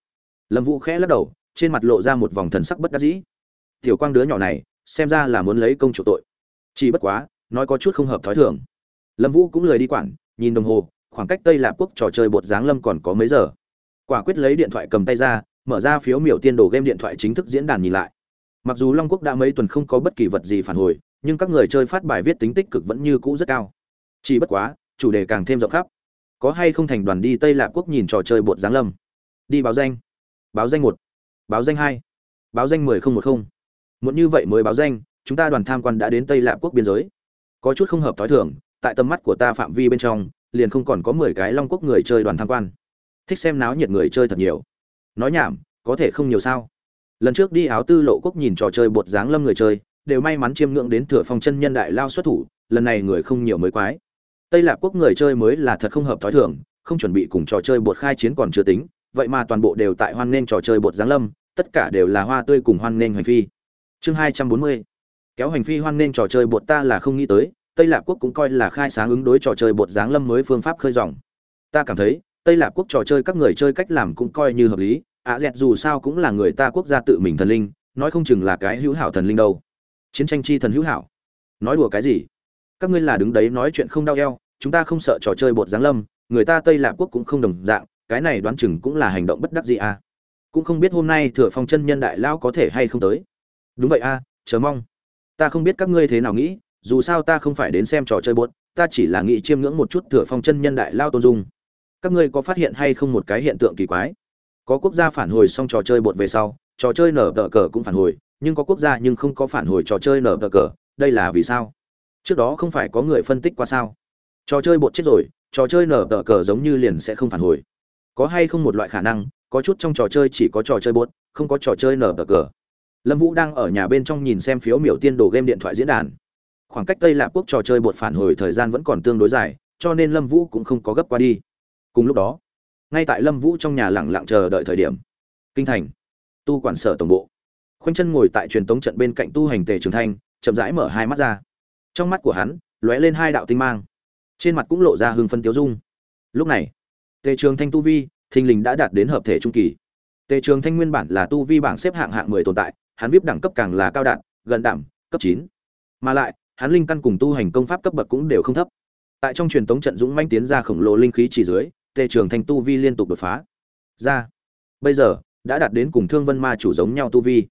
Lâm vũ khẽ lắc đầu, trên mặt lộ ra một vòng thần sắc bất đắc dĩ. Tiểu quang đứa nhỏ này xem ra là muốn lấy công chủ tội. Chỉ bất quá, nói có chút không hợp thói thường. Lâm vũ cũng lười đi quản, nhìn đồng hồ, khoảng cách tây lạp quốc trò chơi bột giáng lâm còn có mấy giờ. Quả quyết lấy điện thoại cầm tay ra, mở ra phiếu miểu tiên đồ game điện thoại chính thức diễn đàn nhìn lại. Mặc dù long quốc đã mấy tuần không có bất kỳ vật gì phản hồi, nhưng các người chơi phát bài viết tính tích cực vẫn như cũ rất cao. Chỉ bất quá, chủ đề càng thêm rộng khắp. Có hay không thành đoàn đi tây lạp quốc nhìn trò chơi bột giáng lâm? Đi báo danh. Báo danh một. Báo danh hai. Báo danh mười không một không muốn như vậy mới báo danh, chúng ta đoàn tham quan đã đến tây lạp quốc biên giới. Có chút không hợp thói thường, tại tầm mắt của ta phạm vi bên trong, liền không còn có mười cái long quốc người chơi đoàn tham quan. Thích xem náo nhiệt người chơi thật nhiều. Nói nhảm, có thể không nhiều sao? Lần trước đi áo tư lộ quốc nhìn trò chơi bột dáng lâm người chơi, đều may mắn chiêm ngưỡng đến thừa phong chân nhân đại lao xuất thủ, lần này người không nhiều mới quái. Tây lạp quốc người chơi mới là thật không hợp thói thường, không chuẩn bị cùng trò chơi bột khai chiến còn chưa tính, vậy mà toàn bộ đều tại hoan nghênh trò chơi bột giáng lâm, tất cả đều là hoa tươi cùng hoan nghênh hành phi chương hai trăm bốn mươi. Kéo hành phi hoan nên trò chơi bột ta là không nghĩ tới, tây lạp quốc cũng coi là khai sáng ứng đối trò chơi bột giáng lâm mới phương pháp khơi dòng. Ta cảm thấy, tây lạp quốc trò chơi các người chơi cách làm cũng coi như hợp lý, ạ dẹt dù sao cũng là người ta quốc gia tự mình thần linh, nói không chừng là cái hữu hảo thần linh đâu. Chiến tranh chi thần hữu hảo. Nói đùa cái gì? Các ngươi là đứng đấy nói chuyện không đau eo, chúng ta không sợ trò chơi bột giáng lâm, người ta tây lạp quốc cũng không đồng dạng, cái này đoán chừng cũng là hành động bất đắc gì à. Cũng không biết hôm nay thừa phong chân nhân đại lao có thể hay không tới đúng vậy a à, chờ mong. Ta không biết các ngươi thế nào nghĩ dù sao ta không phải đến xem trò chơi bột ta chỉ là nghĩ chiêm ngưỡng một chút thừa phong chân nhân đại lao tôn dung. Các ngươi có phát hiện hay không một cái hiện tượng kỳ quái? Có quốc gia phản hồi xong trò chơi bột về sau trò chơi nở tờ cờ cũng phản hồi nhưng có quốc gia nhưng không có phản hồi trò chơi nở tờ cờ đây là vì sao? Trước đó không phải có người phân tích qua sao? Trò chơi bột chết rồi trò chơi nở tờ cờ giống như liền sẽ không phản hồi. Có hay không một loại khả năng có chút trong trò chơi chỉ có trò chơi bột không có trò chơi nở tờ cờ? Lâm vũ đang ở nhà bên trong nhìn xem phiếu miểu tiên đồ game điện thoại diễn đàn. Khoảng cách tây lạp quốc trò chơi bột phản hồi thời gian vẫn còn tương đối dài, cho nên lâm vũ cũng không có gấp qua đi. Cùng lúc đó, ngay tại lâm vũ trong nhà lẳng lặng chờ đợi thời điểm, kinh thành, tu quản sở tổng bộ. Khoanh chân ngồi tại truyền tống trận bên cạnh tu hành tề trường thanh, chậm rãi mở hai mắt ra. Trong mắt của hắn, lóe lên hai đạo tinh mang. Trên mặt cũng lộ ra hưng phân tiêu dung. Lúc này, tề trường thanh tu vi, thình lình đã đạt đến hợp thể trung kỳ. Tề trường thanh nguyên bản là tu vi bảng xếp hạng hạng mười tồn tại hắn vip đẳng cấp càng là cao đạn gần đảm, cấp chín. Mà lại, hắn linh căn cùng tu hành công pháp cấp bậc cũng đều không thấp. Tại trong truyền tống trận dũng manh tiến ra khổng lồ linh khí chỉ dưới, tề trường thanh tu vi liên tục đột phá. Ra, bây giờ, đã đạt đến cùng thương vân ma chủ giống nhau tu vi.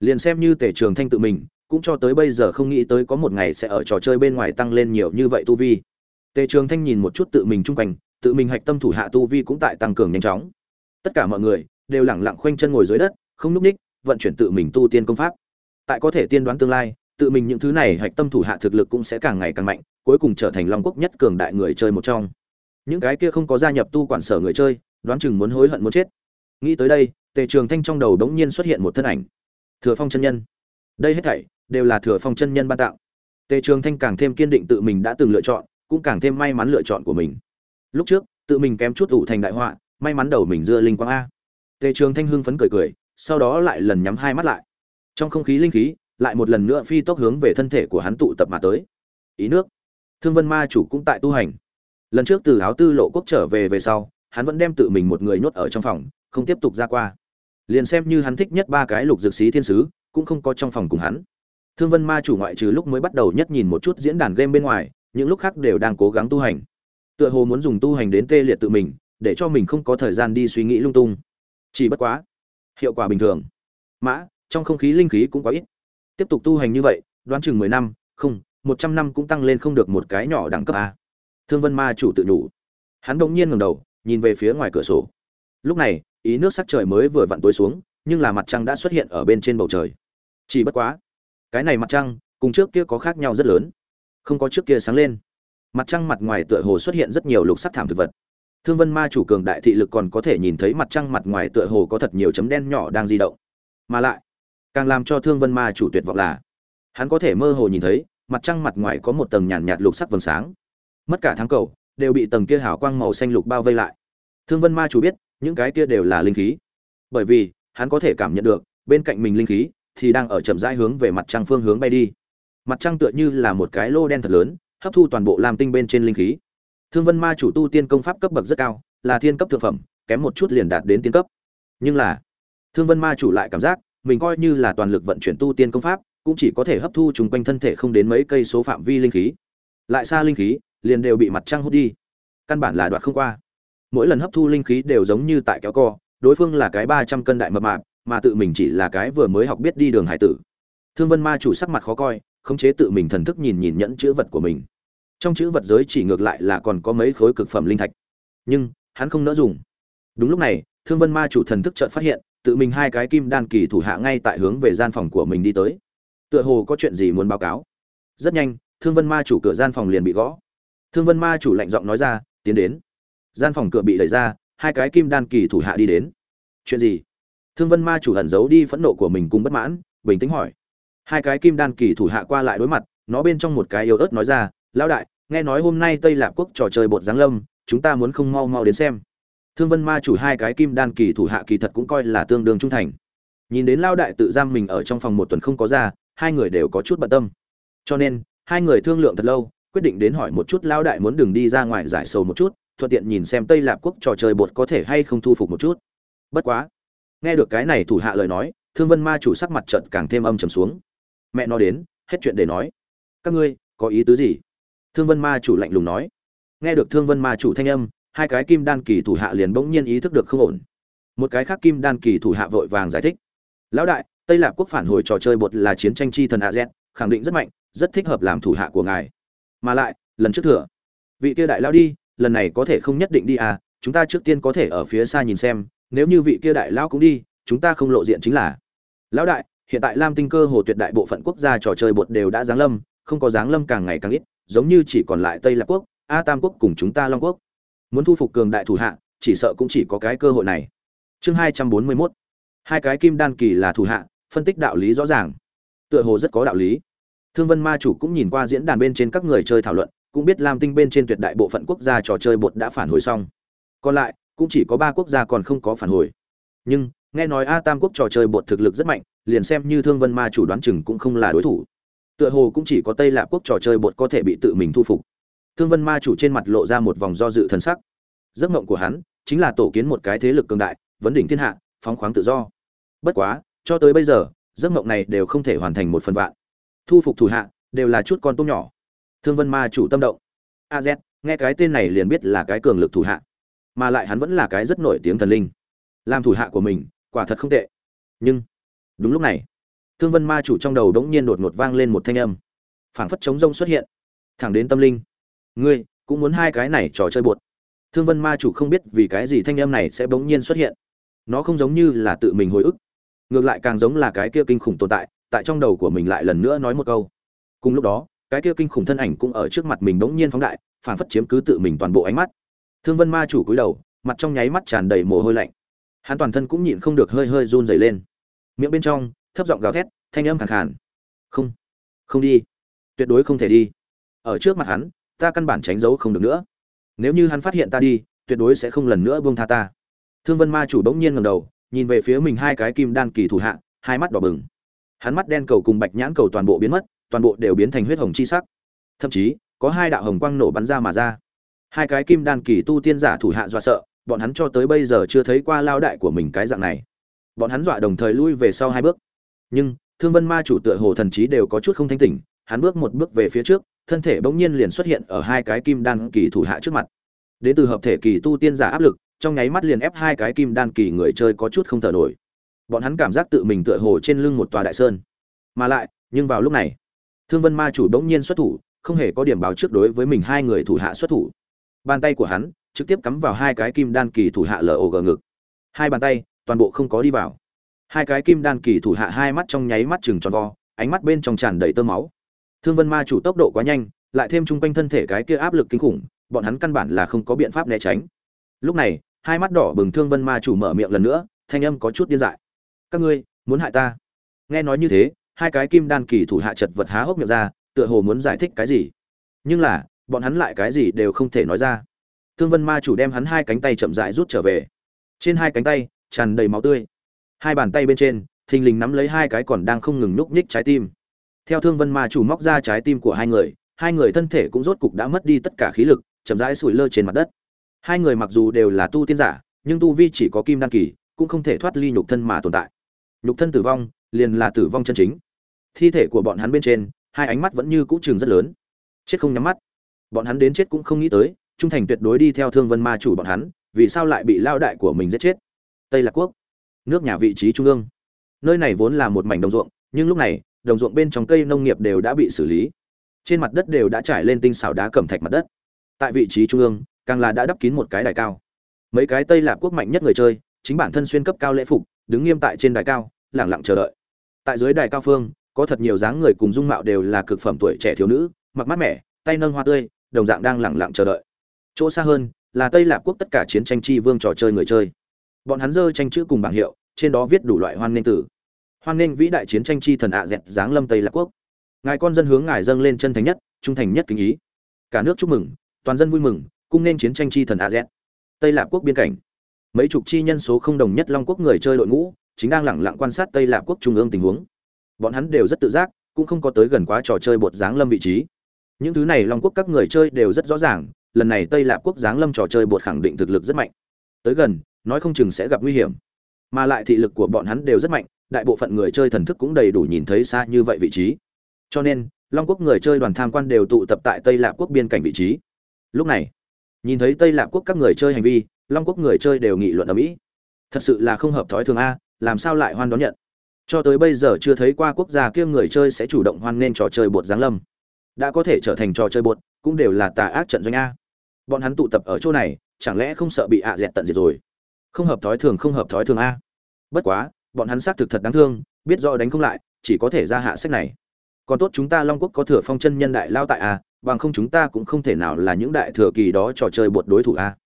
Liền xem như tề trường thanh tự mình, cũng cho tới bây giờ không nghĩ tới có một ngày sẽ ở trò chơi bên ngoài tăng lên nhiều như vậy tu vi. Tề trường thanh nhìn một chút tự mình chung quanh, tự mình hạch tâm thủ hạ tu vi cũng tại tăng cường nhanh chóng. Tất cả mọi người đều lẳng lặng khoanh chân ngồi dưới đất, không núp ních vận chuyển tự mình tu tiên công pháp. Tại có thể tiên đoán tương lai, tự mình những thứ này hạch tâm thủ hạ thực lực cũng sẽ càng ngày càng mạnh, cuối cùng trở thành long quốc nhất cường đại người chơi một trong. Những cái kia không có gia nhập tu quản sở người chơi, đoán chừng muốn hối hận muốn chết. Nghĩ tới đây, tề trường thanh trong đầu đống nhiên xuất hiện một thân ảnh. Thừa phong chân nhân. Đây hết thảy đều là thừa phong chân nhân ban tạo. Tề trường thanh càng thêm kiên định tự mình đã từng lựa chọn, cũng càng thêm may mắn lựa chọn của mình. Lúc trước, tự mình kém chút ủ thành đại họa, may mắn đầu mình dưa linh quang a. Tề trường thanh hưng phấn cười cười sau đó lại lần nhắm hai mắt lại. Trong không khí linh khí, lại một lần nữa phi tốc hướng về thân thể của hắn tụ tập mà tới. Ý nước. Thương vân ma chủ cũng tại tu hành. Lần trước từ áo tư lộ quốc trở về về sau, hắn vẫn đem tự mình một người nhốt ở trong phòng, không tiếp tục ra qua. Liền xem như hắn thích nhất ba cái lục dược sĩ thiên sứ, cũng không có trong phòng cùng hắn. Thương vân ma chủ ngoại trừ lúc mới bắt đầu nhất nhìn một chút diễn đàn game bên ngoài, những lúc khác đều đang cố gắng tu hành. Tựa hồ muốn dùng tu hành đến tê liệt tự mình, để cho mình không có thời gian đi suy nghĩ lung tung. Chỉ bất quá hiệu quả bình thường. Mã, trong không khí linh khí cũng quá ít. Tiếp tục tu hành như vậy, đoán chừng mười năm, không, một trăm năm cũng tăng lên không được một cái nhỏ đẳng cấp a. Thương vân ma chủ tự nhủ. Hắn đ ỗ n g nhiên ngầm đầu, nhìn về phía ngoài cửa sổ. Lúc này, ý nước sắc trời mới vừa vặn tối xuống, nhưng là mặt trăng đã xuất hiện ở bên trên bầu trời. Chỉ bất quá, cái này mặt trăng, cùng trước kia có khác nhau rất lớn. Không có trước kia sáng lên. Mặt trăng mặt ngoài tựa hồ xuất hiện rất nhiều lục sắc thảm thực vật thương vân ma chủ cường đại thị lực còn có thể nhìn thấy mặt trăng mặt ngoài tựa hồ có thật nhiều chấm đen nhỏ đang di động. Mà lại càng làm cho thương vân ma chủ tuyệt vọng là hắn có thể mơ hồ nhìn thấy mặt trăng mặt ngoài có một tầng nhàn nhạt, lục sắc vầng sáng. Mất cả tháng cầu đều bị tầng kia hào quang màu xanh lục bao vây lại. Thương vân ma chủ biết những cái kia đều là linh khí. Bởi vì hắn có thể cảm nhận được bên cạnh mình linh khí thì đang ở chậm rãi hướng về mặt trăng phương hướng bay đi. Mặt trăng tựa như là một cái lô đen thật lớn hấp thu toàn bộ lam tinh bên trên linh khí thương vân ma chủ tu tiên công pháp cấp bậc rất cao, là thiên cấp thượng phẩm, kém một chút liền đạt đến tiên cấp. Nhưng là, thương vân ma chủ lại cảm giác, mình coi như là toàn lực vận chuyển tu tiên công pháp, cũng chỉ có thể hấp thu chung quanh thân thể không đến mấy cây số phạm vi linh khí. Lại xa linh khí, liền đều bị mặt trăng hút đi. Căn bản là đoạt không qua. Mỗi lần hấp thu linh khí đều giống như tại kéo co, đối phương là cái ba trăm cân đại mập mạp, mà tự mình chỉ là cái vừa mới học biết đi đường hải tử. Thương vân ma chủ sắc mặt khó coi, khống chế tự mình thần thức nhìn nhìn nhẫn chữ vật của mình trong chữ vật giới chỉ ngược lại là còn có mấy khối cực phẩm linh thạch. Nhưng, hắn không nỡ dùng. Đúng lúc này, thương vân ma chủ thần thức chợt phát hiện, tự mình hai cái kim đan kỳ thủ hạ ngay tại hướng về gian phòng của mình đi tới. Tựa hồ có chuyện gì muốn báo cáo. Rất nhanh, thương vân ma chủ cửa gian phòng liền bị gõ. Thương vân ma chủ lạnh giọng nói ra, tiến đến. Gian phòng cửa bị đẩy ra, hai cái kim đan kỳ thủ hạ đi đến. Chuyện gì? Thương vân ma chủ hận giấu đi phẫn nộ của mình cùng bất mãn, bình tĩnh hỏi. Hai cái kim đan kỳ thủ hạ qua lại đối mặt, nó bên trong một cái yếu ớt nói ra, lão đại nghe nói hôm nay tây lạp quốc trò chơi bột giáng lâm, chúng ta muốn không mau mau đến xem. Thương vân ma chủ hai cái kim đan kỳ thủ hạ kỳ thật cũng coi là tương đương trung thành. Nhìn đến lao đại tự giam mình ở trong phòng một tuần không có ra, hai người đều có chút bận tâm. Cho nên, hai người thương lượng thật lâu, quyết định đến hỏi một chút lao đại muốn đừng đi ra ngoài giải sầu một chút, thuận tiện nhìn xem tây lạp quốc trò chơi bột có thể hay không thu phục một chút. Bất quá, nghe được cái này thủ hạ lời nói, thương vân ma chủ sắc mặt trận càng thêm âm trầm xuống. Mẹ nó đến, hết chuyện để nói. Các ngươi, có ý tứ gì? Thương vân ma chủ lạnh lùng nói. Nghe được thương vân ma chủ thanh âm, hai cái kim đan kỳ thủ hạ liền bỗng nhiên ý thức được không ổn. Một cái khác kim đan kỳ thủ hạ vội vàng giải thích. Lão đại, tây lạp quốc phản hồi trò chơi bột là chiến tranh chi thần a z, khẳng định rất mạnh, rất thích hợp làm thủ hạ của ngài. Mà lại, lần trước thừa. Vị kia đại lão đi, lần này có thể không nhất định đi à chúng ta trước tiên có thể ở phía xa nhìn xem, nếu như vị kia đại lão cũng đi, chúng ta không lộ diện chính là. Lão đại, hiện tại lam tinh cơ hồ tuyệt đại bộ phận quốc gia trò chơi bột đều đã giáng lâm, không có giáng lâm càng ngày càng ít giống như chỉ còn lại tây lạp quốc, a tam quốc cùng chúng ta long quốc. Muốn thu phục cường đại thủ hạ, chỉ sợ cũng chỉ có cái cơ hội này. Chương hai trăm bốn mươi mốt. Hai cái kim đan kỳ là thủ hạ, phân tích đạo lý rõ ràng. Tựa hồ rất có đạo lý. Thương vân ma chủ cũng nhìn qua diễn đàn bên trên các người chơi thảo luận, cũng biết lam tinh bên trên tuyệt đại bộ phận quốc gia trò chơi bột đã phản hồi xong. Còn lại, cũng chỉ có ba quốc gia còn không có phản hồi. Nhưng, nghe nói a tam quốc trò chơi bột thực lực rất mạnh, liền xem như thương vân ma chủ đoán chừng cũng không là đối thủ tựa hồ cũng chỉ có tây lạp quốc trò chơi bột có thể bị tự mình thu phục. Thương vân ma chủ trên mặt lộ ra một vòng do dự thần sắc. Giấc mộng của hắn chính là tổ kiến một cái thế lực cường đại vấn đỉnh thiên hạ phóng khoáng tự do. Bất quá cho tới bây giờ giấc mộng này đều không thể hoàn thành một phần vạn. Thu phục thủ hạ đều là chút con tôm nhỏ. Thương vân ma chủ tâm động. A Z, nghe cái tên này liền biết là cái cường lực thủ hạ. Mà lại hắn vẫn là cái rất nổi tiếng thần linh. Làm thủ hạ của mình quả thật không tệ. Nhưng đúng lúc này thương vân ma chủ trong đầu đống nhiên đột ngột vang lên một thanh âm. Phảng phất chống rông xuất hiện. Thẳng đến tâm linh. Ngươi, cũng muốn hai cái này trò chơi bột thương vân ma chủ không biết vì cái gì thanh âm này sẽ bỗng nhiên xuất hiện. Nó không giống như là tự mình hồi ức. Ngược lại càng giống là cái kia kinh khủng tồn tại tại trong đầu của mình lại lần nữa nói một câu. Cùng lúc đó, cái kia kinh khủng thân ảnh cũng ở trước mặt mình bỗng nhiên phóng đại, phảng phất chiếm cứ tự mình toàn bộ ánh mắt. Thương vân ma chủ cúi đầu, mặt trong nháy mắt tràn đầy mồ hôi lạnh. Hắn toàn thân cũng nhịn không được hơi hơi run rẩy lên. Miệng bên trong thấp giọng gào thét, thanh âm khàn khàn. Không không đi. Tuyệt đối không thể đi. Ở trước mặt hắn, ta căn bản tránh giấu không được nữa. Nếu như hắn phát hiện ta đi, tuyệt đối sẽ không lần nữa buông tha ta. Thương vân ma chủ bỗng nhiên ngầm đầu, nhìn về phía mình hai cái kim đan kỳ thủ hạ, hai mắt đỏ bừng. Hắn mắt đen cầu cùng bạch nhãn cầu toàn bộ biến mất, toàn bộ đều biến thành huyết hồng chi sắc. Thậm chí, có hai đạo hồng quang nổ bắn ra mà ra. Hai cái kim đan kỳ tu tiên giả thủ hạ dọa sợ, bọn hắn cho tới bây giờ chưa thấy qua lao đại của mình cái dạng này. Bọn hắn dọa đồng thời lui về sau hai bước nhưng, thương vân ma chủ tựa hồ thần trí đều có chút không thanh tỉnh, hắn bước một bước về phía trước, thân thể bỗng nhiên liền xuất hiện ở hai cái kim đan kỳ thủ hạ trước mặt. Đến từ hợp thể kỳ tu tiên giả áp lực, trong nháy mắt liền ép hai cái kim đan kỳ người chơi có chút không thở nổi. Bọn hắn cảm giác tự mình tựa hồ trên lưng một tòa đại sơn. Mà lại, nhưng vào lúc này, thương vân ma chủ bỗng nhiên xuất thủ, không hề có điểm báo trước đối với mình hai người thủ hạ xuất thủ. Bàn tay của hắn trực tiếp cắm vào hai cái kim đan kỳ thủ hạ log ngực. Hai bàn tay toàn bộ không có đi vào hai cái kim đan kỳ thủ hạ hai mắt trong nháy mắt chừng tròn vo, ánh mắt bên trong tràn đầy tơ máu. Thương vân ma chủ tốc độ quá nhanh, lại thêm chung quanh thân thể cái kia áp lực kinh khủng, bọn hắn căn bản là không có biện pháp né tránh. Lúc này, hai mắt đỏ bừng thương vân ma chủ mở miệng lần nữa, thanh âm có chút điên dại. Các ngươi, muốn hại ta? Nghe nói như thế, hai cái kim đan kỳ thủ hạ chật vật há hốc miệng ra, tựa hồ muốn giải thích cái gì. Nhưng là, bọn hắn lại cái gì đều không thể nói ra. Thương vân ma chủ đem hắn hai cánh tay chậm rãi rút trở về. Trên hai cánh tay, tràn đầy máu tươi hai bàn tay bên trên, thình lình nắm lấy hai cái còn đang không ngừng nhúc nhích trái tim. Theo thương vân ma chủ móc ra trái tim của hai người hai người thân thể cũng rốt cục đã mất đi tất cả khí lực, chậm rãi sủi lơ trên mặt đất. Hai người mặc dù đều là tu tiên giả, nhưng tu vi chỉ có kim đan kỳ, cũng không thể thoát ly nhục thân mà tồn tại. Nhục thân tử vong, liền là tử vong chân chính. Thi thể của bọn hắn bên trên, hai ánh mắt vẫn như cũ trường rất lớn. Chết không nhắm mắt. Bọn hắn đến chết cũng không nghĩ tới, trung thành tuyệt đối đi theo thương vân ma chủ bọn hắn, vì sao lại bị lao đại của mình giết chết? Tây lạc quốc nước nhà vị trí trung ương. Nơi này vốn là một mảnh đồng ruộng, nhưng lúc này, đồng ruộng bên trong cây nông nghiệp đều đã bị xử lý. Trên mặt đất đều đã trải lên tinh xảo đá cẩm thạch mặt đất. Tại vị trí trung ương, càng là đã đắp kín một cái đài cao. Mấy cái tây lạp quốc mạnh nhất người chơi, chính bản thân xuyên cấp cao lễ phục, đứng nghiêm tại trên đài cao, lẳng lặng chờ đợi. Tại dưới đài cao phương, có thật nhiều dáng người cùng dung mạo đều là cực phẩm tuổi trẻ thiếu nữ, mặc mát mẻ, tay nâng hoa tươi, đồng dạng đang lẳng lặng chờ đợi. Chỗ xa hơn, là tây lạp quốc tất cả chiến tranh chi vương trò chơi người chơi bọn hắn dơ tranh chữ cùng bảng hiệu, trên đó viết đủ loại hoan nghênh tử hoan nghênh vĩ đại chiến tranh chi thần ạ à dẹt giáng lâm tây Lạc quốc. Ngài con dân hướng ngài dâng lên chân thành nhất, trung thành nhất kính ý. Cả nước chúc mừng, toàn dân vui mừng, cung nên chiến tranh chi thần ạ dẹt. Tây Lạc quốc biên cảnh. Mấy chục chi nhân số không đồng nhất long quốc người chơi đội ngũ, chính đang lẳng lặng quan sát tây Lạc quốc trung ương tình huống. Bọn hắn đều rất tự giác, cũng không có tới gần quá trò chơi bột giáng lâm vị trí. Những thứ này long quốc các người chơi đều rất rõ ràng, lần này tây Lạc quốc giáng lâm trò chơi bột khẳng định thực lực rất mạnh. Tới gần nói không chừng sẽ gặp nguy hiểm. Mà lại thị lực của bọn hắn đều rất mạnh, đại bộ phận người chơi thần thức cũng đầy đủ nhìn thấy xa như vậy vị trí. Cho nên, long quốc người chơi đoàn tham quan đều tụ tập tại tây lạp quốc biên cảnh vị trí. Lúc này, nhìn thấy tây lạp quốc các người chơi hành vi, long quốc người chơi đều nghị luận ở mỹ thật sự là không hợp thói thường a, làm sao lại hoan đón nhận? Cho tới bây giờ chưa thấy qua quốc gia kia người chơi sẽ chủ động hoan nên trò chơi bột giáng lâm. Đã có thể trở thành trò chơi bột, cũng đều là tà ác trận doanh a. Bọn hắn tụ tập ở chỗ này, chẳng lẽ không sợ bị ạ dẹt tận diệt rồi? Không hợp thói thường, không hợp thói thường a. Bất quá, bọn hắn xác thực thật đáng thương, biết rõ đánh không lại, chỉ có thể ra hạ sách này. Còn tốt chúng ta long quốc có thừa phong chân nhân đại lao tại a, bằng không chúng ta cũng không thể nào là những đại thừa kỳ đó trò chơi bột đối thủ a.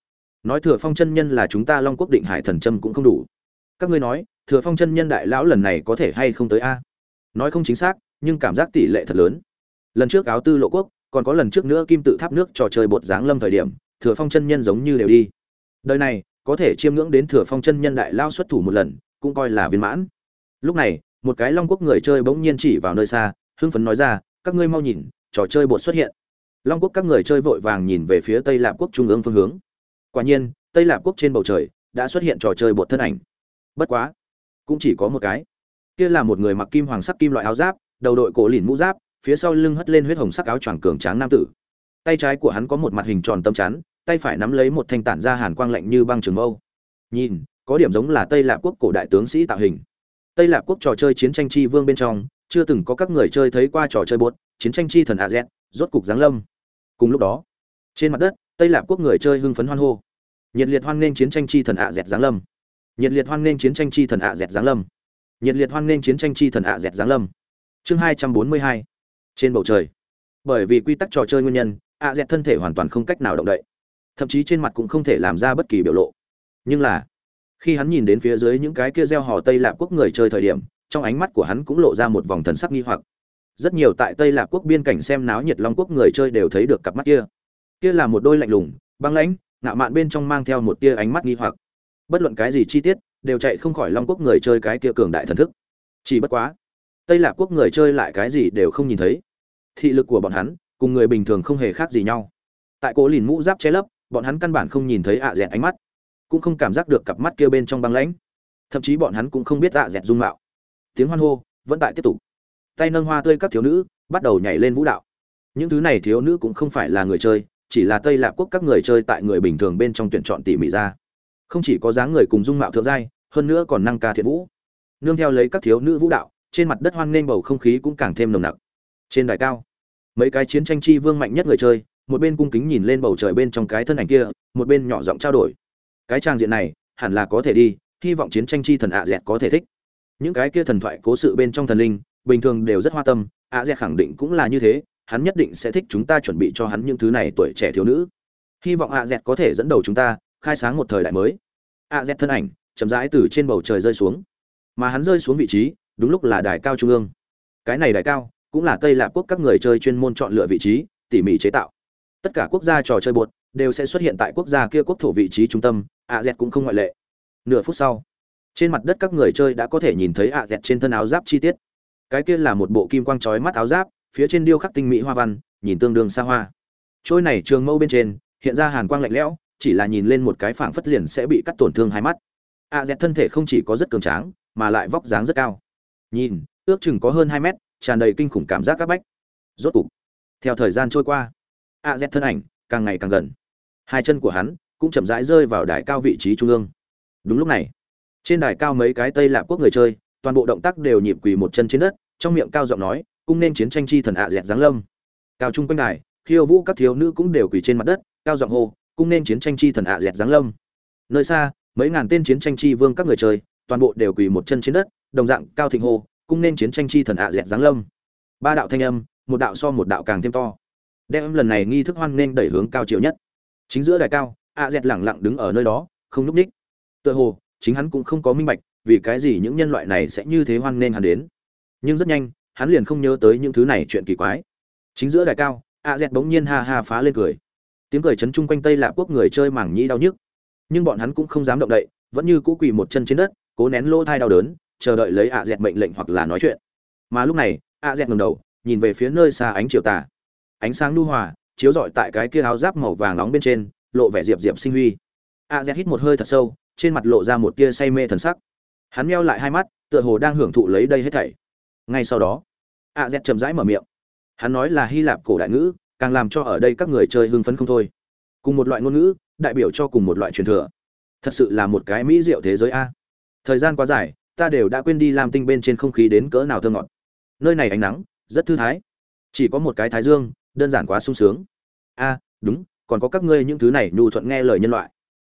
Nói thừa phong chân nhân là chúng ta long quốc định hải thần trâm cũng không đủ. Các ngươi nói, thừa phong chân nhân đại lão lần này có thể hay không tới a? Nói không chính xác, nhưng cảm giác tỷ lệ thật lớn. Lần trước áo tư lộ quốc, còn có lần trước nữa kim tự tháp nước trò chơi bột giáng lâm thời điểm, thừa phong chân nhân giống như đều đi. Đời này có thể chiêm ngưỡng đến thừa phong chân nhân đại lao xuất thủ một lần, cũng coi là viên mãn. Lúc này, một cái long quốc người chơi bỗng nhiên chỉ vào nơi xa, hưng phấn nói ra, các ngươi mau nhìn, trò chơi bột xuất hiện. Long quốc các người chơi vội vàng nhìn về phía tây lạp quốc trung ương phương hướng. Quả nhiên, tây lạp quốc trên bầu trời đã xuất hiện trò chơi bột thân ảnh. Bất quá, cũng chỉ có một cái. Kia là một người mặc kim hoàng sắc kim loại áo giáp, đầu đội cổ lìn mũ giáp, phía sau lưng hất lên huyết hồng sắc áo choàng cường tráng nam tử. Tay trái của hắn có một mặt hình tròn tâm chắn tay phải nắm lấy một thanh tản ra hàn quang lạnh như băng trường mâu. Nhìn, có điểm giống là tây lạp quốc cổ đại tướng sĩ tạo hình. Tây lạp quốc trò chơi chiến tranh chi vương bên trong, chưa từng có các người chơi thấy qua trò chơi bột, chiến tranh chi thần a z, rốt cục giáng lâm. Cùng lúc đó, trên mặt đất, tây lạp quốc người chơi hưng phấn hoan hô. Nhiệt liệt hoan nghênh chiến tranh chi thần ạ dẹt giáng lâm. Nhiệt liệt hoan nghênh chiến tranh chi thần ạ dẹt giáng lâm. Nhiệt liệt hoan nghênh chiến tranh chi thần ạ dẹt giáng lâm. Chương hai trăm bốn mươi hai. Trên bầu trời. Bởi vì quy tắc trò chơi nguyên nhân ạ dẹt thân thể hoàn toàn không cách nào động đậy thậm chí trên mặt cũng không thể làm ra bất kỳ biểu lộ. Nhưng là, khi hắn nhìn đến phía dưới những cái kia gieo hò tây lạp quốc người chơi thời điểm, trong ánh mắt của hắn cũng lộ ra một vòng thần sắc nghi hoặc. Rất nhiều tại tây lạp quốc biên cảnh xem náo nhiệt long quốc người chơi đều thấy được cặp mắt kia. Kia là một đôi lạnh lùng, băng lãnh, ngạo mạn bên trong mang theo một tia ánh mắt nghi hoặc. Bất luận cái gì chi tiết, đều chạy không khỏi long quốc người chơi cái kia cường đại thần thức. Chỉ bất quá, tây lạp quốc người chơi lại cái gì đều không nhìn thấy. Thị lực của bọn hắn, cùng người bình thường không hề khác gì nhau. Tại cố lìn mũ giáp che lấp bọn hắn căn bản không nhìn thấy ạ dẹt ánh mắt, cũng không cảm giác được cặp mắt kia bên trong băng lãnh. Thậm chí bọn hắn cũng không biết ạ dẹt dung mạo. Tiếng hoan hô vẫn tại tiếp tục. Tay nâng hoa tươi các thiếu nữ bắt đầu nhảy lên vũ đạo. Những thứ này thiếu nữ cũng không phải là người chơi, chỉ là tây lạp quốc các người chơi tại người bình thường bên trong tuyển chọn tỉ mỉ ra. Không chỉ có dáng người cùng dung mạo thượng giai, hơn nữa còn năng ca thiện vũ. Nương theo lấy các thiếu nữ vũ đạo, trên mặt đất hoan nghênh bầu không khí cũng càng thêm nồng nặc. Trên đài cao, mấy cái chiến tranh chi vương mạnh nhất người chơi một bên cung kính nhìn lên bầu trời bên trong cái thân ảnh kia, một bên nhỏ giọng trao đổi. Cái trang diện này, hẳn là có thể đi, hy vọng chiến tranh chi thần ạ dẹt có thể thích. Những cái kia thần thoại cố sự bên trong thần linh, bình thường đều rất hoa tâm, ạ dẹt khẳng định cũng là như thế, hắn nhất định sẽ thích chúng ta chuẩn bị cho hắn những thứ này tuổi trẻ thiếu nữ. Hy vọng ạ dẹt có thể dẫn đầu chúng ta, khai sáng một thời đại mới. Ạ dẹt thân ảnh, chậm rãi từ trên bầu trời rơi xuống. Mà hắn rơi xuống vị trí, đúng lúc là đài cao trung ương. Cái này đài cao, cũng là tây lạp quốc các người chơi chuyên môn chọn lựa vị trí, tỉ mỉ chế tạo tất cả quốc gia trò chơi bột đều sẽ xuất hiện tại quốc gia kia quốc thổ vị trí trung tâm ạ dẹt cũng không ngoại lệ. Nửa phút sau, trên mặt đất các người chơi đã có thể nhìn thấy ạ dẹt trên thân áo giáp chi tiết. Cái kia là một bộ kim quang trói mắt áo giáp, phía trên điêu khắc tinh mỹ hoa văn, nhìn tương đương xa hoa. Trôi này trường mâu bên trên, hiện ra hàn quang lạnh lẽo, chỉ là nhìn lên một cái phảng phất liền sẽ bị cắt tổn thương hai mắt. A dẹt thân thể không chỉ có rất cường tráng, mà lại vóc dáng rất cao. Nhìn, ước chừng có hơn hai mét, tràn đầy kinh khủng cảm giác các bách. Rốt cục, theo thời gian trôi qua a dẹt thân ảnh càng ngày càng gần. Hai chân của hắn cũng chậm rãi rơi vào đài cao vị trí trung ương. Đúng lúc này, trên đài cao mấy cái tây lạp quốc người chơi, toàn bộ động tác đều nhịp quỳ một chân trên đất, trong miệng cao giọng nói, cung nên chiến tranh chi thần ạ dẹt giáng lâm. Cao trung quanh đài, khiêu vũ các thiếu nữ cũng đều quỳ trên mặt đất, cao giọng hô, cung nên chiến tranh chi thần ạ dẹt giáng lâm. Nơi xa, mấy ngàn tên chiến tranh chi vương các người chơi, toàn bộ đều quỳ một chân trên đất, đồng dạng cao thịnh hô, cung nên chiến tranh chi thần ạ dẹt giáng lâm. Ba đạo thanh âm, một đạo so một đạo càng thêm to đem lần này nghi thức hoan nên đẩy hướng cao chiều nhất. Chính giữa đài cao ạ dẹt lẳng lặng đứng ở nơi đó, không núp ních tựa hồ, chính hắn cũng không có minh bạch, vì cái gì những nhân loại này sẽ như thế hoan nên hắn đến. Nhưng rất nhanh, hắn liền không nhớ tới những thứ này chuyện kỳ quái. Chính giữa đài cao, a dẹt bỗng nhiên ha ha phá lên cười. Tiếng cười chấn chung quanh tây lạ quốc người chơi mảng nhĩ đau nhức. Nhưng bọn hắn cũng không dám động đậy, vẫn như cũ quỳ một chân trên đất, cố nén lỗ thai đau đớn, chờ đợi lấy a dẹt mệnh lệnh hoặc là nói chuyện. Mà lúc này, a dẹt ngầm đầu, nhìn về phía nơi xa ánh chiều tà ánh sáng nhu hòa, chiếu rọi tại cái kia áo giáp màu vàng nóng bên trên, lộ vẻ diệp diệp sinh huy. A z hít một hơi thật sâu, trên mặt lộ ra một tia say mê thần sắc. Hắn meo lại hai mắt, tựa hồ đang hưởng thụ lấy đây hết thảy. Ngay sau đó, a z chậm rãi mở miệng. Hắn nói là hy lạp cổ đại ngữ, càng làm cho ở đây các người chơi hưng phấn không thôi. Cùng một loại ngôn ngữ, đại biểu cho cùng một loại truyền thừa. Thật sự là một cái mỹ diệu thế giới a. Thời gian quá dài, ta đều đã quên đi làm tinh bên trên không khí đến cỡ nào thơ ngọt. Nơi này ánh nắng, rất thư thái. Chỉ có một cái thái dương đơn giản quá sung sướng. A, đúng, còn có các ngươi những thứ này nhu thuận nghe lời nhân loại.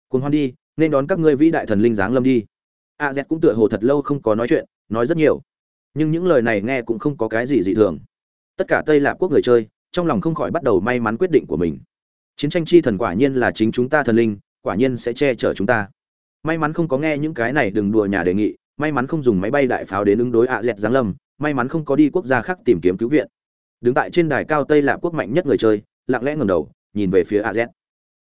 Cùng hoan đi, nên đón các ngươi vĩ đại thần linh giáng lâm đi. A z cũng tựa hồ thật lâu không có nói chuyện, nói rất nhiều. Nhưng những lời này nghe cũng không có cái gì dị thường. Tất cả tây lạp quốc người chơi, trong lòng không khỏi bắt đầu may mắn quyết định của mình. Chiến tranh chi thần quả nhiên là chính chúng ta thần linh, quả nhiên sẽ che chở chúng ta. May mắn không có nghe những cái này đừng đùa nhà đề nghị, may mắn không dùng máy bay đại pháo đến ứng đối ạ dẹt giáng lâm, may mắn không có đi quốc gia khác tìm kiếm cứu viện đứng tại trên đài cao tây lạp quốc mạnh nhất người chơi, lặng lẽ ngầm đầu, nhìn về phía a z.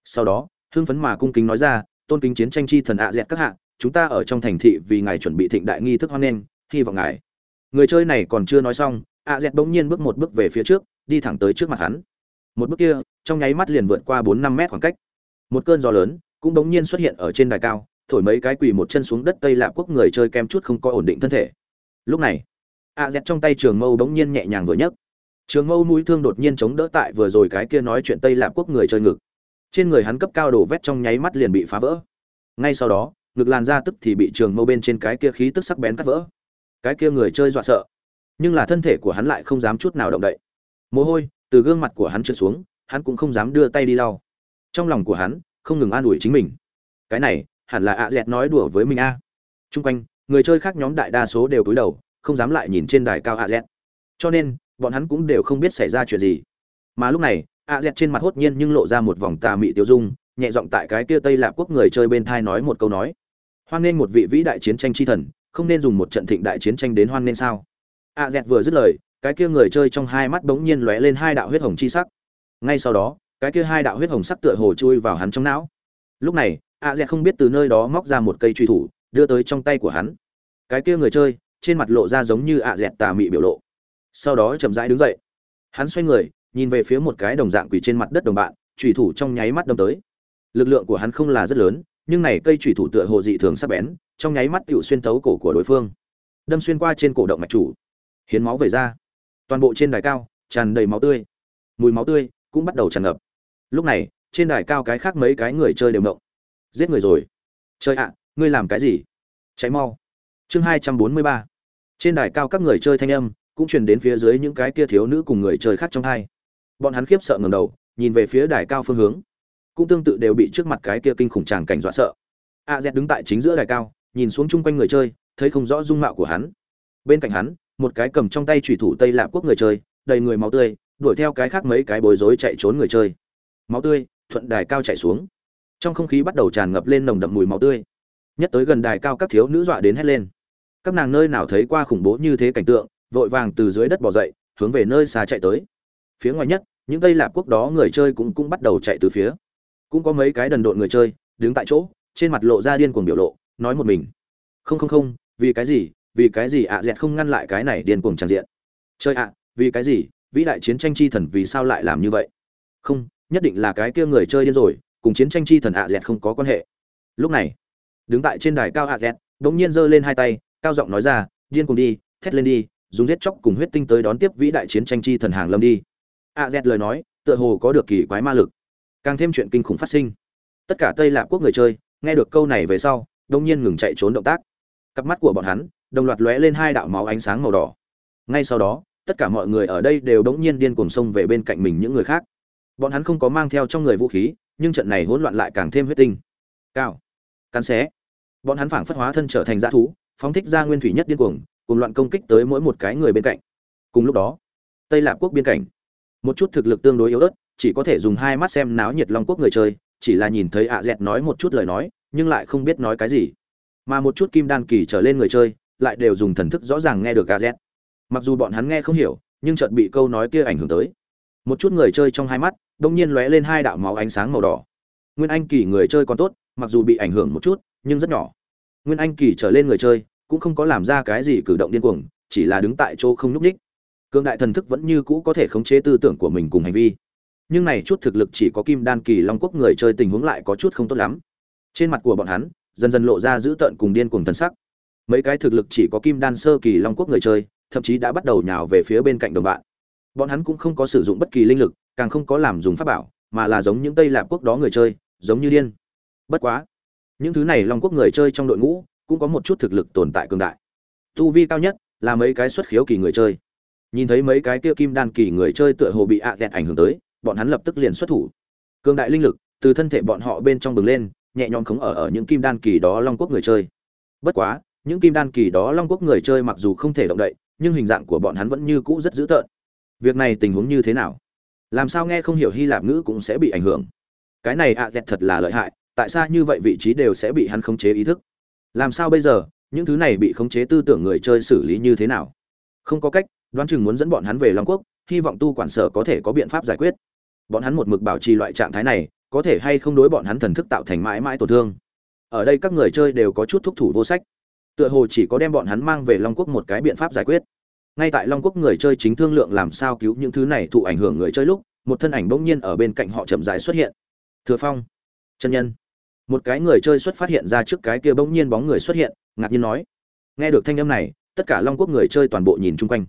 Sau đó, hưng phấn mà cung kính nói ra, tôn kính chiến tranh chi thần a z các hạ, chúng ta ở trong thành thị vì ngài chuẩn bị thịnh đại nghi thức hoan nghênh, hy vọng ngài. Người chơi này còn chưa nói xong, a z bỗng nhiên bước một bước về phía trước, đi thẳng tới trước mặt hắn. Một bước kia, trong nháy mắt liền vượt qua bốn năm mét khoảng cách. Một cơn gió lớn cũng bỗng nhiên xuất hiện ở trên đài cao, thổi mấy cái quỳ một chân xuống đất tây lạp quốc người chơi kem chút không có ổn định thân thể. Lúc này, a z trong tay trường mâu bỗng nhiên nhẹ nhàng vừa nhấc trường mâu mũi thương đột nhiên chống đỡ tại vừa rồi cái kia nói chuyện tây lạp quốc người chơi ngực. Trên người hắn cấp cao đổ vét trong nháy mắt liền bị phá vỡ. Ngay sau đó, ngực làn ra tức thì bị trường mâu bên trên cái kia khí tức sắc bén cắt vỡ. Cái kia người chơi dọa sợ. Nhưng là thân thể của hắn lại không dám chút nào động đậy. Mồ hôi từ gương mặt của hắn trượt xuống, hắn cũng không dám đưa tay đi lau. Trong lòng của hắn không ngừng an ủi chính mình. Cái này, hẳn là ạ dẹt nói đùa với mình a. À. chung quanh, người chơi khác nhóm đại đa số đều cúi đầu, không dám lại nhìn trên đài cao ạ dẹt. Cho nên bọn hắn cũng đều không biết xảy ra chuyện gì. Mà lúc này, a dẹt trên mặt hốt nhiên nhưng lộ ra một vòng tà mị tiêu dung, nhẹ giọng tại cái kia tây lạp quốc người chơi bên thai nói một câu nói. Hoan nên một vị vĩ đại chiến tranh chi thần, không nên dùng một trận thịnh đại chiến tranh đến hoan nên sao? A dẹt vừa dứt lời, cái kia người chơi trong hai mắt bỗng nhiên lóe lên hai đạo huyết hồng chi sắc. Ngay sau đó, cái kia hai đạo huyết hồng sắc tựa hồ chui vào hắn trong não. Lúc này, a dẹt không biết từ nơi đó móc ra một cây truy thủ, đưa tới trong tay của hắn. Cái kia người chơi, trên mặt lộ ra giống như a dẹt tà mị biểu lộ sau đó chậm rãi đứng dậy. Hắn xoay người nhìn về phía một cái đồng dạng quỳ trên mặt đất đồng bạn trùy thủ trong nháy mắt đâm tới. Lực lượng của hắn không là rất lớn nhưng này cây trùy thủ tựa hồ dị thường sắc bén trong nháy mắt tựu xuyên thấu cổ của đối phương. Đâm xuyên qua trên cổ động mạch chủ. Hiến máu về ra toàn bộ trên đài cao tràn đầy máu tươi. Mùi máu tươi cũng bắt đầu tràn ngập. Lúc này trên đài cao cái khác mấy cái người chơi đều động, giết người rồi. Chơi ạ ngươi làm cái gì? Cháy mau. Chương hai trăm bốn mươi ba. Trên đài cao các người chơi thanh âm cũng truyền đến phía dưới những cái kia thiếu nữ cùng người chơi khác trong hai. Bọn hắn khiếp sợ ngầm đầu, nhìn về phía đài cao phương hướng. Cũng tương tự đều bị trước mặt cái kia kinh khủng tràng cảnh dọa sợ. A z đứng tại chính giữa đài cao, nhìn xuống chung quanh người chơi, thấy không rõ dung mạo của hắn. Bên cạnh hắn, một cái cầm trong tay thủy thủ tây lạp quốc người chơi, đầy người máu tươi, đuổi theo cái khác mấy cái bối rối chạy trốn người chơi. Máu tươi, thuận đài cao chạy xuống. Trong không khí bắt đầu tràn ngập lên nồng đậm mùi máu tươi. Nhất tới gần đài cao các thiếu nữ dọa đến hét lên. Các nàng nơi nào thấy qua khủng bố như thế cảnh tượng vội vàng từ dưới đất bỏ dậy, hướng về nơi xa chạy tới. Phía ngoài nhất, những tây lạp quốc đó người chơi cũng cũng bắt đầu chạy từ phía. Cũng có mấy cái đần độn người chơi, đứng tại chỗ, trên mặt lộ ra điên cuồng biểu lộ, nói một mình. Không không không, vì cái gì, vì cái gì ạ, dẹt không ngăn lại cái này điên cuồng tràn diện. Chơi ạ, vì cái gì, vĩ đại chiến tranh chi thần vì sao lại làm như vậy? Không, nhất định là cái kia người chơi điên rồi, cùng chiến tranh chi thần ạ, dẹt không có quan hệ. Lúc này, đứng tại trên đài cao ạ, dẹt, đống nhiên giơ lên hai tay, cao giọng nói ra, điên cuồng đi, thét lên đi dùng giết chóc cùng huyết tinh tới đón tiếp vĩ đại chiến tranh chi thần hàng lâm đi. Ạ dẹt lời nói, tựa hồ có được kỳ quái ma lực. Càng thêm chuyện kinh khủng phát sinh. Tất cả tây lạp quốc người chơi, nghe được câu này về sau, đông nhiên ngừng chạy trốn động tác. Cặp mắt của bọn hắn, đồng loạt lóe lên hai đạo máu ánh sáng màu đỏ. Ngay sau đó, tất cả mọi người ở đây đều đống nhiên điên cuồng xông về bên cạnh mình những người khác. Bọn hắn không có mang theo trong người vũ khí, nhưng trận này hỗn loạn lại càng thêm huyết tinh. Cao cắn xé. Bọn hắn phảng phất hóa thân trở thành dã thú, phóng thích ra nguyên thủy nhất điên cuồng cùng loạn công kích tới mỗi một cái người bên cạnh. Cùng lúc đó, tây lạp quốc biên cảnh. Một chút thực lực tương đối yếu ớt, chỉ có thể dùng hai mắt xem náo nhiệt long quốc người chơi, chỉ là nhìn thấy ạ dẹt nói một chút lời nói, nhưng lại không biết nói cái gì. Mà một chút kim đan kỳ trở lên người chơi, lại đều dùng thần thức rõ ràng nghe được gà dẹt mặc dù bọn hắn nghe không hiểu, nhưng chợt bị câu nói kia ảnh hưởng tới. Một chút người chơi trong hai mắt, đông nhiên lóe lên hai đạo máu ánh sáng màu đỏ. Nguyên anh kỳ người chơi còn tốt, mặc dù bị ảnh hưởng một chút, nhưng rất nhỏ. Nguyên anh kỳ trở lên người chơi cũng không có làm ra cái gì cử động điên cuồng, chỉ là đứng tại chỗ không nhúc ních cương đại thần thức vẫn như cũ có thể khống chế tư tưởng của mình cùng hành vi. Nhưng này chút thực lực chỉ có kim đan kỳ long quốc người chơi tình huống lại có chút không tốt lắm. Trên mặt của bọn hắn, dần dần lộ ra dữ tợn cùng điên cuồng thần sắc. Mấy cái thực lực chỉ có kim đan sơ kỳ long quốc người chơi, thậm chí đã bắt đầu nhào về phía bên cạnh đồng bạn. Bọn hắn cũng không có sử dụng bất kỳ linh lực, càng không có làm dùng pháp bảo, mà là giống những tây lạp quốc đó người chơi, giống như điên. Bất quá, những thứ này long quốc người chơi trong đội ngũ cũng có một chút thực lực tồn tại cường đại. Tu vi cao nhất là mấy cái xuất khiếu kỳ người chơi. Nhìn thấy mấy cái kia kim đan kỳ người chơi tựa hồ bị ạ à ảnh hưởng tới, bọn hắn lập tức liền xuất thủ. Cường đại linh lực từ thân thể bọn họ bên trong bừng lên, nhẹ nhõm khống ở ở những kim đan kỳ đó long quốc người chơi. Bất quá, những kim đan kỳ đó long quốc người chơi mặc dù không thể động đậy, nhưng hình dạng của bọn hắn vẫn như cũ rất dữ tợn. Việc này tình huống như thế nào? Làm sao nghe không hiểu hy lạp ngữ cũng sẽ bị ảnh hưởng. Cái này ạ à dẹt thật là lợi hại, tại sao như vậy vị trí đều sẽ bị hắn khống chế ý thức? Làm sao bây giờ? Những thứ này bị khống chế tư tưởng người chơi xử lý như thế nào? Không có cách, đoán chừng muốn dẫn bọn hắn về long quốc, hy vọng tu quản sở có thể có biện pháp giải quyết. Bọn hắn một mực bảo trì loại trạng thái này, có thể hay không đối bọn hắn thần thức tạo thành mãi mãi tổn thương. Ở đây các người chơi đều có chút thúc thủ vô sách. Tựa hồ chỉ có đem bọn hắn mang về long quốc một cái biện pháp giải quyết. Ngay tại long quốc người chơi chính thương lượng làm sao cứu những thứ này thụ ảnh hưởng người chơi lúc, một thân ảnh bỗng nhiên ở bên cạnh họ chậm rãi xuất hiện. Thừa phong, chân nhân một cái người chơi xuất phát hiện ra trước cái kia bỗng nhiên bóng người xuất hiện, ngạc nhiên nói. Nghe được thanh âm này, tất cả long quốc người chơi toàn bộ nhìn chung quanh.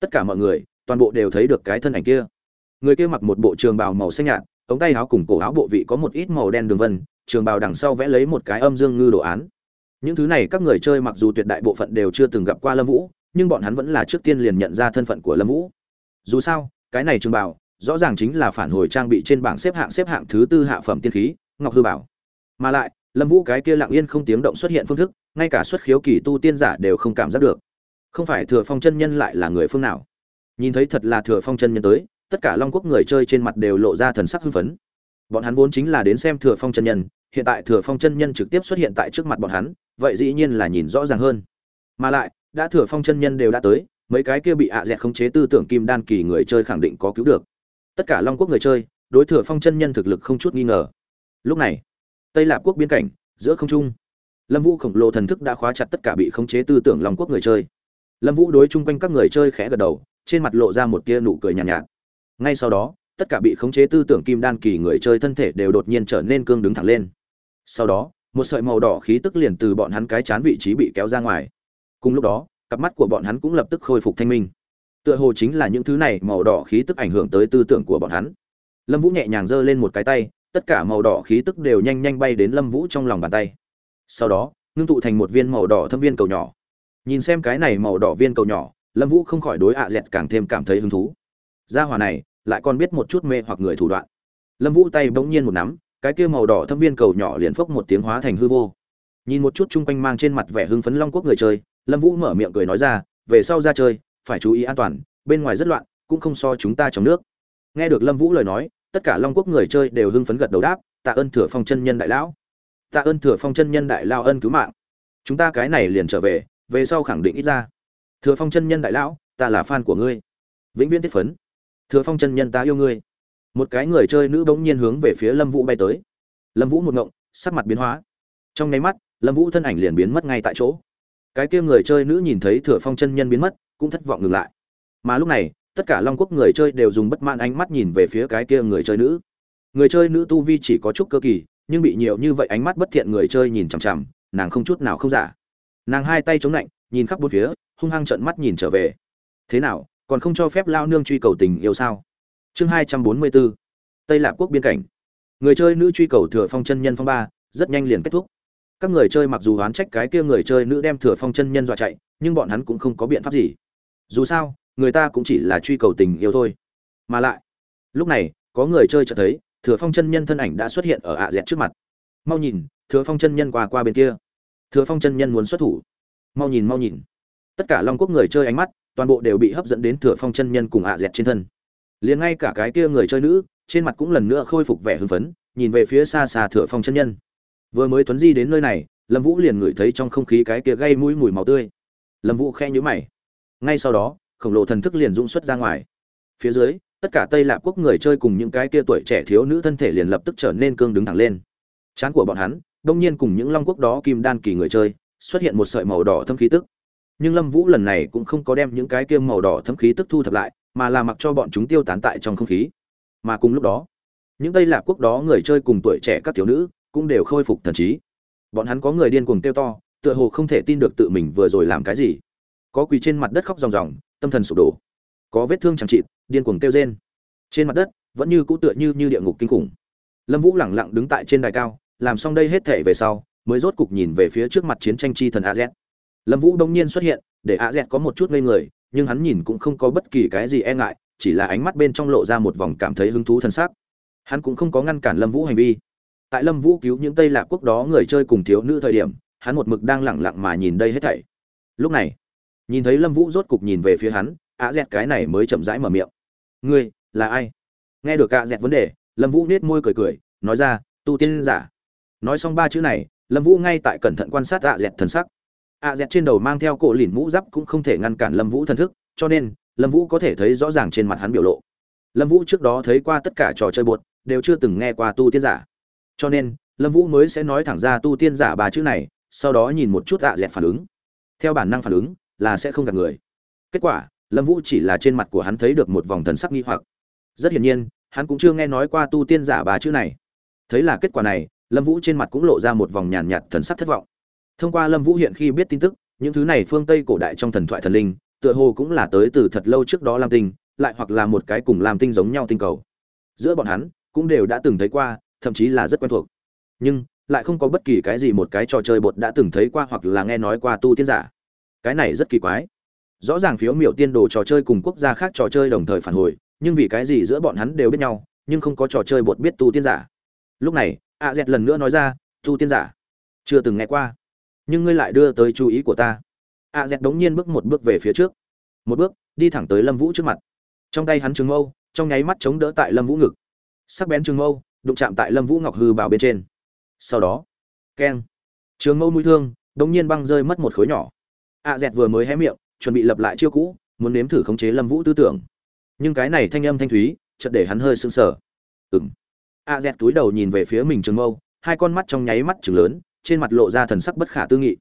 Tất cả mọi người, toàn bộ đều thấy được cái thân ảnh kia. Người kia mặc một bộ trường bào màu xanh nhạt, ống tay áo cùng cổ áo bộ vị có một ít màu đen đường vân, trường bào đằng sau vẽ lấy một cái âm dương ngư đồ án. Những thứ này các người chơi mặc dù tuyệt đại bộ phận đều chưa từng gặp qua lâm vũ, nhưng bọn hắn vẫn là trước tiên liền nhận ra thân phận của lâm vũ. Dù sao, cái này trường bào, rõ ràng chính là phản hồi trang bị trên bảng xếp hạng xếp hạng thứ tư hạ phẩm tiên khí, ngọc hư bảo mà lại, lâm vũ cái kia lặng yên không tiếng động xuất hiện phương thức, ngay cả xuất khiếu kỳ tu tiên giả đều không cảm giác được. Không phải thừa phong chân nhân lại là người phương nào? Nhìn thấy thật là thừa phong chân nhân tới, tất cả long quốc người chơi trên mặt đều lộ ra thần sắc hưng phấn. Bọn hắn vốn chính là đến xem thừa phong chân nhân, hiện tại thừa phong chân nhân trực tiếp xuất hiện tại trước mặt bọn hắn, vậy dĩ nhiên là nhìn rõ ràng hơn. Mà lại, đã thừa phong chân nhân đều đã tới, mấy cái kia bị ạ dẹt khống chế tư tưởng kim đan kỳ người chơi khẳng định có cứu được. Tất cả long quốc người chơi, đối thừa phong chân nhân thực lực không chút nghi ngờ. Lúc này tây lạp quốc biên cảnh giữa không trung. Lâm vũ khổng lồ thần thức đã khóa chặt tất cả bị khống chế tư tưởng lòng quốc người chơi. Lâm vũ đối chung quanh các người chơi khẽ gật đầu trên mặt lộ ra một tia nụ cười nhàn nhạt, nhạt. Ngay sau đó tất cả bị khống chế tư tưởng kim đan kỳ người chơi thân thể đều đột nhiên trở nên cương đứng thẳng lên. Sau đó một sợi màu đỏ khí tức liền từ bọn hắn cái chán vị trí bị kéo ra ngoài. Cùng lúc đó cặp mắt của bọn hắn cũng lập tức khôi phục thanh minh. Tựa hồ chính là những thứ này màu đỏ khí tức ảnh hưởng tới tư tưởng của bọn hắn. Lâm vũ nhẹ nhàng giơ lên một cái tay tất cả màu đỏ khí tức đều nhanh nhanh bay đến lâm vũ trong lòng bàn tay. Sau đó, ngưng tụ thành một viên màu đỏ thâm viên cầu nhỏ. Nhìn xem cái này màu đỏ viên cầu nhỏ, lâm vũ không khỏi đối ạ dẹt càng thêm cảm thấy hứng thú. Gia hỏa này, lại còn biết một chút mê hoặc người thủ đoạn. Lâm vũ tay bỗng nhiên một nắm, cái kia màu đỏ thâm viên cầu nhỏ liền phốc một tiếng hóa thành hư vô. Nhìn một chút chung quanh mang trên mặt vẻ hưng phấn long quốc người chơi, lâm vũ mở miệng cười nói ra, về sau ra chơi, phải chú ý an toàn, bên ngoài rất loạn, cũng không so chúng ta trong nước. Nghe được lâm vũ lời nói tất cả long quốc người chơi đều hưng phấn gật đầu đáp, tạ ơn thừa phong chân nhân đại lão. Tạ ơn thừa phong chân nhân đại lao ân cứu mạng. Chúng ta cái này liền trở về về sau khẳng định ít ra. Thừa phong chân nhân đại lão, ta là fan của ngươi. Vĩnh viễn tiết phấn. Thừa phong chân nhân ta yêu ngươi. Một cái người chơi nữ bỗng nhiên hướng về phía lâm vũ bay tới. Lâm vũ một ngộng, sắc mặt biến hóa. Trong nháy mắt, lâm vũ thân ảnh liền biến mất ngay tại chỗ. Cái kia người chơi nữ nhìn thấy thừa phong chân nhân biến mất, cũng thất vọng ngừng lại. Mà lúc này tất cả long quốc người chơi đều dùng bất mãn ánh mắt nhìn về phía cái kia người chơi nữ. Người chơi nữ tu vi chỉ có chút cơ kỳ, nhưng bị nhiều như vậy ánh mắt bất thiện người chơi nhìn chằm chằm, nàng không chút nào không giả. Nàng hai tay chống lạnh, nhìn khắp bốn phía, hung hăng trợn mắt nhìn trở về. Thế nào, còn không cho phép lao nương truy cầu tình yêu sao? Chương hai trăm bốn mươi bốn, tây lạp quốc biên cảnh. Người chơi nữ truy cầu thừa phong chân nhân phong ba, rất nhanh liền kết thúc. Các người chơi mặc dù oán trách cái kia người chơi nữ đem thừa phong chân nhân dọa chạy, nhưng bọn hắn cũng không có biện pháp gì. Dù sao người ta cũng chỉ là truy cầu tình yêu thôi. Mà lại, lúc này, có người chơi chợt thấy, thừa phong chân nhân thân ảnh đã xuất hiện ở ạ dẹt trước mặt. Mau nhìn, thừa phong chân nhân qua qua bên kia. Thừa phong chân nhân muốn xuất thủ. Mau nhìn mau nhìn. Tất cả long quốc người chơi ánh mắt, toàn bộ đều bị hấp dẫn đến thừa phong chân nhân cùng ạ dẹt trên thân. Liền ngay cả cái kia người chơi nữ, trên mặt cũng lần nữa khôi phục vẻ hưng phấn, nhìn về phía xa xa thừa phong chân nhân. Vừa mới tuấn di đến nơi này, lâm vũ liền ngửi thấy trong không khí cái kia gây mũi mùi màu tươi. Lâm vũ khe nhũ mày. Ngay sau đó khổng lồ thần thức liền dũng xuất ra ngoài. Phía dưới, tất cả tây lạp quốc người chơi cùng những cái kia tuổi trẻ thiếu nữ thân thể liền lập tức trở nên cương đứng thẳng lên. Chán của bọn hắn, đông nhiên cùng những long quốc đó kim đan kỳ người chơi, xuất hiện một sợi màu đỏ thâm khí tức. Nhưng lâm vũ lần này cũng không có đem những cái kia màu đỏ thâm khí tức thu thập lại, mà là mặc cho bọn chúng tiêu tán tại trong không khí. Mà cùng lúc đó, những tây lạp quốc đó người chơi cùng tuổi trẻ các thiếu nữ cũng đều khôi phục thần trí. Bọn hắn có người điên cuồng tiêu to, tựa hồ không thể tin được tự mình vừa rồi làm cái gì. Có quỳ trên mặt đất khóc ròng ròng tâm thần sụp đổ. Có vết thương chẳng trị, điên cuồng kêu rên. Trên mặt đất vẫn như cũ tựa như như địa ngục kinh khủng. Lâm vũ lẳng lặng đứng tại trên đài cao làm xong đây hết thể về sau mới rốt cục nhìn về phía trước mặt chiến tranh chi thần a z. Lâm vũ đông nhiên xuất hiện để a z có một chút ngây người nhưng hắn nhìn cũng không có bất kỳ cái gì e ngại chỉ là ánh mắt bên trong lộ ra một vòng cảm thấy hứng thú thân xác. Hắn cũng không có ngăn cản lâm vũ hành vi. Tại lâm vũ cứu những tây Lạc quốc đó người chơi cùng thiếu nữ thời điểm hắn một mực đang lẳng lặng mà nhìn đây hết thảy. Lúc này nhìn thấy lâm vũ rốt cục nhìn về phía hắn ạ dẹt cái này mới chậm rãi mở miệng. Ngươi là ai? Nghe được ạ dẹt vấn đề, lâm vũ nết môi cười cười, nói ra, tu tiên giả. Nói xong ba chữ này, lâm vũ ngay tại cẩn thận quan sát ạ dẹt thần sắc. Ạ dẹt trên đầu mang theo cổ lìn mũ giáp cũng không thể ngăn cản lâm vũ thần thức, cho nên, lâm vũ có thể thấy rõ ràng trên mặt hắn biểu lộ. Lâm vũ trước đó thấy qua tất cả trò chơi bột đều chưa từng nghe qua tu tiên giả. Cho nên, lâm vũ mới sẽ nói thẳng ra tu tiên giả ba chữ này, sau đó nhìn một chút ạ dẹt phản ứng. Theo bản năng phản ứng là sẽ không gạt người. Kết quả, lâm vũ chỉ là trên mặt của hắn thấy được một vòng thần sắc nghi hoặc. Rất hiển nhiên, hắn cũng chưa nghe nói qua tu tiên giả bà chữ này. Thấy là kết quả này, lâm vũ trên mặt cũng lộ ra một vòng nhàn nhạt thần sắc thất vọng. Thông qua lâm vũ hiện khi biết tin tức, những thứ này phương tây cổ đại trong thần thoại thần linh, tựa hồ cũng là tới từ thật lâu trước đó lam tinh, lại hoặc là một cái cùng lam tinh giống nhau tinh cầu. Giữa bọn hắn, cũng đều đã từng thấy qua, thậm chí là rất quen thuộc. Nhưng, lại không có bất kỳ cái gì một cái trò chơi bột đã từng thấy qua hoặc là nghe nói qua tu tiên giả cái này rất kỳ quái. Rõ ràng phiếu miểu tiên đồ trò chơi cùng quốc gia khác trò chơi đồng thời phản hồi, nhưng vì cái gì giữa bọn hắn đều biết nhau, nhưng không có trò chơi bột biết tu tiên giả. Lúc này, a z lần nữa nói ra, tu tiên giả, chưa từng nghe qua, nhưng ngươi lại đưa tới chú ý của ta. A z đống nhiên bước một bước về phía trước. Một bước, đi thẳng tới lâm vũ trước mặt. Trong tay hắn trường mâu, trong nháy mắt chống đỡ tại lâm vũ ngực. Sắc bén trường mâu, đụng chạm tại lâm vũ ngọc hư bào bên trên. Sau đó, keng. Trường mâu mũi thương, đống nhiên băng rơi mất một khối nhỏ a dẹt vừa mới hé miệng, chuẩn bị lập lại chiêu cũ, muốn nếm thử khống chế lâm vũ tư tưởng. Nhưng cái này thanh âm thanh thúy chật để hắn hơi sững sờ. Ừng a dẹt túi đầu nhìn về phía mình trường mâu, hai con mắt trong nháy mắt chừng lớn, trên mặt lộ ra thần sắc bất khả tư nghị.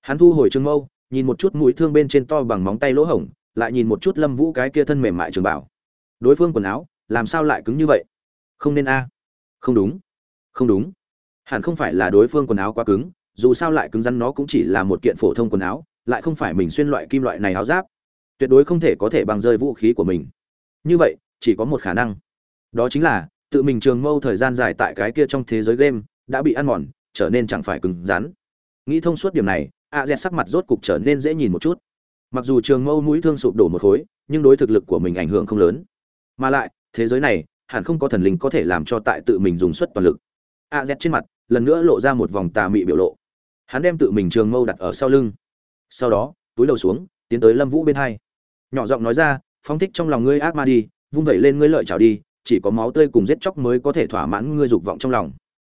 Hắn thu hồi trường mâu, nhìn một chút mũi thương bên trên to bằng móng tay lỗ hổng, lại nhìn một chút lâm vũ cái kia thân mềm mại trường bảo đối phương quần áo, làm sao lại cứng như vậy? Không nên a. Không đúng. Không đúng. Hẳn không phải là đối phương quần áo quá cứng, dù sao lại cứng rắn nó cũng chỉ là một kiện phổ thông quần áo lại không phải mình xuyên loại kim loại này áo giáp. Tuyệt đối không thể có thể bằng rơi vũ khí của mình. Như vậy, chỉ có một khả năng. Đó chính là, tự mình trường mâu thời gian dài tại cái kia trong thế giới game, đã bị ăn mòn, trở nên chẳng phải cứng rắn. Nghĩ thông suốt điểm này, a z sắc mặt rốt cục trở nên dễ nhìn một chút. Mặc dù trường mâu mũi thương sụp đổ một khối, nhưng đối thực lực của mình ảnh hưởng không lớn. Mà lại, thế giới này, hẳn không có thần linh có thể làm cho tại tự mình dùng suất toàn lực. A z trên mặt, lần nữa lộ ra một vòng tà mị biểu lộ. Hắn đem tự mình trường mâu đặt ở sau lưng sau đó, túi đầu xuống, tiến tới lâm vũ bên hai. Nhỏ giọng nói ra, phóng thích trong lòng ngươi ác ma đi, vung vẩy lên ngươi lợi chảo đi, chỉ có máu tươi cùng giết chóc mới có thể thỏa mãn ngươi dục vọng trong lòng.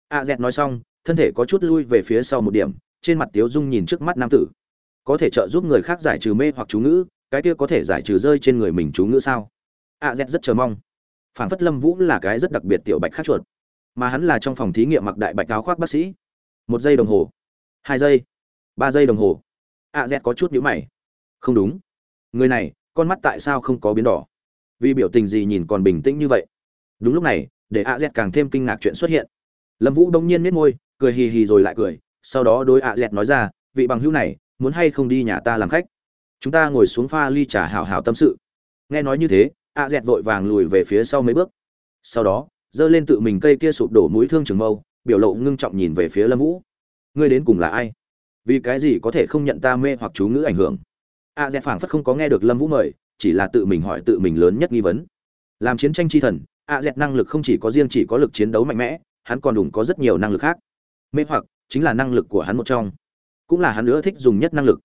A dẹt nói xong, thân thể có chút lui về phía sau một điểm, trên mặt tiếu dung nhìn trước mắt nam tử. Có thể trợ giúp người khác giải trừ mê hoặc chú ngữ, cái kia có thể giải trừ rơi trên người mình chú ngữ sao? A dẹt rất chờ mong. Phản phất lâm vũ là cái rất đặc biệt tiểu bạch khắc chuột, mà hắn là trong phòng thí nghiệm mặc đại bạch áo khoác bác sĩ. Một giây đồng hồ. Hai giây. Ba giây đồng hồ a z có chút nhữ mày. Không đúng. Người này, con mắt tại sao không có biến đỏ? Vì biểu tình gì nhìn còn bình tĩnh như vậy? Đúng lúc này, để a z càng thêm kinh ngạc chuyện xuất hiện. Lâm vũ đông nhiên miết môi, cười hì hì rồi lại cười, sau đó đối a z nói ra, vị bằng hữu này, muốn hay không đi nhà ta làm khách? Chúng ta ngồi xuống pha ly trà hào hào tâm sự. Nghe nói như thế, a z vội vàng lùi về phía sau mấy bước. Sau đó, giơ lên tự mình cây kia sụp đổ mũi thương trường mâu, biểu lộ ngưng trọng nhìn về phía lâm vũ. Ngươi đến cùng là ai? Vì cái gì có thể không nhận ta mê hoặc chú ngữ ảnh hưởng? A dẹp phảng phất không có nghe được lâm vũ mời, chỉ là tự mình hỏi tự mình lớn nhất nghi vấn. Làm chiến tranh chi thần, a dẹp năng lực không chỉ có riêng chỉ có lực chiến đấu mạnh mẽ, hắn còn đủ có rất nhiều năng lực khác. Mê hoặc chính là năng lực của hắn một trong, cũng là hắn nữa thích dùng nhất năng lực.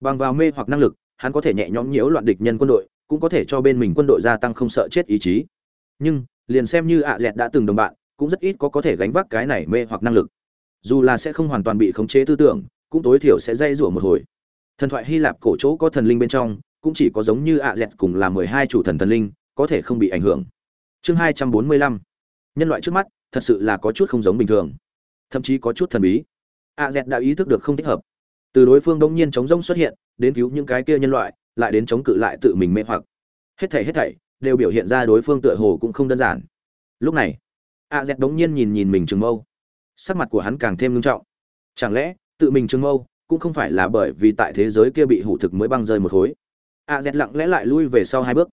Bằng vào mê hoặc năng lực, hắn có thể nhẹ nhõm nhiễu loạn địch nhân quân đội, cũng có thể cho bên mình quân đội gia tăng không sợ chết ý chí. Nhưng, liền xem như ạ dẹt đã từng đồng bạn, cũng rất ít có có thể gánh vác cái này mê hoặc năng lực. Dù là sẽ không hoàn toàn bị khống chế tư tưởng cũng tối thiểu sẽ dây rủa một hồi. Thần thoại hy lạp cổ chỗ có thần linh bên trong, cũng chỉ có giống như ạ dẹt cùng là mười hai chủ thần thần linh, có thể không bị ảnh hưởng. Chương hai trăm bốn mươi lăm. Nhân loại trước mắt, thật sự là có chút không giống bình thường. Thậm chí có chút thần bí. Ạ dẹt đã ý thức được không thích hợp. Từ đối phương đông nhiên chống rông xuất hiện, đến cứu những cái kia nhân loại, lại đến chống cự lại tự mình mê hoặc. Hết thảy hết thảy, đều biểu hiện ra đối phương tựa hồ cũng không đơn giản. Lúc này a dẹt đống nhiên nhìn nhìn mình trường mâu. Sắc mặt của hắn càng thêm nghiêm trọng. Chẳng lẽ tự mình trường mâu, cũng không phải là bởi vì tại thế giới kia bị hủ thực mới băng rơi một khối. A z lặng lẽ lại lui về sau hai bước.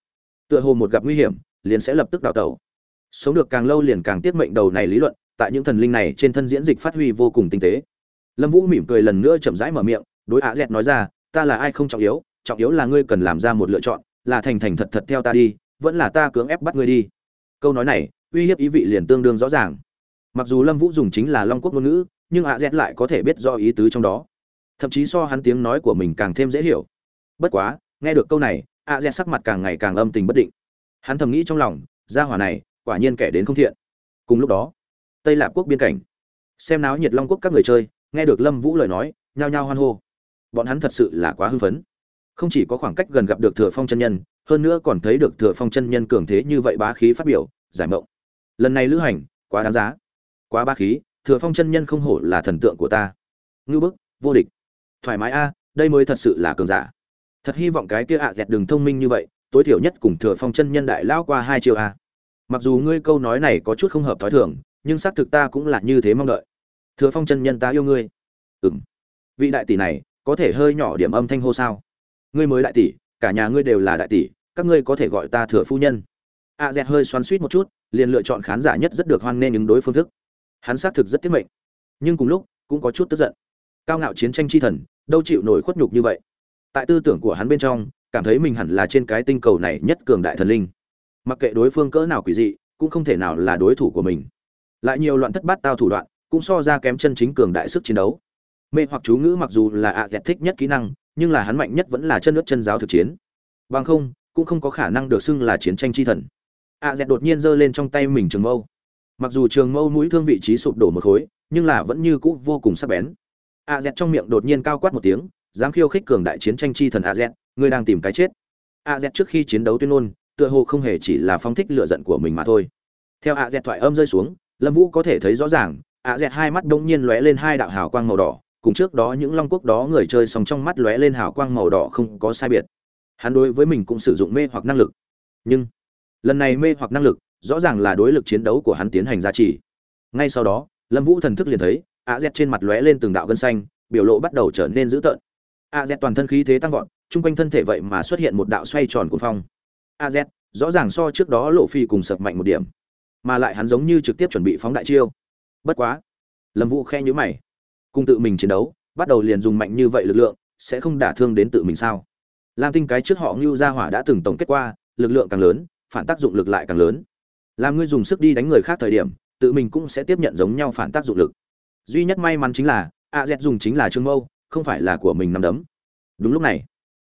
Tựa hồ một gặp nguy hiểm, liền sẽ lập tức đào tẩu. Sống được càng lâu liền càng tiết mệnh đầu này lý luận, tại những thần linh này trên thân diễn dịch phát huy vô cùng tinh tế. Lâm vũ mỉm cười lần nữa chậm rãi mở miệng, đối a z nói ra, ta là ai không trọng yếu trọng yếu là ngươi cần làm ra một lựa chọn, là thành thành thật thật theo ta đi, vẫn là ta cưỡng ép bắt ngươi đi. Câu nói này, uy hiếp ý vị liền tương đương rõ ràng. Mặc dù lâm vũ dùng chính là long quốc ngôn ngữ nhưng a z lại có thể biết do ý tứ trong đó. Thậm chí so hắn tiếng nói của mình càng thêm dễ hiểu. Bất quá, nghe được câu này a z sắc mặt càng ngày càng âm tình bất định. Hắn thầm nghĩ trong lòng, gia hỏa này, quả nhiên kẻ đến không thiện. Cùng lúc đó, tây lạp quốc biên cảnh. Xem náo nhiệt long quốc các người chơi, nghe được lâm vũ lời nói, nhao nhao hoan hô. Bọn hắn thật sự là quá hưng phấn. Không chỉ có khoảng cách gần gặp được thừa phong chân nhân, hơn nữa còn thấy được thừa phong chân nhân cường thế như vậy bá khí phát biểu, giải mộng. Lần này lữ hành, quá đáng giá. Quá bá khí thừa phong chân nhân không hổ là thần tượng của ta. Ngưu bức, vô địch. Thoải mái a, đây mới thật sự là cường giả. Thật hy vọng cái kia ạ à dẹt đường thông minh như vậy, tối thiểu nhất cùng thừa phong chân nhân đại lão qua hai chiều a. Mặc dù ngươi câu nói này có chút không hợp thói thường, nhưng xác thực ta cũng là như thế mong đợi. Thừa phong chân nhân ta yêu ngươi. Ừ m vị đại tỷ này, có thể hơi nhỏ điểm âm thanh hô sao? Ngươi mới đại tỷ, cả nhà ngươi đều là đại tỷ, các ngươi có thể gọi ta thừa phu nhân. A dẹt hơi xoắn suýt một chút, liền lựa chọn khán giả nhất rất được hoan nghênh ứng đối phương thức hắn xác thực rất tiết mệnh. Nhưng cùng lúc, cũng có chút tức giận. Cao ngạo chiến tranh chi thần, đâu chịu nổi khuất nhục như vậy? Tại tư tưởng của hắn bên trong, cảm thấy mình hẳn là trên cái tinh cầu này nhất cường đại thần linh. Mặc kệ đối phương cỡ nào quỷ dị, cũng không thể nào là đối thủ của mình. Lại nhiều loạn thất bát tao thủ đoạn, cũng so ra kém chân chính cường đại sức chiến đấu. Mê hoặc chú ngữ mặc dù là ạ à thích nhất kỹ năng, nhưng là hắn mạnh nhất vẫn là chân nước chân giáo thực chiến. Bằng không, cũng không có khả năng được xưng là chiến tranh chi thần. ạ à đột nhiên giơ lên trong tay mình trường mâu mặc dù trường mâu mũi thương vị trí sụp đổ một khối, nhưng là vẫn như cũ vô cùng sắc bén. A z trong miệng đột nhiên cao quát một tiếng, dám khiêu khích cường đại chiến tranh chi thần a z, ngươi đang tìm cái chết. A z trước khi chiến đấu tuyên ngôn, tựa hồ không hề chỉ là phong thích lựa giận của mình mà thôi. Theo a z thoại âm rơi xuống, lâm vũ có thể thấy rõ ràng, a z hai mắt đông nhiên lóe lên hai đạo hào quang màu đỏ, cùng trước đó những long quốc đó người chơi xong trong mắt lóe lên hào quang màu đỏ không có sai biệt. Hắn đối với mình cũng sử dụng mê hoặc năng lực. Nhưng, lần này mê hoặc năng lực rõ ràng là đối lực chiến đấu của hắn tiến hành giá trị ngay sau đó, lâm vũ thần thức liền thấy, a z trên mặt lóe lên từng đạo gân xanh, biểu lộ bắt đầu trở nên dữ tợn. A z toàn thân khí thế tăng vọt, chung quanh thân thể vậy mà xuất hiện một đạo xoay tròn cuồng phong. A z, rõ ràng so trước đó lộ phi cùng sập mạnh một điểm, mà lại hắn giống như trực tiếp chuẩn bị phóng đại chiêu. Bất quá, lâm vũ khe nhữ mày. Cùng tự mình chiến đấu, bắt đầu liền dùng mạnh như vậy lực lượng, sẽ không đả thương đến tự mình sao? Lam tinh cái trước họ ngưu gia hỏa đã từng tổng kết qua, lực lượng càng lớn, phản tác dụng lực lại càng lớn làm ngươi dùng sức đi đánh người khác thời điểm, tự mình cũng sẽ tiếp nhận giống nhau phản tác dụng lực. Duy nhất may mắn chính là, a z dùng chính là trương mâu, không phải là của mình nắm đấm. Đúng lúc này,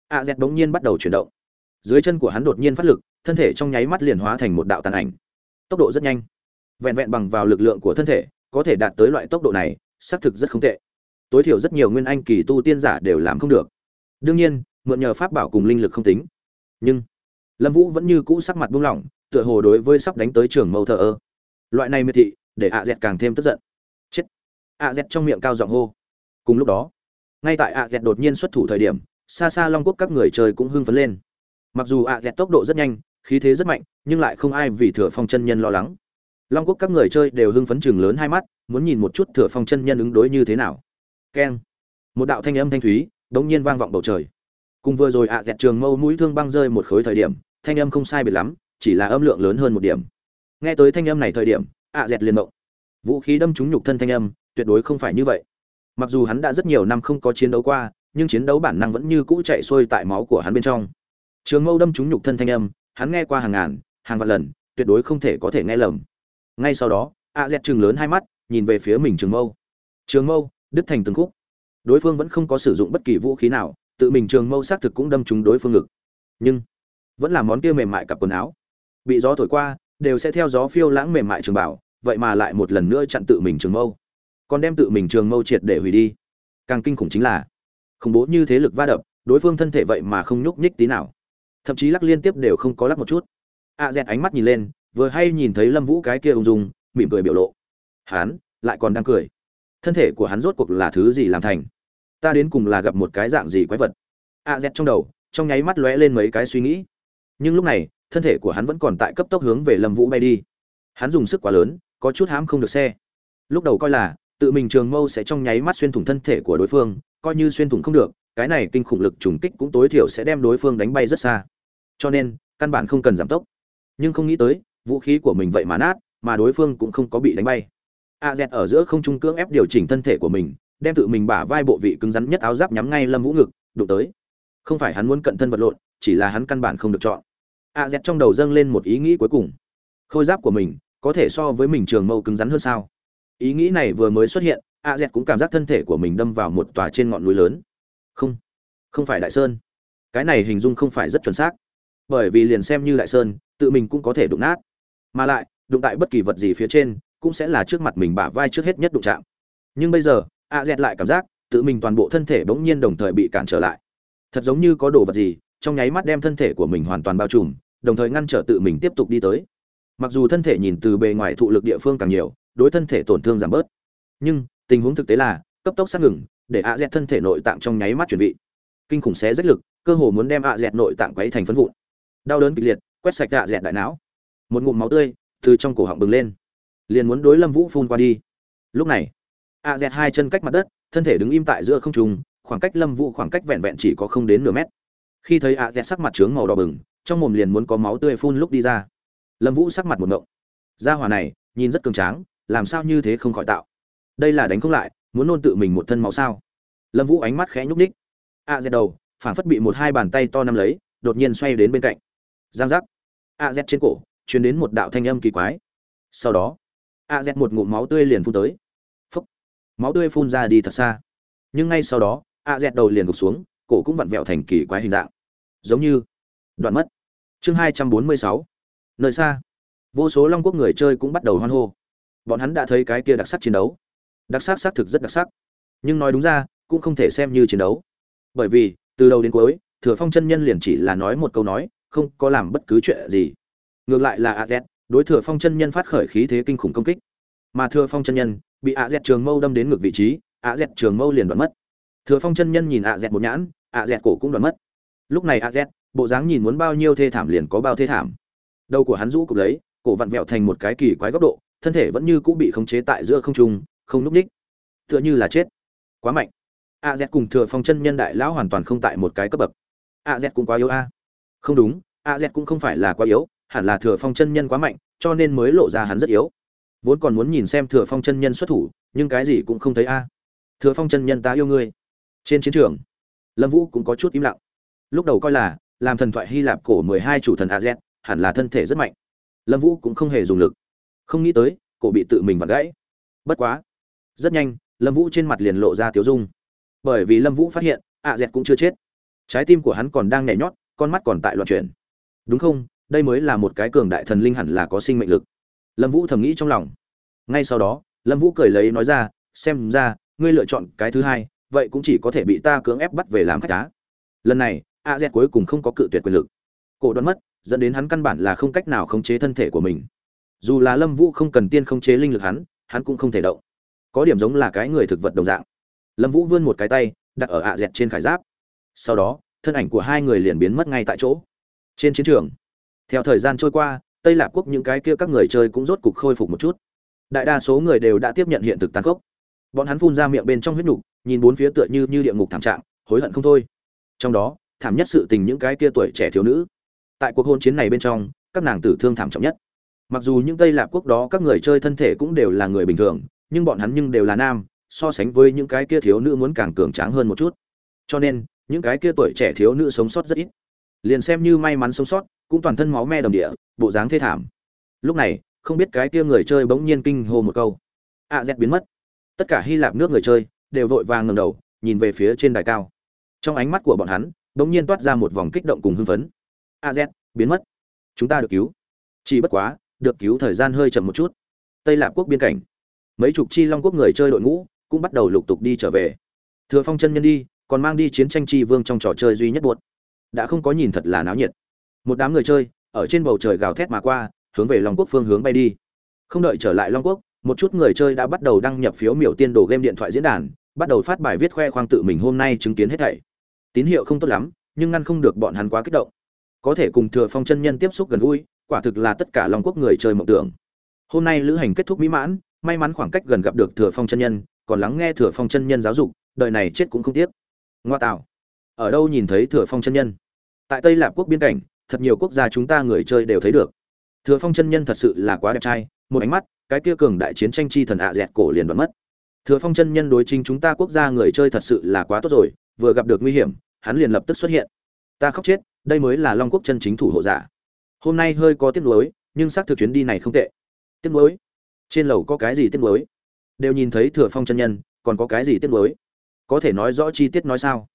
a z bỗng nhiên bắt đầu chuyển động. Dưới chân của hắn đột nhiên phát lực, thân thể trong nháy mắt liền hóa thành một đạo tàn ảnh. Tốc độ rất nhanh. Vẹn vẹn bằng vào lực lượng của thân thể, có thể đạt tới loại tốc độ này, xác thực rất không tệ. Tối thiểu rất nhiều nguyên anh kỳ tu tiên giả đều làm không được. Đương nhiên, mượn nhờ pháp bảo cùng linh lực không tính. Nhưng lâm vũ vẫn như cũ sắc mặt buông lỏng, tựa hồ đối với sắp đánh tới trường mâu thờ ơ. Loại này miệt thị, để ạ dẹt càng thêm tức giận. Chết. Ạ dẹt trong miệng cao giọng hô. Cùng lúc đó, ngay tại ạ dẹt đột nhiên xuất thủ thời điểm, xa xa long quốc các người chơi cũng hưng phấn lên. Mặc dù ạ dẹt tốc độ rất nhanh, khí thế rất mạnh, nhưng lại không ai vì thừa phong chân nhân lo lắng. Long quốc các người chơi đều hưng phấn chừng lớn hai mắt, muốn nhìn một chút thừa phong chân nhân ứng đối như thế nào. Keng. Một đạo thanh âm thanh thúy, đống nhiên vang vọng bầu trời. Cùng vừa rồi ạ dẹt trường mâu mũi thương băng rơi một khối thời điểm thanh âm không sai biệt lắm, chỉ là âm lượng lớn hơn một điểm. Nghe tới thanh âm này thời điểm, ạ dẹt liền động vũ khí đâm trúng nhục thân thanh âm, tuyệt đối không phải như vậy. Mặc dù hắn đã rất nhiều năm không có chiến đấu qua, nhưng chiến đấu bản năng vẫn như cũ chạy xuôi tại máu của hắn bên trong. Trường mâu đâm trúng nhục thân thanh âm, hắn nghe qua hàng ngàn, hàng vạn lần, tuyệt đối không thể có thể nghe lầm. Ngay sau đó a z chừng lớn hai mắt, nhìn về phía mình trường mâu. Trường mâu, đứt thành từng khúc. Đối phương vẫn không có sử dụng bất kỳ vũ khí nào, tự mình trường mâu xác thực cũng đâm trúng đối phương ngực. Nhưng vẫn là món kia mềm mại cặp quần áo. Bị gió thổi qua, đều sẽ theo gió phiêu lãng mềm mại trường bảo, vậy mà lại một lần nữa chặn tự mình trường mâu. Còn đem tự mình trường mâu triệt để hủy đi. Càng kinh khủng chính là, khủng bố như thế lực va đập, đối phương thân thể vậy mà không nhúc nhích tí nào. Thậm chí lắc liên tiếp đều không có lắc một chút. A dẹt ánh mắt nhìn lên, vừa hay nhìn thấy lâm vũ cái kia ung dung, mỉm cười biểu lộ. Hắn lại còn đang cười. Thân thể của hắn rốt cuộc là thứ gì làm thành? Ta đến cùng là gặp một cái dạng gì quái vật? A dẹt trong đầu, trong nháy mắt lóe lên mấy cái suy nghĩ nhưng lúc này, thân thể của hắn vẫn còn tại cấp tốc hướng về lâm vũ bay đi. Hắn dùng sức quá lớn, có chút hãm không được xe. Lúc đầu coi là, tự mình trường mâu sẽ trong nháy mắt xuyên thủng thân thể của đối phương, coi như xuyên thủng không được, cái này kinh khủng lực trùng kích cũng tối thiểu sẽ đem đối phương đánh bay rất xa. Cho nên, căn bản không cần giảm tốc. Nhưng không nghĩ tới, vũ khí của mình vậy mà nát, mà đối phương cũng không có bị đánh bay. A z ở giữa không trung cưỡng ép điều chỉnh thân thể của mình, đem tự mình bả vai bộ vị cứng rắn nhất áo giáp nhắm ngay lâm vũ ngực, đụng tới. Không phải hắn muốn cận thân vật lộn, chỉ là hắn căn bản không được chọn a z trong đầu dâng lên một ý nghĩ cuối cùng. Khôi giáp của mình có thể so với mình trường mâu cứng rắn hơn sao? Ý nghĩ này vừa mới xuất hiện, a z cũng cảm giác thân thể của mình đâm vào một tòa trên ngọn núi lớn. Không không phải đại sơn. Cái này hình dung không phải rất chuẩn xác. Bởi vì liền xem như đại sơn, tự mình cũng có thể đụng nát. Mà lại, đụng tại bất kỳ vật gì phía trên, cũng sẽ là trước mặt mình bả vai trước hết nhất đụng chạm. Nhưng bây giờ, a z lại cảm giác tự mình toàn bộ thân thể bỗng nhiên đồng thời bị cản trở lại. Thật giống như có đồ vật gì trong nháy mắt đem thân thể của mình hoàn toàn bao trùm, đồng thời ngăn trở tự mình tiếp tục đi tới. Mặc dù thân thể nhìn từ bề ngoài thụ lực địa phương càng nhiều, đối thân thể tổn thương giảm bớt, nhưng tình huống thực tế là, cấp tốc sát ngừng, để a dẹt thân thể nội tạng trong nháy mắt chuẩn bị kinh khủng xé rách lực, cơ hồ muốn đem a dẹt nội tạng quấy thành phân vụn. Đau đớn kịch liệt, quét sạch ạ dẹt đại não. Một ngụm máu tươi từ trong cổ họng bừng lên, liền muốn đối lâm vũ phun qua đi. Lúc này a dẹt hai chân cách mặt đất, thân thể đứng im tại giữa không trung, khoảng cách lâm vũ khoảng cách vẹn vẹn chỉ có không đến nửa mét khi thấy ạ dẹt sắc mặt trướng màu đỏ bừng, trong mồm liền muốn có máu tươi phun lúc đi ra. Lâm vũ sắc mặt một ngộng. Gia hỏa này, nhìn rất cường tráng, làm sao như thế không khỏi tạo? Đây là đánh không lại, muốn nôn tự mình một thân máu sao? Lâm vũ ánh mắt khẽ nhúc ních Ạ dẹt đầu, phảng phất bị một hai bàn tay to nắm lấy, đột nhiên xoay đến bên cạnh. Giang giác. Ạ dẹt trên cổ, truyền đến một đạo thanh âm kỳ quái. Sau đó a z một ngụm máu tươi liền phun tới. Phúc. Máu tươi phun ra đi thật xa. Nhưng ngay sau đó a z đầu liền gục xuống cổ cũng vặn vẹo thành kỳ quái hình dạng. Giống như đoạn mất. Chương hai trăm bốn mươi sáu. Nơi xa. Vô số long quốc người chơi cũng bắt đầu hoan hô. Bọn hắn đã thấy cái kia đặc sắc chiến đấu. Đặc sắc xác thực rất đặc sắc. Nhưng nói đúng ra, cũng không thể xem như chiến đấu. Bởi vì, từ đầu đến cuối, thừa phong chân nhân liền chỉ là nói một câu nói, không có làm bất cứ chuyện gì. Ngược lại là a z, đối thừa phong chân nhân phát khởi khí thế kinh khủng công kích. Mà thừa phong chân nhân bị a z trường mâu đâm đến ngược vị trí, a z trường mâu liền đoạn mất. Thừa phong chân nhân nhìn a z một nhãn az cổ cũng đoạn mất. Lúc này az bộ dáng nhìn muốn bao nhiêu thê thảm liền có bao thê thảm. Đầu của hắn rũ cục lấy, cổ vặn vẹo thành một cái kỳ quái góc độ, thân thể vẫn như cũng bị khống chế tại giữa không trung, không núp ních. Tựa như là chết. Quá mạnh. a z cùng thừa phong chân nhân đại lão hoàn toàn không tại một cái cấp bậc. a z cũng quá yếu a. Không đúng a z cũng không phải là quá yếu, hẳn là thừa phong chân nhân quá mạnh, cho nên mới lộ ra hắn rất yếu. Vốn còn muốn nhìn xem thừa phong chân nhân xuất thủ, nhưng cái gì cũng không thấy a. Thừa phong chân nhân ta yêu ngươi. Trên chiến trường lâm vũ cũng có chút im lặng. Lúc đầu coi là, làm thần thoại hy lạp cổ mười hai chủ thần a z, hẳn là thân thể rất mạnh. Lâm vũ cũng không hề dùng lực. Không nghĩ tới, cổ bị tự mình vặt gãy. Bất quá. Rất nhanh, lâm vũ trên mặt liền lộ ra tiếu dung. Bởi vì lâm vũ phát hiện, a z cũng chưa chết. Trái tim của hắn còn đang nhảy nhót, con mắt còn tại loạn chuyển. Đúng không? Đây mới là một cái cường đại thần linh hẳn là có sinh mệnh lực. Lâm vũ thầm nghĩ trong lòng. Ngay sau đó, lâm vũ cười lấy nói ra, xem ra, ngươi lựa chọn cái thứ hai vậy cũng chỉ có thể bị ta cưỡng ép bắt về làm khách cá lần này, a z cuối cùng không có cự tuyệt quyền lực. Cổ đoán mất, dẫn đến hắn căn bản là không cách nào khống chế thân thể của mình. Dù là lâm vũ không cần tiên khống chế linh lực hắn hắn cũng không thể động. Có điểm giống là cái người thực vật đồng dạng. Lâm vũ vươn một cái tay, đặt ở ạ dẹt trên khải giáp. Sau đó, thân ảnh của hai người liền biến mất ngay tại chỗ. Trên chiến trường, theo thời gian trôi qua, tây lạp quốc những cái kia các người chơi cũng rốt cục khôi phục một chút. Đại đa số người đều đã tiếp nhận hiện thực tàn khốc. Bọn hắn phun ra miệng bên trong huyết nhục nhìn bốn phía tựa như như địa ngục thảm trạng hối hận không thôi. Trong đó thảm nhất sự tình những cái kia tuổi trẻ thiếu nữ. Tại cuộc hôn chiến này bên trong các nàng tử thương thảm trọng nhất. Mặc dù những tây lạp quốc đó các người chơi thân thể cũng đều là người bình thường nhưng bọn hắn nhưng đều là nam so sánh với những cái kia thiếu nữ muốn càng cường tráng hơn một chút. Cho nên những cái kia tuổi trẻ thiếu nữ sống sót rất ít. Liền xem như may mắn sống sót cũng toàn thân máu me đầm địa bộ dáng thê thảm. Lúc này không biết cái kia người chơi bỗng nhiên kinh hô một câu. A à, z biến mất. Tất cả hy lạp nước người chơi đều vội vàng ngẩng đầu, nhìn về phía trên đài cao. Trong ánh mắt của bọn hắn bỗng nhiên toát ra một vòng kích động cùng hưng phấn. AZ biến mất. Chúng ta được cứu. Chỉ bất quá, được cứu thời gian hơi chậm một chút. Tây lạp quốc biên cảnh. Mấy chục chi long quốc người chơi đội ngũ cũng bắt đầu lục tục đi trở về. Thừa phong chân nhân đi, còn mang đi chiến tranh chi vương trong trò chơi duy nhất buốt đã không có nhìn thật là náo nhiệt. Một đám người chơi, ở trên bầu trời gào thét mà qua, hướng về long quốc phương hướng bay đi. Không đợi trở lại long quốc, một chút người chơi đã bắt đầu đăng nhập phiếu miểu tiên đồ game điện thoại diễn đàn bắt đầu phát bài viết khoe khoang tự mình hôm nay chứng kiến hết thảy. Tín hiệu không tốt lắm, nhưng ngăn không được bọn hắn quá kích động. Có thể cùng thừa phong chân nhân tiếp xúc gần gũi, quả thực là tất cả long quốc người chơi mộng tưởng. Hôm nay lữ hành kết thúc mỹ mãn, may mắn khoảng cách gần gặp được thừa phong chân nhân, còn lắng nghe thừa phong chân nhân giáo dục, đời này chết cũng không tiếc. Ngoa tạo. Ở đâu nhìn thấy thừa phong chân nhân? Tại tây lạp quốc biên cảnh, thật nhiều quốc gia chúng ta người chơi đều thấy được. Thừa phong chân nhân thật sự là quá đẹp trai, một ánh mắt, cái kia cường đại chiến tranh chi thần ạ dẹt cổ liền đoạn mất thừa phong chân nhân đối chính chúng ta quốc gia người chơi thật sự là quá tốt rồi, vừa gặp được nguy hiểm, hắn liền lập tức xuất hiện. Ta khóc chết, đây mới là long quốc chân chính thủ hộ giả. Hôm nay hơi có tiếc nuối, nhưng xác thực chuyến đi này không tệ. Tiếc nuối? Trên lầu có cái gì tiếc nuối? Đều nhìn thấy thừa phong chân nhân, còn có cái gì tiếc nuối? Có thể nói rõ chi tiết nói sao?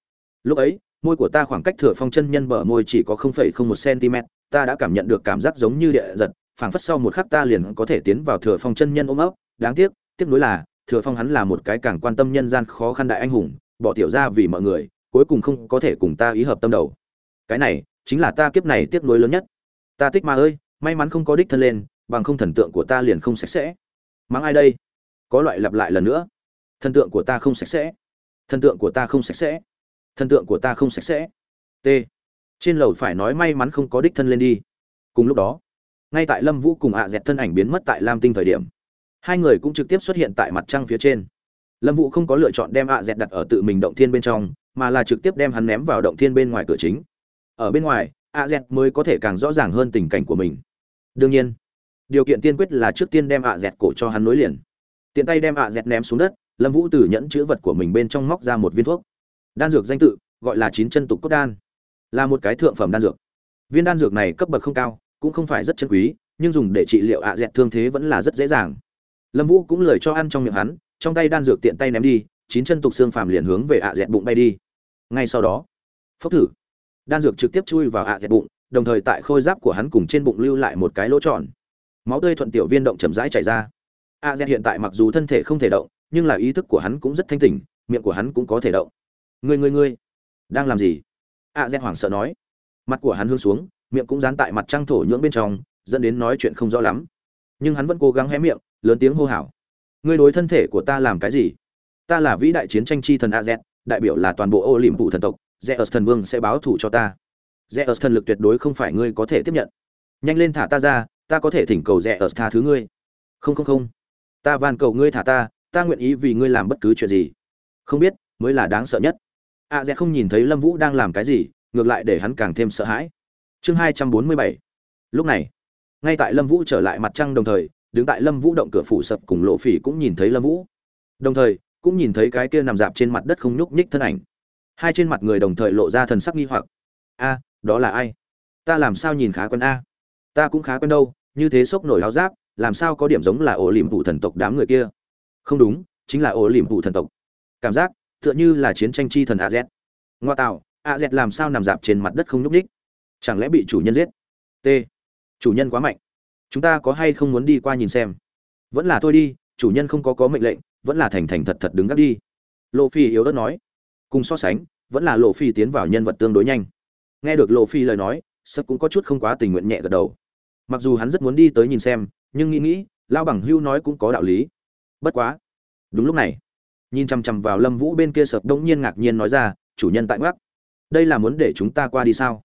Lúc ấy, môi của ta khoảng cách thừa phong chân nhân bờ môi chỉ có không phẩy không một cm ta đã cảm nhận được cảm giác giống như địa giật, phảng phất sau một khắc ta liền có thể tiến vào thừa phong chân nhân ôm ấp. Đáng tiếc tiếc nuối là thừa phong hắn là một cái càng quan tâm nhân gian khó khăn đại anh hùng, bỏ tiểu ra vì mọi người, cuối cùng không có thể cùng ta ý hợp tâm đầu. Cái này, chính là ta kiếp này tiếc nuối lớn nhất. Ta tích ma ơi, may mắn không có đích thân lên, bằng không thần tượng của ta liền không sạch sẽ. Mắng ai đây? Có loại lặp lại lần nữa. Thần tượng của ta không sạch sẽ. Thần tượng của ta không sạch sẽ. Thần tượng của ta không sạch sẽ. T. Trên lầu phải nói may mắn không có đích thân lên đi. Cùng lúc đó, ngay tại lâm vũ cùng ạ dẹt thân ảnh biến mất tại lam tinh thời điểm hai người cũng trực tiếp xuất hiện tại mặt trăng phía trên. Lâm vũ không có lựa chọn đem ạ dẹt đặt ở tự mình động thiên bên trong, mà là trực tiếp đem hắn ném vào động thiên bên ngoài cửa chính. Ở bên ngoài ạ dẹt mới có thể càng rõ ràng hơn tình cảnh của mình. Đương nhiên, điều kiện tiên quyết là trước tiên đem ạ dẹt cổ cho hắn nối liền. Tiện tay đem ạ dẹt ném xuống đất, lâm vũ từ nhẫn chữ vật của mình bên trong móc ra một viên thuốc. Đan dược danh tự, gọi là chín chân tục cốt đan. Là một cái thượng phẩm đan dược. Viên đan dược này cấp bậc không cao, cũng không phải rất chân quý, nhưng dùng để trị liệu ạ dẹt thương thế vẫn là rất dễ dàng lâm vũ cũng lời cho ăn trong miệng hắn, trong tay đan dược tiện tay ném đi, chín chân tục xương phàm liền hướng về ạ dẹt bụng bay đi. Ngay sau đó, phốc thử. Đan dược trực tiếp chui vào ạ dẹt bụng, đồng thời tại khôi giáp của hắn cùng trên bụng lưu lại một cái lỗ tròn. Máu tươi thuận tiểu viên động chậm rãi chảy ra. A z hiện tại mặc dù thân thể không thể động, nhưng là ý thức của hắn cũng rất thanh tỉnh, miệng của hắn cũng có thể động. Người người người đang làm gì? A z hoảng sợ nói. Mặt của hắn hướng xuống, miệng cũng dán tại mặt trăng thổ nhưỡng bên trong, dẫn đến nói chuyện không rõ lắm. Nhưng hắn vẫn cố gắng hé miệng lớn tiếng hô hào. Ngươi đối thân thể của ta làm cái gì? Ta là vĩ đại chiến tranh chi thần a z, đại biểu là toàn bộ ô liềm phụ thần tộc. Zeus thần vương sẽ báo thù cho ta. Zeus thần lực tuyệt đối không phải ngươi có thể tiếp nhận. Nhanh lên thả ta ra, ta có thể thỉnh cầu zeus tha thứ ngươi. Không không không. Ta van cầu ngươi thả ta ta nguyện ý vì ngươi làm bất cứ chuyện gì. Không biết, mới là đáng sợ nhất. A z không nhìn thấy lâm vũ đang làm cái gì, ngược lại để hắn càng thêm sợ hãi. Chương hai trăm bốn mươi bảy. Lúc này, ngay tại lâm vũ trở lại mặt trăng đồng thời đứng tại lâm vũ động cửa phủ sập cùng lộ phỉ cũng nhìn thấy lâm vũ. Đồng thời, cũng nhìn thấy cái kia nằm dạp trên mặt đất không nhúc nhích thân ảnh. Hai trên mặt người đồng thời lộ ra thần sắc nghi hoặc. A, đó là ai? Ta làm sao nhìn khá quen a? Ta cũng khá quen đâu, như thế sốc nổi áo giáp, làm sao có điểm giống là ổ liềm vụ thần tộc đám người kia? Không đúng, chính là ổ liềm vụ thần tộc. Cảm giác, tựa như là chiến tranh chi thần a z. Ngoa tạo az làm sao nằm dạp trên mặt đất không nhúc ních chẳng lẽ bị chủ nhân giết? T, chủ nhân quá mạnh chúng ta có hay không muốn đi qua nhìn xem? Vẫn là thôi đi, chủ nhân không có có mệnh lệnh, vẫn là thành thành thật thật đứng gác đi. Lộ phi yếu ớt nói. Cùng so sánh, vẫn là lộ phi tiến vào nhân vật tương đối nhanh. Nghe được lộ phi lời nói sấp cũng có chút không quá tình nguyện nhẹ gật đầu. Mặc dù hắn rất muốn đi tới nhìn xem, nhưng nghĩ nghĩ lao bằng hưu nói cũng có đạo lý. Bất quá. Đúng lúc này, nhìn chằm chằm vào lâm vũ bên kia sập đông nhiên ngạc nhiên nói ra, chủ nhân tại ngoắc, đây là muốn để chúng ta qua đi sao?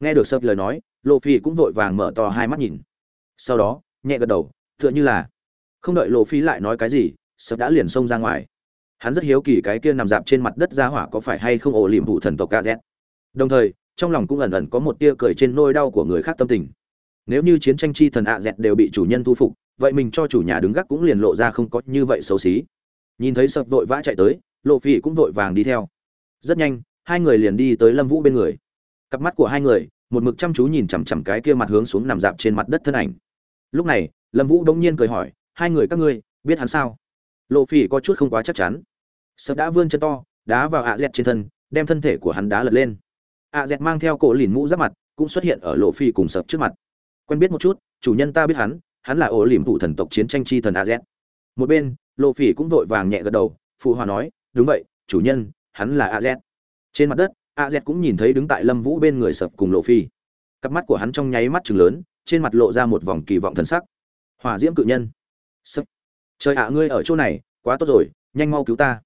Nghe được sập lời nói, lộ phi cũng vội vàng mở to hai mắt nhìn sau đó, nhẹ gật đầu, tựa như là, không đợi lộ phi lại nói cái gì, sập đã liền xông ra ngoài. Hắn rất hiếu kỳ cái kia nằm dạp trên mặt đất ra hỏa có phải hay không ổ liềm vụ thần tộc kz đồng thời, trong lòng cũng ẩn ẩn có một tia cười trên nôi đau của người khác tâm tình. Nếu như chiến tranh chi thần ạ dẹt đều bị chủ nhân thu phục, vậy mình cho chủ nhà đứng gác cũng liền lộ ra không có như vậy xấu xí. Nhìn thấy sập vội vã chạy tới lộ phi cũng vội vàng đi theo. Rất nhanh, hai người liền đi tới lâm vũ bên người. Cặp mắt của hai người, một mực chăm chú nhìn chằm chằm cái kia mặt hướng xuống nằm dạp trên mặt đất thân ảnh lúc này, lâm vũ đống nhiên cười hỏi, hai người các ngươi, biết hắn sao? Lộ phỉ có chút không quá chắc chắn. Sập đã vươn chân to, đá vào ạ dẹt trên thân, đem thân thể của hắn đá lật lên. ạ dẹt mang theo cổ lìn mũ giáp mặt, cũng xuất hiện ở lộ phi cùng sập trước mặt. Quen biết một chút, chủ nhân ta biết hắn hắn là ổ liềm thủ thần tộc chiến tranh chi thần a z một bên, lộ phỉ cũng vội vàng nhẹ gật đầu, phụ hòa nói, đúng vậy, chủ nhân, hắn là a z trên mặt đất a z cũng nhìn thấy đứng tại lâm vũ bên người sập cùng lộ phi cặp mắt của hắn trong nháy mắt chừng lớn trên mặt lộ ra một vòng kỳ vọng thần sắc. Hỏa diễm cự nhân. Sập. Trời ạ, ngươi ở chỗ này, quá tốt rồi, nhanh mau cứu ta.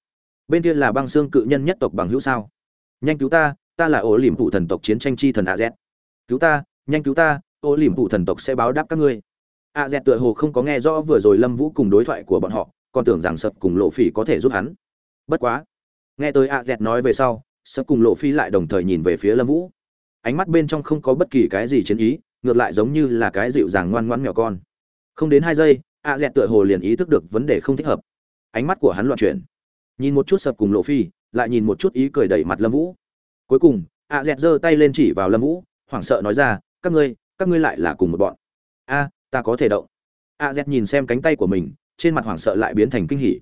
Bên kia là băng xương cự nhân nhất tộc bằng hữu sao? Nhanh cứu ta ta là ổ liềm phụ thần tộc chiến tranh chi thần a z. Cứu ta, nhanh cứu ta, ổ liềm phụ thần tộc sẽ báo đáp các ngươi. A z tựa hồ không có nghe rõ vừa rồi lâm vũ cùng đối thoại của bọn họ, còn tưởng rằng sập cùng lộ phỉ có thể giúp hắn. Bất quá. Nghe tới a z nói về sau, sập cùng lộ phi lại đồng thời nhìn về phía lâm vũ. Ánh mắt bên trong không có bất kỳ cái gì chiến ý ngược lại giống như là cái dịu dàng ngoan ngoãn mèo con. Không đến hai giây, a Dẹt tựa hồ liền ý thức được vấn đề không thích hợp. Ánh mắt của hắn loạn chuyển. Nhìn một chút sập cùng lộ phi, lại nhìn một chút ý cười đẩy mặt lâm vũ. Cuối cùng, a Dẹt giơ tay lên chỉ vào lâm vũ, hoảng sợ nói ra, các ngươi các ngươi lại là cùng một bọn. A, ta có thể động. A Dẹt nhìn xem cánh tay của mình, trên mặt hoảng sợ lại biến thành kinh hỉ.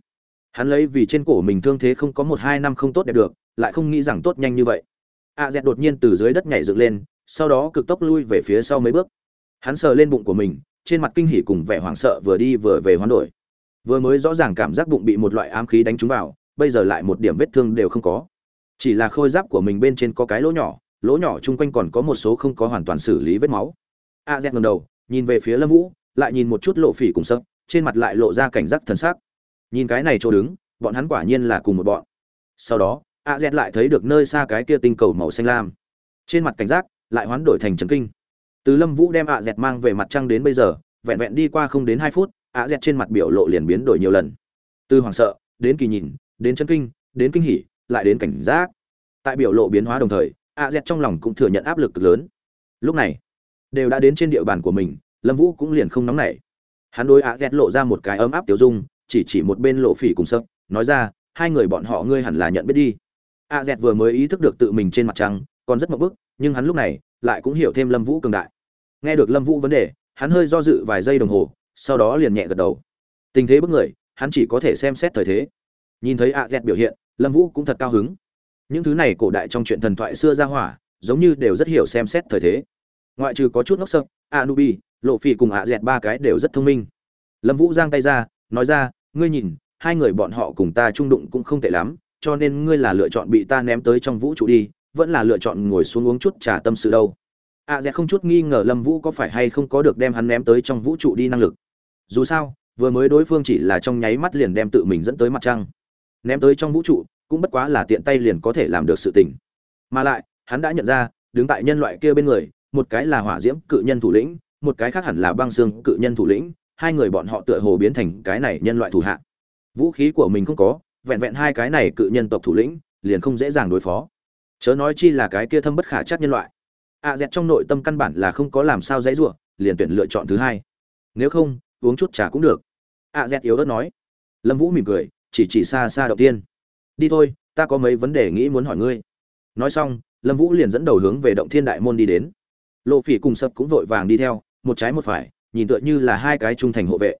Hắn lấy vì trên cổ mình thương thế không có một hai năm không tốt đẹp được, lại không nghĩ rằng tốt nhanh như vậy. A Dẹt đột nhiên từ dưới đất nhảy dựng lên sau đó cực tốc lui về phía sau mấy bước. Hắn sờ lên bụng của mình, trên mặt kinh hỉ cùng vẻ hoảng sợ vừa đi vừa về hoán đổi. Vừa mới rõ ràng cảm giác bụng bị một loại ám khí đánh trúng vào, bây giờ lại một điểm vết thương đều không có. Chỉ là khôi giáp của mình bên trên có cái lỗ nhỏ lỗ nhỏ chung quanh còn có một số không có hoàn toàn xử lý vết máu. A z ngầm đầu, nhìn về phía lâm vũ, lại nhìn một chút lộ phỉ cùng sợ trên mặt lại lộ ra cảnh giác thần sắc. Nhìn cái này chỗ đứng, bọn hắn quả nhiên là cùng một bọn. Sau đó, a z lại thấy được nơi xa cái kia tinh cầu màu xanh lam. Trên mặt cảnh giác lại hoán đổi thành trấn kinh. Từ lâm vũ đem ạ dẹt mang về mặt trăng đến bây giờ, vẹn vẹn đi qua không đến hai phút, ạ dẹt trên mặt biểu lộ liền biến đổi nhiều lần. Từ hoảng sợ, đến kỳ nhìn, đến chân kinh, đến kinh hỉ, lại đến cảnh giác. Tại biểu lộ biến hóa đồng thời, ạ dẹt trong lòng cũng thừa nhận áp lực cực lớn. Lúc này, đều đã đến trên địa bàn của mình, lâm vũ cũng liền không nóng nảy. Hắn đối ạ dẹt lộ ra một cái ấm áp tiểu dung, chỉ chỉ một bên lộ phỉ cùng sấp nói ra, hai người bọn họ ngươi hẳn là nhận biết đi. a dẹt vừa mới ý thức được tự mình trên mặt trăng còn rất mập bức, nhưng hắn lúc này lại cũng hiểu thêm lâm vũ cường đại. Nghe được lâm vũ vấn đề, hắn hơi do dự vài giây đồng hồ, sau đó liền nhẹ gật đầu. Tình thế bức người, hắn chỉ có thể xem xét thời thế. Nhìn thấy a dẹt biểu hiện, lâm vũ cũng thật cao hứng. Những thứ này cổ đại trong chuyện thần thoại xưa ra hỏa, giống như đều rất hiểu xem xét thời thế. Ngoại trừ có chút ngốc sơ, anubi, lộ phi cùng ạ dẹt ba cái đều rất thông minh. Lâm vũ giang tay ra, nói ra, ngươi nhìn, hai người bọn họ cùng ta trung đụng cũng không tệ lắm, cho nên ngươi là lựa chọn bị ta ném tới trong vũ trụ đi vẫn là lựa chọn ngồi xuống uống chút trà tâm sự đâu. À dẹt không chút nghi ngờ lâm vũ có phải hay không có được đem hắn ném tới trong vũ trụ đi năng lực. Dù sao, vừa mới đối phương chỉ là trong nháy mắt liền đem tự mình dẫn tới mặt trăng. Ném tới trong vũ trụ, cũng bất quá là tiện tay liền có thể làm được sự tình. Mà lại, hắn đã nhận ra, đứng tại nhân loại kia bên người, một cái là hỏa diễm cự nhân thủ lĩnh, một cái khác hẳn là băng xương cự nhân thủ lĩnh, hai người bọn họ tựa hồ biến thành cái này nhân loại thủ hạ. Vũ khí của mình không có, vẹn vẹn hai cái này cự nhân tộc thủ lĩnh, liền không dễ dàng đối phó chớ nói chi là cái kia thâm bất khả chắc nhân loại. A dẹt trong nội tâm căn bản là không có làm sao dãy ruộng liền tuyển lựa chọn thứ hai. Nếu không, uống chút trà cũng được. A dẹt yếu ớt nói. Lâm vũ mỉm cười, chỉ chỉ xa xa đầu tiên. Đi thôi, ta có mấy vấn đề nghĩ muốn hỏi ngươi. Nói xong, lâm vũ liền dẫn đầu hướng về động thiên đại môn đi đến. Lộ phỉ cùng sập cũng vội vàng đi theo, một trái một phải, nhìn tựa như là hai cái trung thành hộ vệ.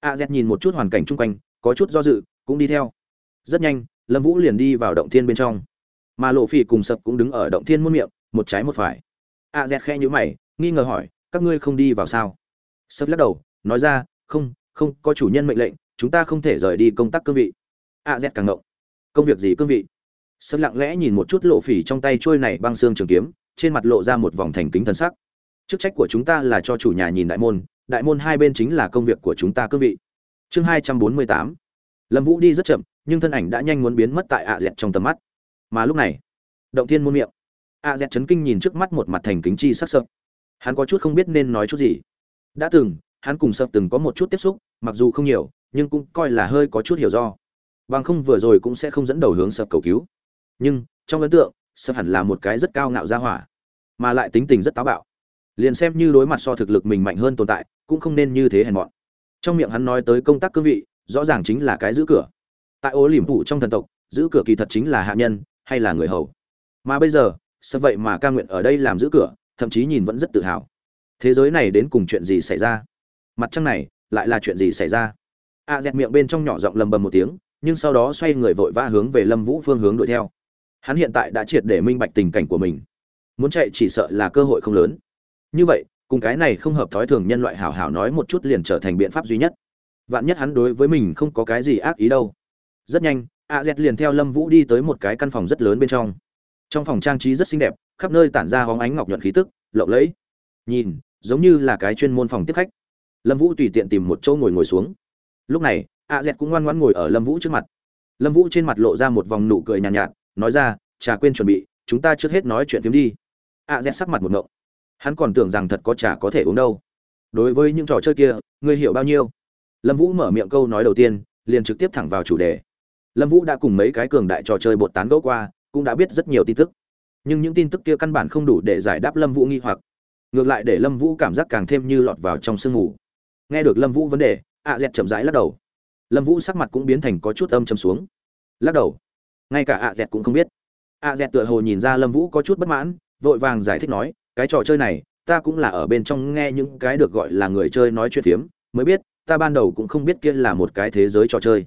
A z nhìn một chút hoàn cảnh chung quanh, có chút do dự, cũng đi theo. Rất nhanh, lâm vũ liền đi vào động thiên bên trong mà lộ phỉ cùng sập cũng đứng ở động thiên muôn miệng, một trái một phải. A dẹt khe nhữ mày, nghi ngờ hỏi, các ngươi không đi vào sao? Sập lắc đầu, nói ra, không không, có chủ nhân mệnh lệnh, chúng ta không thể rời đi công tác cương vị. A dẹt càng ngộng, công việc gì cương vị? Sập lặng lẽ nhìn một chút lộ phỉ trong tay trôi này băng xương trường kiếm, trên mặt lộ ra một vòng thành kính thần sắc. Chức trách của chúng ta là cho chủ nhà nhìn đại môn đại môn hai bên chính là công việc của chúng ta cương vị. Chương hai trăm bốn mươi tám. Lâm vũ đi rất chậm, nhưng thân ảnh đã nhanh muốn biến mất tại ạ dẹt trong tầm mắt mà lúc này, động thiên muôn miệng, a dẹt chấn kinh nhìn trước mắt một mặt thành kính chi sắc sợ hắn có chút không biết nên nói chút gì. Đã từng, hắn cùng sợ từng có một chút tiếp xúc, mặc dù không nhiều, nhưng cũng coi là hơi có chút hiểu do. Bằng không vừa rồi cũng sẽ không dẫn đầu hướng sập cầu cứu. Nhưng, trong ấn tượng sập hẳn là một cái rất cao ngạo gia hỏa, mà lại tính tình rất táo bạo. Liền xem như đối mặt so thực lực mình mạnh hơn tồn tại, cũng không nên như thế hèn mọn. Trong miệng hắn nói tới công tác cương vị, rõ ràng chính là cái giữ cửa. Tại ô liềm phụ trong thần tộc, giữ cửa kỳ thật chính là hạ nhân hay là người hầu. Mà bây giờ sao vậy mà ca nguyện ở đây làm giữ cửa thậm chí nhìn vẫn rất tự hào. Thế giới này đến cùng chuyện gì xảy ra? Mặt trăng này lại là chuyện gì xảy ra? A à, dẹt miệng bên trong nhỏ giọng lầm bầm một tiếng nhưng sau đó xoay người vội vã hướng về lâm vũ phương hướng đuổi theo. Hắn hiện tại đã triệt để minh bạch tình cảnh của mình. Muốn chạy chỉ sợ là cơ hội không lớn. Như vậy cùng cái này không hợp thói thường nhân loại hảo hảo nói một chút liền trở thành biện pháp duy nhất. Vạn nhất hắn đối với mình không có cái gì ác ý đâu. Rất nhanh a z liền theo lâm vũ đi tới một cái căn phòng rất lớn bên trong. Trong phòng trang trí rất xinh đẹp khắp nơi tản ra hóng ánh ngọc nhuận khí tức lộng lẫy. Nhìn giống như là cái chuyên môn phòng tiếp khách. Lâm vũ tùy tiện tìm một chỗ ngồi ngồi xuống. Lúc này a z cũng ngoan ngoãn ngồi ở lâm vũ trước mặt. Lâm vũ trên mặt lộ ra một vòng nụ cười nhàn nhạt, nhạt nói ra trà quên chuẩn bị chúng ta trước hết nói chuyện phim đi. A z sắc mặt một ngộng. Hắn còn tưởng rằng thật có trà có thể uống đâu. Đối với những trò chơi kia ngươi hiểu bao nhiêu? Lâm vũ mở miệng câu nói đầu tiên liền trực tiếp thẳng vào chủ đề lâm vũ đã cùng mấy cái cường đại trò chơi bột tán gẫu qua, cũng đã biết rất nhiều tin tức. Nhưng những tin tức kia căn bản không đủ để giải đáp lâm vũ nghi hoặc. Ngược lại để lâm vũ cảm giác càng thêm như lọt vào trong sương mù. Nghe được lâm vũ vấn đề ạ dẹt chậm rãi lắc đầu. Lâm vũ sắc mặt cũng biến thành có chút âm châm xuống. Lắc đầu. Ngay cả ạ dẹt cũng không biết. Ạ dẹt tựa hồ nhìn ra lâm vũ có chút bất mãn, vội vàng giải thích nói, cái trò chơi này, ta cũng là ở bên trong nghe những cái được gọi là người chơi nói chuyện phiếm, mới biết, ta ban đầu cũng không biết kia là một cái thế giới trò chơi.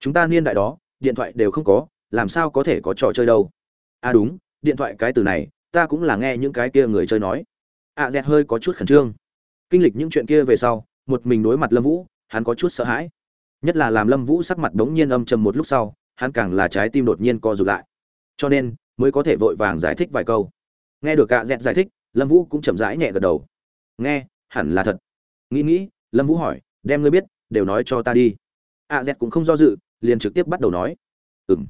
Chúng ta niên đại đó điện thoại đều không có, làm sao có thể có trò chơi đâu? À đúng, điện thoại cái từ này, ta cũng là nghe những cái kia người chơi nói. À, A dẹt hơi có chút khẩn trương. Kinh lịch những chuyện kia về sau, một mình đối mặt lâm vũ, hắn có chút sợ hãi. Nhất là làm lâm vũ sắc mặt đống nhiên âm trầm một lúc sau, hắn càng là trái tim đột nhiên co rụt lại. Cho nên, mới có thể vội vàng giải thích vài câu. Nghe được cạ dẹt giải thích, lâm vũ cũng chậm rãi nhẹ gật đầu. Nghe, hẳn là thật. Nghĩ nghĩ, lâm vũ hỏi, đem ngươi biết, đều nói cho ta đi. À, A dẹt cũng không do dự liền trực tiếp bắt đầu nói. Ừ m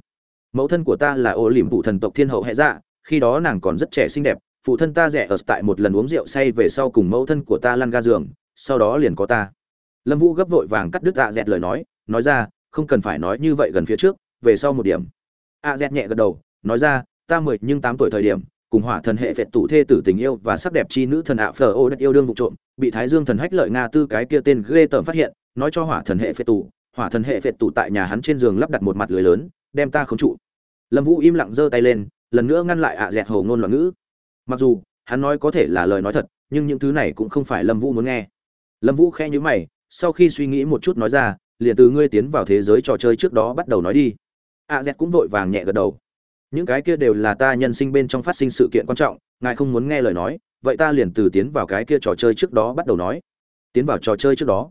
mẫu thân của ta là ô liềm phụ thần tộc thiên hậu hệ dạ khi đó nàng còn rất trẻ xinh đẹp, phụ thân ta rẻ ở tại một lần uống rượu say về sau cùng mẫu thân của ta lăn ga giường, sau đó liền có ta. Lâm vũ gấp vội vàng cắt đứt dạ dẹt lời nói nói ra, không cần phải nói như vậy gần phía trước, về sau một điểm. a dẹt nhẹ gật đầu, nói ra, ta mười nhưng tám tuổi thời điểm, cùng hỏa thần hệ phệt tụ thê tử tình yêu và sắc đẹp chi nữ thần ạ phờ ô đất yêu đương vụ trộm, bị thái dương thần hách lợi nga tư cái kia tên ghê tởm phát hiện, nói cho hỏa thần hệ phệ tụ hỏa thần hệ phệt tụ tại nhà hắn trên giường lắp đặt một mặt lưới lớn, đem ta khống trụ. Lâm vũ im lặng giơ tay lên, lần nữa ngăn lại ạ dẹt hầu ngôn loạn ngữ. Mặc dù, hắn nói có thể là lời nói thật, nhưng những thứ này cũng không phải lâm vũ muốn nghe. Lâm vũ khe nhữ mày, sau khi suy nghĩ một chút nói ra, liền từ ngươi tiến vào thế giới trò chơi trước đó bắt đầu nói đi. A z cũng vội vàng nhẹ gật đầu. Những cái kia đều là ta nhân sinh bên trong phát sinh sự kiện quan trọng, ngài không muốn nghe lời nói, vậy ta liền từ tiến vào cái kia trò chơi trước đó bắt đầu nói. Tiến vào trò chơi trước đó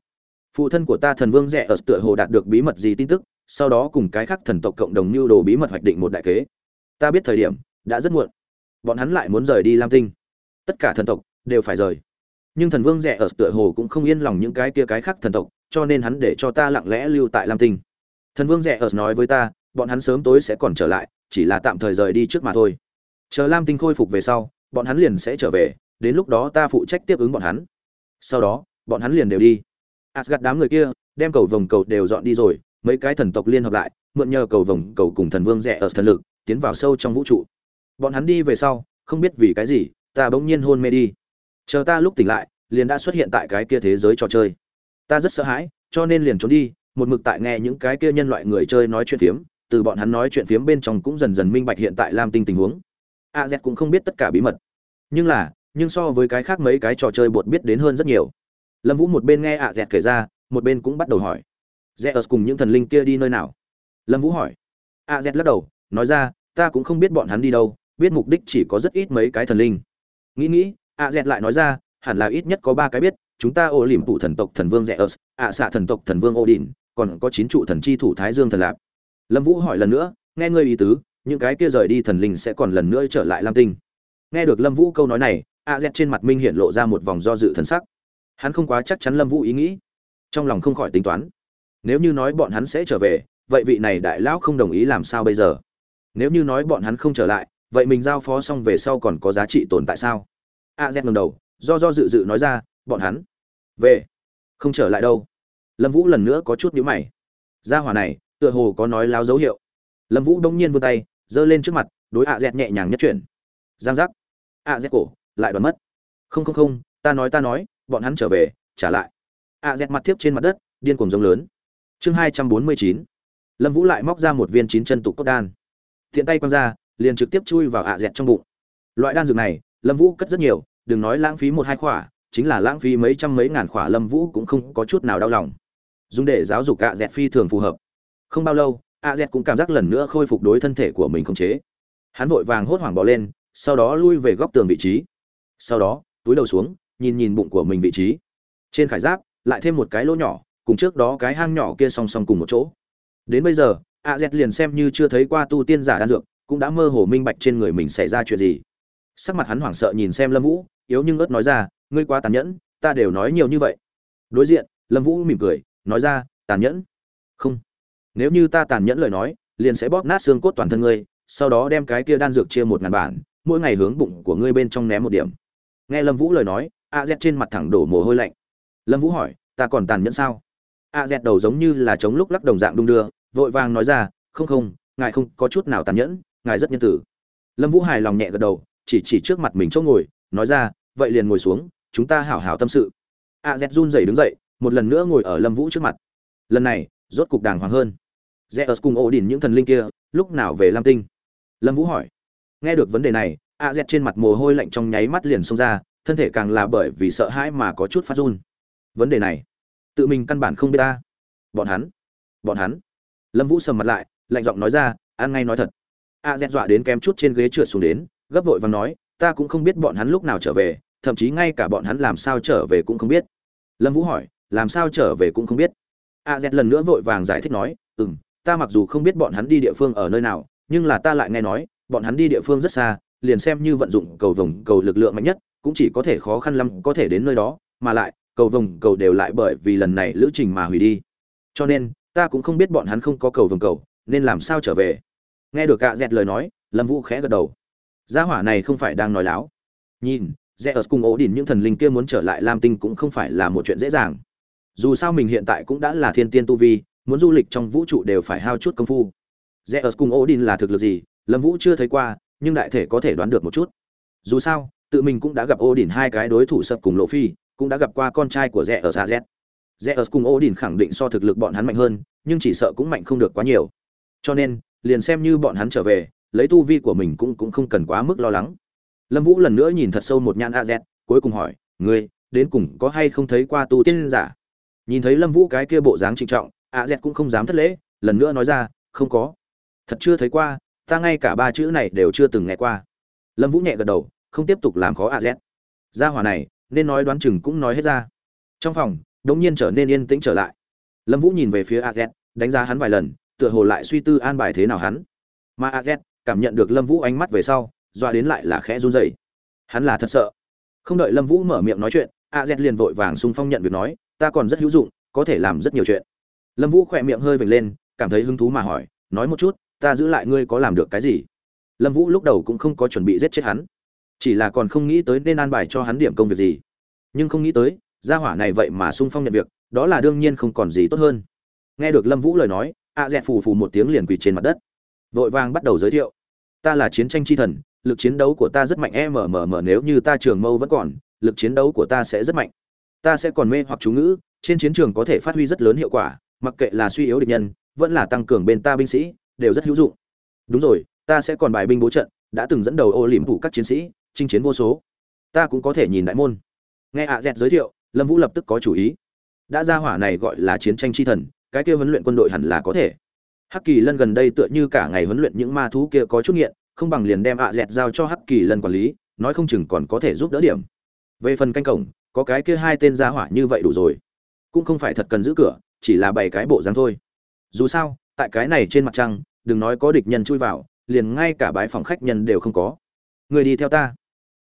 phụ thân của ta thần vương rẻ ở tựa hồ đạt được bí mật gì tin tức, sau đó cùng cái khác thần tộc cộng đồng mưu đồ bí mật hoạch định một đại kế. Ta biết thời điểm, đã rất muộn. Bọn hắn lại muốn rời đi lam tinh. Tất cả thần tộc đều phải rời. Nhưng thần vương rẻ ở tựa hồ cũng không yên lòng những cái kia cái khác thần tộc, cho nên hắn để cho ta lặng lẽ lưu tại lam tinh. Thần vương rẻ ở nói với ta, bọn hắn sớm tối sẽ còn trở lại, chỉ là tạm thời rời đi trước mà thôi. Chờ lam tinh khôi phục về sau, bọn hắn liền sẽ trở về, đến lúc đó ta phụ trách tiếp ứng bọn hắn. Sau đó, bọn hắn liền đều đi. Asgard đám người kia đem cầu vòng cầu đều dọn đi rồi, mấy cái thần tộc liên hợp lại, mượn nhờ cầu vòng cầu cùng thần vương rẻ ở thần lực, tiến vào sâu trong vũ trụ. Bọn hắn đi về sau, không biết vì cái gì, ta bỗng nhiên hôn mê đi. Chờ ta lúc tỉnh lại, liền đã xuất hiện tại cái kia thế giới trò chơi. Ta rất sợ hãi, cho nên liền trốn đi, một mực tại nghe những cái kia nhân loại người chơi nói chuyện phiếm, từ bọn hắn nói chuyện phiếm bên trong cũng dần dần minh bạch hiện tại lam tinh tình huống. A cũng không biết tất cả bí mật. Nhưng là, nhưng so với cái khác mấy cái trò chơi buột biết đến hơn rất nhiều lâm vũ một bên nghe a dẹt kể ra, một bên cũng bắt đầu hỏi. Z cùng những thần linh kia đi nơi nào? Lâm vũ hỏi. A dẹt lắc đầu, nói ra, ta cũng không biết bọn hắn đi đâu, biết mục đích chỉ có rất ít mấy cái thần linh. Nghĩ nghĩ a dẹt lại nói ra, hẳn là ít nhất có ba cái biết, chúng ta ô liềm phụ thần tộc thần vương rẽ ớt ạ xạ thần tộc thần vương ô đình còn có chín trụ thần chi thủ thái dương thần lạp. Lâm vũ hỏi lần nữa, nghe ngươi ý tứ, những cái kia rời đi thần linh sẽ còn lần nữa trở lại lam tinh. Nghe được lâm vũ câu nói này a z trên mặt minh hiện lộ ra một vòng do dự thần sắc hắn không quá chắc chắn lâm vũ ý nghĩ. Trong lòng không khỏi tính toán. Nếu như nói bọn hắn sẽ trở về, vậy vị này đại lão không đồng ý làm sao bây giờ? Nếu như nói bọn hắn không trở lại, vậy mình giao phó xong về sau còn có giá trị tồn tại sao? A z ngầm đầu, do do dự dự nói ra, bọn hắn về không trở lại đâu. Lâm vũ lần nữa có chút nhữ mày. Gia hỏa này, tựa hồ có nói láo dấu hiệu. Lâm vũ đông nhiên vươn tay, giơ lên trước mặt, đối a z nhẹ nhàng nhất chuyển. Giang giác. A z cổ, lại đoán mất. Không không không, ta nói ta nói bọn hắn trở về, trả lại. Ạ dẹt mặt tiếp trên mặt đất, điên cuồng giống lớn. Chương hai trăm bốn mươi chín. Lâm vũ lại móc ra một viên chín chân tục cốt đan. Thiện tay quăng ra, liền trực tiếp chui vào ạ dẹt trong bụng. Loại đan dược này, lâm vũ cất rất nhiều, đừng nói lãng phí một hai khỏa, chính là lãng phí mấy trăm mấy ngàn khỏa lâm vũ cũng không có chút nào đau lòng. Dùng để giáo dục ạ dẹt phi thường phù hợp. Không bao lâu, a dẹt cũng cảm giác lần nữa khôi phục đối thân thể của mình khống chế. Hắn vội vàng hốt hoảng bỏ lên, sau đó lui về góc tường vị trí. Sau đó, túi đầu xuống nhìn nhìn bụng của mình vị trí. Trên khải giáp, lại thêm một cái lỗ nhỏ, cùng trước đó cái hang nhỏ kia song song cùng một chỗ. Đến bây giờ, a z liền xem như chưa thấy qua tu tiên giả đan dược, cũng đã mơ hồ minh bạch trên người mình xảy ra chuyện gì. Sắc mặt hắn hoảng sợ nhìn xem lâm vũ, yếu nhưng ớt nói ra, ngươi quá tàn nhẫn, ta đều nói nhiều như vậy. Đối diện, lâm vũ mỉm cười, nói ra, tàn nhẫn? Không. Nếu như ta tàn nhẫn lời nói, liền sẽ bóp nát xương cốt toàn thân ngươi, sau đó đem cái kia đan dược chia một ngàn bản, mỗi ngày hướng bụng của ngươi bên trong ném một điểm. Nghe lâm vũ lời nói a z trên mặt thẳng đổ mồ hôi lạnh. Lâm vũ hỏi ta còn tàn nhẫn sao? A z đầu giống như là chống lúc lắc đồng dạng đung đưa vội vàng nói ra không không ngài không có chút nào tàn nhẫn ngài rất nhân tử. Lâm vũ hài lòng nhẹ gật đầu chỉ chỉ trước mặt mình chỗ ngồi nói ra vậy liền ngồi xuống chúng ta hảo hảo tâm sự. A z run rẩy đứng dậy một lần nữa ngồi ở lâm vũ trước mặt. Lần này rốt cục đàng hoàng hơn. Zeus cùng Odin những thần linh kia, lúc nào về Lam Tinh? Lâm Vũ hỏi. Nghe được vấn đề này, a z trên mặt mồ hôi lạnh trong nháy mắt liền xông ra, thân thể càng là bởi vì sợ hãi mà có chút phát run. Vấn đề này, tự mình căn bản không biết ta. Bọn hắn, bọn hắn. Lâm Vũ sầm mặt lại, lạnh giọng nói ra, ăn ngay nói thật. A Dẹt dọa đến kém chút trên ghế trượt xuống đến, gấp vội vàng nói, ta cũng không biết bọn hắn lúc nào trở về, thậm chí ngay cả bọn hắn làm sao trở về cũng không biết. Lâm Vũ hỏi, làm sao trở về cũng không biết. A Dẹt lần nữa vội vàng giải thích nói, "Ừm, ta mặc dù không biết bọn hắn đi địa phương ở nơi nào, nhưng là ta lại nghe nói, bọn hắn đi địa phương rất xa, liền xem như vận dụng cầu vồng cầu lực lượng mạnh nhất, cũng chỉ có thể khó khăn lắm có thể đến nơi đó, mà lại, cầu vồng cầu đều lại bởi vì lần này lữ trình mà hủy đi. Cho nên, ta cũng không biết bọn hắn không có cầu vồng cầu, nên làm sao trở về. Nghe được cạ dẹt lời nói, Lâm Vũ khẽ gật đầu. Gia hỏa này không phải đang nói láo. Nhìn, Zeus cùng ổ đỉnh những thần linh kia muốn trở lại Lam Tinh cũng không phải là một chuyện dễ dàng. Dù sao mình hiện tại cũng đã là thiên tiên tu vi, muốn du lịch trong vũ trụ đều phải hao chút công phu rẽ ở cùng odin là thực lực gì lâm vũ chưa thấy qua nhưng đại thể có thể đoán được một chút dù sao tự mình cũng đã gặp odin hai cái đối thủ sập cùng lộ phi, cũng đã gặp qua con trai của rẽ ở xa z rẽ ở cùng odin khẳng định so thực lực bọn hắn mạnh hơn, nhưng chỉ sợ cũng mạnh không được quá nhiều. Cho nên, liền xem như bọn hắn trở về, lấy tu vi của mình cũng cũng không cần quá mức lo lắng. Lâm vũ lần nữa nhìn thật sâu một nhan a z, cuối cùng hỏi, ngươi, đến cùng có hay không thấy qua tu tiên giả? Nhìn thấy lâm vũ cái kia bộ dáng trịnh trọng, a z cũng không dám thất lễ, lần nữa nói ra, không có. Thật chưa thấy qua, ta ngay cả ba chữ này đều chưa từng nghe qua. Lâm vũ nhẹ gật đầu không tiếp tục làm khó a z. Gia hỏa này, nên nói đoán chừng cũng nói hết ra. Trong phòng, đống nhiên trở nên yên tĩnh trở lại. Lâm vũ nhìn về phía a z, đánh giá hắn vài lần, tựa hồ lại suy tư an bài thế nào hắn. Mà a z, cảm nhận được lâm vũ ánh mắt về sau, doa đến lại là khẽ run rẩy. Hắn là thật sợ. Không đợi lâm vũ mở miệng nói chuyện, a z liền vội vàng xung phong nhận việc nói, ta còn rất hữu dụng, có thể làm rất nhiều chuyện. Lâm vũ khỏe miệng hơi vểnh lên, cảm thấy hứng thú mà hỏi, nói một chút, ta giữ lại ngươi có làm được cái gì? Lâm vũ lúc đầu cũng không có chuẩn bị giết chết hắn chỉ là còn không nghĩ tới nên an bài cho hắn điểm công việc gì. Nhưng không nghĩ tới, gia hỏa này vậy mà sung phong nhận việc, đó là đương nhiên không còn gì tốt hơn. Nghe được lâm vũ lời nói, a dẹt phù phù một tiếng liền quỳ trên mặt đất. Vội vàng bắt đầu giới thiệu. Ta là chiến tranh chi thần, lực chiến đấu của ta rất mạnh e mờ mờ nếu như ta trường mâu vẫn còn, lực chiến đấu của ta sẽ rất mạnh. Ta sẽ còn mê hoặc chú ngữ, trên chiến trường có thể phát huy rất lớn hiệu quả, mặc kệ là suy yếu địch nhân, vẫn là tăng cường bên ta binh sĩ, đều rất hữu dụng. Đúng rồi, ta sẽ còn bài binh bố trận, đã từng dẫn đầu ô liềm phủ các chiến sĩ chinh chiến vô số. Ta cũng có thể nhìn đại môn. Nghe ạ dẹt giới thiệu, lâm vũ lập tức có chủ ý. Đã ra hỏa này gọi là chiến tranh chi thần, cái kia huấn luyện quân đội hẳn là có thể. Hắc kỳ lân gần đây tựa như cả ngày huấn luyện những ma thú kia có chút nghiện, không bằng liền đem ạ dẹt giao cho hắc kỳ lân quản lý, nói không chừng còn có thể giúp đỡ điểm. Về phần canh cổng, có cái kia hai tên gia hỏa như vậy đủ rồi. Cũng không phải thật cần giữ cửa, chỉ là bảy cái bộ dáng thôi. Dù sao, tại cái này trên mặt trăng, đừng nói có địch nhân chui vào, liền ngay cả bãi phòng khách nhân đều không có. Người đi theo ta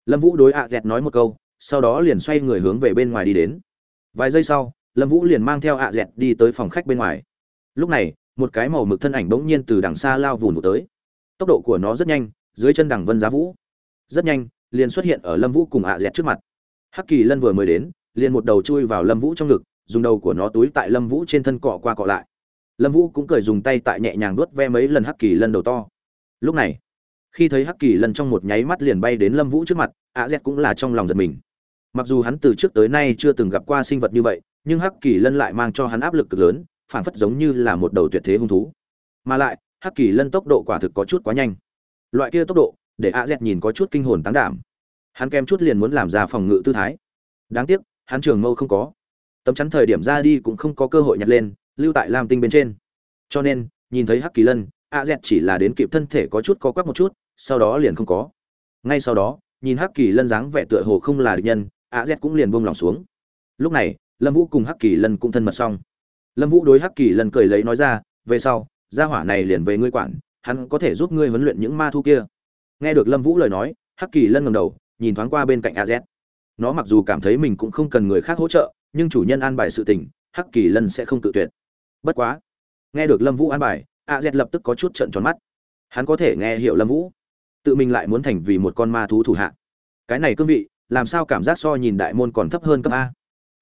lâm vũ đối ạ dẹt nói một câu, sau đó liền xoay người hướng về bên ngoài đi đến. Vài giây sau, lâm vũ liền mang theo ạ dẹt đi tới phòng khách bên ngoài. Lúc này, một cái màu mực thân ảnh bỗng nhiên từ đằng xa lao vùn vụt tới. Tốc độ của nó rất nhanh, dưới chân đằng vân giá vũ. Rất nhanh, liền xuất hiện ở lâm vũ cùng ạ dẹt trước mặt. Hắc kỳ lân vừa mới đến, liền một đầu chui vào lâm vũ trong ngực, dùng đầu của nó túi tại lâm vũ trên thân cọ qua cọ lại. Lâm vũ cũng cười dùng tay tại nhẹ nhàng nuốt ve mấy lần hắc kỳ lân đầu to. Lúc này khi thấy hắc kỳ lân trong một nháy mắt liền bay đến lâm vũ trước mặt ạ z cũng là trong lòng giật mình. Mặc dù hắn từ trước tới nay chưa từng gặp qua sinh vật như vậy, nhưng hắc kỳ lân lại mang cho hắn áp lực cực lớn phản phất giống như là một đầu tuyệt thế hung thú. Mà lại, hắc kỳ lân tốc độ quả thực có chút quá nhanh. Loại kia tốc độ, để a z nhìn có chút kinh hồn tán đảm. Hắn kèm chút liền muốn làm ra phòng ngự tư thái. Đáng tiếc, hắn trường mâu không có. Tấm chắn thời điểm ra đi cũng không có cơ hội nhặt lên, lưu tại lam tinh bên trên. Cho nên, nhìn thấy hắc kỳ lân, a z chỉ là đến kịp thân thể có chút có quắc một chút sau đó liền không có. Ngay sau đó, nhìn hắc kỳ lân dáng vẻ tựa hồ không là địch nhân, a z cũng liền buông lòng xuống. Lúc này, lâm vũ cùng hắc kỳ lân cũng thân mật xong. Lâm vũ đối hắc kỳ lân cười lấy nói ra, về sau, gia hỏa này liền về ngươi quản, hắn có thể giúp ngươi huấn luyện những ma thu kia. Nghe được lâm vũ lời nói, hắc kỳ lân ngầm đầu, nhìn thoáng qua bên cạnh a z. Nó mặc dù cảm thấy mình cũng không cần người khác hỗ trợ, nhưng chủ nhân an bài sự tình, hắc kỳ lân sẽ không tự tuyệt. Bất quá, nghe được lâm vũ an bài, a z lập tức có chút trận tròn mắt. Hắn có thể nghe hiểu lâm vũ tự mình lại muốn thành vì một con ma thú thủ hạ. Cái này cương vị, làm sao cảm giác so nhìn đại môn còn thấp hơn cấp a?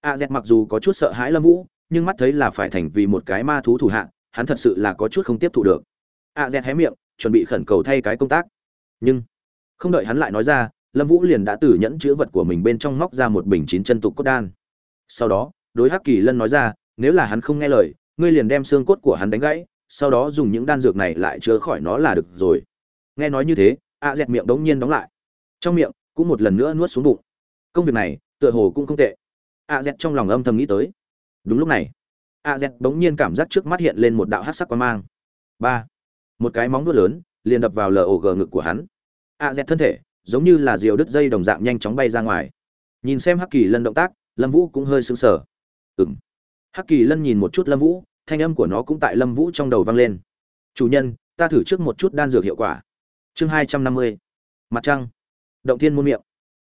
A z mặc dù có chút sợ hãi lâm vũ, nhưng mắt thấy là phải thành vì một cái ma thú thủ hạ, hắn thật sự là có chút không tiếp thu được. A z hé miệng, chuẩn bị khẩn cầu thay cái công tác. Nhưng, không đợi hắn lại nói ra, lâm vũ liền đã từ nhẫn chữ vật của mình bên trong móc ra một bình chín chân tục cốt đan. Sau đó, đối hắc kỳ lân nói ra, nếu là hắn không nghe lời, ngươi liền đem xương cốt của hắn đánh gãy, sau đó dùng những đan dược này lại chữa khỏi nó là được rồi. Nghe nói như thế a dẹt miệng đống nhiên đóng lại. Trong miệng, cũng một lần nữa nuốt xuống bụng. Công việc này, tựa hồ cũng không tệ. A dẹt trong lòng âm thầm nghĩ tới. Đúng lúc này, a dẹt bỗng nhiên cảm giác trước mắt hiện lên một đạo hát sắc quan mang. Ba. Một cái móng vuốt lớn, liền đập vào lở ổ gờ ngực của hắn. A dẹt thân thể, giống như là diều đứt dây đồng dạng nhanh chóng bay ra ngoài. Nhìn xem hắc kỳ lân động tác, lâm vũ cũng hơi sững sờ. Ừng hắc kỳ lân nhìn một chút lâm vũ, thanh âm của nó cũng tại lâm vũ trong đầu vang lên. Chủ nhân, ta thử trước một chút đan dược hiệu quả chương hai trăm năm mươi. Mặt trăng. Động thiên môn miệng.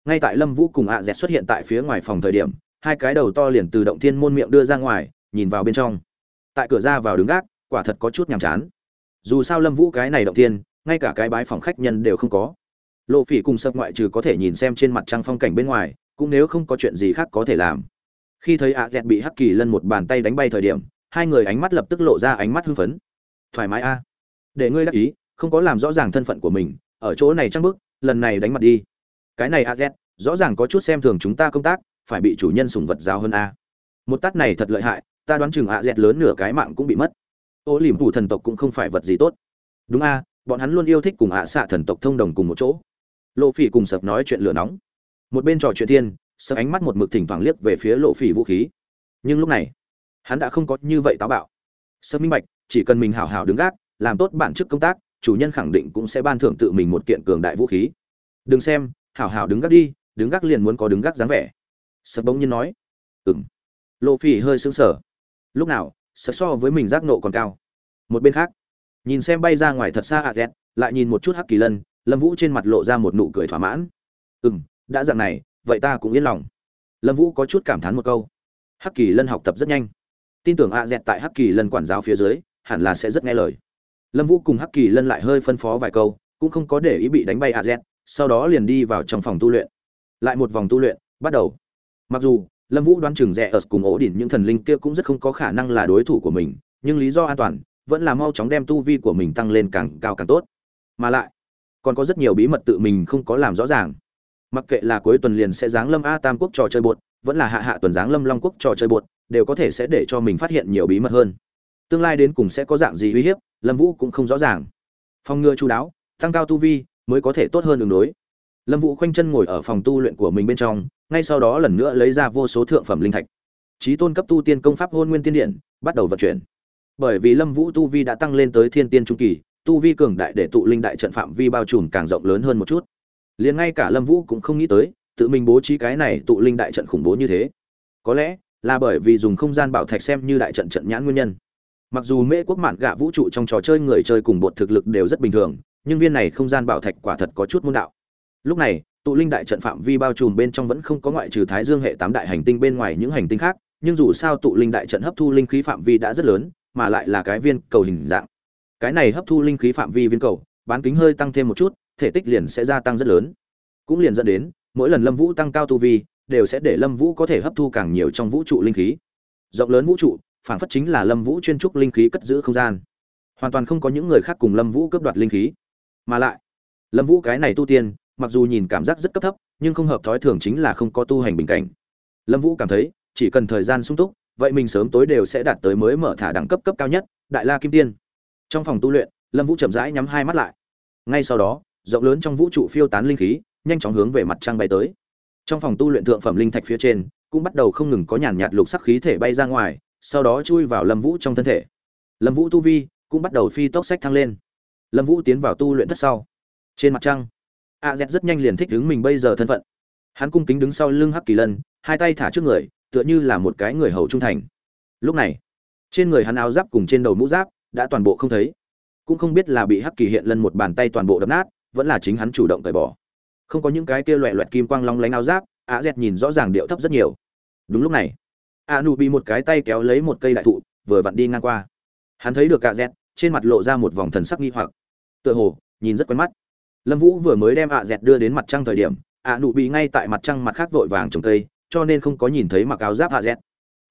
Ngay tại lâm vũ cùng ạ dẹt xuất hiện tại phía ngoài phòng thời điểm, hai cái đầu to liền từ động thiên môn miệng đưa ra ngoài, nhìn vào bên trong. Tại cửa ra vào đứng gác, quả thật có chút nhàm chán. Dù sao lâm vũ cái này động thiên, ngay cả cái bái phòng khách nhân đều không có. Lộ phỉ cùng sập ngoại trừ có thể nhìn xem trên mặt trăng phong cảnh bên ngoài, cũng nếu không có chuyện gì khác có thể làm. Khi thấy ạ dẹt bị hắc kỳ lân một bàn tay đánh bay thời điểm, hai người ánh mắt lập tức lộ ra ánh mắt hưng phấn. Thoải mái a, để ngươi đắc ý không có làm rõ ràng thân phận của mình, ở chỗ này trăng bức lần này đánh mặt đi. Cái này a z, rõ ràng có chút xem thường chúng ta công tác, phải bị chủ nhân sủng vật giáo hơn a. Một tát này thật lợi hại, ta đoán chừng a z lớn nửa cái mạng cũng bị mất. Ô liềm thủ thần tộc cũng không phải vật gì tốt. Đúng a, bọn hắn luôn yêu thích cùng ạ xạ thần tộc thông đồng cùng một chỗ. Lộ phỉ cùng sập nói chuyện lửa nóng. Một bên trò chuyện thiên, sập ánh mắt một mực thỉnh thoảng liếc về phía lộ phỉ vũ khí. Nhưng lúc này, hắn đã không có như vậy táo bạo. Sập minh bạch, chỉ cần mình hảo hảo đứng gác, làm tốt bản chức công tác chủ nhân khẳng định cũng sẽ ban thưởng tự mình một kiện cường đại vũ khí. Đừng xem, hảo hảo đứng gác đi, đứng gác liền muốn có đứng gác dáng vẻ. Sợ bỗng nhiên nói. Ừm. Lộ phỉ hơi sững sờ. Lúc nào sợ so với mình giác nộ còn cao. Một bên khác, nhìn xem bay ra ngoài thật xa ạ à lại nhìn một chút hắc kỳ lân, lâm vũ trên mặt lộ ra một nụ cười thỏa mãn. Ừ m đã dạng này, vậy ta cũng yên lòng. Lâm vũ có chút cảm thán một câu. Hắc kỳ lân học tập rất nhanh. Tin tưởng ạ dẹt tại hắc kỳ lân quản giáo phía dưới, hẳn là sẽ rất nghe lời lâm vũ cùng hắc kỳ lân lại hơi phân phó vài câu, cũng không có để ý bị đánh bay a dẹt sau đó liền đi vào trong phòng tu luyện. Lại một vòng tu luyện, bắt đầu. Mặc dù, lâm vũ đoán chừng rẽ ở cùng ổ đỉnh những thần linh kia cũng rất không có khả năng là đối thủ của mình, nhưng lý do an toàn, vẫn là mau chóng đem tu vi của mình tăng lên càng cao càng tốt. Mà lại, còn có rất nhiều bí mật tự mình không có làm rõ ràng. Mặc kệ là cuối tuần liền sẽ giáng lâm a tam quốc trò chơi bột, vẫn là hạ hạ tuần giáng lâm long quốc trò chơi bột, đều có thể sẽ để cho mình phát hiện nhiều bí mật hơn. Tương lai đến cùng sẽ có dạng gì uy hiếp lâm vũ cũng không rõ ràng. Phòng ngừa chú đáo, tăng cao tu vi, mới có thể tốt hơn đường đối. Lâm vũ khoanh chân ngồi ở phòng tu luyện của mình bên trong, ngay sau đó lần nữa lấy ra vô số thượng phẩm linh thạch. Trí tôn cấp tu tiên công pháp hôn nguyên tiên điện bắt đầu vận chuyển. Bởi vì lâm vũ tu vi đã tăng lên tới thiên tiên trung kỳ, tu vi cường đại để tụ linh đại trận phạm vi bao trùm càng rộng lớn hơn một chút. Liền ngay cả lâm vũ cũng không nghĩ tới, tự mình bố trí cái này tụ linh đại trận khủng bố như thế. Có lẽ là bởi vì dùng không gian bảo thạch xem như đại trận trận nhãn nguyên nhân mặc dù mễ quốc mạn gạ vũ trụ trong trò chơi người chơi cùng bột thực lực đều rất bình thường, nhưng viên này không gian bảo thạch quả thật có chút môn đạo. Lúc này, tụ linh đại trận phạm vi bao trùm bên trong vẫn không có ngoại trừ thái dương hệ tám đại hành tinh bên ngoài những hành tinh khác, nhưng dù sao tụ linh đại trận hấp thu linh khí phạm vi đã rất lớn, mà lại là cái viên cầu hình dạng. Cái này hấp thu linh khí phạm vi viên cầu, bán kính hơi tăng thêm một chút, thể tích liền sẽ gia tăng rất lớn. Cũng liền dẫn đến, mỗi lần lâm vũ tăng cao tu vi, đều sẽ để lâm vũ có thể hấp thu càng nhiều trong vũ trụ linh khí. Rộng lớn vũ trụ phản phất chính là lâm vũ chuyên trúc linh khí cất giữ không gian. Hoàn toàn không có những người khác cùng lâm vũ cướp đoạt linh khí. Mà lại, lâm vũ cái này tu tiên, mặc dù nhìn cảm giác rất cấp thấp, nhưng không hợp thói thường chính là không có tu hành bình cảnh. Lâm vũ cảm thấy, chỉ cần thời gian sung túc, vậy mình sớm tối đều sẽ đạt tới mới mở thả đẳng cấp cấp cao nhất, đại la kim tiên. Trong phòng tu luyện, lâm vũ chậm rãi nhắm hai mắt lại. Ngay sau đó, rộng lớn trong vũ trụ phiêu tán linh khí, nhanh chóng hướng về mặt trăng bay tới. Trong phòng tu luyện thượng phẩm linh thạch phía trên, cũng bắt đầu không ngừng có nhàn nhạt lục sắc khí thể bay ra ngoài sau đó chui vào lâm vũ trong thân thể. Lâm vũ tu vi cũng bắt đầu phi tốc sách thăng lên. Lâm vũ tiến vào tu luyện thất sau. Trên mặt trăng, a z rất nhanh liền thích đứng mình bây giờ thân phận. Hắn cung kính đứng sau lưng hắc kỳ lân, hai tay thả trước người, tựa như là một cái người hầu trung thành. Lúc này, trên người hắn áo giáp cùng trên đầu mũ giáp đã toàn bộ không thấy. Cũng không biết là bị hắc kỳ hiện lân một bàn tay toàn bộ đập nát, vẫn là chính hắn chủ động cởi bỏ. Không có những cái kia loẹ loẹt kim quang long lánh áo giáp, a z nhìn rõ ràng điệu thấp rất nhiều. Đúng lúc này a nụ bị một cái tay kéo lấy một cây đại thụ vừa vặn đi ngang qua. Hắn thấy được a dẹt, trên mặt lộ ra một vòng thần sắc nghi hoặc. Tựa hồ nhìn rất quen mắt. Lâm vũ vừa mới đem ạ dẹt đưa đến mặt trăng thời điểm a nụ bị ngay tại mặt trăng mặt khác vội vàng trồng cây cho nên không có nhìn thấy mặc áo giáp ạ dẹt.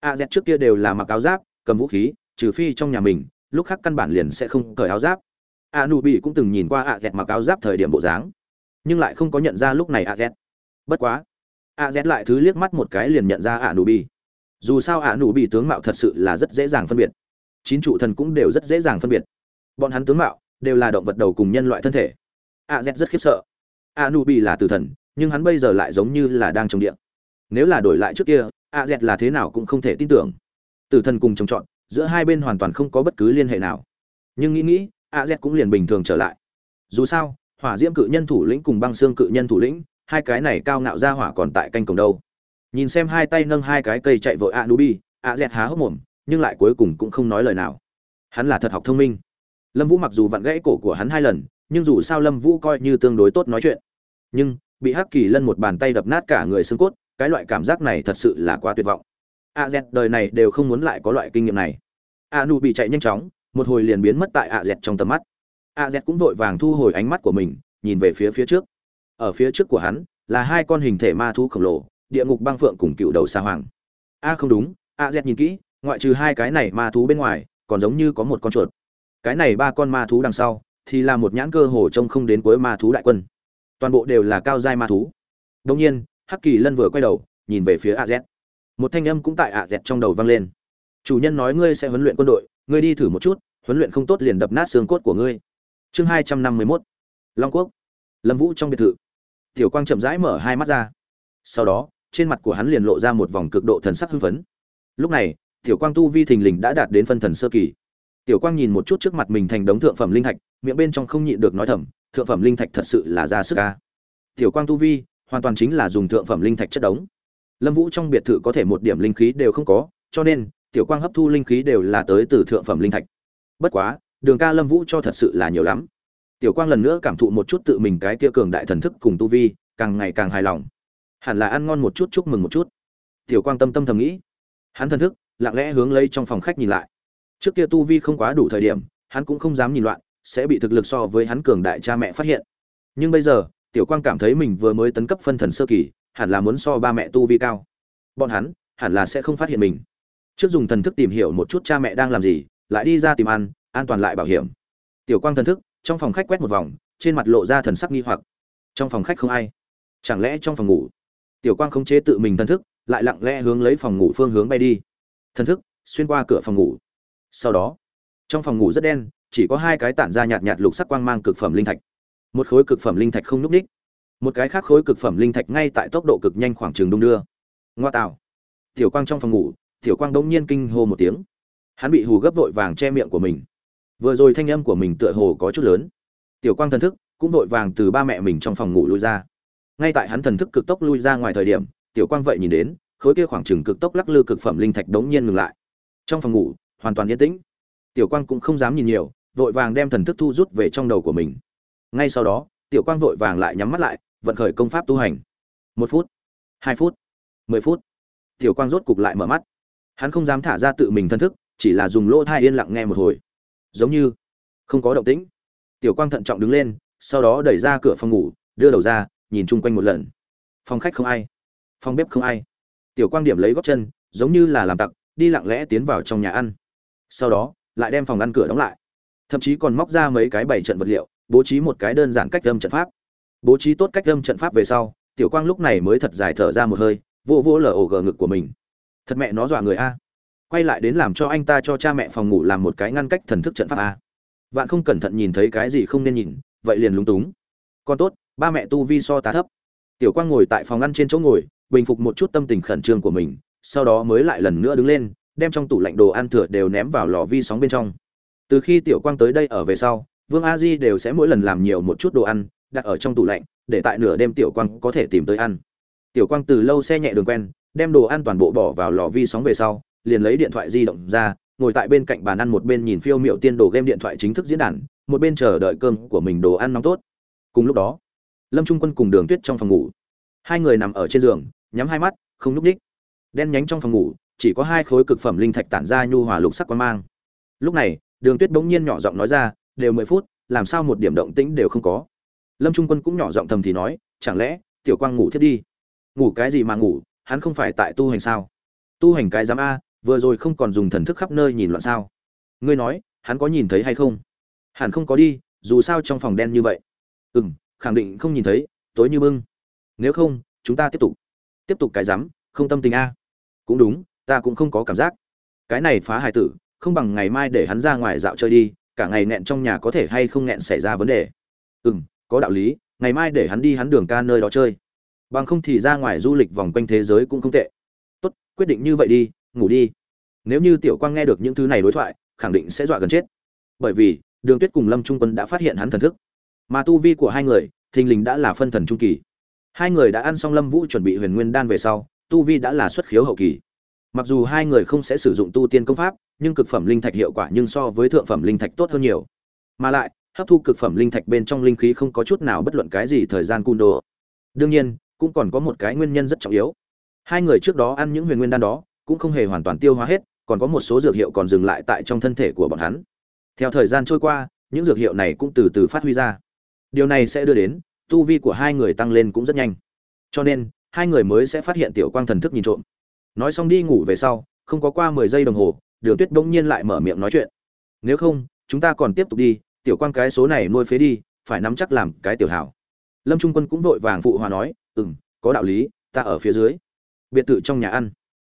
Ạ dẹt trước kia đều là mặc áo giáp cầm vũ khí trừ phi trong nhà mình lúc khác căn bản liền sẽ không cởi áo giáp. A nu bị cũng từng nhìn qua a z mặc áo giáp thời điểm bộ dáng nhưng lại không có nhận ra lúc này a z bất quá a z lại thứ liếc mắt một cái liền nhận ra a nu bị dù sao a nụ bị tướng mạo thật sự là rất dễ dàng phân biệt. Chín trụ thần cũng đều rất dễ dàng phân biệt. Bọn hắn tướng mạo đều là động vật đầu cùng nhân loại thân thể. A z rất khiếp sợ. A nụ bị là tử thần, nhưng hắn bây giờ lại giống như là đang trồng điện nếu là đổi lại trước kia, a z là thế nào cũng không thể tin tưởng. Tử thần cùng trồng trọt giữa hai bên hoàn toàn không có bất cứ liên hệ nào. Nhưng nghĩ nghĩ, a z cũng liền bình thường trở lại. Dù sao, hỏa diễm cự nhân thủ lĩnh cùng băng xương cự nhân thủ lĩnh, hai cái này cao ngạo ra hỏa còn tại canh cổng đâu nhìn xem hai tay nâng hai cái cây chạy vội a nubi a z há hốc mồm, nhưng lại cuối cùng cũng không nói lời nào. Hắn là thật học thông minh. Lâm vũ mặc dù vặn gãy cổ của hắn hai lần, nhưng dù sao lâm vũ coi như tương đối tốt nói chuyện. Nhưng, bị hắc kỳ lân một bàn tay đập nát cả người xương cốt, cái loại cảm giác này thật sự là quá tuyệt vọng. A z đời này đều không muốn lại có loại kinh nghiệm này. A nu bị chạy nhanh chóng, một hồi liền biến mất tại a z trong tầm mắt. A z cũng vội vàng thu hồi ánh mắt của mình, nhìn về phía phía trước. Ở phía trước của hắn, là hai con hình thể ma thú khổng lồ địa ngục băng phượng cùng cựu đầu xa hoàng. A, không đúng, a z nhìn kỹ, ngoại trừ hai cái này ma thú bên ngoài, còn giống như có một con chuột. Cái này ba con ma thú đằng sau, thì là một nhãn cơ hồ trông không đến cuối ma thú đại quân. Toàn bộ đều là cao giai ma thú. Đông nhiên, hắc kỳ lân vừa quay đầu, nhìn về phía a z. Một thanh âm cũng tại a z trong đầu vang lên. Chủ nhân nói ngươi sẽ huấn luyện quân đội, ngươi đi thử một chút, huấn luyện không tốt liền đập nát xương cốt của ngươi. Chương hai trăm năm mươi mốt. Long quốc. Lâm vũ trong biệt thự. Tiểu quang chậm rãi mở hai mắt ra. Sau đó trên mặt của hắn liền lộ ra một vòng cực độ thần sắc hưng phấn. Lúc này, tiểu quang tu vi thình lình đã đạt đến phân thần sơ kỳ. Tiểu quang nhìn một chút trước mặt mình thành đống thượng phẩm linh thạch, miệng bên trong không nhịn được nói thầm, thượng phẩm linh thạch thật sự là ra sức ca tiểu quang tu vi hoàn toàn chính là dùng thượng phẩm linh thạch chất đống. Lâm vũ trong biệt thự có thể một điểm linh khí đều không có, cho nên, tiểu quang hấp thu linh khí đều là tới từ thượng phẩm linh thạch. Bất quá, đường ca lâm vũ cho thật sự là nhiều lắm. Tiểu quang lần nữa cảm thụ một chút tự mình cái kia cường đại thần thức cùng tu vi, càng ngày càng hài lòng hẳn là ăn ngon một chút chúc mừng một chút. Tiểu quang tâm tâm thầm nghĩ. Hắn thần thức, lặng lẽ hướng lấy trong phòng khách nhìn lại. Trước kia tu vi không quá đủ thời điểm, hắn cũng không dám nhìn loạn, sẽ bị thực lực so với hắn cường đại cha mẹ phát hiện. Nhưng bây giờ, tiểu quang cảm thấy mình vừa mới tấn cấp phân thần sơ kỳ, hẳn là muốn so ba mẹ tu vi cao. Bọn hắn, hẳn là sẽ không phát hiện mình. Trước dùng thần thức tìm hiểu một chút cha mẹ đang làm gì, lại đi ra tìm ăn, an toàn lại bảo hiểm. Tiểu quang thần thức, trong phòng khách quét một vòng, trên mặt lộ ra thần sắc nghi hoặc. Trong phòng khách không ai. Chẳng lẽ trong phòng ngủ tiểu quang khống chế tự mình thần thức, lại lặng lẽ hướng lấy phòng ngủ phương hướng bay đi. Thần thức, xuyên qua cửa phòng ngủ. Sau đó, trong phòng ngủ rất đen, chỉ có hai cái tản ra nhạt nhạt lục sắc quang mang cực phẩm linh thạch. Một khối cực phẩm linh thạch không núp ních một cái khác khối cực phẩm linh thạch ngay tại tốc độ cực nhanh khoảng trường đung đưa. Ngoa tạo. Tiểu quang trong phòng ngủ, tiểu quang đống nhiên kinh hô một tiếng. Hắn bị hù gấp vội vàng che miệng của mình. Vừa rồi thanh âm của mình tựa hồ có chút lớn. Tiểu quang thần thức cũng vội vàng từ ba mẹ mình trong phòng ngủ lui ra ngay tại hắn thần thức cực tốc lui ra ngoài thời điểm, tiểu quang vậy nhìn đến, khối kia khoảng trừng cực tốc lắc lư cực phẩm linh thạch đống nhiên ngừng lại. Trong phòng ngủ, hoàn toàn yên tĩnh. Tiểu quang cũng không dám nhìn nhiều, vội vàng đem thần thức thu rút về trong đầu của mình. Ngay sau đó, tiểu quang vội vàng lại nhắm mắt lại, vận khởi công pháp tu hành. Một phút, hai phút, mười phút, tiểu quang rốt cục lại mở mắt. Hắn không dám thả ra tự mình thân thức, chỉ là dùng lỗ thai yên lặng nghe một hồi. Giống như không có động tĩnh. Tiểu quang thận trọng đứng lên, sau đó đẩy ra cửa phòng ngủ, đưa đầu ra nhìn chung quanh một lần. Phòng khách không ai. Phòng bếp không ai. Tiểu quang điểm lấy góc chân, giống như là làm tặc, đi lặng lẽ tiến vào trong nhà ăn. Sau đó, lại đem phòng ăn cửa đóng lại. Thậm chí còn móc ra mấy cái bảy trận vật liệu, bố trí một cái đơn giản cách âm trận pháp. Bố trí tốt cách âm trận pháp về sau, tiểu quang lúc này mới thật dài thở ra một hơi vô vô lở ổ gờ ngực của mình. Thật mẹ nó dọa người a. Quay lại đến làm cho anh ta cho cha mẹ phòng ngủ làm một cái ngăn cách thần thức trận pháp a. Vạn không cẩn thận nhìn thấy cái gì không nên nhìn, vậy liền lúng túng. Còn tốt ba mẹ tu vi so tá thấp. Tiểu quang ngồi tại phòng ăn trên chỗ ngồi, bình phục một chút tâm tình khẩn trương của mình, sau đó mới lại lần nữa đứng lên, đem trong tủ lạnh đồ ăn thừa đều ném vào lò vi sóng bên trong. Từ khi tiểu quang tới đây ở về sau, vương a di đều sẽ mỗi lần làm nhiều một chút đồ ăn, đặt ở trong tủ lạnh, để tại nửa đêm tiểu quang có thể tìm tới ăn. Tiểu quang từ lâu xe nhẹ đường quen, đem đồ ăn toàn bộ bỏ vào lò vi sóng về sau, liền lấy điện thoại di động ra, ngồi tại bên cạnh bàn ăn một bên nhìn phiêu miệu tiên đồ game điện thoại chính thức diễn đàn, một bên chờ đợi cơm của mình đồ ăn nóng tốt. Cùng lúc đó lâm trung quân cùng đường tuyết trong phòng ngủ. Hai người nằm ở trên giường, nhắm hai mắt, không nhúc ních đen nhánh trong phòng ngủ, chỉ có hai khối cực phẩm linh thạch tản ra nhu hòa lục sắc quan mang. Lúc này, đường tuyết bỗng nhiên nhỏ giọng nói ra, đều mười phút, làm sao một điểm động tĩnh đều không có? Lâm trung quân cũng nhỏ giọng thầm thì nói, chẳng lẽ, tiểu quang ngủ thiết đi? Ngủ cái gì mà ngủ, hắn không phải tại tu hành sao? Tu hành cái giám a, vừa rồi không còn dùng thần thức khắp nơi nhìn loạn sao? Ngươi nói, hắn có nhìn thấy hay không? Hẳn không có đi, dù sao trong phòng đen như vậy. Ừ m khẳng định không nhìn thấy, tối như bưng. Nếu không, chúng ta tiếp tục. Tiếp tục cái rắm không tâm tình a. Cũng đúng, ta cũng không có cảm giác. Cái này phá hài tử, không bằng ngày mai để hắn ra ngoài dạo chơi đi, cả ngày nẹn trong nhà có thể hay không nẹn xảy ra vấn đề. Ừ m có đạo lý, ngày mai để hắn đi hắn đường ca nơi đó chơi. Bằng không thì ra ngoài du lịch vòng quanh thế giới cũng không tệ. Tốt, quyết định như vậy đi, ngủ đi. Nếu như tiểu quang nghe được những thứ này đối thoại, khẳng định sẽ dọa gần chết. Bởi vì, đường tuyết cùng lâm trung quân đã phát hiện hắn thần thức mà tu vi của hai người, thình lình đã là phân thần trung kỳ. Hai người đã ăn xong lâm vũ chuẩn bị huyền nguyên đan về sau, tu vi đã là xuất khiếu hậu kỳ. Mặc dù hai người không sẽ sử dụng tu tiên công pháp, nhưng cực phẩm linh thạch hiệu quả nhưng so với thượng phẩm linh thạch tốt hơn nhiều. Mà lại, hấp thu cực phẩm linh thạch bên trong linh khí không có chút nào bất luận cái gì thời gian cun đồ. Đương nhiên, cũng còn có một cái nguyên nhân rất trọng yếu. Hai người trước đó ăn những huyền nguyên đan đó, cũng không hề hoàn toàn tiêu hóa hết, còn có một số dược hiệu còn dừng lại tại trong thân thể của bọn hắn. Theo thời gian trôi qua, những dược hiệu này cũng từ từ phát huy ra điều này sẽ đưa đến, tu vi của hai người tăng lên cũng rất nhanh. Cho nên, hai người mới sẽ phát hiện tiểu quang thần thức nhìn trộm. Nói xong đi ngủ về sau, không có qua mười giây đồng hồ, đường tuyết bỗng nhiên lại mở miệng nói chuyện. Nếu không, chúng ta còn tiếp tục đi, tiểu quang cái số này nuôi phế đi, phải nắm chắc làm cái tiểu hảo. Lâm trung quân cũng vội vàng phụ hòa nói ừ m có đạo lý, ta ở phía dưới. Biệt thự trong nhà ăn.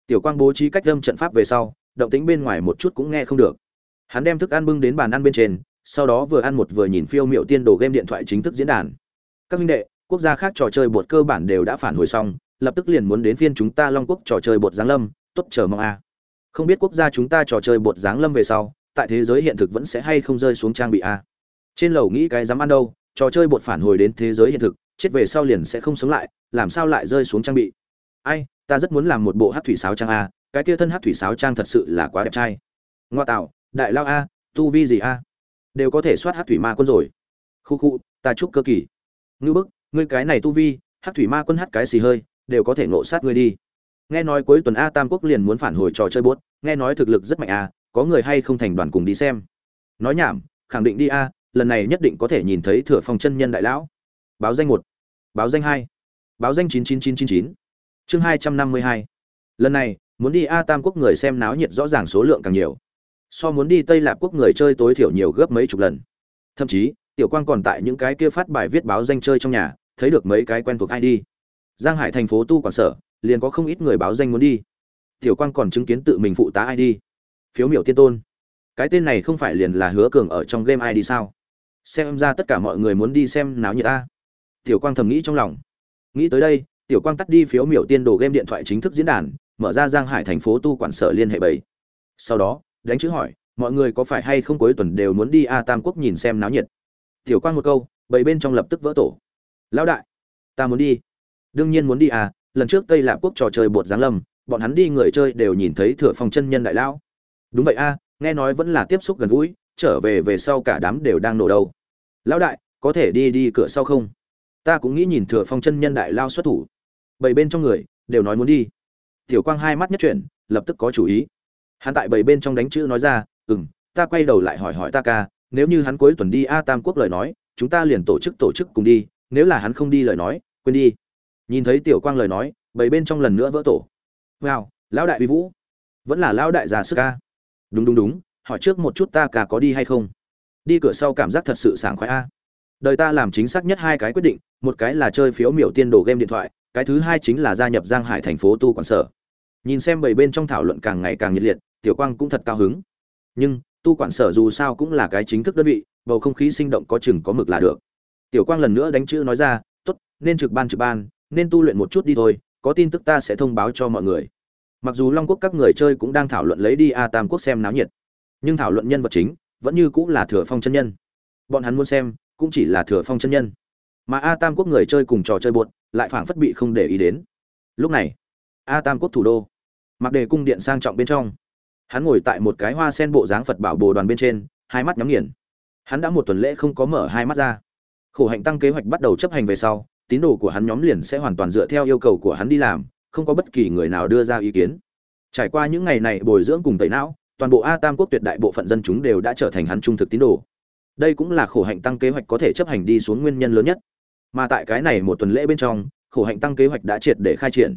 Tiểu quang bố trí cách lâm trận pháp về sau, động tính bên ngoài một chút cũng nghe không được. Hắn đem thức ăn bưng đến bàn ăn bên trên sau đó vừa ăn một vừa nhìn phiêu miệu tiên đồ game điện thoại chính thức diễn đàn. Các minh đệ, quốc gia khác trò chơi bột cơ bản đều đã phản hồi xong, lập tức liền muốn đến phiên chúng ta long quốc trò chơi bột giáng lâm, tốt chờ mong a. Không biết quốc gia chúng ta trò chơi bột giáng lâm về sau, tại thế giới hiện thực vẫn sẽ hay không rơi xuống trang bị a? Trên lầu nghĩ cái dám ăn đâu, trò chơi bột phản hồi đến thế giới hiện thực, chết về sau liền sẽ không sống lại, làm sao lại rơi xuống trang bị? Ai, ta rất muốn làm một bộ hát thủy sáo trang a, cái kia thân hát thủy sáo trang thật sự là quá đẹp trai. Ngoa tạo, đại lao a, tu vi gì a? Đều có thể soát hát thủy ma quân rồi. Khu khu, ta chúc cơ kỳ. Ngư bức, ngươi cái này tu vi, hát thủy ma quân hát cái xì hơi, đều có thể ngộ sát ngươi đi. Nghe nói cuối tuần a tam quốc liền muốn phản hồi trò chơi bốt nghe nói thực lực rất mạnh a, có người hay không thành đoàn cùng đi xem. Nói nhảm, khẳng định đi a, lần này nhất định có thể nhìn thấy thừa phong chân nhân đại lão. Báo danh một, báo danh hai, báo danh chín chín chín chín chín. Chương hai trăm năm mươi hai. Lần này, muốn đi a tam quốc người xem náo nhiệt rõ ràng số lượng càng nhiều so muốn đi tây lạp quốc người chơi tối thiểu nhiều gấp mấy chục lần. Thậm chí, tiểu quang còn tại những cái kia phát bài viết báo danh chơi trong nhà, thấy được mấy cái quen thuộc id giang hải thành phố tu quản sở, liền có không ít người báo danh muốn đi. Tiểu quang còn chứng kiến tự mình phụ tá id phiếu miểu tiên tôn. Cái tên này không phải liền là hứa cường ở trong game id sao? Xem ra tất cả mọi người muốn đi xem náo nhiệt ta. Tiểu quang thầm nghĩ trong lòng. Nghĩ tới đây, tiểu quang tắt đi phiếu miểu tiên đồ game điện thoại chính thức diễn đàn, mở ra giang hải thành phố tu quản sở liên hệ bảy. Sau đó đánh chữ hỏi, mọi người có phải hay không cuối tuần đều muốn đi a tam quốc nhìn xem náo nhiệt? Tiểu quang một câu bảy bên trong lập tức vỡ tổ. Lão đại, ta muốn đi. Đương nhiên muốn đi à lần trước tây lạp quốc trò chơi bột giáng lâm, bọn hắn đi người chơi đều nhìn thấy thừa phong chân nhân đại lão. Đúng vậy a, nghe nói vẫn là tiếp xúc gần gũi, trở về về sau cả đám đều đang nổ đầu. Lão đại, có thể đi đi cửa sau không? Ta cũng nghĩ nhìn thừa phong chân nhân đại lao xuất thủ. Bảy bên trong người, đều nói muốn đi. Tiểu quang hai mắt nhất chuyển, lập tức có chủ ý hắn tại bảy bên trong đánh chữ nói ra ừ m ta quay đầu lại hỏi hỏi ta ca, nếu như hắn cuối tuần đi a tam quốc lời nói, chúng ta liền tổ chức tổ chức cùng đi, nếu là hắn không đi lời nói, quên đi. Nhìn thấy tiểu quang lời nói, bảy bên trong lần nữa vỡ tổ. Wow, lão đại vi vũ, vẫn là lão đại già sức ca. Đúng đúng đúng, hỏi trước một chút ta ca có đi hay không? Đi cửa sau cảm giác thật sự sảng khoái a. Đời ta làm chính xác nhất hai cái quyết định, một cái là chơi phiếu miểu tiên đồ game điện thoại, cái thứ hai chính là gia nhập giang hải thành phố tu quản sở nhìn xem bảy bên trong thảo luận càng ngày càng nhiệt liệt, tiểu quang cũng thật cao hứng. Nhưng, tu quản sở dù sao cũng là cái chính thức đơn vị, bầu không khí sinh động có chừng có mực là được. Tiểu quang lần nữa đánh chữ nói ra, tốt, nên trực ban trực ban, nên tu luyện một chút đi thôi, có tin tức ta sẽ thông báo cho mọi người. Mặc dù long quốc các người chơi cũng đang thảo luận lấy đi a tam quốc xem náo nhiệt, nhưng thảo luận nhân vật chính vẫn như cũng là thừa phong chân nhân. Bọn hắn muốn xem, cũng chỉ là thừa phong chân nhân. Mà a tam quốc người chơi cùng trò chơi buột lại phảng phất bị không để ý đến. Lúc này, a tam quốc thủ đô mặc đề cung điện sang trọng bên trong. Hắn ngồi tại một cái hoa sen bộ dáng phật bảo bồ đoàn bên trên, hai mắt nhắm nghiền. Hắn đã một tuần lễ không có mở hai mắt ra. Khổ hạnh tăng kế hoạch bắt đầu chấp hành về sau, tín đồ của hắn nhóm liền sẽ hoàn toàn dựa theo yêu cầu của hắn đi làm, không có bất kỳ người nào đưa ra ý kiến. Trải qua những ngày này bồi dưỡng cùng tẩy não, toàn bộ a tam quốc tuyệt đại bộ phận dân chúng đều đã trở thành hắn trung thực tín đồ. Đây cũng là khổ hạnh tăng kế hoạch có thể chấp hành đi xuống nguyên nhân lớn nhất. Mà tại cái này một tuần lễ bên trong, khổ hạnh tăng kế hoạch đã triệt để khai triển.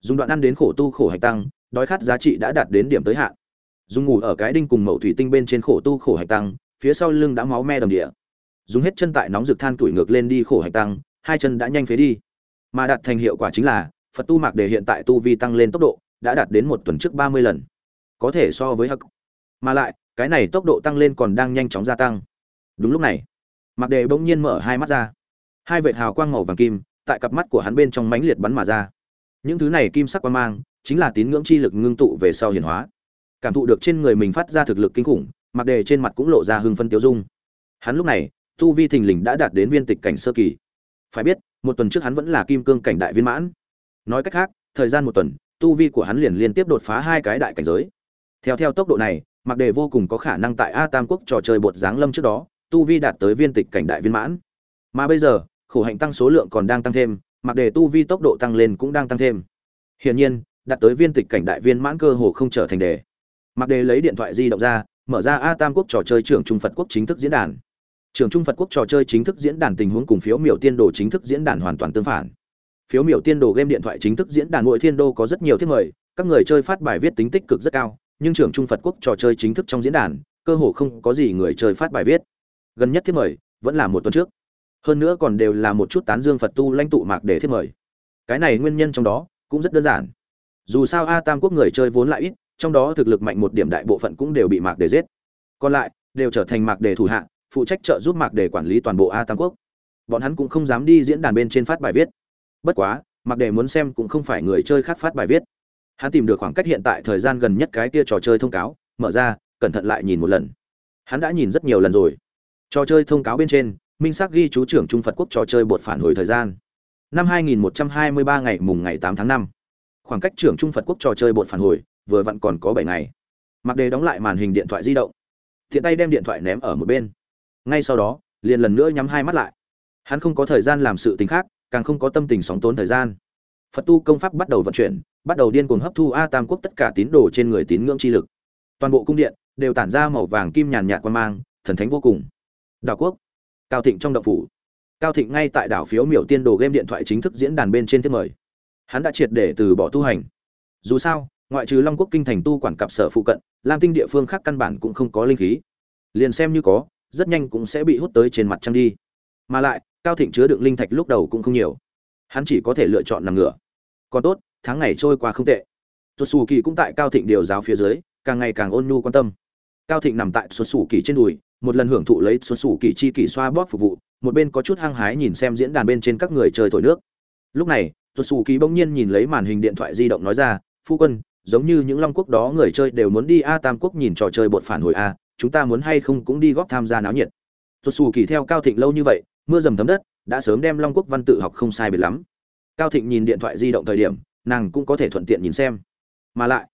Dùng đoạn ăn đến khổ tu khổ hạnh tăng đói khát giá trị đã đạt đến điểm tới hạn. Dùng ngủ ở cái đinh cùng mẩu thủy tinh bên trên khổ tu khổ hạch tăng, phía sau lưng đã máu me đầm địa. Dùng hết chân tại nóng rực than tuổi ngược lên đi khổ hạch tăng, hai chân đã nhanh phế đi. Mà đạt thành hiệu quả chính là, phật tu mạc đề hiện tại tu vi tăng lên tốc độ, đã đạt đến một tuần trước ba mươi lần. Có thể so với hắc. Mà lại, cái này tốc độ tăng lên còn đang nhanh chóng gia tăng. Đúng lúc này, mạc đề bỗng nhiên mở hai mắt ra. Hai vệt hào quang màu vàng kim, tại cặp mắt của hắn bên trong mãnh liệt bắn mà ra. Những thứ này kim sắc quang mang chính là tín ngưỡng chi lực ngưng tụ về sau hiển hóa. Cảm thụ được trên người mình phát ra thực lực kinh khủng, mặc đề trên mặt cũng lộ ra hưng phân tiêu dung. Hắn lúc này, tu vi thình lình đã đạt đến viên tịch cảnh sơ kỳ. Phải biết, một tuần trước hắn vẫn là kim cương cảnh đại viên mãn. Nói cách khác, thời gian một tuần, tu vi của hắn liền liên tiếp đột phá hai cái đại cảnh giới. Theo theo tốc độ này, mặc đề vô cùng có khả năng tại a tam quốc trò chơi bột giáng lâm trước đó, tu vi đạt tới viên tịch cảnh đại viên mãn. Mà bây giờ, khổ hạnh tăng số lượng còn đang tăng thêm, mặc đề tu vi tốc độ tăng lên cũng đang tăng thêm. Hiển nhiên đặt tới viên tịch cảnh đại viên mãn cơ hồ không trở thành đề. Mặc đề lấy điện thoại di động ra, mở ra a tam quốc trò chơi trưởng trung phật quốc chính thức diễn đàn. Trường trung phật quốc trò chơi chính thức diễn đàn tình huống cùng phiếu miểu tiên đồ chính thức diễn đàn hoàn toàn tương phản. Phiếu miểu tiên đồ game điện thoại chính thức diễn đàn mỗi thiên đô có rất nhiều thiết mời, các người chơi phát bài viết tính tích cực rất cao, nhưng trưởng trung phật quốc trò chơi chính thức trong diễn đàn, cơ hồ không có gì người chơi phát bài viết. Gần nhất thiết mời, vẫn là một tuần trước. Hơn nữa còn đều là một chút tán dương phật tu lãnh tụ mạc để thiết mời. Cái này nguyên nhân trong đó cũng rất đơn giản dù sao a tam quốc người chơi vốn lại ít, trong đó thực lực mạnh một điểm đại bộ phận cũng đều bị mạc đề giết. Còn lại, đều trở thành mạc đề thủ hạ, phụ trách trợ giúp mạc đề quản lý toàn bộ a tam quốc. Bọn hắn cũng không dám đi diễn đàn bên trên phát bài viết. Bất quá, mạc đề muốn xem cũng không phải người chơi khác phát bài viết. Hắn tìm được khoảng cách hiện tại thời gian gần nhất cái kia trò chơi thông cáo, mở ra, cẩn thận lại nhìn một lần. Hắn đã nhìn rất nhiều lần rồi. Trò chơi thông cáo bên trên, minh xác ghi chú trưởng trung phật quốc trò chơi bột phản hồi thời gian. Năm 2123 ngày mùng ngày 8 tháng 5 khoảng cách trưởng trung phật quốc trò chơi bột phản hồi, vừa vặn còn có bảy ngày. Mặc đề đóng lại màn hình điện thoại di động. Thiện tay đem điện thoại ném ở một bên. Ngay sau đó, liền lần nữa nhắm hai mắt lại. Hắn không có thời gian làm sự tình khác, càng không có tâm tình sóng tốn thời gian. Phật tu công pháp bắt đầu vận chuyển, bắt đầu điên cuồng hấp thu a tam quốc tất cả tín đồ trên người tín ngưỡng chi lực. Toàn bộ cung điện đều tản ra màu vàng kim nhàn nhạt quan mang, thần thánh vô cùng. Đảo quốc, cao thịnh trong động phủ. Cao thịnh ngay tại đảo phiếu miểu tiên đồ game điện thoại chính thức diễn đàn bên trên thiết mời hắn đã triệt để từ bỏ tu hành. Dù sao, ngoại trừ long quốc kinh thành tu quản cặp sở phụ cận, lam tinh địa phương khác căn bản cũng không có linh khí. Liền xem như có, rất nhanh cũng sẽ bị hút tới trên mặt trăng đi. Mà lại, cao thịnh chứa đựng linh thạch lúc đầu cũng không nhiều. Hắn chỉ có thể lựa chọn nằm ngửa. Còn tốt, tháng ngày trôi qua không tệ. Tuột xù kỳ cũng tại cao thịnh điều giáo phía dưới, càng ngày càng ôn nhu quan tâm. Cao thịnh nằm tại xuất xù kỳ trên đùi, một lần hưởng thụ lấy xuất xù kỳ chi kỳ xoa bóp phục vụ, một bên có chút hăng hái nhìn xem diễn đàn bên trên các người chơi thổi nước. Lúc này xuất xù kỳ bỗng nhiên nhìn lấy màn hình điện thoại di động nói ra, phu quân, giống như những long quốc đó người chơi đều muốn đi a tam quốc nhìn trò chơi bột phản hồi a, chúng ta muốn hay không cũng đi góp tham gia náo nhiệt. Xuất xù kỳ theo cao thịnh lâu như vậy, mưa dầm thấm đất, đã sớm đem long quốc văn tự học không sai biệt lắm. Cao thịnh nhìn điện thoại di động thời điểm, nàng cũng có thể thuận tiện nhìn xem. Mà lại,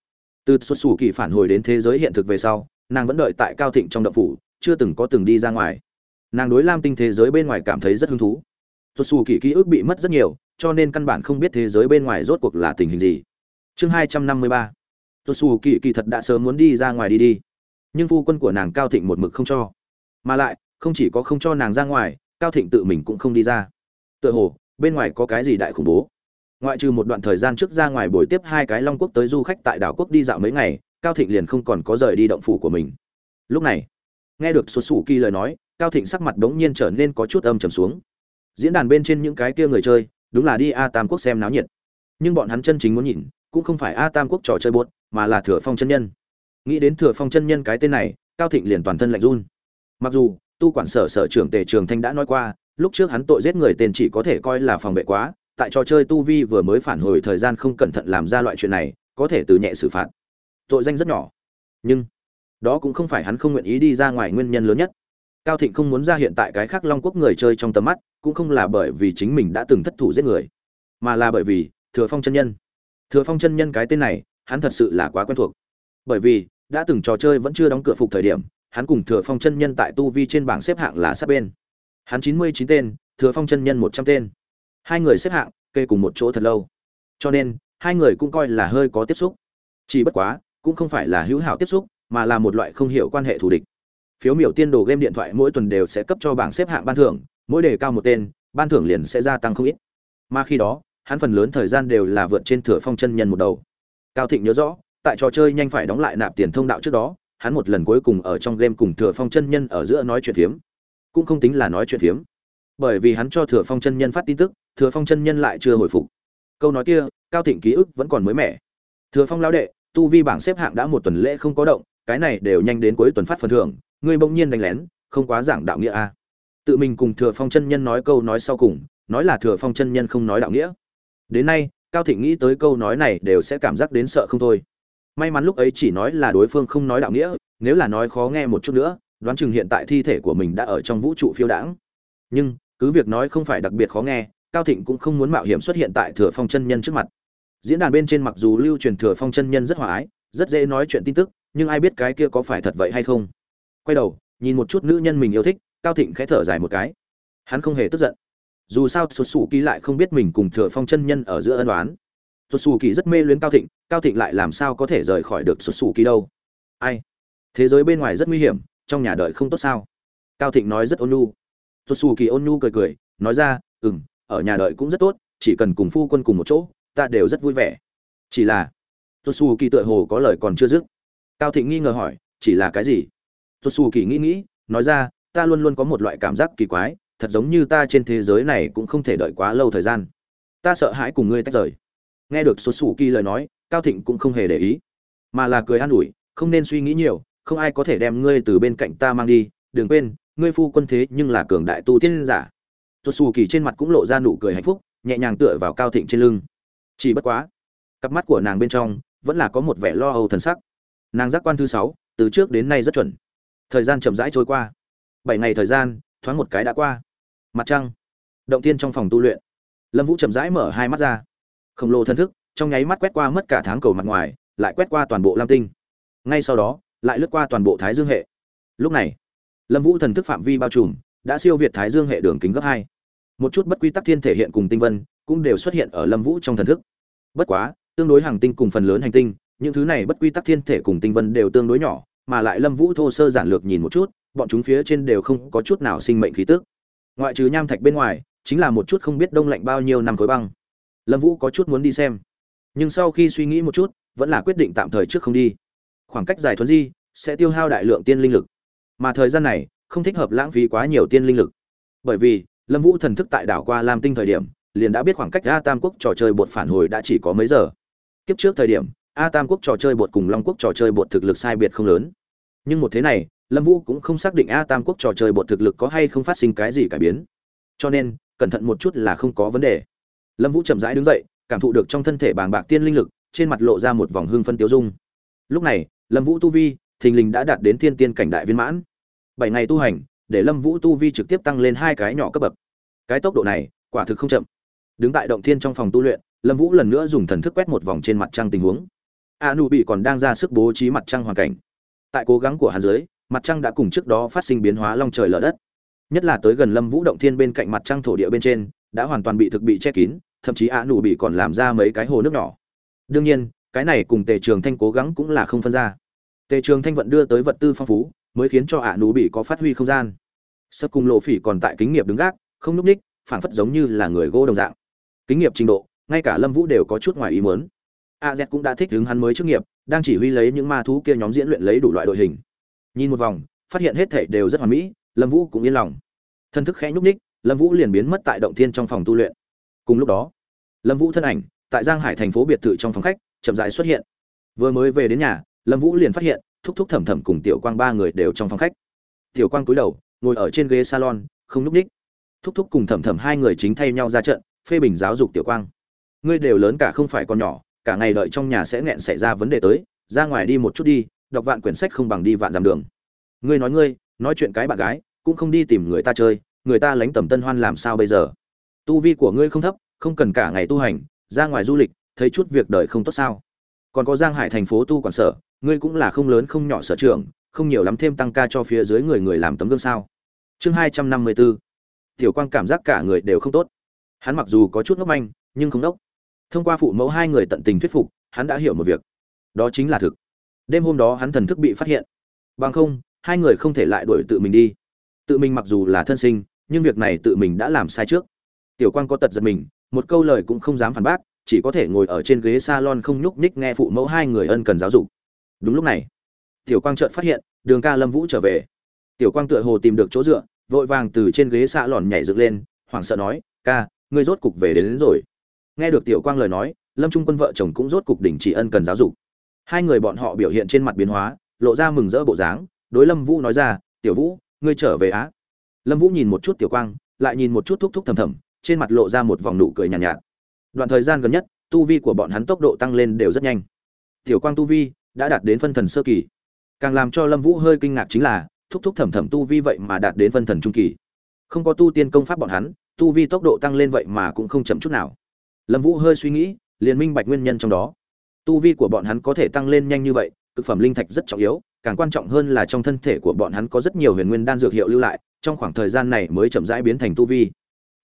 từ xuất xù kỳ phản hồi đến thế giới hiện thực về sau, nàng vẫn đợi tại cao thịnh trong động phủ, chưa từng có từng đi ra ngoài. Nàng đối lam tinh thế giới bên ngoài cảm thấy rất hứng thú. Xuất xù kỳ ký ức bị mất rất nhiều cho nên căn bản không biết thế giới bên ngoài rốt cuộc là tình hình gì. Chương hai trăm năm mươi ba. Xuất xù kỳ kỳ thật đã sớm muốn đi ra ngoài đi đi. Nhưng phu quân của nàng cao thịnh một mực không cho. Mà lại, không chỉ có không cho nàng ra ngoài, cao thịnh tự mình cũng không đi ra. Tựa hồ, bên ngoài có cái gì đại khủng bố. Ngoại trừ một đoạn thời gian trước ra ngoài buổi tiếp hai cái long quốc tới du khách tại đảo quốc đi dạo mấy ngày, cao thịnh liền không còn có rời đi động phủ của mình. Lúc này, nghe được xuất xù kỳ lời nói, cao thịnh sắc mặt đống nhiên trở nên có chút âm trầm xuống. Diễn đàn bên trên những cái kia người chơi đúng là đi a tam quốc xem náo nhiệt. Nhưng bọn hắn chân chính muốn nhìn, cũng không phải a tam quốc trò chơi buốt, mà là thừa phong chân nhân. Nghĩ đến thừa phong chân nhân cái tên này, cao thịnh liền toàn thân lạnh run. Mặc dù, tu quản sở sở trưởng tề trường thanh đã nói qua, lúc trước hắn tội giết người tên chỉ có thể coi là phòng vệ quá, tại trò chơi tu vi vừa mới phản hồi thời gian không cẩn thận làm ra loại chuyện này, có thể từ nhẹ xử phạt. Tội danh rất nhỏ. Nhưng, đó cũng không phải hắn không nguyện ý đi ra ngoài nguyên nhân lớn nhất. Cao thịnh không muốn ra hiện tại cái khác long quốc người chơi trong tầm mắt cũng không là bởi vì chính mình đã từng thất thủ giết người, mà là bởi vì thừa phong chân nhân. Thừa phong chân nhân cái tên này, hắn thật sự là quá quen thuộc. Bởi vì, đã từng trò chơi vẫn chưa đóng cửa phục thời điểm, hắn cùng thừa phong chân nhân tại tu vi trên bảng xếp hạng là sát bên. Hắn chín mươi chín tên, thừa phong chân nhân một trăm tên. Hai người xếp hạng, kê cùng một chỗ thật lâu. Cho nên, hai người cũng coi là hơi có tiếp xúc. Chỉ bất quá, cũng không phải là hữu hảo tiếp xúc, mà là một loại không hiểu quan hệ thù địch. Phiếu miểu tiên đồ game điện thoại mỗi tuần đều sẽ cấp cho bảng xếp hạng ban thưởng mỗi đề cao một tên, ban thưởng liền sẽ gia tăng không ít. Mà khi đó, hắn phần lớn thời gian đều là vượt trên thừa phong chân nhân một đầu. Cao thịnh nhớ rõ, tại trò chơi nhanh phải đóng lại nạp tiền thông đạo trước đó, hắn một lần cuối cùng ở trong game cùng thừa phong chân nhân ở giữa nói chuyện phiếm. Cũng không tính là nói chuyện phiếm. Bởi vì hắn cho thừa phong chân nhân phát tin tức, thừa phong chân nhân lại chưa hồi phục. Câu nói kia, cao thịnh ký ức vẫn còn mới mẻ. Thừa phong lão đệ, tu vi bảng xếp hạng đã một tuần lễ không có động, cái này đều nhanh đến cuối tuần phát phần thưởng, ngươi bỗng nhiên đánh lén, không quá giảng đạo nghĩa a tự mình cùng thừa phong chân nhân nói câu nói sau cùng, nói là thừa phong chân nhân không nói đạo nghĩa. Đến nay, cao thịnh nghĩ tới câu nói này đều sẽ cảm giác đến sợ không thôi. May mắn lúc ấy chỉ nói là đối phương không nói đạo nghĩa, nếu là nói khó nghe một chút nữa, đoán chừng hiện tại thi thể của mình đã ở trong vũ trụ phiêu đãng. Nhưng, cứ việc nói không phải đặc biệt khó nghe, cao thịnh cũng không muốn mạo hiểm xuất hiện tại thừa phong chân nhân trước mặt. Diễn đàn bên trên mặc dù lưu truyền thừa phong chân nhân rất hòa ái, rất dễ nói chuyện tin tức, nhưng ai biết cái kia có phải thật vậy hay không. Quay đầu, nhìn một chút nữ nhân mình yêu thích cao thịnh khẽ thở dài một cái. Hắn không hề tức giận. Dù sao xuất xù kỳ lại không biết mình cùng thừa phong chân nhân ở giữa ân đoán xuất xù kỳ rất mê luyến cao thịnh cao thịnh lại làm sao có thể rời khỏi được xuất xù kỳ đâu? Ai? Thế giới bên ngoài rất nguy hiểm, trong nhà đợi không tốt sao? Cao thịnh nói rất ôn nhu. Xuất xù kỳ ôn nhu cười cười, nói ra ừ m ở nhà đợi cũng rất tốt, chỉ cần cùng phu quân cùng một chỗ, ta đều rất vui vẻ. Chỉ là xuất xù kỳ tựa hồ có lời còn chưa dứt. Cao thịnh nghi ngờ hỏi, chỉ là cái gì? Xuất xù kỳ nghĩ nghĩ, nói ra ta luôn luôn có một loại cảm giác kỳ quái, thật giống như ta trên thế giới này cũng không thể đợi quá lâu thời gian. Ta sợ hãi cùng ngươi tách rời. Nghe được số sủ kỳ lời nói, cao thịnh cũng không hề để ý, mà là cười an ủi, không nên suy nghĩ nhiều, không ai có thể đem ngươi từ bên cạnh ta mang đi, đừng quên, ngươi phu quân thế nhưng là cường đại tu tiên giả. Số sủ kỳ trên mặt cũng lộ ra nụ cười hạnh phúc, nhẹ nhàng tựa vào cao thịnh trên lưng. Chỉ bất quá, cặp mắt của nàng bên trong vẫn là có một vẻ lo âu thần sắc. Nàng giác quan thứ sáu, từ trước đến nay rất chuẩn. Thời gian chậm rãi trôi qua bảy ngày thời gian, thoáng một cái đã qua. Mặt trăng, động tiên trong phòng tu luyện. Lâm vũ chậm rãi mở hai mắt ra. Khổng lồ thân thức, trong nháy mắt quét qua mất cả tháng cầu mặt ngoài, lại quét qua toàn bộ lam tinh. Ngay sau đó, lại lướt qua toàn bộ thái dương hệ. Lúc này, lâm vũ thần thức phạm vi bao trùm, đã siêu việt thái dương hệ đường kính gấp hai. Một chút bất quy tắc thiên thể hiện cùng tinh vân, cũng đều xuất hiện ở lâm vũ trong thần thức. Bất quá, tương đối hàng tinh cùng phần lớn hành tinh, những thứ này bất quy tắc thiên thể cùng tinh vân đều tương đối nhỏ, mà lại lâm vũ thô sơ giản lược nhìn một chút bọn chúng phía trên đều không có chút nào sinh mệnh khí tức. Ngoại trừ nham thạch bên ngoài, chính là một chút không biết đông lạnh bao nhiêu năm khối băng. Lâm vũ có chút muốn đi xem, nhưng sau khi suy nghĩ một chút, vẫn là quyết định tạm thời trước không đi. Khoảng cách dài thuần di sẽ tiêu hao đại lượng tiên linh lực, mà thời gian này không thích hợp lãng phí quá nhiều tiên linh lực. Bởi vì, lâm vũ thần thức tại đảo qua lam tinh thời điểm, liền đã biết khoảng cách a tam quốc trò chơi bột phản hồi đã chỉ có mấy giờ. Kiếp trước thời điểm, a tam quốc trò chơi bột cùng long quốc trò chơi bột thực lực sai biệt không lớn. Nhưng một thế này lâm vũ cũng không xác định a tam quốc trò chơi bột thực lực có hay không phát sinh cái gì cải biến. Cho nên, cẩn thận một chút là không có vấn đề. Lâm vũ chậm rãi đứng dậy, cảm thụ được trong thân thể bàng bạc tiên linh lực, trên mặt lộ ra một vòng hương phân tiêu dung. Lúc này, lâm vũ tu vi, thình lình đã đạt đến thiên tiên cảnh đại viên mãn. Bảy ngày tu hành, để lâm vũ tu vi trực tiếp tăng lên hai cái nhỏ cấp bậc. Cái tốc độ này, quả thực không chậm. Đứng tại động thiên trong phòng tu luyện, lâm vũ lần nữa dùng thần thức quét một vòng trên mặt trăng tình huống. A nụ bị còn đang ra sức bố trí mặt trăng hoàn cảnh. Tại cố gắng của hắn dưới mặt trăng đã cùng trước đó phát sinh biến hóa long trời lở đất. Nhất là tới gần lâm vũ động thiên bên cạnh mặt trăng thổ địa bên trên, đã hoàn toàn bị thực bị che kín, thậm chí ạ nụ bị còn làm ra mấy cái hồ nước nhỏ. Đương nhiên, cái này cùng tề trường thanh cố gắng cũng là không phân ra. Tề trường thanh vận đưa tới vật tư phong phú, mới khiến cho ạ nụ bị có phát huy không gian. Sắp cùng lộ phỉ còn tại kính nghiệp đứng gác, không núp ních, phảng phất giống như là người gỗ đồng dạng. Kính nghiệp trình độ, ngay cả lâm vũ đều có chút ngoài ý muốn. A z cũng đã thích đứng hắn mới trước nghiệp, đang chỉ huy lấy những ma thú kia nhóm diễn luyện lấy đủ loại đội hình nhìn một vòng, phát hiện hết thể đều rất hoàn mỹ, lâm vũ cũng yên lòng. Thân thức khẽ nhúc ních lâm vũ liền biến mất tại động thiên trong phòng tu luyện. Cùng lúc đó, lâm vũ thân ảnh, tại giang hải thành phố biệt thự trong phòng khách, chậm dại xuất hiện. Vừa mới về đến nhà, lâm vũ liền phát hiện, thúc thúc thẩm thẩm cùng tiểu quang ba người đều trong phòng khách. Tiểu quang cúi đầu, ngồi ở trên ghế salon, không nhúc ních thúc thúc cùng thẩm thẩm hai người chính thay nhau ra trận, phê bình giáo dục tiểu quang. Ngươi đều lớn cả không phải con nhỏ, cả ngày đợi trong nhà sẽ nghẹn xảy ra vấn đề tới, ra ngoài đi một chút đi đọc vạn quyển sách không bằng đi vạn dặm đường. Ngươi nói ngươi, nói chuyện cái bạn gái, cũng không đi tìm người ta chơi, người ta lánh tầm tân hoan làm sao bây giờ? Tu vi của ngươi không thấp, không cần cả ngày tu hành, ra ngoài du lịch, thấy chút việc đời không tốt sao? Còn có giang hải thành phố tu quản sở, ngươi cũng là không lớn không nhỏ sở trường không nhiều lắm thêm tăng ca cho phía dưới người người làm tấm gương sao? Chương hai trăm năm mươi bốn tiểu quang cảm giác cả người đều không tốt. Hắn mặc dù có chút ngốc manh, nhưng không đốc. Thông qua phụ mẫu hai người tận tình thuyết phục, hắn đã hiểu một việc. Đó chính là thực đêm hôm đó hắn thần thức bị phát hiện. Bằng không hai người không thể lại đuổi tự mình đi. Tự mình mặc dù là thân sinh nhưng việc này tự mình đã làm sai trước. Tiểu quan có tật giật mình một câu lời cũng không dám phản bác chỉ có thể ngồi ở trên ghế salon không nhúc nhích nghe phụ mẫu hai người ân cần giáo dục. Đúng lúc này tiểu quang chợt phát hiện đường ca lâm vũ trở về. Tiểu quang tựa hồ tìm được chỗ dựa vội vàng từ trên ghế xạ lòn nhảy dựng lên hoảng sợ nói ca ngươi rốt cục về đến, đến rồi. Nghe được tiểu quang lời nói lâm trung quân vợ chồng cũng rốt cục đình chỉ ân cần giáo dục hai người bọn họ biểu hiện trên mặt biến hóa lộ ra mừng rỡ bộ dáng đối lâm vũ nói ra tiểu vũ ngươi trở về á? Lâm vũ nhìn một chút tiểu quang lại nhìn một chút thúc thúc thầm thầm trên mặt lộ ra một vòng nụ cười nhàn nhạt, nhạt. Đoạn thời gian gần nhất tu vi của bọn hắn tốc độ tăng lên đều rất nhanh. Tiểu quang tu vi đã đạt đến phân thần sơ kỳ. Càng làm cho lâm vũ hơi kinh ngạc chính là thúc thúc thầm thầm tu vi vậy mà đạt đến phân thần trung kỳ. Không có tu tiên công pháp bọn hắn tu vi tốc độ tăng lên vậy mà cũng không chậm chút nào. Lâm vũ hơi suy nghĩ liền minh bạch nguyên nhân trong đó tu vi của bọn hắn có thể tăng lên nhanh như vậy, cực phẩm linh thạch rất trọng yếu, càng quan trọng hơn là trong thân thể của bọn hắn có rất nhiều huyền nguyên đan dược hiệu lưu lại, trong khoảng thời gian này mới chậm rãi biến thành tu vi.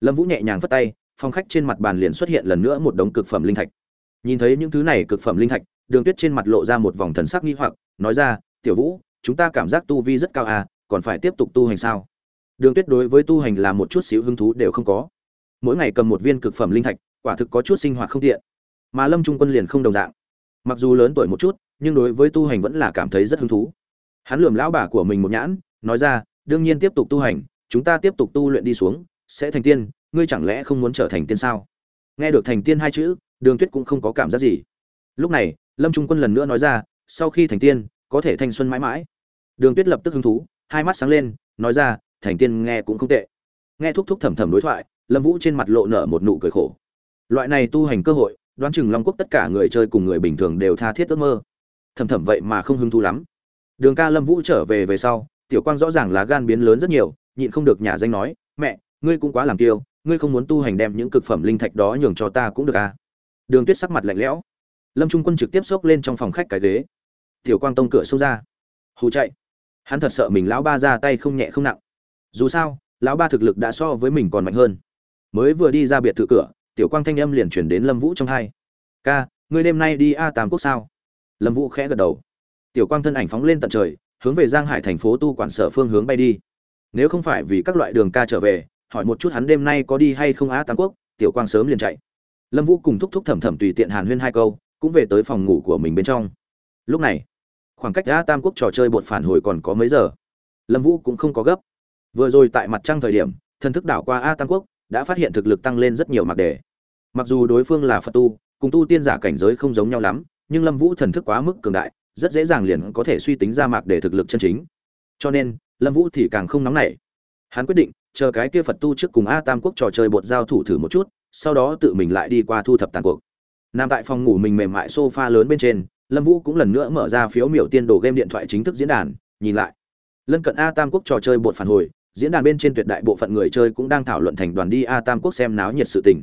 Lâm vũ nhẹ nhàng phất tay, phong khách trên mặt bàn liền xuất hiện lần nữa một đống cực phẩm linh thạch. Nhìn thấy những thứ này cực phẩm linh thạch, đường tuyết trên mặt lộ ra một vòng thần sắc nghi hoặc, nói ra, tiểu vũ, chúng ta cảm giác tu vi rất cao à còn phải tiếp tục tu hành sao? Đường tuyết đối với tu hành là một chút xíu hứng thú đều không có. Mỗi ngày cầm một viên cực phẩm linh thạch, quả thực có chút sinh hoạt không tiện. Mà lâm trung quân liền không đồng dạng mặc dù lớn tuổi một chút, nhưng đối với tu hành vẫn là cảm thấy rất hứng thú. Hắn lườm lão bà của mình một nhãn, nói ra, đương nhiên tiếp tục tu hành, chúng ta tiếp tục tu luyện đi xuống, sẽ thành tiên, ngươi chẳng lẽ không muốn trở thành tiên sao? Nghe được thành tiên hai chữ, đường tuyết cũng không có cảm giác gì. Lúc này, lâm trung quân lần nữa nói ra, sau khi thành tiên, có thể thanh xuân mãi mãi. Đường tuyết lập tức hứng thú, hai mắt sáng lên, nói ra, thành tiên nghe cũng không tệ. Nghe thúc thúc thầm thầm đối thoại, lâm vũ trên mặt lộ nở một nụ cười khổ. Loại này tu hành cơ hội đoán chừng long quốc tất cả người chơi cùng người bình thường đều tha thiết ước mơ. Thầm thầm vậy mà không hứng thú lắm. Đường ca lâm vũ trở về về sau, tiểu quang rõ ràng là gan biến lớn rất nhiều, nhịn không được nhà danh nói, mẹ, ngươi cũng quá làm tiêu ngươi không muốn tu hành đem những cực phẩm linh thạch đó nhường cho ta cũng được à? Đường tuyết sắc mặt lạnh lẽo. Lâm trung quân trực tiếp xốc lên trong phòng khách cái ghế. Tiểu quang tông cửa xông ra. Hù chạy. Hắn thật sợ mình lão ba ra tay không nhẹ không nặng. Dù sao, lão ba thực lực đã so với mình còn mạnh hơn. Mới vừa đi ra biệt thự cửa tiểu quang thanh âm liền chuyển đến lâm vũ trong hai. Ca, ngươi đêm nay đi a tám quốc sao? Lâm vũ khẽ gật đầu. Tiểu quang thân ảnh phóng lên tận trời, hướng về giang hải thành phố tu quản sở phương hướng bay đi. Nếu không phải vì các loại đường ca trở về, hỏi một chút hắn đêm nay có đi hay không a tám quốc, tiểu quang sớm liền chạy. Lâm vũ cùng thúc thúc thẩm thẩm tùy tiện hàn huyên hai câu, cũng về tới phòng ngủ của mình bên trong. Lúc này, khoảng cách a tam quốc trò chơi bột phản hồi còn có mấy giờ? Lâm vũ cũng không có gấp. Vừa rồi tại mặt trăng thời điểm, thần thức đảo qua a tam quốc đã phát hiện thực lực tăng lên rất nhiều mặc đề. Mặc dù đối phương là phật tu, cùng tu tiên giả cảnh giới không giống nhau lắm, nhưng lâm vũ thần thức quá mức cường đại, rất dễ dàng liền có thể suy tính ra mạc để thực lực chân chính. Cho nên, lâm vũ thì càng không nóng nảy. Hắn quyết định, chờ cái kia phật tu trước cùng a tam quốc trò chơi bột giao thủ thử một chút, sau đó tự mình lại đi qua thu thập tàn cuộc. Nằm tại phòng ngủ mình mềm mại sofa lớn bên trên, lâm vũ cũng lần nữa mở ra phiếu miểu tiên đồ game điện thoại chính thức diễn đàn, nhìn lại. Lân cận a tam quốc trò chơi bột phản hồi diễn đàn bên trên tuyệt đại bộ phận người chơi cũng đang thảo luận thành đoàn đi a tam quốc xem náo nhiệt sự tình.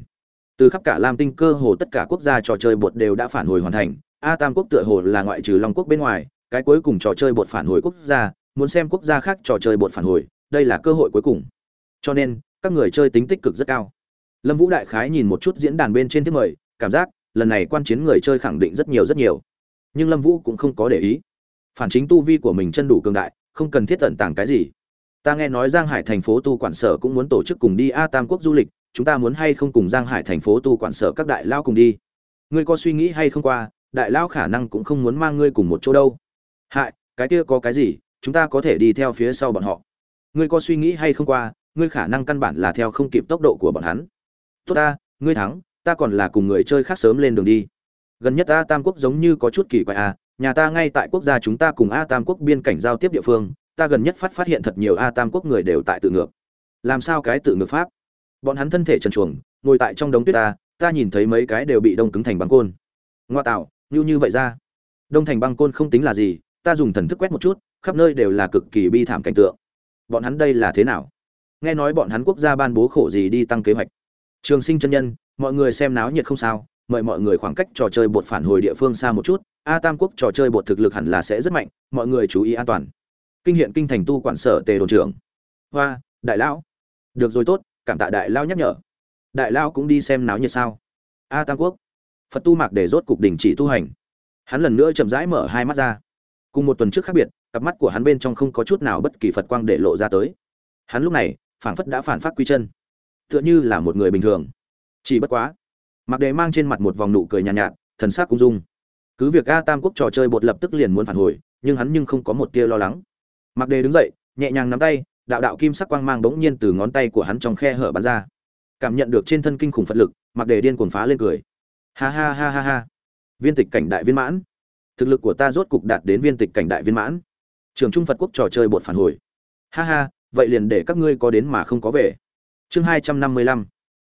Từ khắp cả lam tinh cơ hồ tất cả quốc gia trò chơi bột đều đã phản hồi hoàn thành. A tam quốc tựa hồ là ngoại trừ long quốc bên ngoài, cái cuối cùng trò chơi bột phản hồi quốc gia, muốn xem quốc gia khác trò chơi bột phản hồi, đây là cơ hội cuối cùng. Cho nên, các người chơi tính tích cực rất cao. Lâm vũ đại khái nhìn một chút diễn đàn bên trên thiết mời, cảm giác, lần này quan chiến người chơi khẳng định rất nhiều rất nhiều. Nhưng lâm vũ cũng không có để ý. Phản chính tu vi của mình chân đủ cường đại, không cần thiết tận tàng cái gì ta nghe nói giang hải thành phố tu quản sở cũng muốn tổ chức cùng đi a tam quốc du lịch, chúng ta muốn hay không cùng giang hải thành phố tu quản sở các đại lao cùng đi? Ngươi có suy nghĩ hay không qua, đại lao khả năng cũng không muốn mang ngươi cùng một chỗ đâu. Hại, cái kia có cái gì, chúng ta có thể đi theo phía sau bọn họ. Ngươi có suy nghĩ hay không qua, ngươi khả năng căn bản là theo không kịp tốc độ của bọn hắn. Tốt ta, ngươi thắng, ta còn là cùng người chơi khác sớm lên đường đi. Gần nhất a tam quốc giống như có chút kỳ quái a nhà ta ngay tại quốc gia chúng ta cùng a tam quốc biên cảnh giao tiếp địa phương ta gần nhất phát phát hiện thật nhiều a tam quốc người đều tại tự ngược. Làm sao cái tự ngược pháp? Bọn hắn thân thể trần chuồng ngồi tại trong đống tuyết ta ta nhìn thấy mấy cái đều bị đông cứng thành băng côn. Ngoa tạo, như như vậy ra. Đông thành băng côn không tính là gì, ta dùng thần thức quét một chút, khắp nơi đều là cực kỳ bi thảm cảnh tượng. Bọn hắn đây là thế nào? Nghe nói bọn hắn quốc gia ban bố khổ gì đi tăng kế hoạch. Trường sinh chân nhân, mọi người xem náo nhiệt không sao, mời mọi người khoảng cách trò chơi bột phản hồi địa phương xa một chút, a tam quốc trò chơi bột thực lực hẳn là sẽ rất mạnh, mọi người chú ý an toàn kinh hiện kinh thành tu quản sở tề đồn trưởng. Hoa đại lão. Được rồi tốt cảm tạ đại lão nhắc nhở. Đại lão cũng đi xem náo nhiệt sao? A tam quốc. Phật tu mạc để rốt cục đình chỉ tu hành. Hắn lần nữa chậm rãi mở hai mắt ra. Cùng một tuần trước khác biệt cặp mắt của hắn bên trong không có chút nào bất kỳ phật quang để lộ ra tới. Hắn lúc này phảng phất đã phản phát quy chân. Tựa như là một người bình thường. Chỉ bất quá mặc đề mang trên mặt một vòng nụ cười nhàn nhạt, nhạt thần sắc cũng dung cứ việc a tam quốc trò chơi bột lập tức liền muốn phản hồi nhưng hắn nhưng không có một tia lo lắng mặc đề đứng dậy, nhẹ nhàng nắm tay, đạo đạo kim sắc quang mang bỗng nhiên từ ngón tay của hắn trong khe hở bắn ra. Cảm nhận được trên thân kinh khủng phật lực mặc đề điên cuồng phá lên cười. Ha ha ha ha ha. Viên tịch cảnh đại viên mãn. Thực lực của ta rốt cục đạt đến viên tịch cảnh đại viên mãn. Trường trung phật quốc trò chơi bột phản hồi. Ha ha, vậy liền để các ngươi có đến mà không có về. Chương hai trăm năm mươi lăm.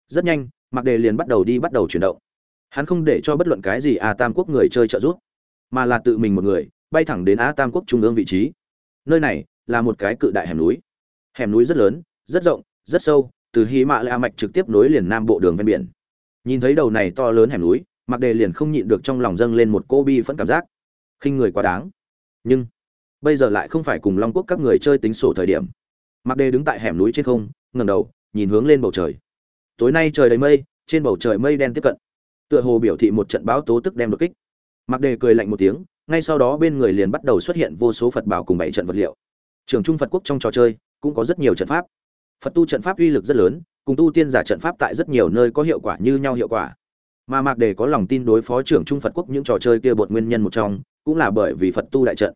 Rất nhanh mặc đề liền bắt đầu đi bắt đầu chuyển động. Hắn không để cho bất luận cái gì a tam quốc người chơi trợ giúp, mà là tự mình một người, bay thẳng đến a tam quốc trung ương vị trí nơi này là một cái cự đại hẻm núi. Hẻm núi rất lớn, rất rộng, rất sâu, từ hy mạ lạ mạch trực tiếp nối liền nam bộ đường ven biển. Nhìn thấy đầu này to lớn hẻm núi mặc đề liền không nhịn được trong lòng dâng lên một cô bi phẫn cảm giác. Khinh người quá đáng. Nhưng, bây giờ lại không phải cùng long quốc các người chơi tính sổ thời điểm. Mặc đề đứng tại hẻm núi trên không, ngẩng đầu, nhìn hướng lên bầu trời. Tối nay trời đầy mây, trên bầu trời mây đen tiếp cận. Tựa hồ biểu thị một trận bão tố tức đem đột kích. Mặc đề cười lạnh một tiếng ngay sau đó bên người liền bắt đầu xuất hiện vô số phật bảo cùng bảy trận vật liệu. Trường trung phật quốc trong trò chơi cũng có rất nhiều trận pháp. Phật tu trận pháp uy lực rất lớn, cùng tu tiên giả trận pháp tại rất nhiều nơi có hiệu quả như nhau hiệu quả. Mà mạc đề có lòng tin đối phó trưởng trung phật quốc những trò chơi kia bột nguyên nhân một trong, cũng là bởi vì phật tu đại trận.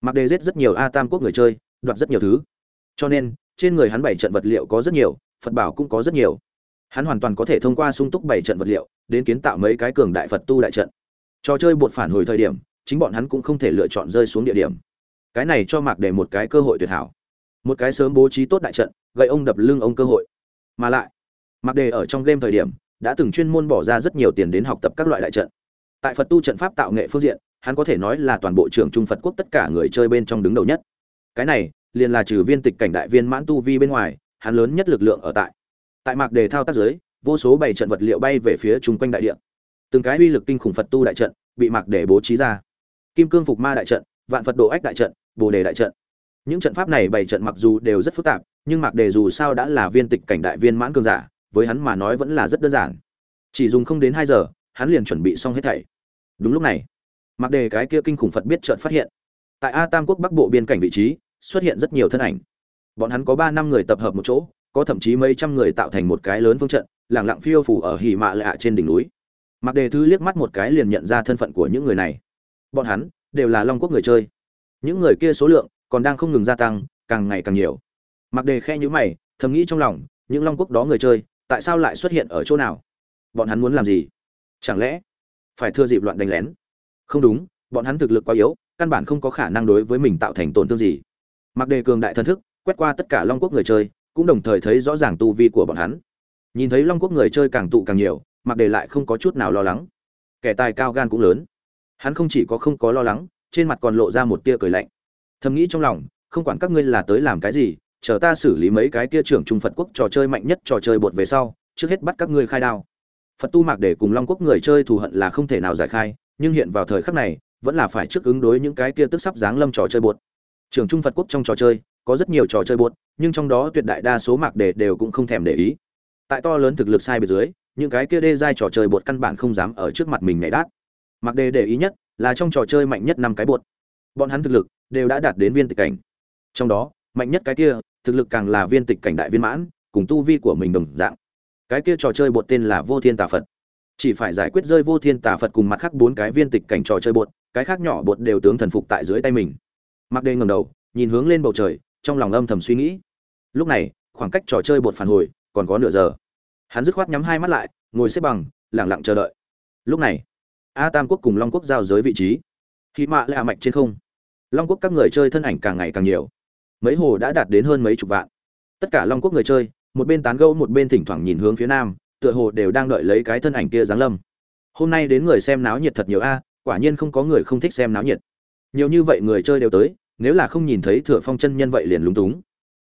Mặc đề giết rất nhiều a tam quốc người chơi, đoạt rất nhiều thứ. Cho nên, trên người hắn bảy trận vật liệu có rất nhiều, phật bảo cũng có rất nhiều. Hắn hoàn toàn có thể thông qua sung túc bảy trận vật liệu, đến kiến tạo mấy cái cường đại phật tu đại trận. Trò chơi bột phản hồi thời điểm chính bọn hắn cũng không thể lựa chọn rơi xuống địa điểm. Cái này cho mạc đề một cái cơ hội tuyệt hảo. Một cái sớm bố trí tốt đại trận gây ông đập lưng ông cơ hội. Mà lại, mạc đề ở trong game thời điểm, đã từng chuyên môn bỏ ra rất nhiều tiền đến học tập các loại đại trận. Tại phật tu trận pháp tạo nghệ phương diện, hắn có thể nói là toàn bộ trưởng trung phật quốc tất cả người chơi bên trong đứng đầu nhất. Cái này, liền là trừ viên tịch cảnh đại viên mãn tu vi bên ngoài, hắn lớn nhất lực lượng ở tại. Tại mạc đề thao tác giới vô số bảy trận vật liệu bay về phía chung quanh đại địa. Từng cái uy lực kinh khủng phật tu đại trận bị mạc đề bố trí ra kim cương phục ma đại trận, vạn phật độ ách đại trận, bồ đề đại trận. Những trận pháp này bảy trận mặc dù đều rất phức tạp, nhưng mạc đề dù sao đã là viên tịch cảnh đại viên mãn cương giả, với hắn mà nói vẫn là rất đơn giản. Chỉ dùng không đến hai giờ, hắn liền chuẩn bị xong hết thảy. Đúng lúc này mạc đề cái kia kinh khủng phật biết trận phát hiện. Tại a tam quốc bắc bộ biên cảnh vị trí, xuất hiện rất nhiều thân ảnh. Bọn hắn có ba năm người tập hợp một chỗ, có thậm chí mấy trăm người tạo thành một cái lớn phương trận lẳng lặng phiêu phủ ở hỉ mạ lạ trên đỉnh núi. Mặc đề thư liếc mắt một cái liền nhận ra thân phận của những người này bọn hắn đều là long quốc người chơi. Những người kia số lượng còn đang không ngừng gia tăng, càng ngày càng nhiều. Mặc đề khe nhữ mày, thầm nghĩ trong lòng, những long quốc đó người chơi, tại sao lại xuất hiện ở chỗ nào? Bọn hắn muốn làm gì? Chẳng lẽ phải thưa dịp loạn đánh lén? Không đúng, bọn hắn thực lực quá yếu, căn bản không có khả năng đối với mình tạo thành tổn thương gì. Mặc đề cường đại thần thức, quét qua tất cả long quốc người chơi, cũng đồng thời thấy rõ ràng tu vi của bọn hắn. Nhìn thấy long quốc người chơi càng tụ càng nhiều, mặc đề lại không có chút nào lo lắng. Kẻ tài cao gan cũng lớn hắn không chỉ có không có lo lắng, trên mặt còn lộ ra một tia cười lạnh. Thầm nghĩ trong lòng, không quản các ngươi là tới làm cái gì, chờ ta xử lý mấy cái kia trưởng trung phật quốc trò chơi mạnh nhất trò chơi bột về sau, trước hết bắt các ngươi khai đao. Phật tu mạc để cùng long quốc người chơi thù hận là không thể nào giải khai, nhưng hiện vào thời khắc này, vẫn là phải trước ứng đối những cái kia tức sắp giáng lâm trò chơi bột. Trưởng trung phật quốc trong trò chơi, có rất nhiều trò chơi bột, nhưng trong đó tuyệt đại đa số mạc đề đều cũng không thèm để ý. Tại to lớn thực lực sai biệt dưới, những cái kia đê giai trò chơi bột căn bản không dám ở trước mặt mình nhảy đát mặc đề để ý nhất là trong trò chơi mạnh nhất năm cái bột. Bọn hắn thực lực đều đã đạt đến viên tịch cảnh. Trong đó, mạnh nhất cái kia, thực lực càng là viên tịch cảnh đại viên mãn, cùng tu vi của mình đồng dạng. Cái kia trò chơi bột tên là vô thiên tà phật. Chỉ phải giải quyết rơi vô thiên tà phật cùng mặt khác bốn cái viên tịch cảnh trò chơi bột, cái khác nhỏ bột đều tướng thần phục tại dưới tay mình. Mặc đề ngầm đầu, nhìn hướng lên bầu trời, trong lòng âm thầm suy nghĩ. Lúc này, khoảng cách trò chơi bột phản hồi còn có nửa giờ. Hắn dứt khoát nhắm hai mắt lại, ngồi xếp bằng lẳng lặng chờ đợi. Lúc này a tam quốc cùng long quốc giao giới vị trí. Khi mạ lạ mạch trên không. Long quốc các người chơi thân ảnh càng ngày càng nhiều. Mấy hồ đã đạt đến hơn mấy chục vạn. Tất cả long quốc người chơi, một bên tán gẫu, một bên thỉnh thoảng nhìn hướng phía nam, tựa hồ đều đang đợi lấy cái thân ảnh kia giáng lâm. Hôm nay đến người xem náo nhiệt thật nhiều a, quả nhiên không có người không thích xem náo nhiệt. Nhiều như vậy người chơi đều tới, nếu là không nhìn thấy thừa phong chân nhân vậy liền lúng túng.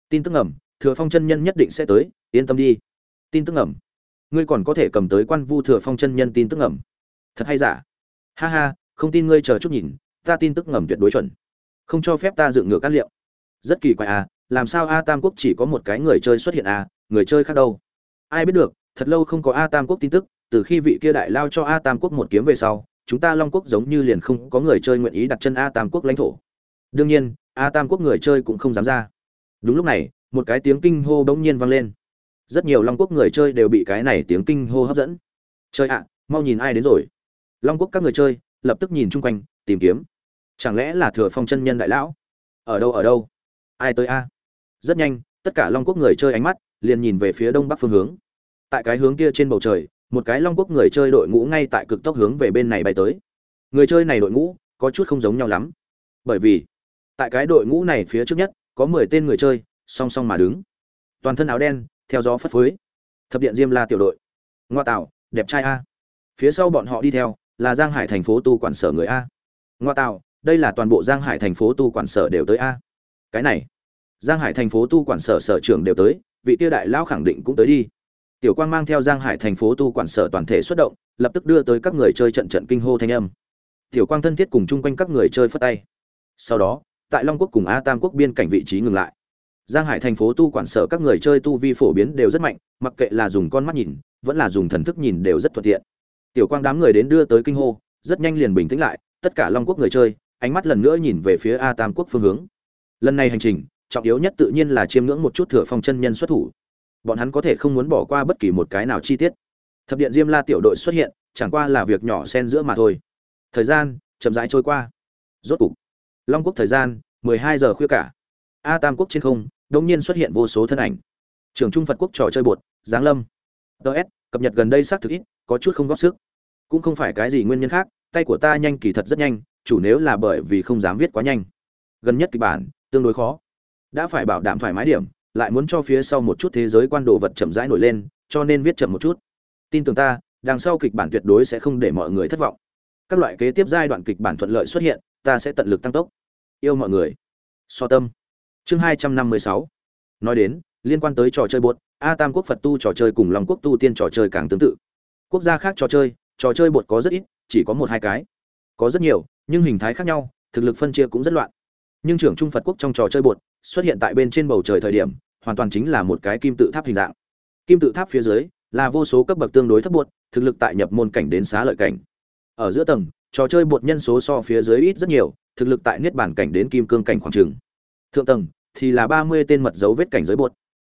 Tin tức ẩm thừa phong chân nhân nhất định sẽ tới, yên tâm đi. Tin tức ẩm ngươi còn có thể cầm tới quan vu thừa phong chân nhân tin tức ẩm thật hay giả? Ha ha, không tin ngươi chờ chút nhìn, ta tin tức ngầm tuyệt đối chuẩn. Không cho phép ta dựng ngược các liệu. Rất kỳ quái à làm sao a tam quốc chỉ có một cái người chơi xuất hiện à người chơi khác đâu? Ai biết được, thật lâu không có a tam quốc tin tức, từ khi vị kia đại lao cho a tam quốc một kiếm về sau, chúng ta long quốc giống như liền không có người chơi nguyện ý đặt chân a tam quốc lãnh thổ. Đương nhiên, a tam quốc người chơi cũng không dám ra. Đúng lúc này, một cái tiếng kinh hô bỗng nhiên vang lên. Rất nhiều long quốc người chơi đều bị cái này tiếng kinh hô hấp dẫn. Chơi ạ, mau nhìn ai đến rồi long quốc các người chơi lập tức nhìn chung quanh, tìm kiếm. Chẳng lẽ là thừa phong chân nhân đại lão? Ở đâu ở đâu? Ai tới a? Rất nhanh, tất cả long quốc người chơi ánh mắt liền nhìn về phía đông bắc phương hướng. Tại cái hướng kia trên bầu trời, một cái long quốc người chơi đội ngũ ngay tại cực tốc hướng về bên này bay tới. Người chơi này đội ngũ có chút không giống nhau lắm. Bởi vì, tại cái đội ngũ này phía trước nhất, có mười tên người chơi, song song mà đứng. Toàn thân áo đen, theo gió phất phới. Thập điện diêm la tiểu đội. Ngoa tạo, đẹp trai a. Phía sau bọn họ đi theo là giang hải thành phố tu quản sở người a. Ngoa tạo, đây là toàn bộ giang hải thành phố tu quản sở đều tới a. Cái này, giang hải thành phố tu quản sở sở trưởng đều tới, vị tiêu đại lao khẳng định cũng tới đi. Tiểu quang mang theo giang hải thành phố tu quản sở toàn thể xuất động, lập tức đưa tới các người chơi trận trận kinh hô thanh âm. Tiểu quang thân thiết cùng chung quanh các người chơi phất tay. Sau đó, tại long quốc cùng a tam quốc biên cảnh vị trí ngừng lại. Giang hải thành phố tu quản sở các người chơi tu vi phổ biến đều rất mạnh, mặc kệ là dùng con mắt nhìn, vẫn là dùng thần thức nhìn đều rất thuận tiện tiểu quang đám người đến đưa tới kinh hô, rất nhanh liền bình tĩnh lại, tất cả long quốc người chơi, ánh mắt lần nữa nhìn về phía a tam quốc phương hướng. Lần này hành trình, trọng yếu nhất tự nhiên là chiêm ngưỡng một chút thừa phong chân nhân xuất thủ. Bọn hắn có thể không muốn bỏ qua bất kỳ một cái nào chi tiết. Thập điện diêm la tiểu đội xuất hiện, chẳng qua là việc nhỏ xen giữa mà thôi. Thời gian, chậm rãi trôi qua. Rốt cục, long quốc thời gian 12 giờ khuya cả. A tam quốc trên không đột nhiên xuất hiện vô số thân ảnh. Trường trung phật quốc trò chơi bột, giáng lâm. Ts cập nhật gần đây xác thực ít có chút không góp sức. Cũng không phải cái gì nguyên nhân khác, tay của ta nhanh kỳ thật rất nhanh, chủ nếu là bởi vì không dám viết quá nhanh. Gần nhất kịch bản, tương đối khó. Đã phải bảo đảm thoải mái điểm, lại muốn cho phía sau một chút thế giới quan đồ vật chậm rãi nổi lên, cho nên viết chậm một chút. Tin tưởng ta, đằng sau kịch bản tuyệt đối sẽ không để mọi người thất vọng. Các loại kế tiếp giai đoạn kịch bản thuận lợi xuất hiện, ta sẽ tận lực tăng tốc. Yêu mọi người. So tâm. Chương hai trăm năm mươi sáu. Nói đến, liên quan tới trò chơi buốt, a tam quốc phật tu trò chơi cùng long quốc tu tiên trò chơi càng tương tự quốc gia khác trò chơi trò chơi bột có rất ít, chỉ có một hai cái. Có rất nhiều, nhưng hình thái khác nhau, thực lực phân chia cũng rất loạn. Nhưng trưởng trung phật quốc trong trò chơi bột xuất hiện tại bên trên bầu trời thời điểm, hoàn toàn chính là một cái kim tự tháp hình dạng. Kim tự tháp phía dưới là vô số cấp bậc tương đối thấp bột, thực lực tại nhập môn cảnh đến xá lợi cảnh. Ở giữa tầng, trò chơi bột nhân số so phía dưới ít rất nhiều, thực lực tại niết bản cảnh đến kim cương cảnh khoảng trường thượng tầng thì là ba mươi tên mật dấu vết cảnh giới bột.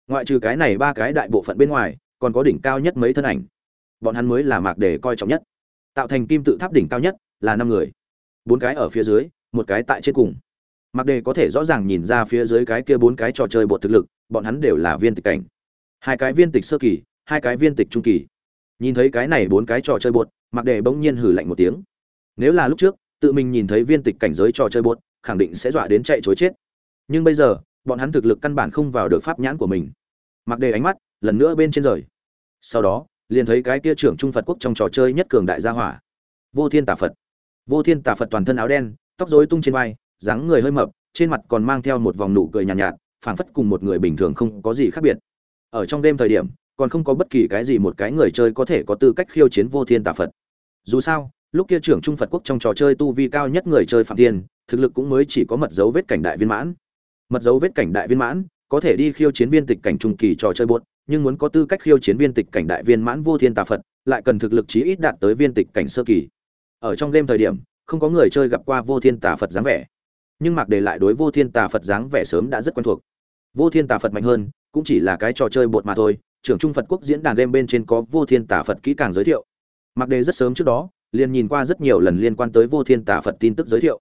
Ngoại trừ cái này ba cái đại bộ phận bên ngoài, còn có đỉnh cao nhất mấy thân ảnh bọn hắn mới là mạc đề coi trọng nhất. Tạo thành kim tự tháp đỉnh cao nhất là năm người. Bốn cái ở phía dưới, một cái tại trên cùng. Mạc đề có thể rõ ràng nhìn ra phía dưới cái kia bốn cái trò chơi bột thực lực, bọn hắn đều là viên tịch cảnh. Hai cái viên tịch sơ kỳ, hai cái viên tịch trung kỳ. Nhìn thấy cái này bốn cái trò chơi bột, mạc đề bỗng nhiên hử lạnh một tiếng. Nếu là lúc trước, tự mình nhìn thấy viên tịch cảnh giới trò chơi bột, khẳng định sẽ dọa đến chạy chối chết. Nhưng bây giờ, bọn hắn thực lực căn bản không vào được pháp nhãn của mình. Mặc đề ánh mắt lần nữa bên trên rời. Sau đó liền thấy cái kia trưởng trung phật quốc trong trò chơi nhất cường đại gia hỏa. Vô thiên tà phật. Vô thiên tà phật toàn thân áo đen tóc rối tung trên vai dáng người hơi mập trên mặt còn mang theo một vòng nụ cười nhàn nhạt, nhạt phảng phất cùng một người bình thường không có gì khác biệt. Ở trong đêm thời điểm còn không có bất kỳ cái gì một cái người chơi có thể có tư cách khiêu chiến vô thiên tà phật. Dù sao lúc kia trưởng trung phật quốc trong trò chơi tu vi cao nhất người chơi phạm thiên thực lực cũng mới chỉ có mật dấu vết cảnh đại viên mãn. Mật dấu vết cảnh đại viên mãn có thể đi khiêu chiến viên tịch cảnh trung kỳ trò chơi buốt nhưng muốn có tư cách khiêu chiến viên tịch cảnh đại viên mãn vô thiên tà phật, lại cần thực lực chí ít đạt tới viên tịch cảnh sơ kỳ. Ở trong game thời điểm, không có người chơi gặp qua vô thiên tà phật dáng vẻ. Nhưng mặc đề lại đối vô thiên tà phật dáng vẻ sớm đã rất quen thuộc. Vô thiên tà phật mạnh hơn, cũng chỉ là cái trò chơi bột mà thôi, trưởng trung phật quốc diễn đàn game bên trên có vô thiên tà phật kỹ càng giới thiệu. Mặc đề rất sớm trước đó, liền nhìn qua rất nhiều lần liên quan tới vô thiên tà phật tin tức giới thiệu.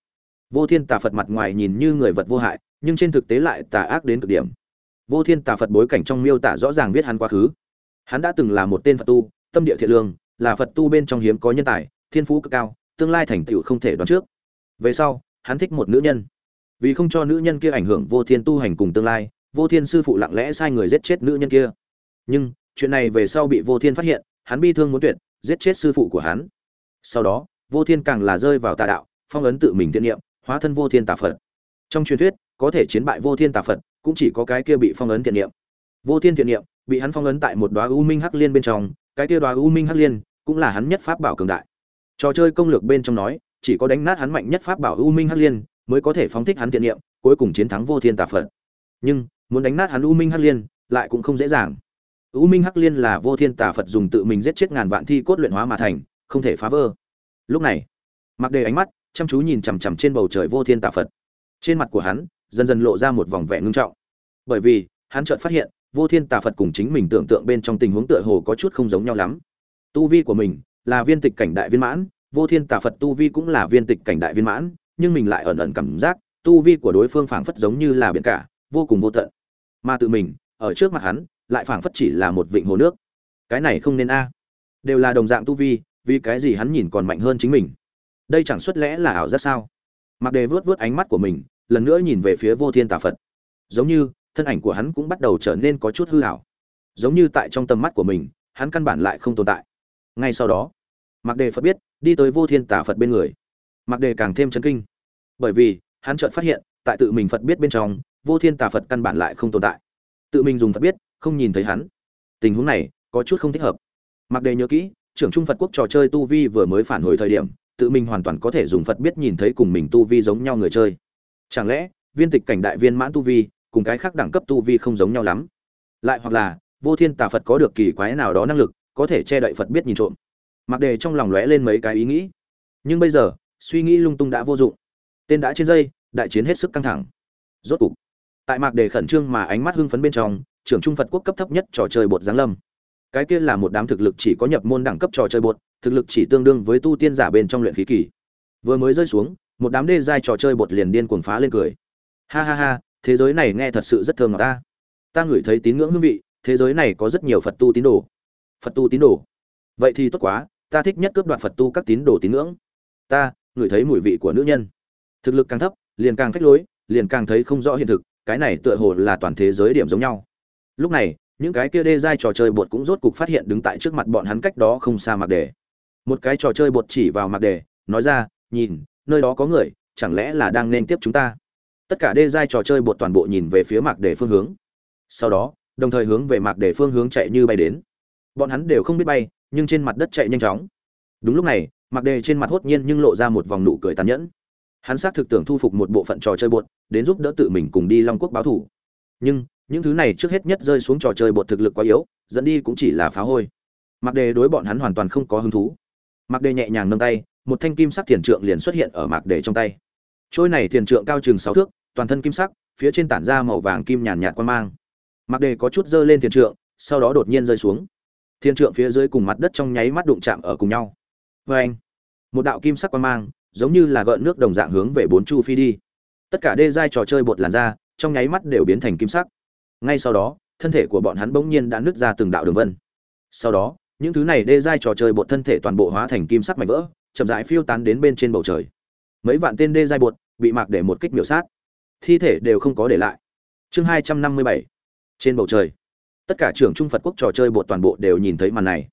Vô thiên tà phật mặt ngoài nhìn như người vật vô hại, nhưng trên thực tế lại tà ác đến cực điểm vô thiên tà phật bối cảnh trong miêu tả rõ ràng viết hắn quá khứ. Hắn đã từng là một tên phật tu, tâm địa thiện lương, là phật tu bên trong hiếm có nhân tài, thiên phú cực cao, tương lai thành tựu không thể đoán trước. Về sau, hắn thích một nữ nhân. Vì không cho nữ nhân kia ảnh hưởng vô thiên tu hành cùng tương lai, vô thiên sư phụ lặng lẽ sai người giết chết nữ nhân kia. Nhưng, chuyện này về sau bị vô thiên phát hiện, hắn bi thương muốn tuyệt, giết chết sư phụ của hắn. Sau đó, vô thiên càng là rơi vào tà đạo, phong ấn tự mình thiện niệm, hóa thân vô thiên tà phật. Trong truyền thuyết, có thể chiến bại vô thiên tà phật cũng chỉ có cái kia bị phong ấn thiện niệm. Vô thiên thiện niệm, bị hắn phong ấn tại một đóa u minh hắc liên bên trong, cái kia đóa u minh hắc liên cũng là hắn nhất pháp bảo cường đại. Trò chơi công lược bên trong nói, chỉ có đánh nát hắn mạnh nhất pháp bảo u minh hắc liên mới có thể phóng thích hắn thiện niệm, cuối cùng chiến thắng vô thiên tà phật. Nhưng, muốn đánh nát hắn u minh hắc liên lại cũng không dễ dàng. U minh hắc liên là vô thiên tà phật dùng tự mình giết chết ngàn vạn thi cốt luyện hóa mà thành, không thể phá vỡ. Lúc này mặc đề ánh mắt chăm chú nhìn chằm chằm trên bầu trời vô thiên tà phật. Trên mặt của hắn dần dần lộ ra một vòng vẻ ngưng trọng. Bởi vì, hắn chợt phát hiện, vô thiên tà phật cùng chính mình tưởng tượng bên trong tình huống tựa hồ có chút không giống nhau lắm. Tu vi của mình là viên tịch cảnh đại viên mãn, vô thiên tà phật tu vi cũng là viên tịch cảnh đại viên mãn, nhưng mình lại ẩn ẩn cảm giác, tu vi của đối phương phảng phất giống như là biển cả, vô cùng vô tận. Mà tự mình, ở trước mặt hắn, lại phảng phất chỉ là một vịnh hồ nước. Cái này không nên a. Đều là đồng dạng tu vi, vì cái gì hắn nhìn còn mạnh hơn chính mình? Đây chẳng xuất lẽ là ảo giác sao? Mặc đề vớt vớt ánh mắt của mình lần nữa nhìn về phía vô thiên tà phật. Giống như, thân ảnh của hắn cũng bắt đầu trở nên có chút hư hảo giống như tại trong tầm mắt của mình, hắn căn bản lại không tồn tại. Ngay sau đó mặc đề phật biết, đi tới vô thiên tà phật bên người. Mặc đề càng thêm chấn kinh. Bởi vì, hắn chợt phát hiện, tại tự mình phật biết bên trong, vô thiên tà phật căn bản lại không tồn tại. Tự mình dùng phật biết, không nhìn thấy hắn. Tình huống này, có chút không thích hợp. Mặc đề nhớ kỹ, trưởng trung phật quốc trò chơi tu vi vừa mới phản hồi thời điểm, tự mình hoàn toàn có thể dùng phật biết nhìn thấy cùng mình tu vi giống nhau người chơi chẳng lẽ, viên tịch cảnh đại viên mãn tu vi, cùng cái khác đẳng cấp tu vi không giống nhau lắm? Lại hoặc là, vô thiên tà phật có được kỳ quái nào đó năng lực, có thể che đậy phật biết nhìn trộm? Mặc đề trong lòng lóe lên mấy cái ý nghĩ. Nhưng bây giờ, suy nghĩ lung tung đã vô dụng. Tên đã trên dây, đại chiến hết sức căng thẳng. Rốt cục, tại mạc đề khẩn trương mà ánh mắt hưng phấn bên trong, trưởng trung phật quốc cấp thấp nhất trò chơi bột giáng lâm. Cái kia là một đám thực lực chỉ có nhập môn đẳng cấp trò chơi bột, thực lực chỉ tương đương với tu tiên giả bên trong luyện khí kỳ. Vừa mới rơi xuống một đám đê giai trò chơi bột liền điên cuồng phá lên cười. Ha ha ha, thế giới này nghe thật sự rất thơm ngọt ta. Ta ngửi thấy tín ngưỡng hương vị, thế giới này có rất nhiều phật tu tín đồ. Phật tu tín đồ. Vậy thì tốt quá, ta thích nhất cướp đoạt phật tu các tín đồ tín ngưỡng. Ta ngửi thấy mùi vị của nữ nhân. Thực lực càng thấp, liền càng phách lối, liền càng thấy không rõ hiện thực, cái này tựa hồ là toàn thế giới điểm giống nhau. Lúc này, những cái kia đê giai trò chơi bột cũng rốt cục phát hiện đứng tại trước mặt bọn hắn cách đó không xa mặc đề. Một cái trò chơi bột chỉ vào mặc đề, nói ra, nhìn nơi đó có người, chẳng lẽ là đang nên tiếp chúng ta? Tất cả đê giai trò chơi bột toàn bộ nhìn về phía mạc đề phương hướng. Sau đó, đồng thời hướng về mạc đề phương hướng chạy như bay đến. Bọn hắn đều không biết bay, nhưng trên mặt đất chạy nhanh chóng. Đúng lúc này, mạc đề trên mặt hốt nhiên nhưng lộ ra một vòng nụ cười tàn nhẫn. Hắn xác thực tưởng thu phục một bộ phận trò chơi bột đến giúp đỡ tự mình cùng đi long quốc báo thủ. Nhưng, những thứ này trước hết nhất rơi xuống trò chơi bột thực lực quá yếu, dẫn đi cũng chỉ là phá hôi. Mạc đề đối bọn hắn hoàn toàn không có hứng thú. Mạc đề nhẹ nhàng nâng tay một thanh kim sắc thiền trượng liền xuất hiện ở mạc đề trong tay. Trôi này thiền trượng cao chừng sáu thước, toàn thân kim sắc, phía trên tản ra màu vàng kim nhàn nhạt quan mang. Mạc đề có chút dơ lên thiền trượng, sau đó đột nhiên rơi xuống. Thiền trượng phía dưới cùng mặt đất trong nháy mắt đụng chạm ở cùng nhau. Vê anh, một đạo kim sắc quan mang, giống như là gợn nước đồng dạng hướng về bốn chu phi đi. Tất cả đê giai trò chơi bột làn da, trong nháy mắt đều biến thành kim sắc. Ngay sau đó, thân thể của bọn hắn bỗng nhiên đã nứt ra từng đạo đường vân. Sau đó, những thứ này đê giai trò chơi bột thân thể toàn bộ hóa thành kim sắc mảnh vỡ chậm rãi phiêu tán đến bên trên bầu trời. Mấy vạn tên đê giai bột bị mạc để một kích miểu sát. Thi thể đều không có để lại. Chương hai trăm năm mươi bảy. Trên bầu trời. Tất cả trưởng trung phật quốc trò chơi bột toàn bộ đều nhìn thấy màn này.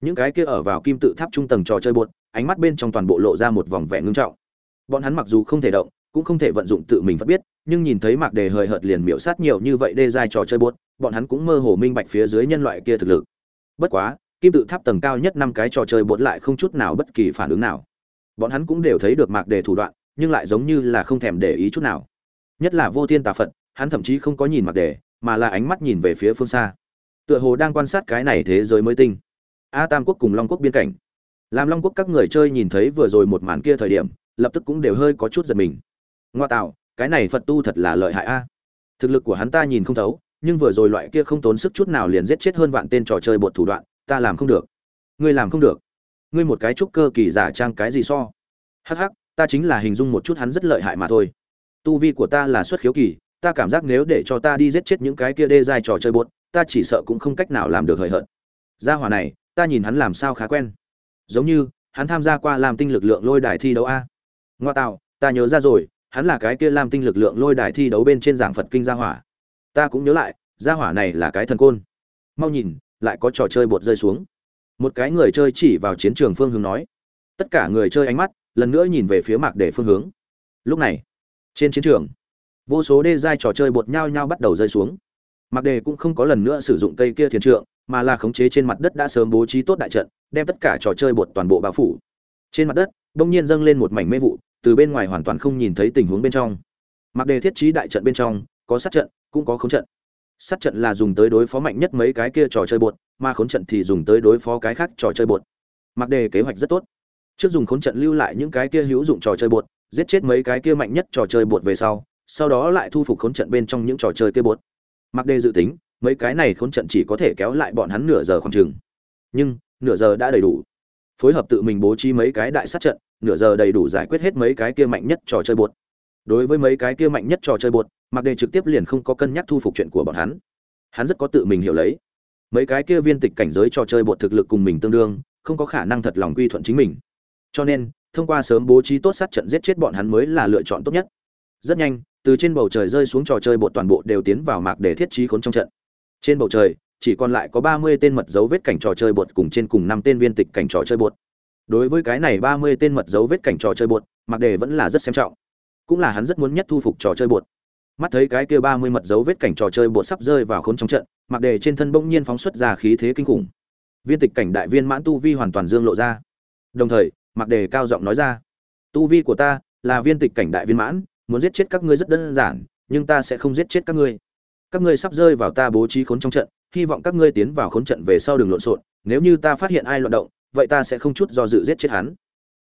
Những cái kia ở vào kim tự tháp trung tầng trò chơi bột ánh mắt bên trong toàn bộ lộ ra một vòng vẻ ngưng trọng. Bọn hắn mặc dù không thể động, cũng không thể vận dụng tự mình phát biết, nhưng nhìn thấy mạc đề hời hợt liền miểu sát nhiều như vậy đê giai trò chơi bột bọn hắn cũng mơ hồ minh bạch phía dưới nhân loại kia thực lực. Bất quá kim tự tháp tầng cao nhất năm cái trò chơi bột lại không chút nào bất kỳ phản ứng nào. Bọn hắn cũng đều thấy được mạc đề thủ đoạn, nhưng lại giống như là không thèm để ý chút nào. Nhất là vô thiên tà phật, hắn thậm chí không có nhìn mạc đề, mà là ánh mắt nhìn về phía phương xa. Tựa hồ đang quan sát cái này thế giới mới tinh. A tam quốc cùng long quốc biên cảnh. Làm long quốc các người chơi nhìn thấy vừa rồi một màn kia thời điểm, lập tức cũng đều hơi có chút giật mình. Ngoa tạo, cái này phật tu thật là lợi hại a. Thực lực của hắn ta nhìn không thấu, nhưng vừa rồi loại kia không tốn sức chút nào liền giết chết hơn vạn tên trò chơi bột thủ đoạn ta làm không được. Ngươi làm không được. Ngươi một cái trúc cơ kỳ giả trang cái gì so? Hắc hắc, ta chính là hình dung một chút hắn rất lợi hại mà thôi. Tu vi của ta là xuất khiếu kỳ, ta cảm giác nếu để cho ta đi giết chết những cái kia đê dài trò chơi bột, ta chỉ sợ cũng không cách nào làm được hời hợt. Gia hỏa này, ta nhìn hắn làm sao khá quen. Giống như, hắn tham gia qua làm tinh lực lượng lôi đài thi đấu a. Ngoa tạo, ta nhớ ra rồi, hắn là cái kia làm tinh lực lượng lôi đài thi đấu bên trên giảng phật kinh gia hỏa. Ta cũng nhớ lại, gia hỏa này là cái thần côn. Mau nhìn lại có trò chơi bột rơi xuống. Một cái người chơi chỉ vào chiến trường phương hướng nói. Tất cả người chơi ánh mắt, lần nữa nhìn về phía mạc để phương hướng. Lúc này, trên chiến trường, vô số đê giai trò chơi bột nhau nhau bắt đầu rơi xuống. Mạc đề cũng không có lần nữa sử dụng cây kia thiền trượng, mà là khống chế trên mặt đất đã sớm bố trí tốt đại trận, đem tất cả trò chơi bột toàn bộ bao phủ. Trên mặt đất, bỗng nhiên dâng lên một mảnh mê vụ, từ bên ngoài hoàn toàn không nhìn thấy tình huống bên trong. Mạc đề thiết trí đại trận bên trong, có sát trận, cũng có khống trận sát trận là dùng tới đối phó mạnh nhất mấy cái kia trò chơi bột, mà khốn trận thì dùng tới đối phó cái khác trò chơi bột. Mặc đề kế hoạch rất tốt. Trước dùng khốn trận lưu lại những cái kia hữu dụng trò chơi bột, giết chết mấy cái kia mạnh nhất trò chơi bột về sau sau đó lại thu phục khốn trận bên trong những trò chơi kia bột. Mặc đề dự tính, mấy cái này khốn trận chỉ có thể kéo lại bọn hắn nửa giờ khoảng chừng. Nhưng, nửa giờ đã đầy đủ. Phối hợp tự mình bố trí mấy cái đại sát trận, nửa giờ đầy đủ giải quyết hết mấy cái kia mạnh nhất trò chơi bột đối với mấy cái kia mạnh nhất trò chơi bột mặc đề trực tiếp liền không có cân nhắc thu phục chuyện của bọn hắn. Hắn rất có tự mình hiểu lấy. Mấy cái kia viên tịch cảnh giới trò chơi bột thực lực cùng mình tương đương, không có khả năng thật lòng quy thuận chính mình. Cho nên, thông qua sớm bố trí tốt sát trận giết chết bọn hắn mới là lựa chọn tốt nhất. Rất nhanh, từ trên bầu trời rơi xuống trò chơi bột toàn bộ đều tiến vào mạc để thiết trí khốn trong trận. Trên bầu trời, chỉ còn lại có ba mươi tên mật dấu vết cảnh trò chơi bột cùng trên cùng năm tên viên tịch cảnh trò chơi bột. Đối với cái này ba mươi tên mật dấu vết cảnh trò chơi bột, mạc đề vẫn là rất xem trọng cũng là hắn rất muốn nhất thu phục trò chơi bột. Mắt thấy cái kia ba mươi mật dấu vết cảnh trò chơi bột sắp rơi vào khốn trong trận, mặc đề trên thân bỗng nhiên phóng xuất ra khí thế kinh khủng. Viên tịch cảnh đại viên mãn tu vi hoàn toàn dương lộ ra. Đồng thời, mặc đề cao giọng nói ra, tu vi của ta là viên tịch cảnh đại viên mãn, muốn giết chết các ngươi rất đơn giản, nhưng ta sẽ không giết chết các ngươi. Các ngươi sắp rơi vào ta bố trí khốn trong trận, hy vọng các ngươi tiến vào khốn trận về sau đường lộn xộn, nếu như ta phát hiện ai loạn động, vậy ta sẽ không chút do dự giết chết hắn.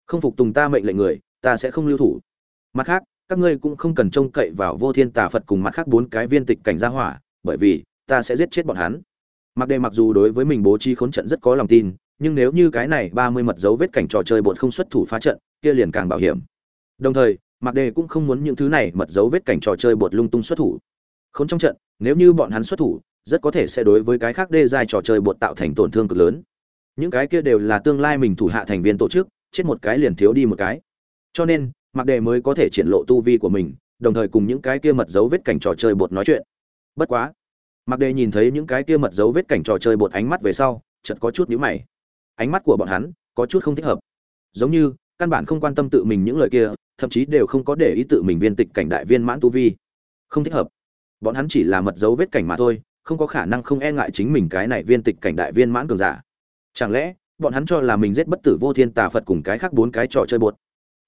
Không phục tùng ta mệnh lệnh người, ta sẽ không lưu thủ. Mặt khác các ngươi cũng không cần trông cậy vào vô thiên tà phật cùng mặt khác bốn cái viên tịch cảnh gia hỏa, bởi vì, ta sẽ giết chết bọn hắn. Mặc đề mặc dù đối với mình bố trí khốn trận rất có lòng tin, nhưng nếu như cái này ba mươi mật dấu vết cảnh trò chơi bột không xuất thủ phá trận, kia liền càng bảo hiểm. Đồng thời, mặc đề cũng không muốn những thứ này mật dấu vết cảnh trò chơi bột lung tung xuất thủ. Không trong trận, nếu như bọn hắn xuất thủ, rất có thể sẽ đối với cái khác đê dài trò chơi bột tạo thành tổn thương cực lớn. Những cái kia đều là tương lai mình thủ hạ thành viên tổ chức, chết một cái liền thiếu đi một cái. Cho nên mặc đề mới có thể triển lộ tu vi của mình, đồng thời cùng những cái kia mật dấu vết cảnh trò chơi bột nói chuyện. Bất quá mặc đề nhìn thấy những cái kia mật dấu vết cảnh trò chơi bột ánh mắt về sau, chợt có chút nhíu mày. Ánh mắt của bọn hắn có chút không thích hợp. Giống như, căn bản không quan tâm tự mình những lời kia, thậm chí đều không có để ý tự mình viên tịch cảnh đại viên mãn tu vi. Không thích hợp. Bọn hắn chỉ là mật dấu vết cảnh mà thôi, không có khả năng không e ngại chính mình cái này viên tịch cảnh đại viên mãn cường giả. Chẳng lẽ, bọn hắn cho là mình giết bất tử vô thiên tà phật cùng cái khác bốn cái trò chơi bột?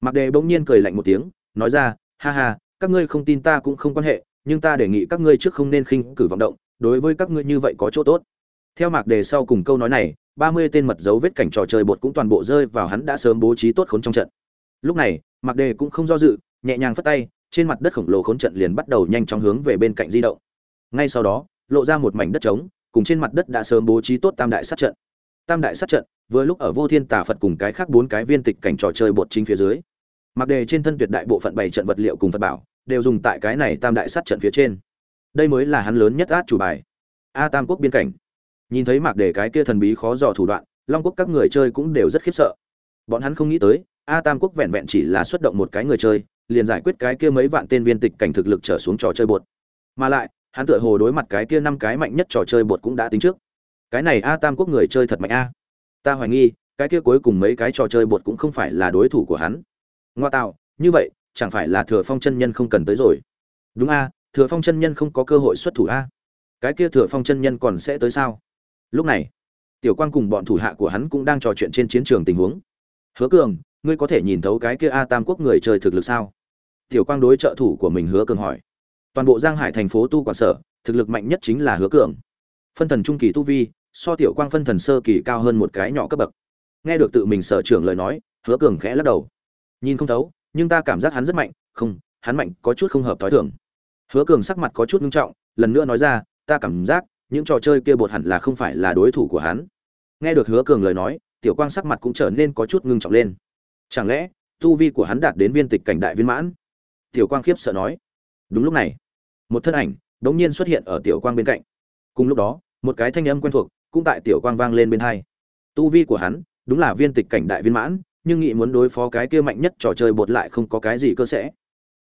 Mạc đề bỗng nhiên cười lạnh một tiếng, nói ra, ha ha, các ngươi không tin ta cũng không quan hệ, nhưng ta đề nghị các ngươi trước không nên khinh cử vọng động, đối với các ngươi như vậy có chỗ tốt. Theo mạc đề sau cùng câu nói này, ba mươi tên mật dấu vết cảnh trò chơi bột cũng toàn bộ rơi vào hắn đã sớm bố trí tốt khốn trong trận. Lúc này, mạc đề cũng không do dự, nhẹ nhàng phất tay, trên mặt đất khổng lồ khốn trận liền bắt đầu nhanh chóng hướng về bên cạnh di động. Ngay sau đó, lộ ra một mảnh đất trống, cùng trên mặt đất đã sớm bố trí tốt tam đại sát trận. Tam đại sát trận, vừa lúc ở vô thiên tà phật cùng cái khác bốn cái viên tịch cảnh trò chơi bột chính phía dưới mặc đề trên thân tuyệt đại bộ phận bảy trận vật liệu cùng phật bảo, đều dùng tại cái này tam đại sát trận phía trên. Đây mới là hắn lớn nhất át chủ bài. A tam quốc biên cảnh. Nhìn thấy mạc đề cái kia thần bí khó dò thủ đoạn, long quốc các người chơi cũng đều rất khiếp sợ. Bọn hắn không nghĩ tới, a tam quốc vẹn vẹn chỉ là xuất động một cái người chơi, liền giải quyết cái kia mấy vạn tên viên tịch cảnh thực lực trở xuống trò chơi bột. Mà lại, hắn tựa hồ đối mặt cái kia năm cái mạnh nhất trò chơi bột cũng đã tính trước. Cái này a tam quốc người chơi thật mạnh a. Ta hoài nghi, cái kia cuối cùng mấy cái trò chơi bột cũng không phải là đối thủ của hắn ngoa tạo, như vậy, chẳng phải là thừa phong chân nhân không cần tới rồi. Đúng a, thừa phong chân nhân không có cơ hội xuất thủ a. Cái kia thừa phong chân nhân còn sẽ tới sao? Lúc này, tiểu quang cùng bọn thủ hạ của hắn cũng đang trò chuyện trên chiến trường tình huống. Hứa cường, ngươi có thể nhìn thấu cái kia a tam quốc người chơi thực lực sao? Tiểu quang đối trợ thủ của mình hứa cường hỏi. Toàn bộ giang hải thành phố tu quản sở, thực lực mạnh nhất chính là hứa cường. Phân thần trung kỳ tu vi, so tiểu quang phân thần sơ kỳ cao hơn một cái nhỏ cấp bậc. Nghe được tự mình sở trưởng lời nói, hứa cường khẽ lắc đầu nhìn không thấu, nhưng ta cảm giác hắn rất mạnh, không, hắn mạnh có chút không hợp thói thường. Hứa cường sắc mặt có chút nghiêm trọng, lần nữa nói ra, ta cảm giác, những trò chơi kia bột hẳn là không phải là đối thủ của hắn. Nghe được hứa cường lời nói, tiểu quang sắc mặt cũng trở nên có chút ngưng trọng lên. Chẳng lẽ, tu vi của hắn đạt đến viên tịch cảnh đại viên mãn? Tiểu quang khiếp sợ nói. Đúng lúc này, một thân ảnh đống nhiên xuất hiện ở tiểu quang bên cạnh. Cùng lúc đó, một cái thanh âm quen thuộc cũng tại tiểu quang vang lên bên hai. Tu vi của hắn đúng là viên tịch cảnh đại viên mãn nhưng nghĩ muốn đối phó cái kia mạnh nhất trò chơi bột lại không có cái gì cơ sẽ.